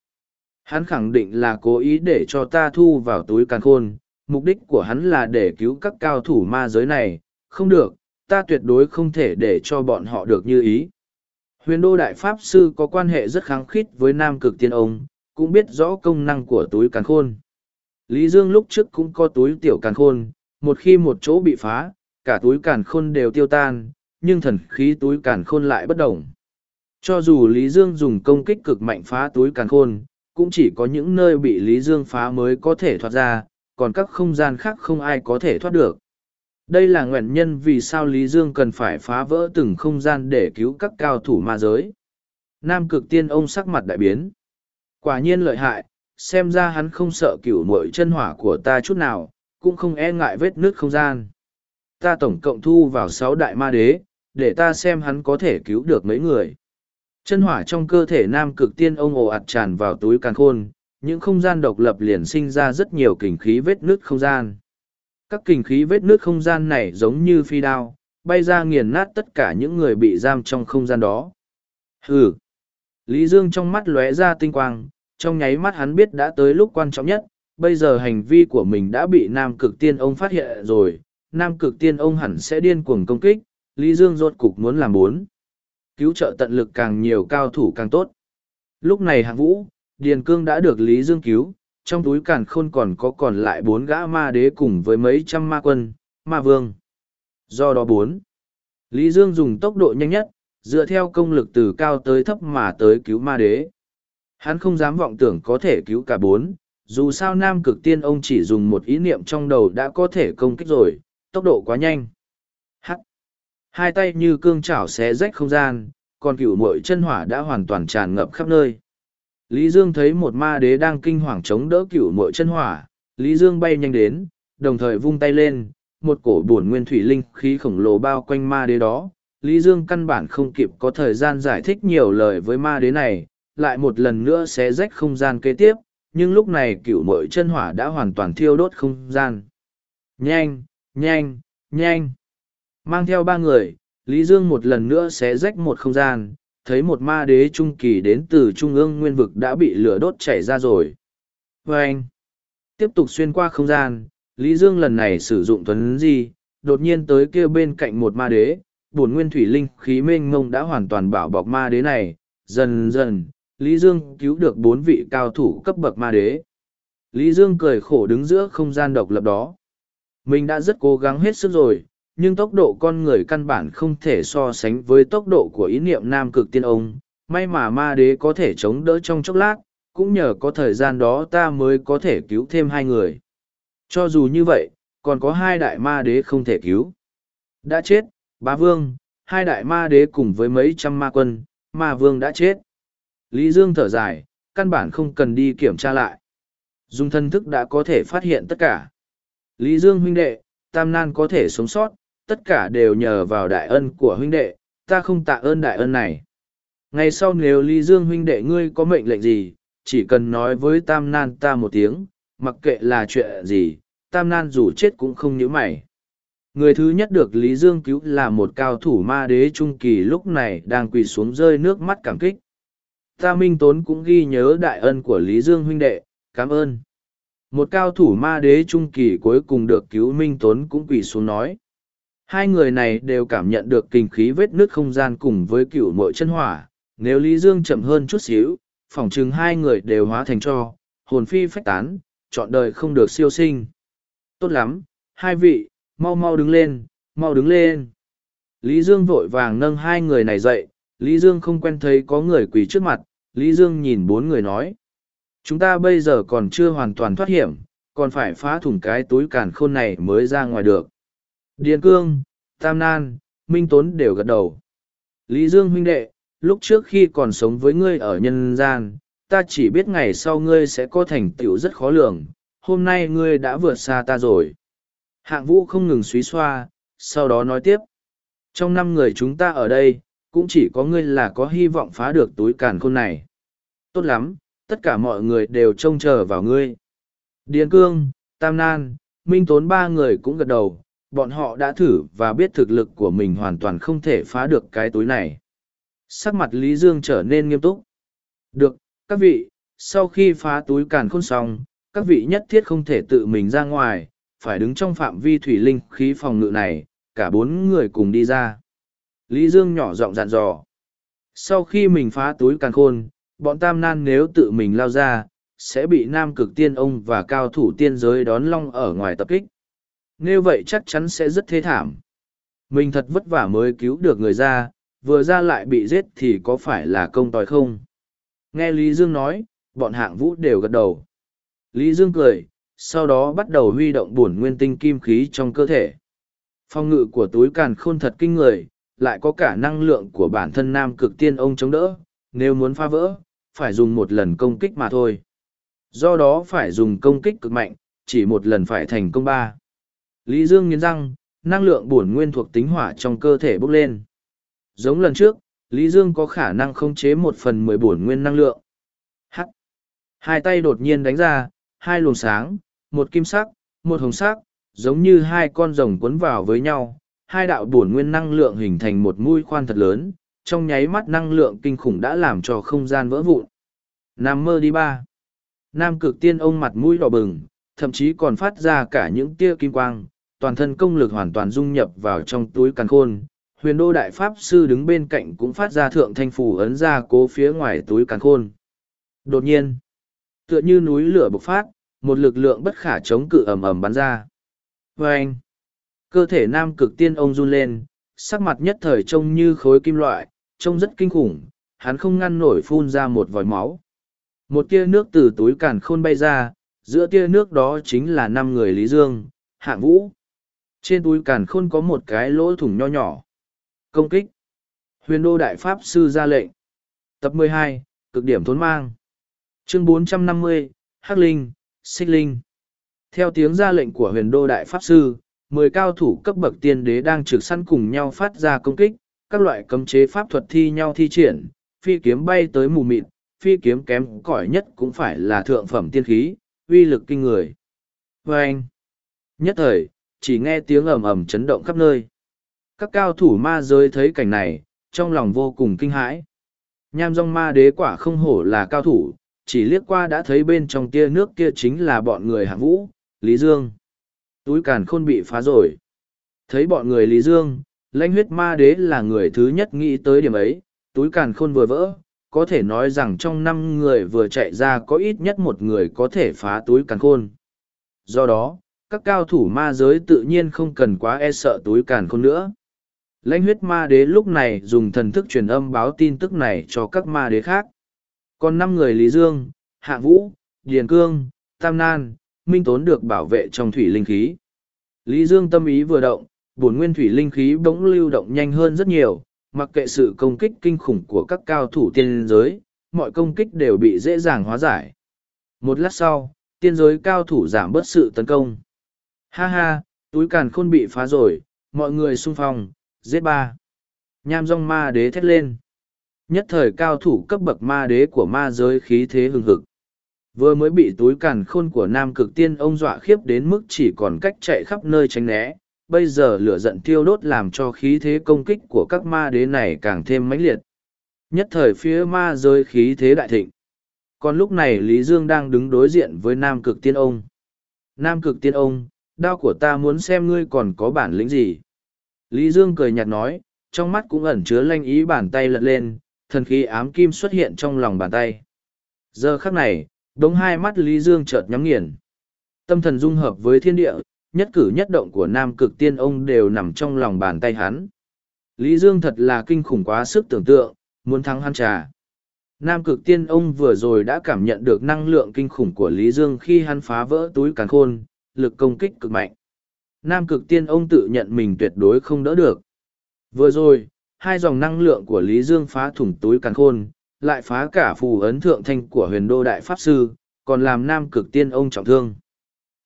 S1: Hắn khẳng định là cố ý để cho ta thu vào túi càn khôn, mục đích của hắn là để cứu các cao thủ ma giới này, không được, ta tuyệt đối không thể để cho bọn họ được như ý. Huyền đô đại pháp sư có quan hệ rất kháng khít với nam cực tiên ông, cũng biết rõ công năng của túi càn khôn. Lý Dương lúc trước cũng có túi tiểu càn khôn, một khi một chỗ bị phá, cả túi càn khôn đều tiêu tan, nhưng thần khí túi càn khôn lại bất động. Cho dù Lý Dương dùng công kích cực mạnh phá túi càn khôn, cũng chỉ có những nơi bị Lý Dương phá mới có thể thoát ra, còn các không gian khác không ai có thể thoát được. Đây là nguyên nhân vì sao Lý Dương cần phải phá vỡ từng không gian để cứu các cao thủ ma giới. Nam cực tiên ông sắc mặt đại biến. Quả nhiên lợi hại, xem ra hắn không sợ cửu mội chân hỏa của ta chút nào, cũng không e ngại vết nước không gian. Ta tổng cộng thu vào sáu đại ma đế, để ta xem hắn có thể cứu được mấy người. Chân hỏa trong cơ thể nam cực tiên ông ồ ạt tràn vào túi càn khôn, những không gian độc lập liền sinh ra rất nhiều kình khí vết nứt không gian. Các kình khí vết nước không gian này giống như phi đao, bay ra nghiền nát tất cả những người bị giam trong không gian đó. Hừ! Lý Dương trong mắt lóe ra tinh quang, trong nháy mắt hắn biết đã tới lúc quan trọng nhất, bây giờ hành vi của mình đã bị Nam Cực Tiên ông phát hiện rồi, Nam Cực Tiên ông hẳn sẽ điên cuồng công kích, Lý Dương rốt cục muốn làm bốn. Cứu trợ tận lực càng nhiều cao thủ càng tốt. Lúc này hạng vũ, Điền Cương đã được Lý Dương cứu, trong túi càn khôn còn có còn lại bốn gã ma đế cùng với mấy trăm ma quân, ma vương. Do đó bốn, Lý Dương dùng tốc độ nhanh nhất, dựa theo công lực từ cao tới thấp mà tới cứu ma đế. Hắn không dám vọng tưởng có thể cứu cả bốn, dù sao nam cực tiên ông chỉ dùng một ý niệm trong đầu đã có thể công kích rồi, tốc độ quá nhanh. Hắc! Hai tay như cương chảo xé rách không gian, còn cửu mội chân hỏa đã hoàn toàn tràn ngập khắp nơi. Lý Dương thấy một ma đế đang kinh hoàng chống đỡ cửu mội chân hỏa, Lý Dương bay nhanh đến, đồng thời vung tay lên, một cổ buồn nguyên thủy linh khí khổng lồ bao quanh ma đế đó. Lý Dương căn bản không kịp có thời gian giải thích nhiều lời với ma đế này, lại một lần nữa xé rách không gian kế tiếp, nhưng lúc này cửu mội chân hỏa đã hoàn toàn thiêu đốt không gian. Nhanh, nhanh, nhanh. Mang theo ba người, Lý Dương một lần nữa xé rách một không gian, thấy một ma đế trung kỳ đến từ trung ương nguyên vực đã bị lửa đốt chảy ra rồi. Và anh, tiếp tục xuyên qua không gian, Lý Dương lần này sử dụng thuấn di, đột nhiên tới kia bên cạnh một ma đế, bổn nguyên thủy linh khí mênh mông đã hoàn toàn bảo bọc ma đế này, dần dần, Lý Dương cứu được bốn vị cao thủ cấp bậc ma đế. Lý Dương cười khổ đứng giữa không gian độc lập đó. Mình đã rất cố gắng hết sức rồi, nhưng tốc độ con người căn bản không thể so sánh với tốc độ của ý niệm nam cực tiên ông. May mà ma đế có thể chống đỡ trong chốc lát, cũng nhờ có thời gian đó ta mới có thể cứu thêm hai người. Cho dù như vậy, còn có hai đại ma đế không thể cứu. Đã chết, bá vương, hai đại ma đế cùng với mấy trăm ma quân, ma vương đã chết. Lý Dương thở dài, căn bản không cần đi kiểm tra lại. Dùng thân thức đã có thể phát hiện tất cả. Lý Dương huynh đệ, Tam Nan có thể sống sót, tất cả đều nhờ vào đại ân của huynh đệ, ta không tạ ơn đại ân này. Ngày sau nếu Lý Dương huynh đệ ngươi có mệnh lệnh gì, chỉ cần nói với Tam Nan ta một tiếng, mặc kệ là chuyện gì, Tam Nan dù chết cũng không nhớ mày. Người thứ nhất được Lý Dương cứu là một cao thủ ma đế trung kỳ lúc này đang quỳ xuống rơi nước mắt cảm kích. Ta Minh Tốn cũng ghi nhớ đại ân của Lý Dương huynh đệ, cảm ơn. Một cao thủ ma đế trung kỳ cuối cùng được cứu Minh Tốn cũng quỳ xuống nói. Hai người này đều cảm nhận được kinh khí vết nước không gian cùng với cựu mội chân hỏa. Nếu Lý Dương chậm hơn chút xíu, phỏng chừng hai người đều hóa thành cho, hồn phi phách tán, chọn đời không được siêu sinh. Tốt lắm, hai vị, mau mau đứng lên, mau đứng lên. Lý Dương vội vàng nâng hai người này dậy, Lý Dương không quen thấy có người quỳ trước mặt, Lý Dương nhìn bốn người nói. Chúng ta bây giờ còn chưa hoàn toàn thoát hiểm, còn phải phá thủng cái túi càn khôn này mới ra ngoài được. Điền Cương, Tam Nan, Minh Tốn đều gật đầu. Lý Dương huynh đệ, lúc trước khi còn sống với ngươi ở nhân gian, ta chỉ biết ngày sau ngươi sẽ có thành tựu rất khó lường, hôm nay ngươi đã vượt xa ta rồi. Hạng vũ không ngừng suý xoa, sau đó nói tiếp. Trong năm người chúng ta ở đây, cũng chỉ có ngươi là có hy vọng phá được túi càn khôn này. Tốt lắm, tất cả mọi người đều trông chờ vào ngươi. Điền Cương, Tam Nan, Minh Tốn ba người cũng gật đầu, bọn họ đã thử và biết thực lực của mình hoàn toàn không thể phá được cái túi này. Sắc mặt Lý Dương trở nên nghiêm túc. Được, các vị, sau khi phá túi càn khôn xong, các vị nhất thiết không thể tự mình ra ngoài, phải đứng trong phạm vi thủy linh khí phòng ngự này, cả bốn người cùng đi ra. Lý Dương nhỏ giọng dặn dò. Sau khi mình phá túi càn khôn, bọn tam nan nếu tự mình lao ra, sẽ bị nam cực tiên ông và cao thủ tiên giới đón long ở ngoài tập kích. Nếu vậy chắc chắn sẽ rất thế thảm. Mình thật vất vả mới cứu được người ra, vừa ra lại bị giết thì có phải là công tòi không? Nghe Lý Dương nói, bọn hạng vũ đều gật đầu. Lý Dương cười, sau đó bắt đầu huy động bổn nguyên tinh kim khí trong cơ thể. Phong ngự của túi càn khôn thật kinh người, lại có cả năng lượng của bản thân nam cực tiên ông chống đỡ, nếu muốn phá vỡ, phải dùng một lần công kích mà thôi. Do đó phải dùng công kích cực mạnh, chỉ một lần phải thành công ba. Lý Dương nghiến răng, năng lượng bổn nguyên thuộc tính hỏa trong cơ thể bốc lên. Giống lần trước, Lý Dương có khả năng khống chế một phần mười bổn nguyên năng lượng. Hắc. Hai tay đột nhiên đánh ra, hai luồng sáng, một kim sắc, một hồng sắc, giống như hai con rồng cuốn vào với nhau. Hai đạo bổn nguyên năng lượng hình thành một mũi khoan thật lớn, trong nháy mắt năng lượng kinh khủng đã làm cho không gian vỡ vụn. Nam mơ đi ba. Nam cực tiên ông mặt mũi đỏ bừng, thậm chí còn phát ra cả những tia kim quang, toàn thân công lực hoàn toàn dung nhập vào trong túi càn khôn. Huyền đô đại pháp sư đứng bên cạnh cũng phát ra thượng thanh phủ ấn ra cố phía ngoài túi càn khôn. Đột nhiên, tựa như núi lửa bộc phát, một lực lượng bất khả chống cự ầm ầm bắn ra. Và anh, cơ thể nam cực tiên ông run lên, sắc mặt nhất thời trông như khối kim loại, trông rất kinh khủng, hắn không ngăn nổi phun ra một vòi máu. Một tia nước từ túi càn khôn bay ra, giữa tia nước đó chính là năm người Lý Dương, Hạng Vũ. Trên túi càn khôn có một cái lỗ thủng nho nhỏ. Công kích. Huyền đô đại pháp sư ra lệnh. Tập 12, cực điểm thốn mang. Chương 450, Hắc Linh, Xích Linh. Theo tiếng ra lệnh của huyền đô đại pháp sư, mười cao thủ cấp bậc tiên đế đang trực săn cùng nhau phát ra công kích, các loại cấm chế pháp thuật thi nhau thi triển, phi kiếm bay tới mù mịt, phi kiếm kém cỏi nhất cũng phải là thượng phẩm tiên khí, uy lực kinh người. Và anh, nhất thời, chỉ nghe tiếng ầm ầm chấn động khắp nơi. Các cao thủ ma giới thấy cảnh này, trong lòng vô cùng kinh hãi. Nham dòng ma đế quả không hổ là cao thủ, chỉ liếc qua đã thấy bên trong tia nước kia chính là bọn người hạng vũ, Lý Dương. Túi càn khôn bị phá rồi. Thấy bọn người Lý Dương, lãnh huyết ma đế là người thứ nhất nghĩ tới điểm ấy, túi càn khôn vừa vỡ, có thể nói rằng trong năm người vừa chạy ra có ít nhất một người có thể phá túi càn khôn. Do đó, các cao thủ ma giới tự nhiên không cần quá e sợ túi càn khôn nữa. Lãnh huyết ma đế lúc này dùng thần thức truyền âm báo tin tức này cho các ma đế khác. Còn năm người Lý Dương, Hạ Vũ, Điền Cương, Tam Nan, Minh Tốn được bảo vệ trong thủy linh khí. Lý Dương tâm ý vừa động, bổn nguyên thủy linh khí bỗng lưu động nhanh hơn rất nhiều, mặc kệ sự công kích kinh khủng của các cao thủ tiên giới, mọi công kích đều bị dễ dàng hóa giải. Một lát sau, tiên giới cao thủ giảm bớt sự tấn công. Ha ha, túi càn khôn bị phá rồi, mọi người xung phong, giết ba. Nham rong ma đế thét lên. Nhất thời cao thủ cấp bậc ma đế của ma giới khí thế hừng hực. Vừa mới bị túi càn khôn của nam cực tiên ông dọa khiếp đến mức chỉ còn cách chạy khắp nơi tránh né, bây giờ lửa giận tiêu đốt làm cho khí thế công kích của các ma đế này càng thêm mãnh liệt. Nhất thời phía ma Giới khí thế đại thịnh. Còn lúc này Lý Dương đang đứng đối diện với Nam Cực Tiên Ông. Nam Cực Tiên Ông, đao của ta muốn xem ngươi còn có bản lĩnh gì. Lý Dương cười nhạt nói, trong mắt cũng ẩn chứa lanh ý bàn tay lật lên, thần khí ám kim xuất hiện trong lòng bàn tay. Giờ khắc này, đống hai mắt Lý Dương chợt nhắm nghiền. Tâm thần dung hợp với thiên địa, nhất cử nhất động của nam cực tiên ông đều nằm trong lòng bàn tay hắn. Lý Dương thật là kinh khủng quá sức tưởng tượng, muốn thắng hắn trà. Nam cực tiên ông vừa rồi đã cảm nhận được năng lượng kinh khủng của Lý Dương khi hắn phá vỡ túi càn khôn, lực công kích cực mạnh. Nam cực tiên ông tự nhận mình tuyệt đối không đỡ được. Vừa rồi, hai dòng năng lượng của Lý Dương phá thủng túi càn khôn, lại phá cả phù ấn thượng thanh của huyền đô đại pháp sư, còn làm nam cực tiên ông trọng thương.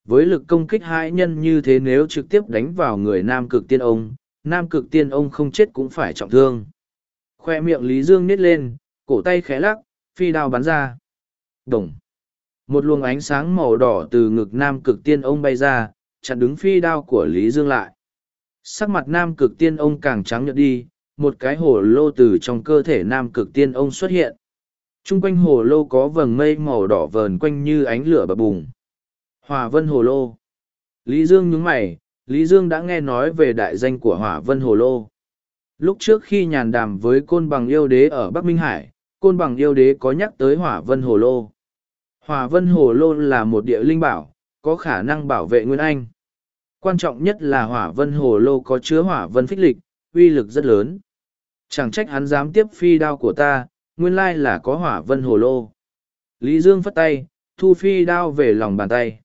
S1: Với lực công kích hai nhân như thế nếu trực tiếp đánh vào người nam cực tiên ông, nam cực tiên ông không chết cũng phải trọng thương. Khoe miệng Lý Dương nít lên, cổ tay khẽ lắc, phi đao bắn ra. Đồng. Một luồng ánh sáng màu đỏ từ ngực nam cực tiên ông bay ra, chặn đứng phi đao của Lý Dương lại. Sắc mặt nam cực tiên ông càng trắng nhợt đi, một cái hồ lô từ trong cơ thể nam cực tiên ông xuất hiện. Trung quanh hồ lô có vầng mây màu đỏ vờn quanh như ánh lửa bập bùng. Hỏa Vân Hồ Lô Lý Dương nhướng mày, Lý Dương đã nghe nói về đại danh của Hỏa Vân Hồ Lô. Lúc trước khi nhàn đàm với Côn Bằng Yêu Đế ở Bắc Minh Hải, Côn Bằng Yêu Đế có nhắc tới Hỏa Vân Hồ Lô. Hòa Vân Hồ Lô là một địa linh bảo, có khả năng bảo vệ Nguyên Anh. Quan trọng nhất là Hỏa Vân Hồ Lô có chứa Hỏa Vân Phích Lịch, uy lực rất lớn. Chẳng trách hắn dám tiếp phi đao của ta, nguyên lai là có Hỏa Vân Hồ Lô. Lý Dương phất tay, thu phi đao về lòng bàn tay.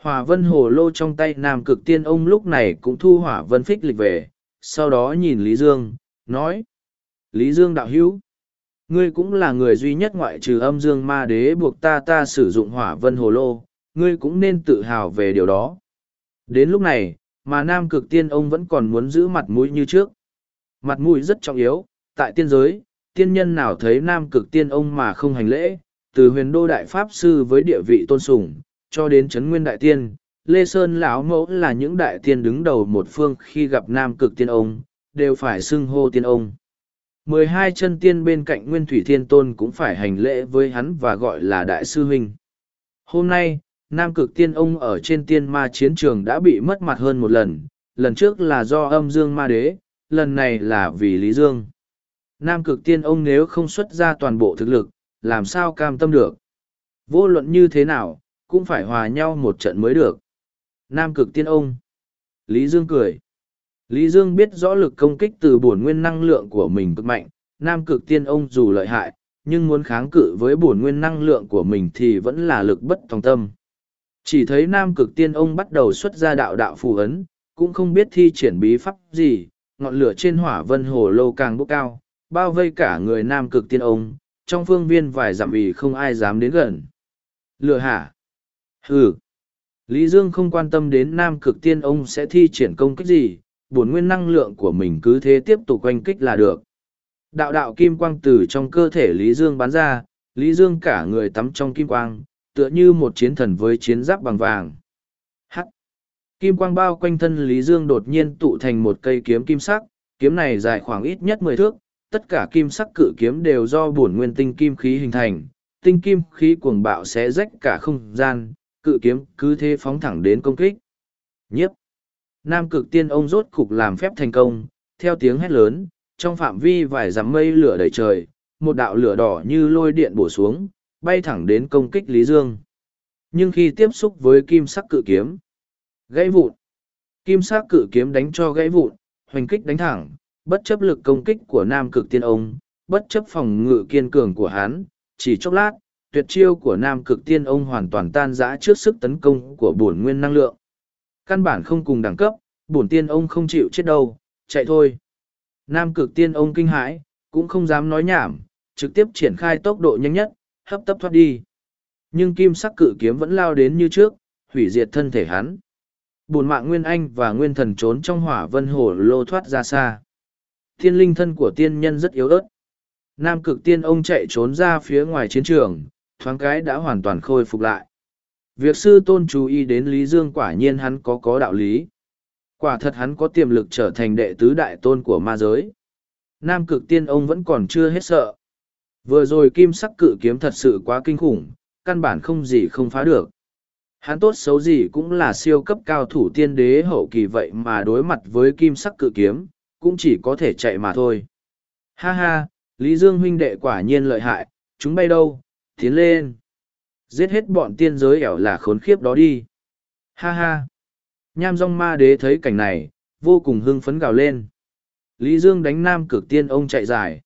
S1: Hỏa vân hồ lô trong tay nam cực tiên ông lúc này cũng thu hỏa vân phích lịch về, sau đó nhìn Lý Dương, nói. Lý Dương đạo hữu, ngươi cũng là người duy nhất ngoại trừ âm dương ma đế buộc ta ta sử dụng hỏa vân hồ lô, ngươi cũng nên tự hào về điều đó. Đến lúc này, mà nam cực tiên ông vẫn còn muốn giữ mặt mũi như trước. Mặt mũi rất trọng yếu, tại tiên giới, tiên nhân nào thấy nam cực tiên ông mà không hành lễ, từ huyền đô đại pháp sư với địa vị tôn sùng, cho đến trấn nguyên đại tiên, Lê Sơn lão mẫu là những đại tiên đứng đầu một phương khi gặp nam cực tiên ông, đều phải xưng hô tiên ông mười hai chân tiên bên cạnh Nguyên Thủy Thiên Tôn cũng phải hành lễ với hắn và gọi là đại sư huynh. Hôm nay, nam cực tiên ông ở trên tiên ma chiến trường đã bị mất mặt hơn một lần, lần trước là do âm dương ma đế, lần này là vì Lý Dương. Nam cực tiên ông nếu không xuất ra toàn bộ thực lực, làm sao cam tâm được. Vô luận như thế nào, cũng phải hòa nhau một trận mới được. Nam cực tiên ông. Lý Dương cười. Lý Dương biết rõ lực công kích từ bổn nguyên năng lượng của mình cực mạnh, Nam cực tiên ông dù lợi hại, nhưng muốn kháng cự với bổn nguyên năng lượng của mình thì vẫn là lực bất tòng tâm. Chỉ thấy Nam cực tiên ông bắt đầu xuất ra đạo đạo phù ấn, cũng không biết thi triển bí pháp gì, ngọn lửa trên hỏa vân hồ lâu càng bốc cao, bao vây cả người Nam cực tiên ông, trong phương viên vài dặm vì không ai dám đến gần. Lửa hả? Hừ. Lý Dương không quan tâm đến nam cực tiên ông sẽ thi triển công kích gì, bổn nguyên năng lượng của mình cứ thế tiếp tục oanh kích là được. Đạo đạo kim quang từ trong cơ thể Lý Dương bắn ra, Lý Dương cả người tắm trong kim quang, tựa như một chiến thần với chiến giáp bằng vàng. Hắc! Kim quang bao quanh thân Lý Dương đột nhiên tụ thành một cây kiếm kim sắc, kiếm này dài khoảng ít nhất mười thước, tất cả kim sắc cự kiếm đều do bổn nguyên tinh kim khí hình thành, tinh kim khí cuồng bạo sẽ rách cả không gian, cự kiếm cứ thế phóng thẳng đến công kích. Nhiếp. Nam cực tiên ông rốt cục làm phép thành công, theo tiếng hét lớn, trong phạm vi vài dặm mây lửa đầy trời, một đạo lửa đỏ như lôi điện bổ xuống, bay thẳng đến công kích Lý Dương. Nhưng khi tiếp xúc với kim sắc cự kiếm, gãy vụn. Kim sắc cự kiếm đánh cho gãy vụn, hoành kích đánh thẳng, bất chấp lực công kích của Nam cực tiên ông, bất chấp phòng ngự kiên cường của hắn, chỉ chốc lát, tuyệt chiêu của nam cực tiên ông hoàn toàn tan rã trước sức tấn công của bổn nguyên năng lượng. Căn bản không cùng đẳng cấp, bổn tiên ông không chịu chết đâu, chạy thôi. Nam cực tiên ông kinh hãi, cũng không dám nói nhảm, trực tiếp triển khai tốc độ nhanh nhất, hấp tấp thoát đi. Nhưng kim sắc cự kiếm vẫn lao đến như trước, hủy diệt thân thể hắn. Bổn mạng Nguyên Anh và Nguyên Thần trốn trong hỏa vân hồ lô thoát ra xa. Thiên linh thân của tiên nhân rất yếu ớt. Nam cực tiên ông chạy trốn ra phía ngoài chiến trường, thoáng cái đã hoàn toàn khôi phục lại. Việc sư tôn chú ý đến Lý Dương quả nhiên hắn có có đạo lý. Quả thật hắn có tiềm lực trở thành đệ tứ đại tôn của ma giới. Nam cực tiên ông vẫn còn chưa hết sợ. Vừa rồi kim sắc cự kiếm thật sự quá kinh khủng, căn bản không gì không phá được. Hắn tốt xấu gì cũng là siêu cấp cao thủ tiên đế hậu kỳ vậy mà đối mặt với kim sắc cự kiếm, cũng chỉ có thể chạy mà thôi. Ha ha, Lý Dương huynh đệ quả nhiên lợi hại, chúng bay đâu, tiến lên. Giết hết bọn tiên giới ẻo là khốn khiếp đó đi. Ha ha. Nham rong ma đế thấy cảnh này, vô cùng hưng phấn gào lên. Lý Dương đánh nam cực tiên ông chạy dài.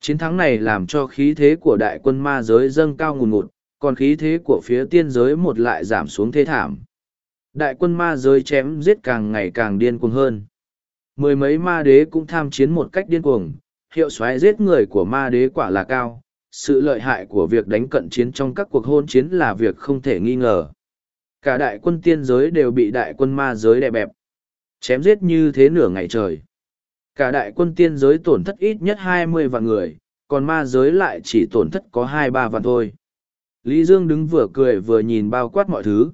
S1: Chiến thắng này làm cho khí thế của đại quân ma giới dâng cao ngùn ngụt, còn khí thế của phía tiên giới một lại giảm xuống thế thảm. Đại quân ma giới chém giết càng ngày càng điên cuồng hơn. Mười mấy ma đế cũng tham chiến một cách điên cuồng, hiệu xoáy giết người của ma đế quả là cao, sự lợi hại của việc đánh cận chiến trong các cuộc hôn chiến là việc không thể nghi ngờ. Cả đại quân tiên giới đều bị đại quân ma giới đè bẹp. Chém giết như thế nửa ngày trời. Cả đại quân tiên giới tổn thất ít nhất hai mươi vạn người, còn ma giới lại chỉ tổn thất có hai ba vạn thôi. Lý Dương đứng vừa cười vừa nhìn bao quát mọi thứ.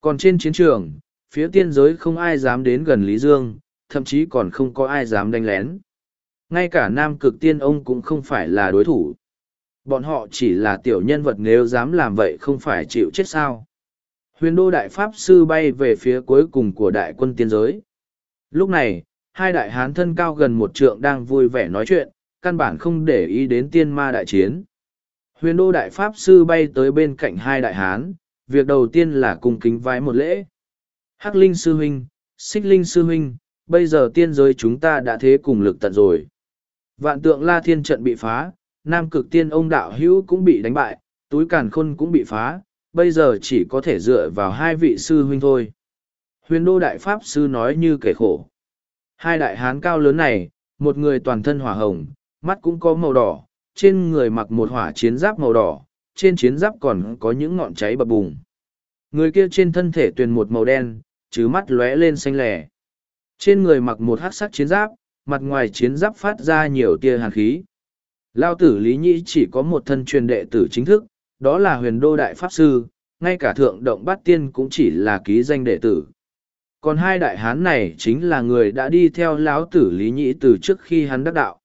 S1: Còn trên chiến trường, phía tiên giới không ai dám đến gần Lý Dương, thậm chí còn không có ai dám đánh lén. Ngay cả nam cực tiên ông cũng không phải là đối thủ. Bọn họ chỉ là tiểu nhân vật nếu dám làm vậy không phải chịu chết sao. Huyền đô đại pháp sư bay về phía cuối cùng của đại quân tiên giới. Lúc này, hai đại hán thân cao gần một trượng đang vui vẻ nói chuyện, căn bản không để ý đến tiên ma đại chiến. Huyền đô đại pháp sư bay tới bên cạnh hai đại hán, việc đầu tiên là cung kính vái một lễ. Hắc linh sư huynh, xích linh sư huynh, bây giờ tiên giới chúng ta đã thế cùng lực tận rồi. Vạn tượng la thiên trận bị phá, nam cực tiên ông đạo hữu cũng bị đánh bại, Túi càn khôn cũng bị phá, bây giờ chỉ có thể dựa vào hai vị sư huynh thôi. Huyền đô đại pháp sư nói như kể khổ. Hai đại hán cao lớn này, một người toàn thân hỏa hồng, mắt cũng có màu đỏ, trên người mặc một hỏa chiến giáp màu đỏ, trên chiến giáp còn có những ngọn cháy bập bùng. Người kia trên thân thể tuyền một màu đen, chứ mắt lóe lên xanh lẻ. Trên người mặc một hát sắc chiến giáp, mặt ngoài chiến giáp phát ra nhiều tia hàn khí. Lao tử Lý Nhĩ chỉ có một thân truyền đệ tử chính thức, đó là huyền đô đại pháp sư, ngay cả thượng động bát tiên cũng chỉ là ký danh đệ tử. Còn hai đại hán này chính là người đã đi theo lão tử Lý Nhĩ từ trước khi hắn đắc đạo.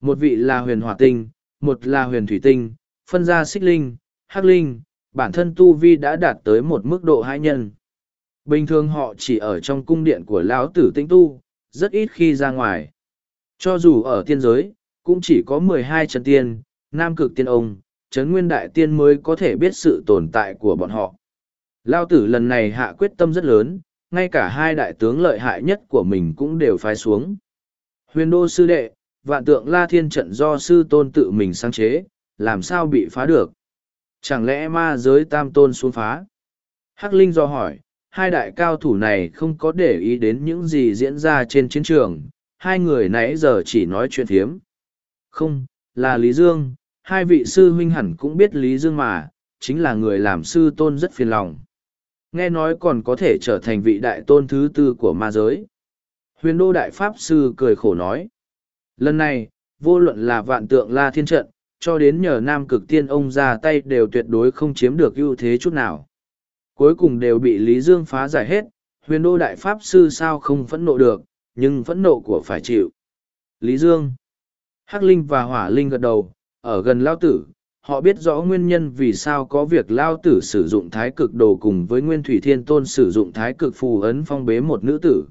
S1: Một vị là huyền hỏa tinh, một là huyền thủy tinh, phân ra xích linh, hắc linh, bản thân tu vi đã đạt tới một mức độ hai nhân. Bình thường họ chỉ ở trong cung điện của lão tử tinh tu, rất ít khi ra ngoài. Cho dù ở tiên giới, cũng chỉ có mười hai chân tiên, nam cực tiên ông, chấn Nguyên Đại Tiên mới có thể biết sự tồn tại của bọn họ. Lao tử lần này hạ quyết tâm rất lớn, ngay cả hai đại tướng lợi hại nhất của mình cũng đều phái xuống. Huyền đô sư đệ, vạn tượng la thiên trận do sư tôn tự mình sáng chế, làm sao bị phá được? Chẳng lẽ ma giới tam tôn xuống phá? Hắc Linh do hỏi, hai đại cao thủ này không có để ý đến những gì diễn ra trên chiến trường, hai người nãy giờ chỉ nói chuyện thiếm. Không, là Lý Dương, hai vị sư huynh hẳn cũng biết Lý Dương mà, chính là người làm sư tôn rất phiền lòng. Nghe nói còn có thể trở thành vị đại tôn thứ tư của ma giới. Huyền đô đại pháp sư cười khổ nói. Lần này, vô luận là vạn tượng la thiên trận, cho đến nhờ nam cực tiên ông ra tay đều tuyệt đối không chiếm được ưu thế chút nào. Cuối cùng đều bị Lý Dương phá giải hết, huyền đô đại pháp sư sao không phẫn nộ được, nhưng phẫn nộ của phải chịu. Lý Dương Hắc Linh và Hỏa Linh gật đầu, ở gần Lao Tử, họ biết rõ nguyên nhân vì sao có việc Lao Tử sử dụng thái cực đồ cùng với Nguyên Thủy Thiên Tôn sử dụng thái cực phù ấn phong bế một nữ tử.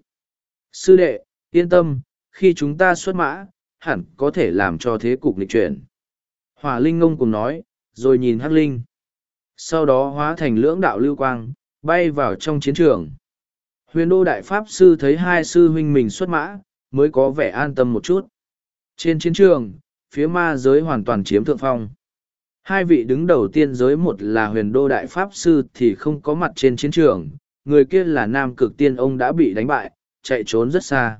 S1: Sư đệ, yên tâm, khi chúng ta xuất mã, hẳn có thể làm cho thế cục nghịch chuyển. Hỏa Linh ngông cùng nói, rồi nhìn Hắc Linh. Sau đó hóa thành lưỡng đạo lưu quang, bay vào trong chiến trường. Huyền đô đại pháp sư thấy hai sư huynh mình xuất mã, mới có vẻ an tâm một chút. Trên chiến trường, phía ma giới hoàn toàn chiếm thượng phong. Hai vị đứng đầu tiên giới một là huyền đô đại pháp sư thì không có mặt trên chiến trường, người kia là nam cực tiên ông đã bị đánh bại, chạy trốn rất xa.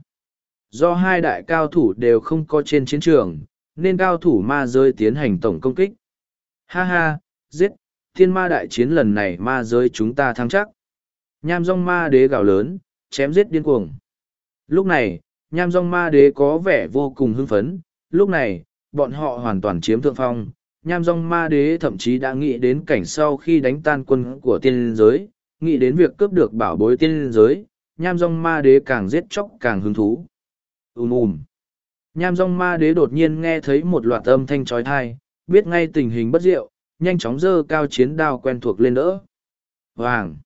S1: Do hai đại cao thủ đều không có trên chiến trường, nên cao thủ ma giới tiến hành tổng công kích. Ha ha, giết, thiên ma đại chiến lần này ma giới chúng ta thắng chắc. Nham rong ma đế gào lớn, chém giết điên cuồng. Lúc này, nham dong ma đế có vẻ vô cùng hưng phấn, lúc này, bọn họ hoàn toàn chiếm thượng phong. Nham dong ma đế thậm chí đã nghĩ đến cảnh sau khi đánh tan quân của tiên giới, nghĩ đến việc cướp được bảo bối tiên giới, nham dong ma đế càng giết chóc càng hứng thú. Ùm ùm. Nham dong ma đế đột nhiên nghe thấy một loạt âm thanh trói thai, biết ngay tình hình bất diệu, nhanh chóng dơ cao chiến đao quen thuộc lên đỡ. Vàng.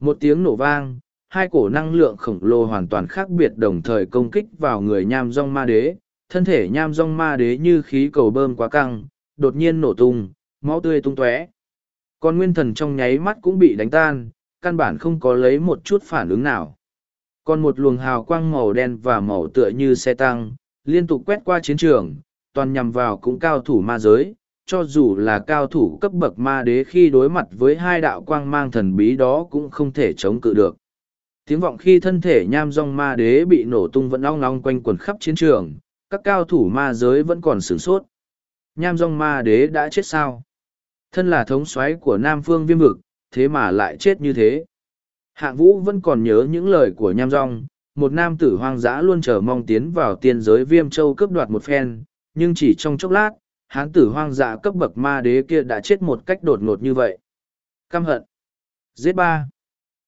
S1: Một tiếng nổ vang, hai cổ năng lượng khổng lồ hoàn toàn khác biệt đồng thời công kích vào người nham rong ma đế, thân thể nham rong ma đế như khí cầu bơm quá căng, đột nhiên nổ tung, máu tươi tung tóe. Còn nguyên thần trong nháy mắt cũng bị đánh tan, căn bản không có lấy một chút phản ứng nào. Còn một luồng hào quang màu đen và màu tựa như xe tăng, liên tục quét qua chiến trường, toàn nhằm vào cũng cao thủ ma giới, cho dù là cao thủ cấp bậc ma đế khi đối mặt với hai đạo quang mang thần bí đó cũng không thể chống cự được. Tiếng vọng khi thân thể nham rong ma đế bị nổ tung vẫn long long quanh quần khắp chiến trường, các cao thủ ma giới vẫn còn sửng sốt. Nham rong ma đế đã chết sao? Thân là thống soái của Nam Phương viêm vực, thế mà lại chết như thế. Hạng vũ vẫn còn nhớ những lời của nham rong, một nam tử hoang dã luôn chờ mong tiến vào tiên giới viêm châu cướp đoạt một phen, nhưng chỉ trong chốc lát, hán tử hoang dã cấp bậc ma đế kia đã chết một cách đột ngột như vậy. Căm hận. Giết ba.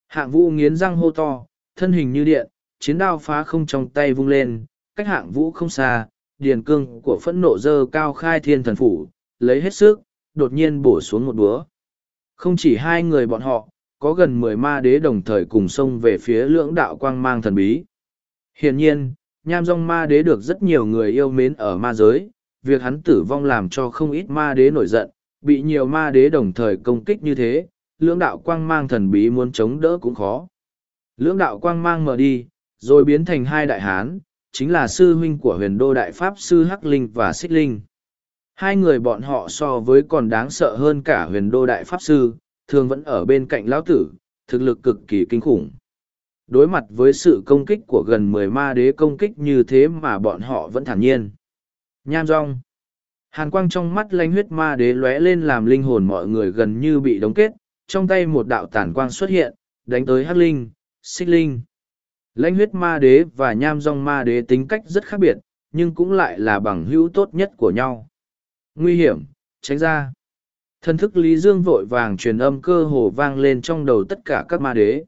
S1: Hạng vũ nghiến răng hô to, thân hình như điện, chiến đao phá không trong tay vung lên, cách hạng vũ không xa, điền cương của phẫn nộ dơ cao khai thiên thần phủ, lấy hết sức, đột nhiên bổ xuống một búa. Không chỉ hai người bọn họ, có gần mười ma đế đồng thời cùng xông về phía lưỡng đạo quang mang thần bí. Hiển nhiên, nham dong ma đế được rất nhiều người yêu mến ở ma giới, việc hắn tử vong làm cho không ít ma đế nổi giận, bị nhiều ma đế đồng thời công kích như thế, lưỡng đạo quang mang thần bí muốn chống đỡ cũng khó. Lưỡng đạo quang mang mở đi, rồi biến thành hai đại hán, chính là sư huynh của huyền đô đại pháp sư Hắc Linh và Xích Linh. Hai người bọn họ so với còn đáng sợ hơn cả huyền đô đại pháp sư, thường vẫn ở bên cạnh lão tử, thực lực cực kỳ kinh khủng. Đối mặt với sự công kích của gần mười ma đế công kích như thế mà bọn họ vẫn thản nhiên. Nham rong. Hàn quang trong mắt lanh huyết ma đế lóe lên làm linh hồn mọi người gần như bị đóng kết, trong tay một đạo tản quang xuất hiện, đánh tới hắc linh, xích linh. Lãnh huyết ma đế và nham rong ma đế tính cách rất khác biệt, nhưng cũng lại là bằng hữu tốt nhất của nhau. Nguy hiểm, tránh ra. Thân thức Lý Dương vội vàng truyền âm cơ hồ vang lên trong đầu tất cả các ma đế.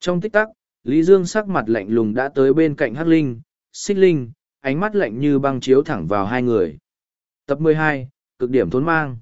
S1: Trong tích tắc, Lý Dương sắc mặt lạnh lùng đã tới bên cạnh Hắc Linh, Xích Linh, ánh mắt lạnh như băng chiếu thẳng vào hai người. Tập 12, cực điểm thốn mang.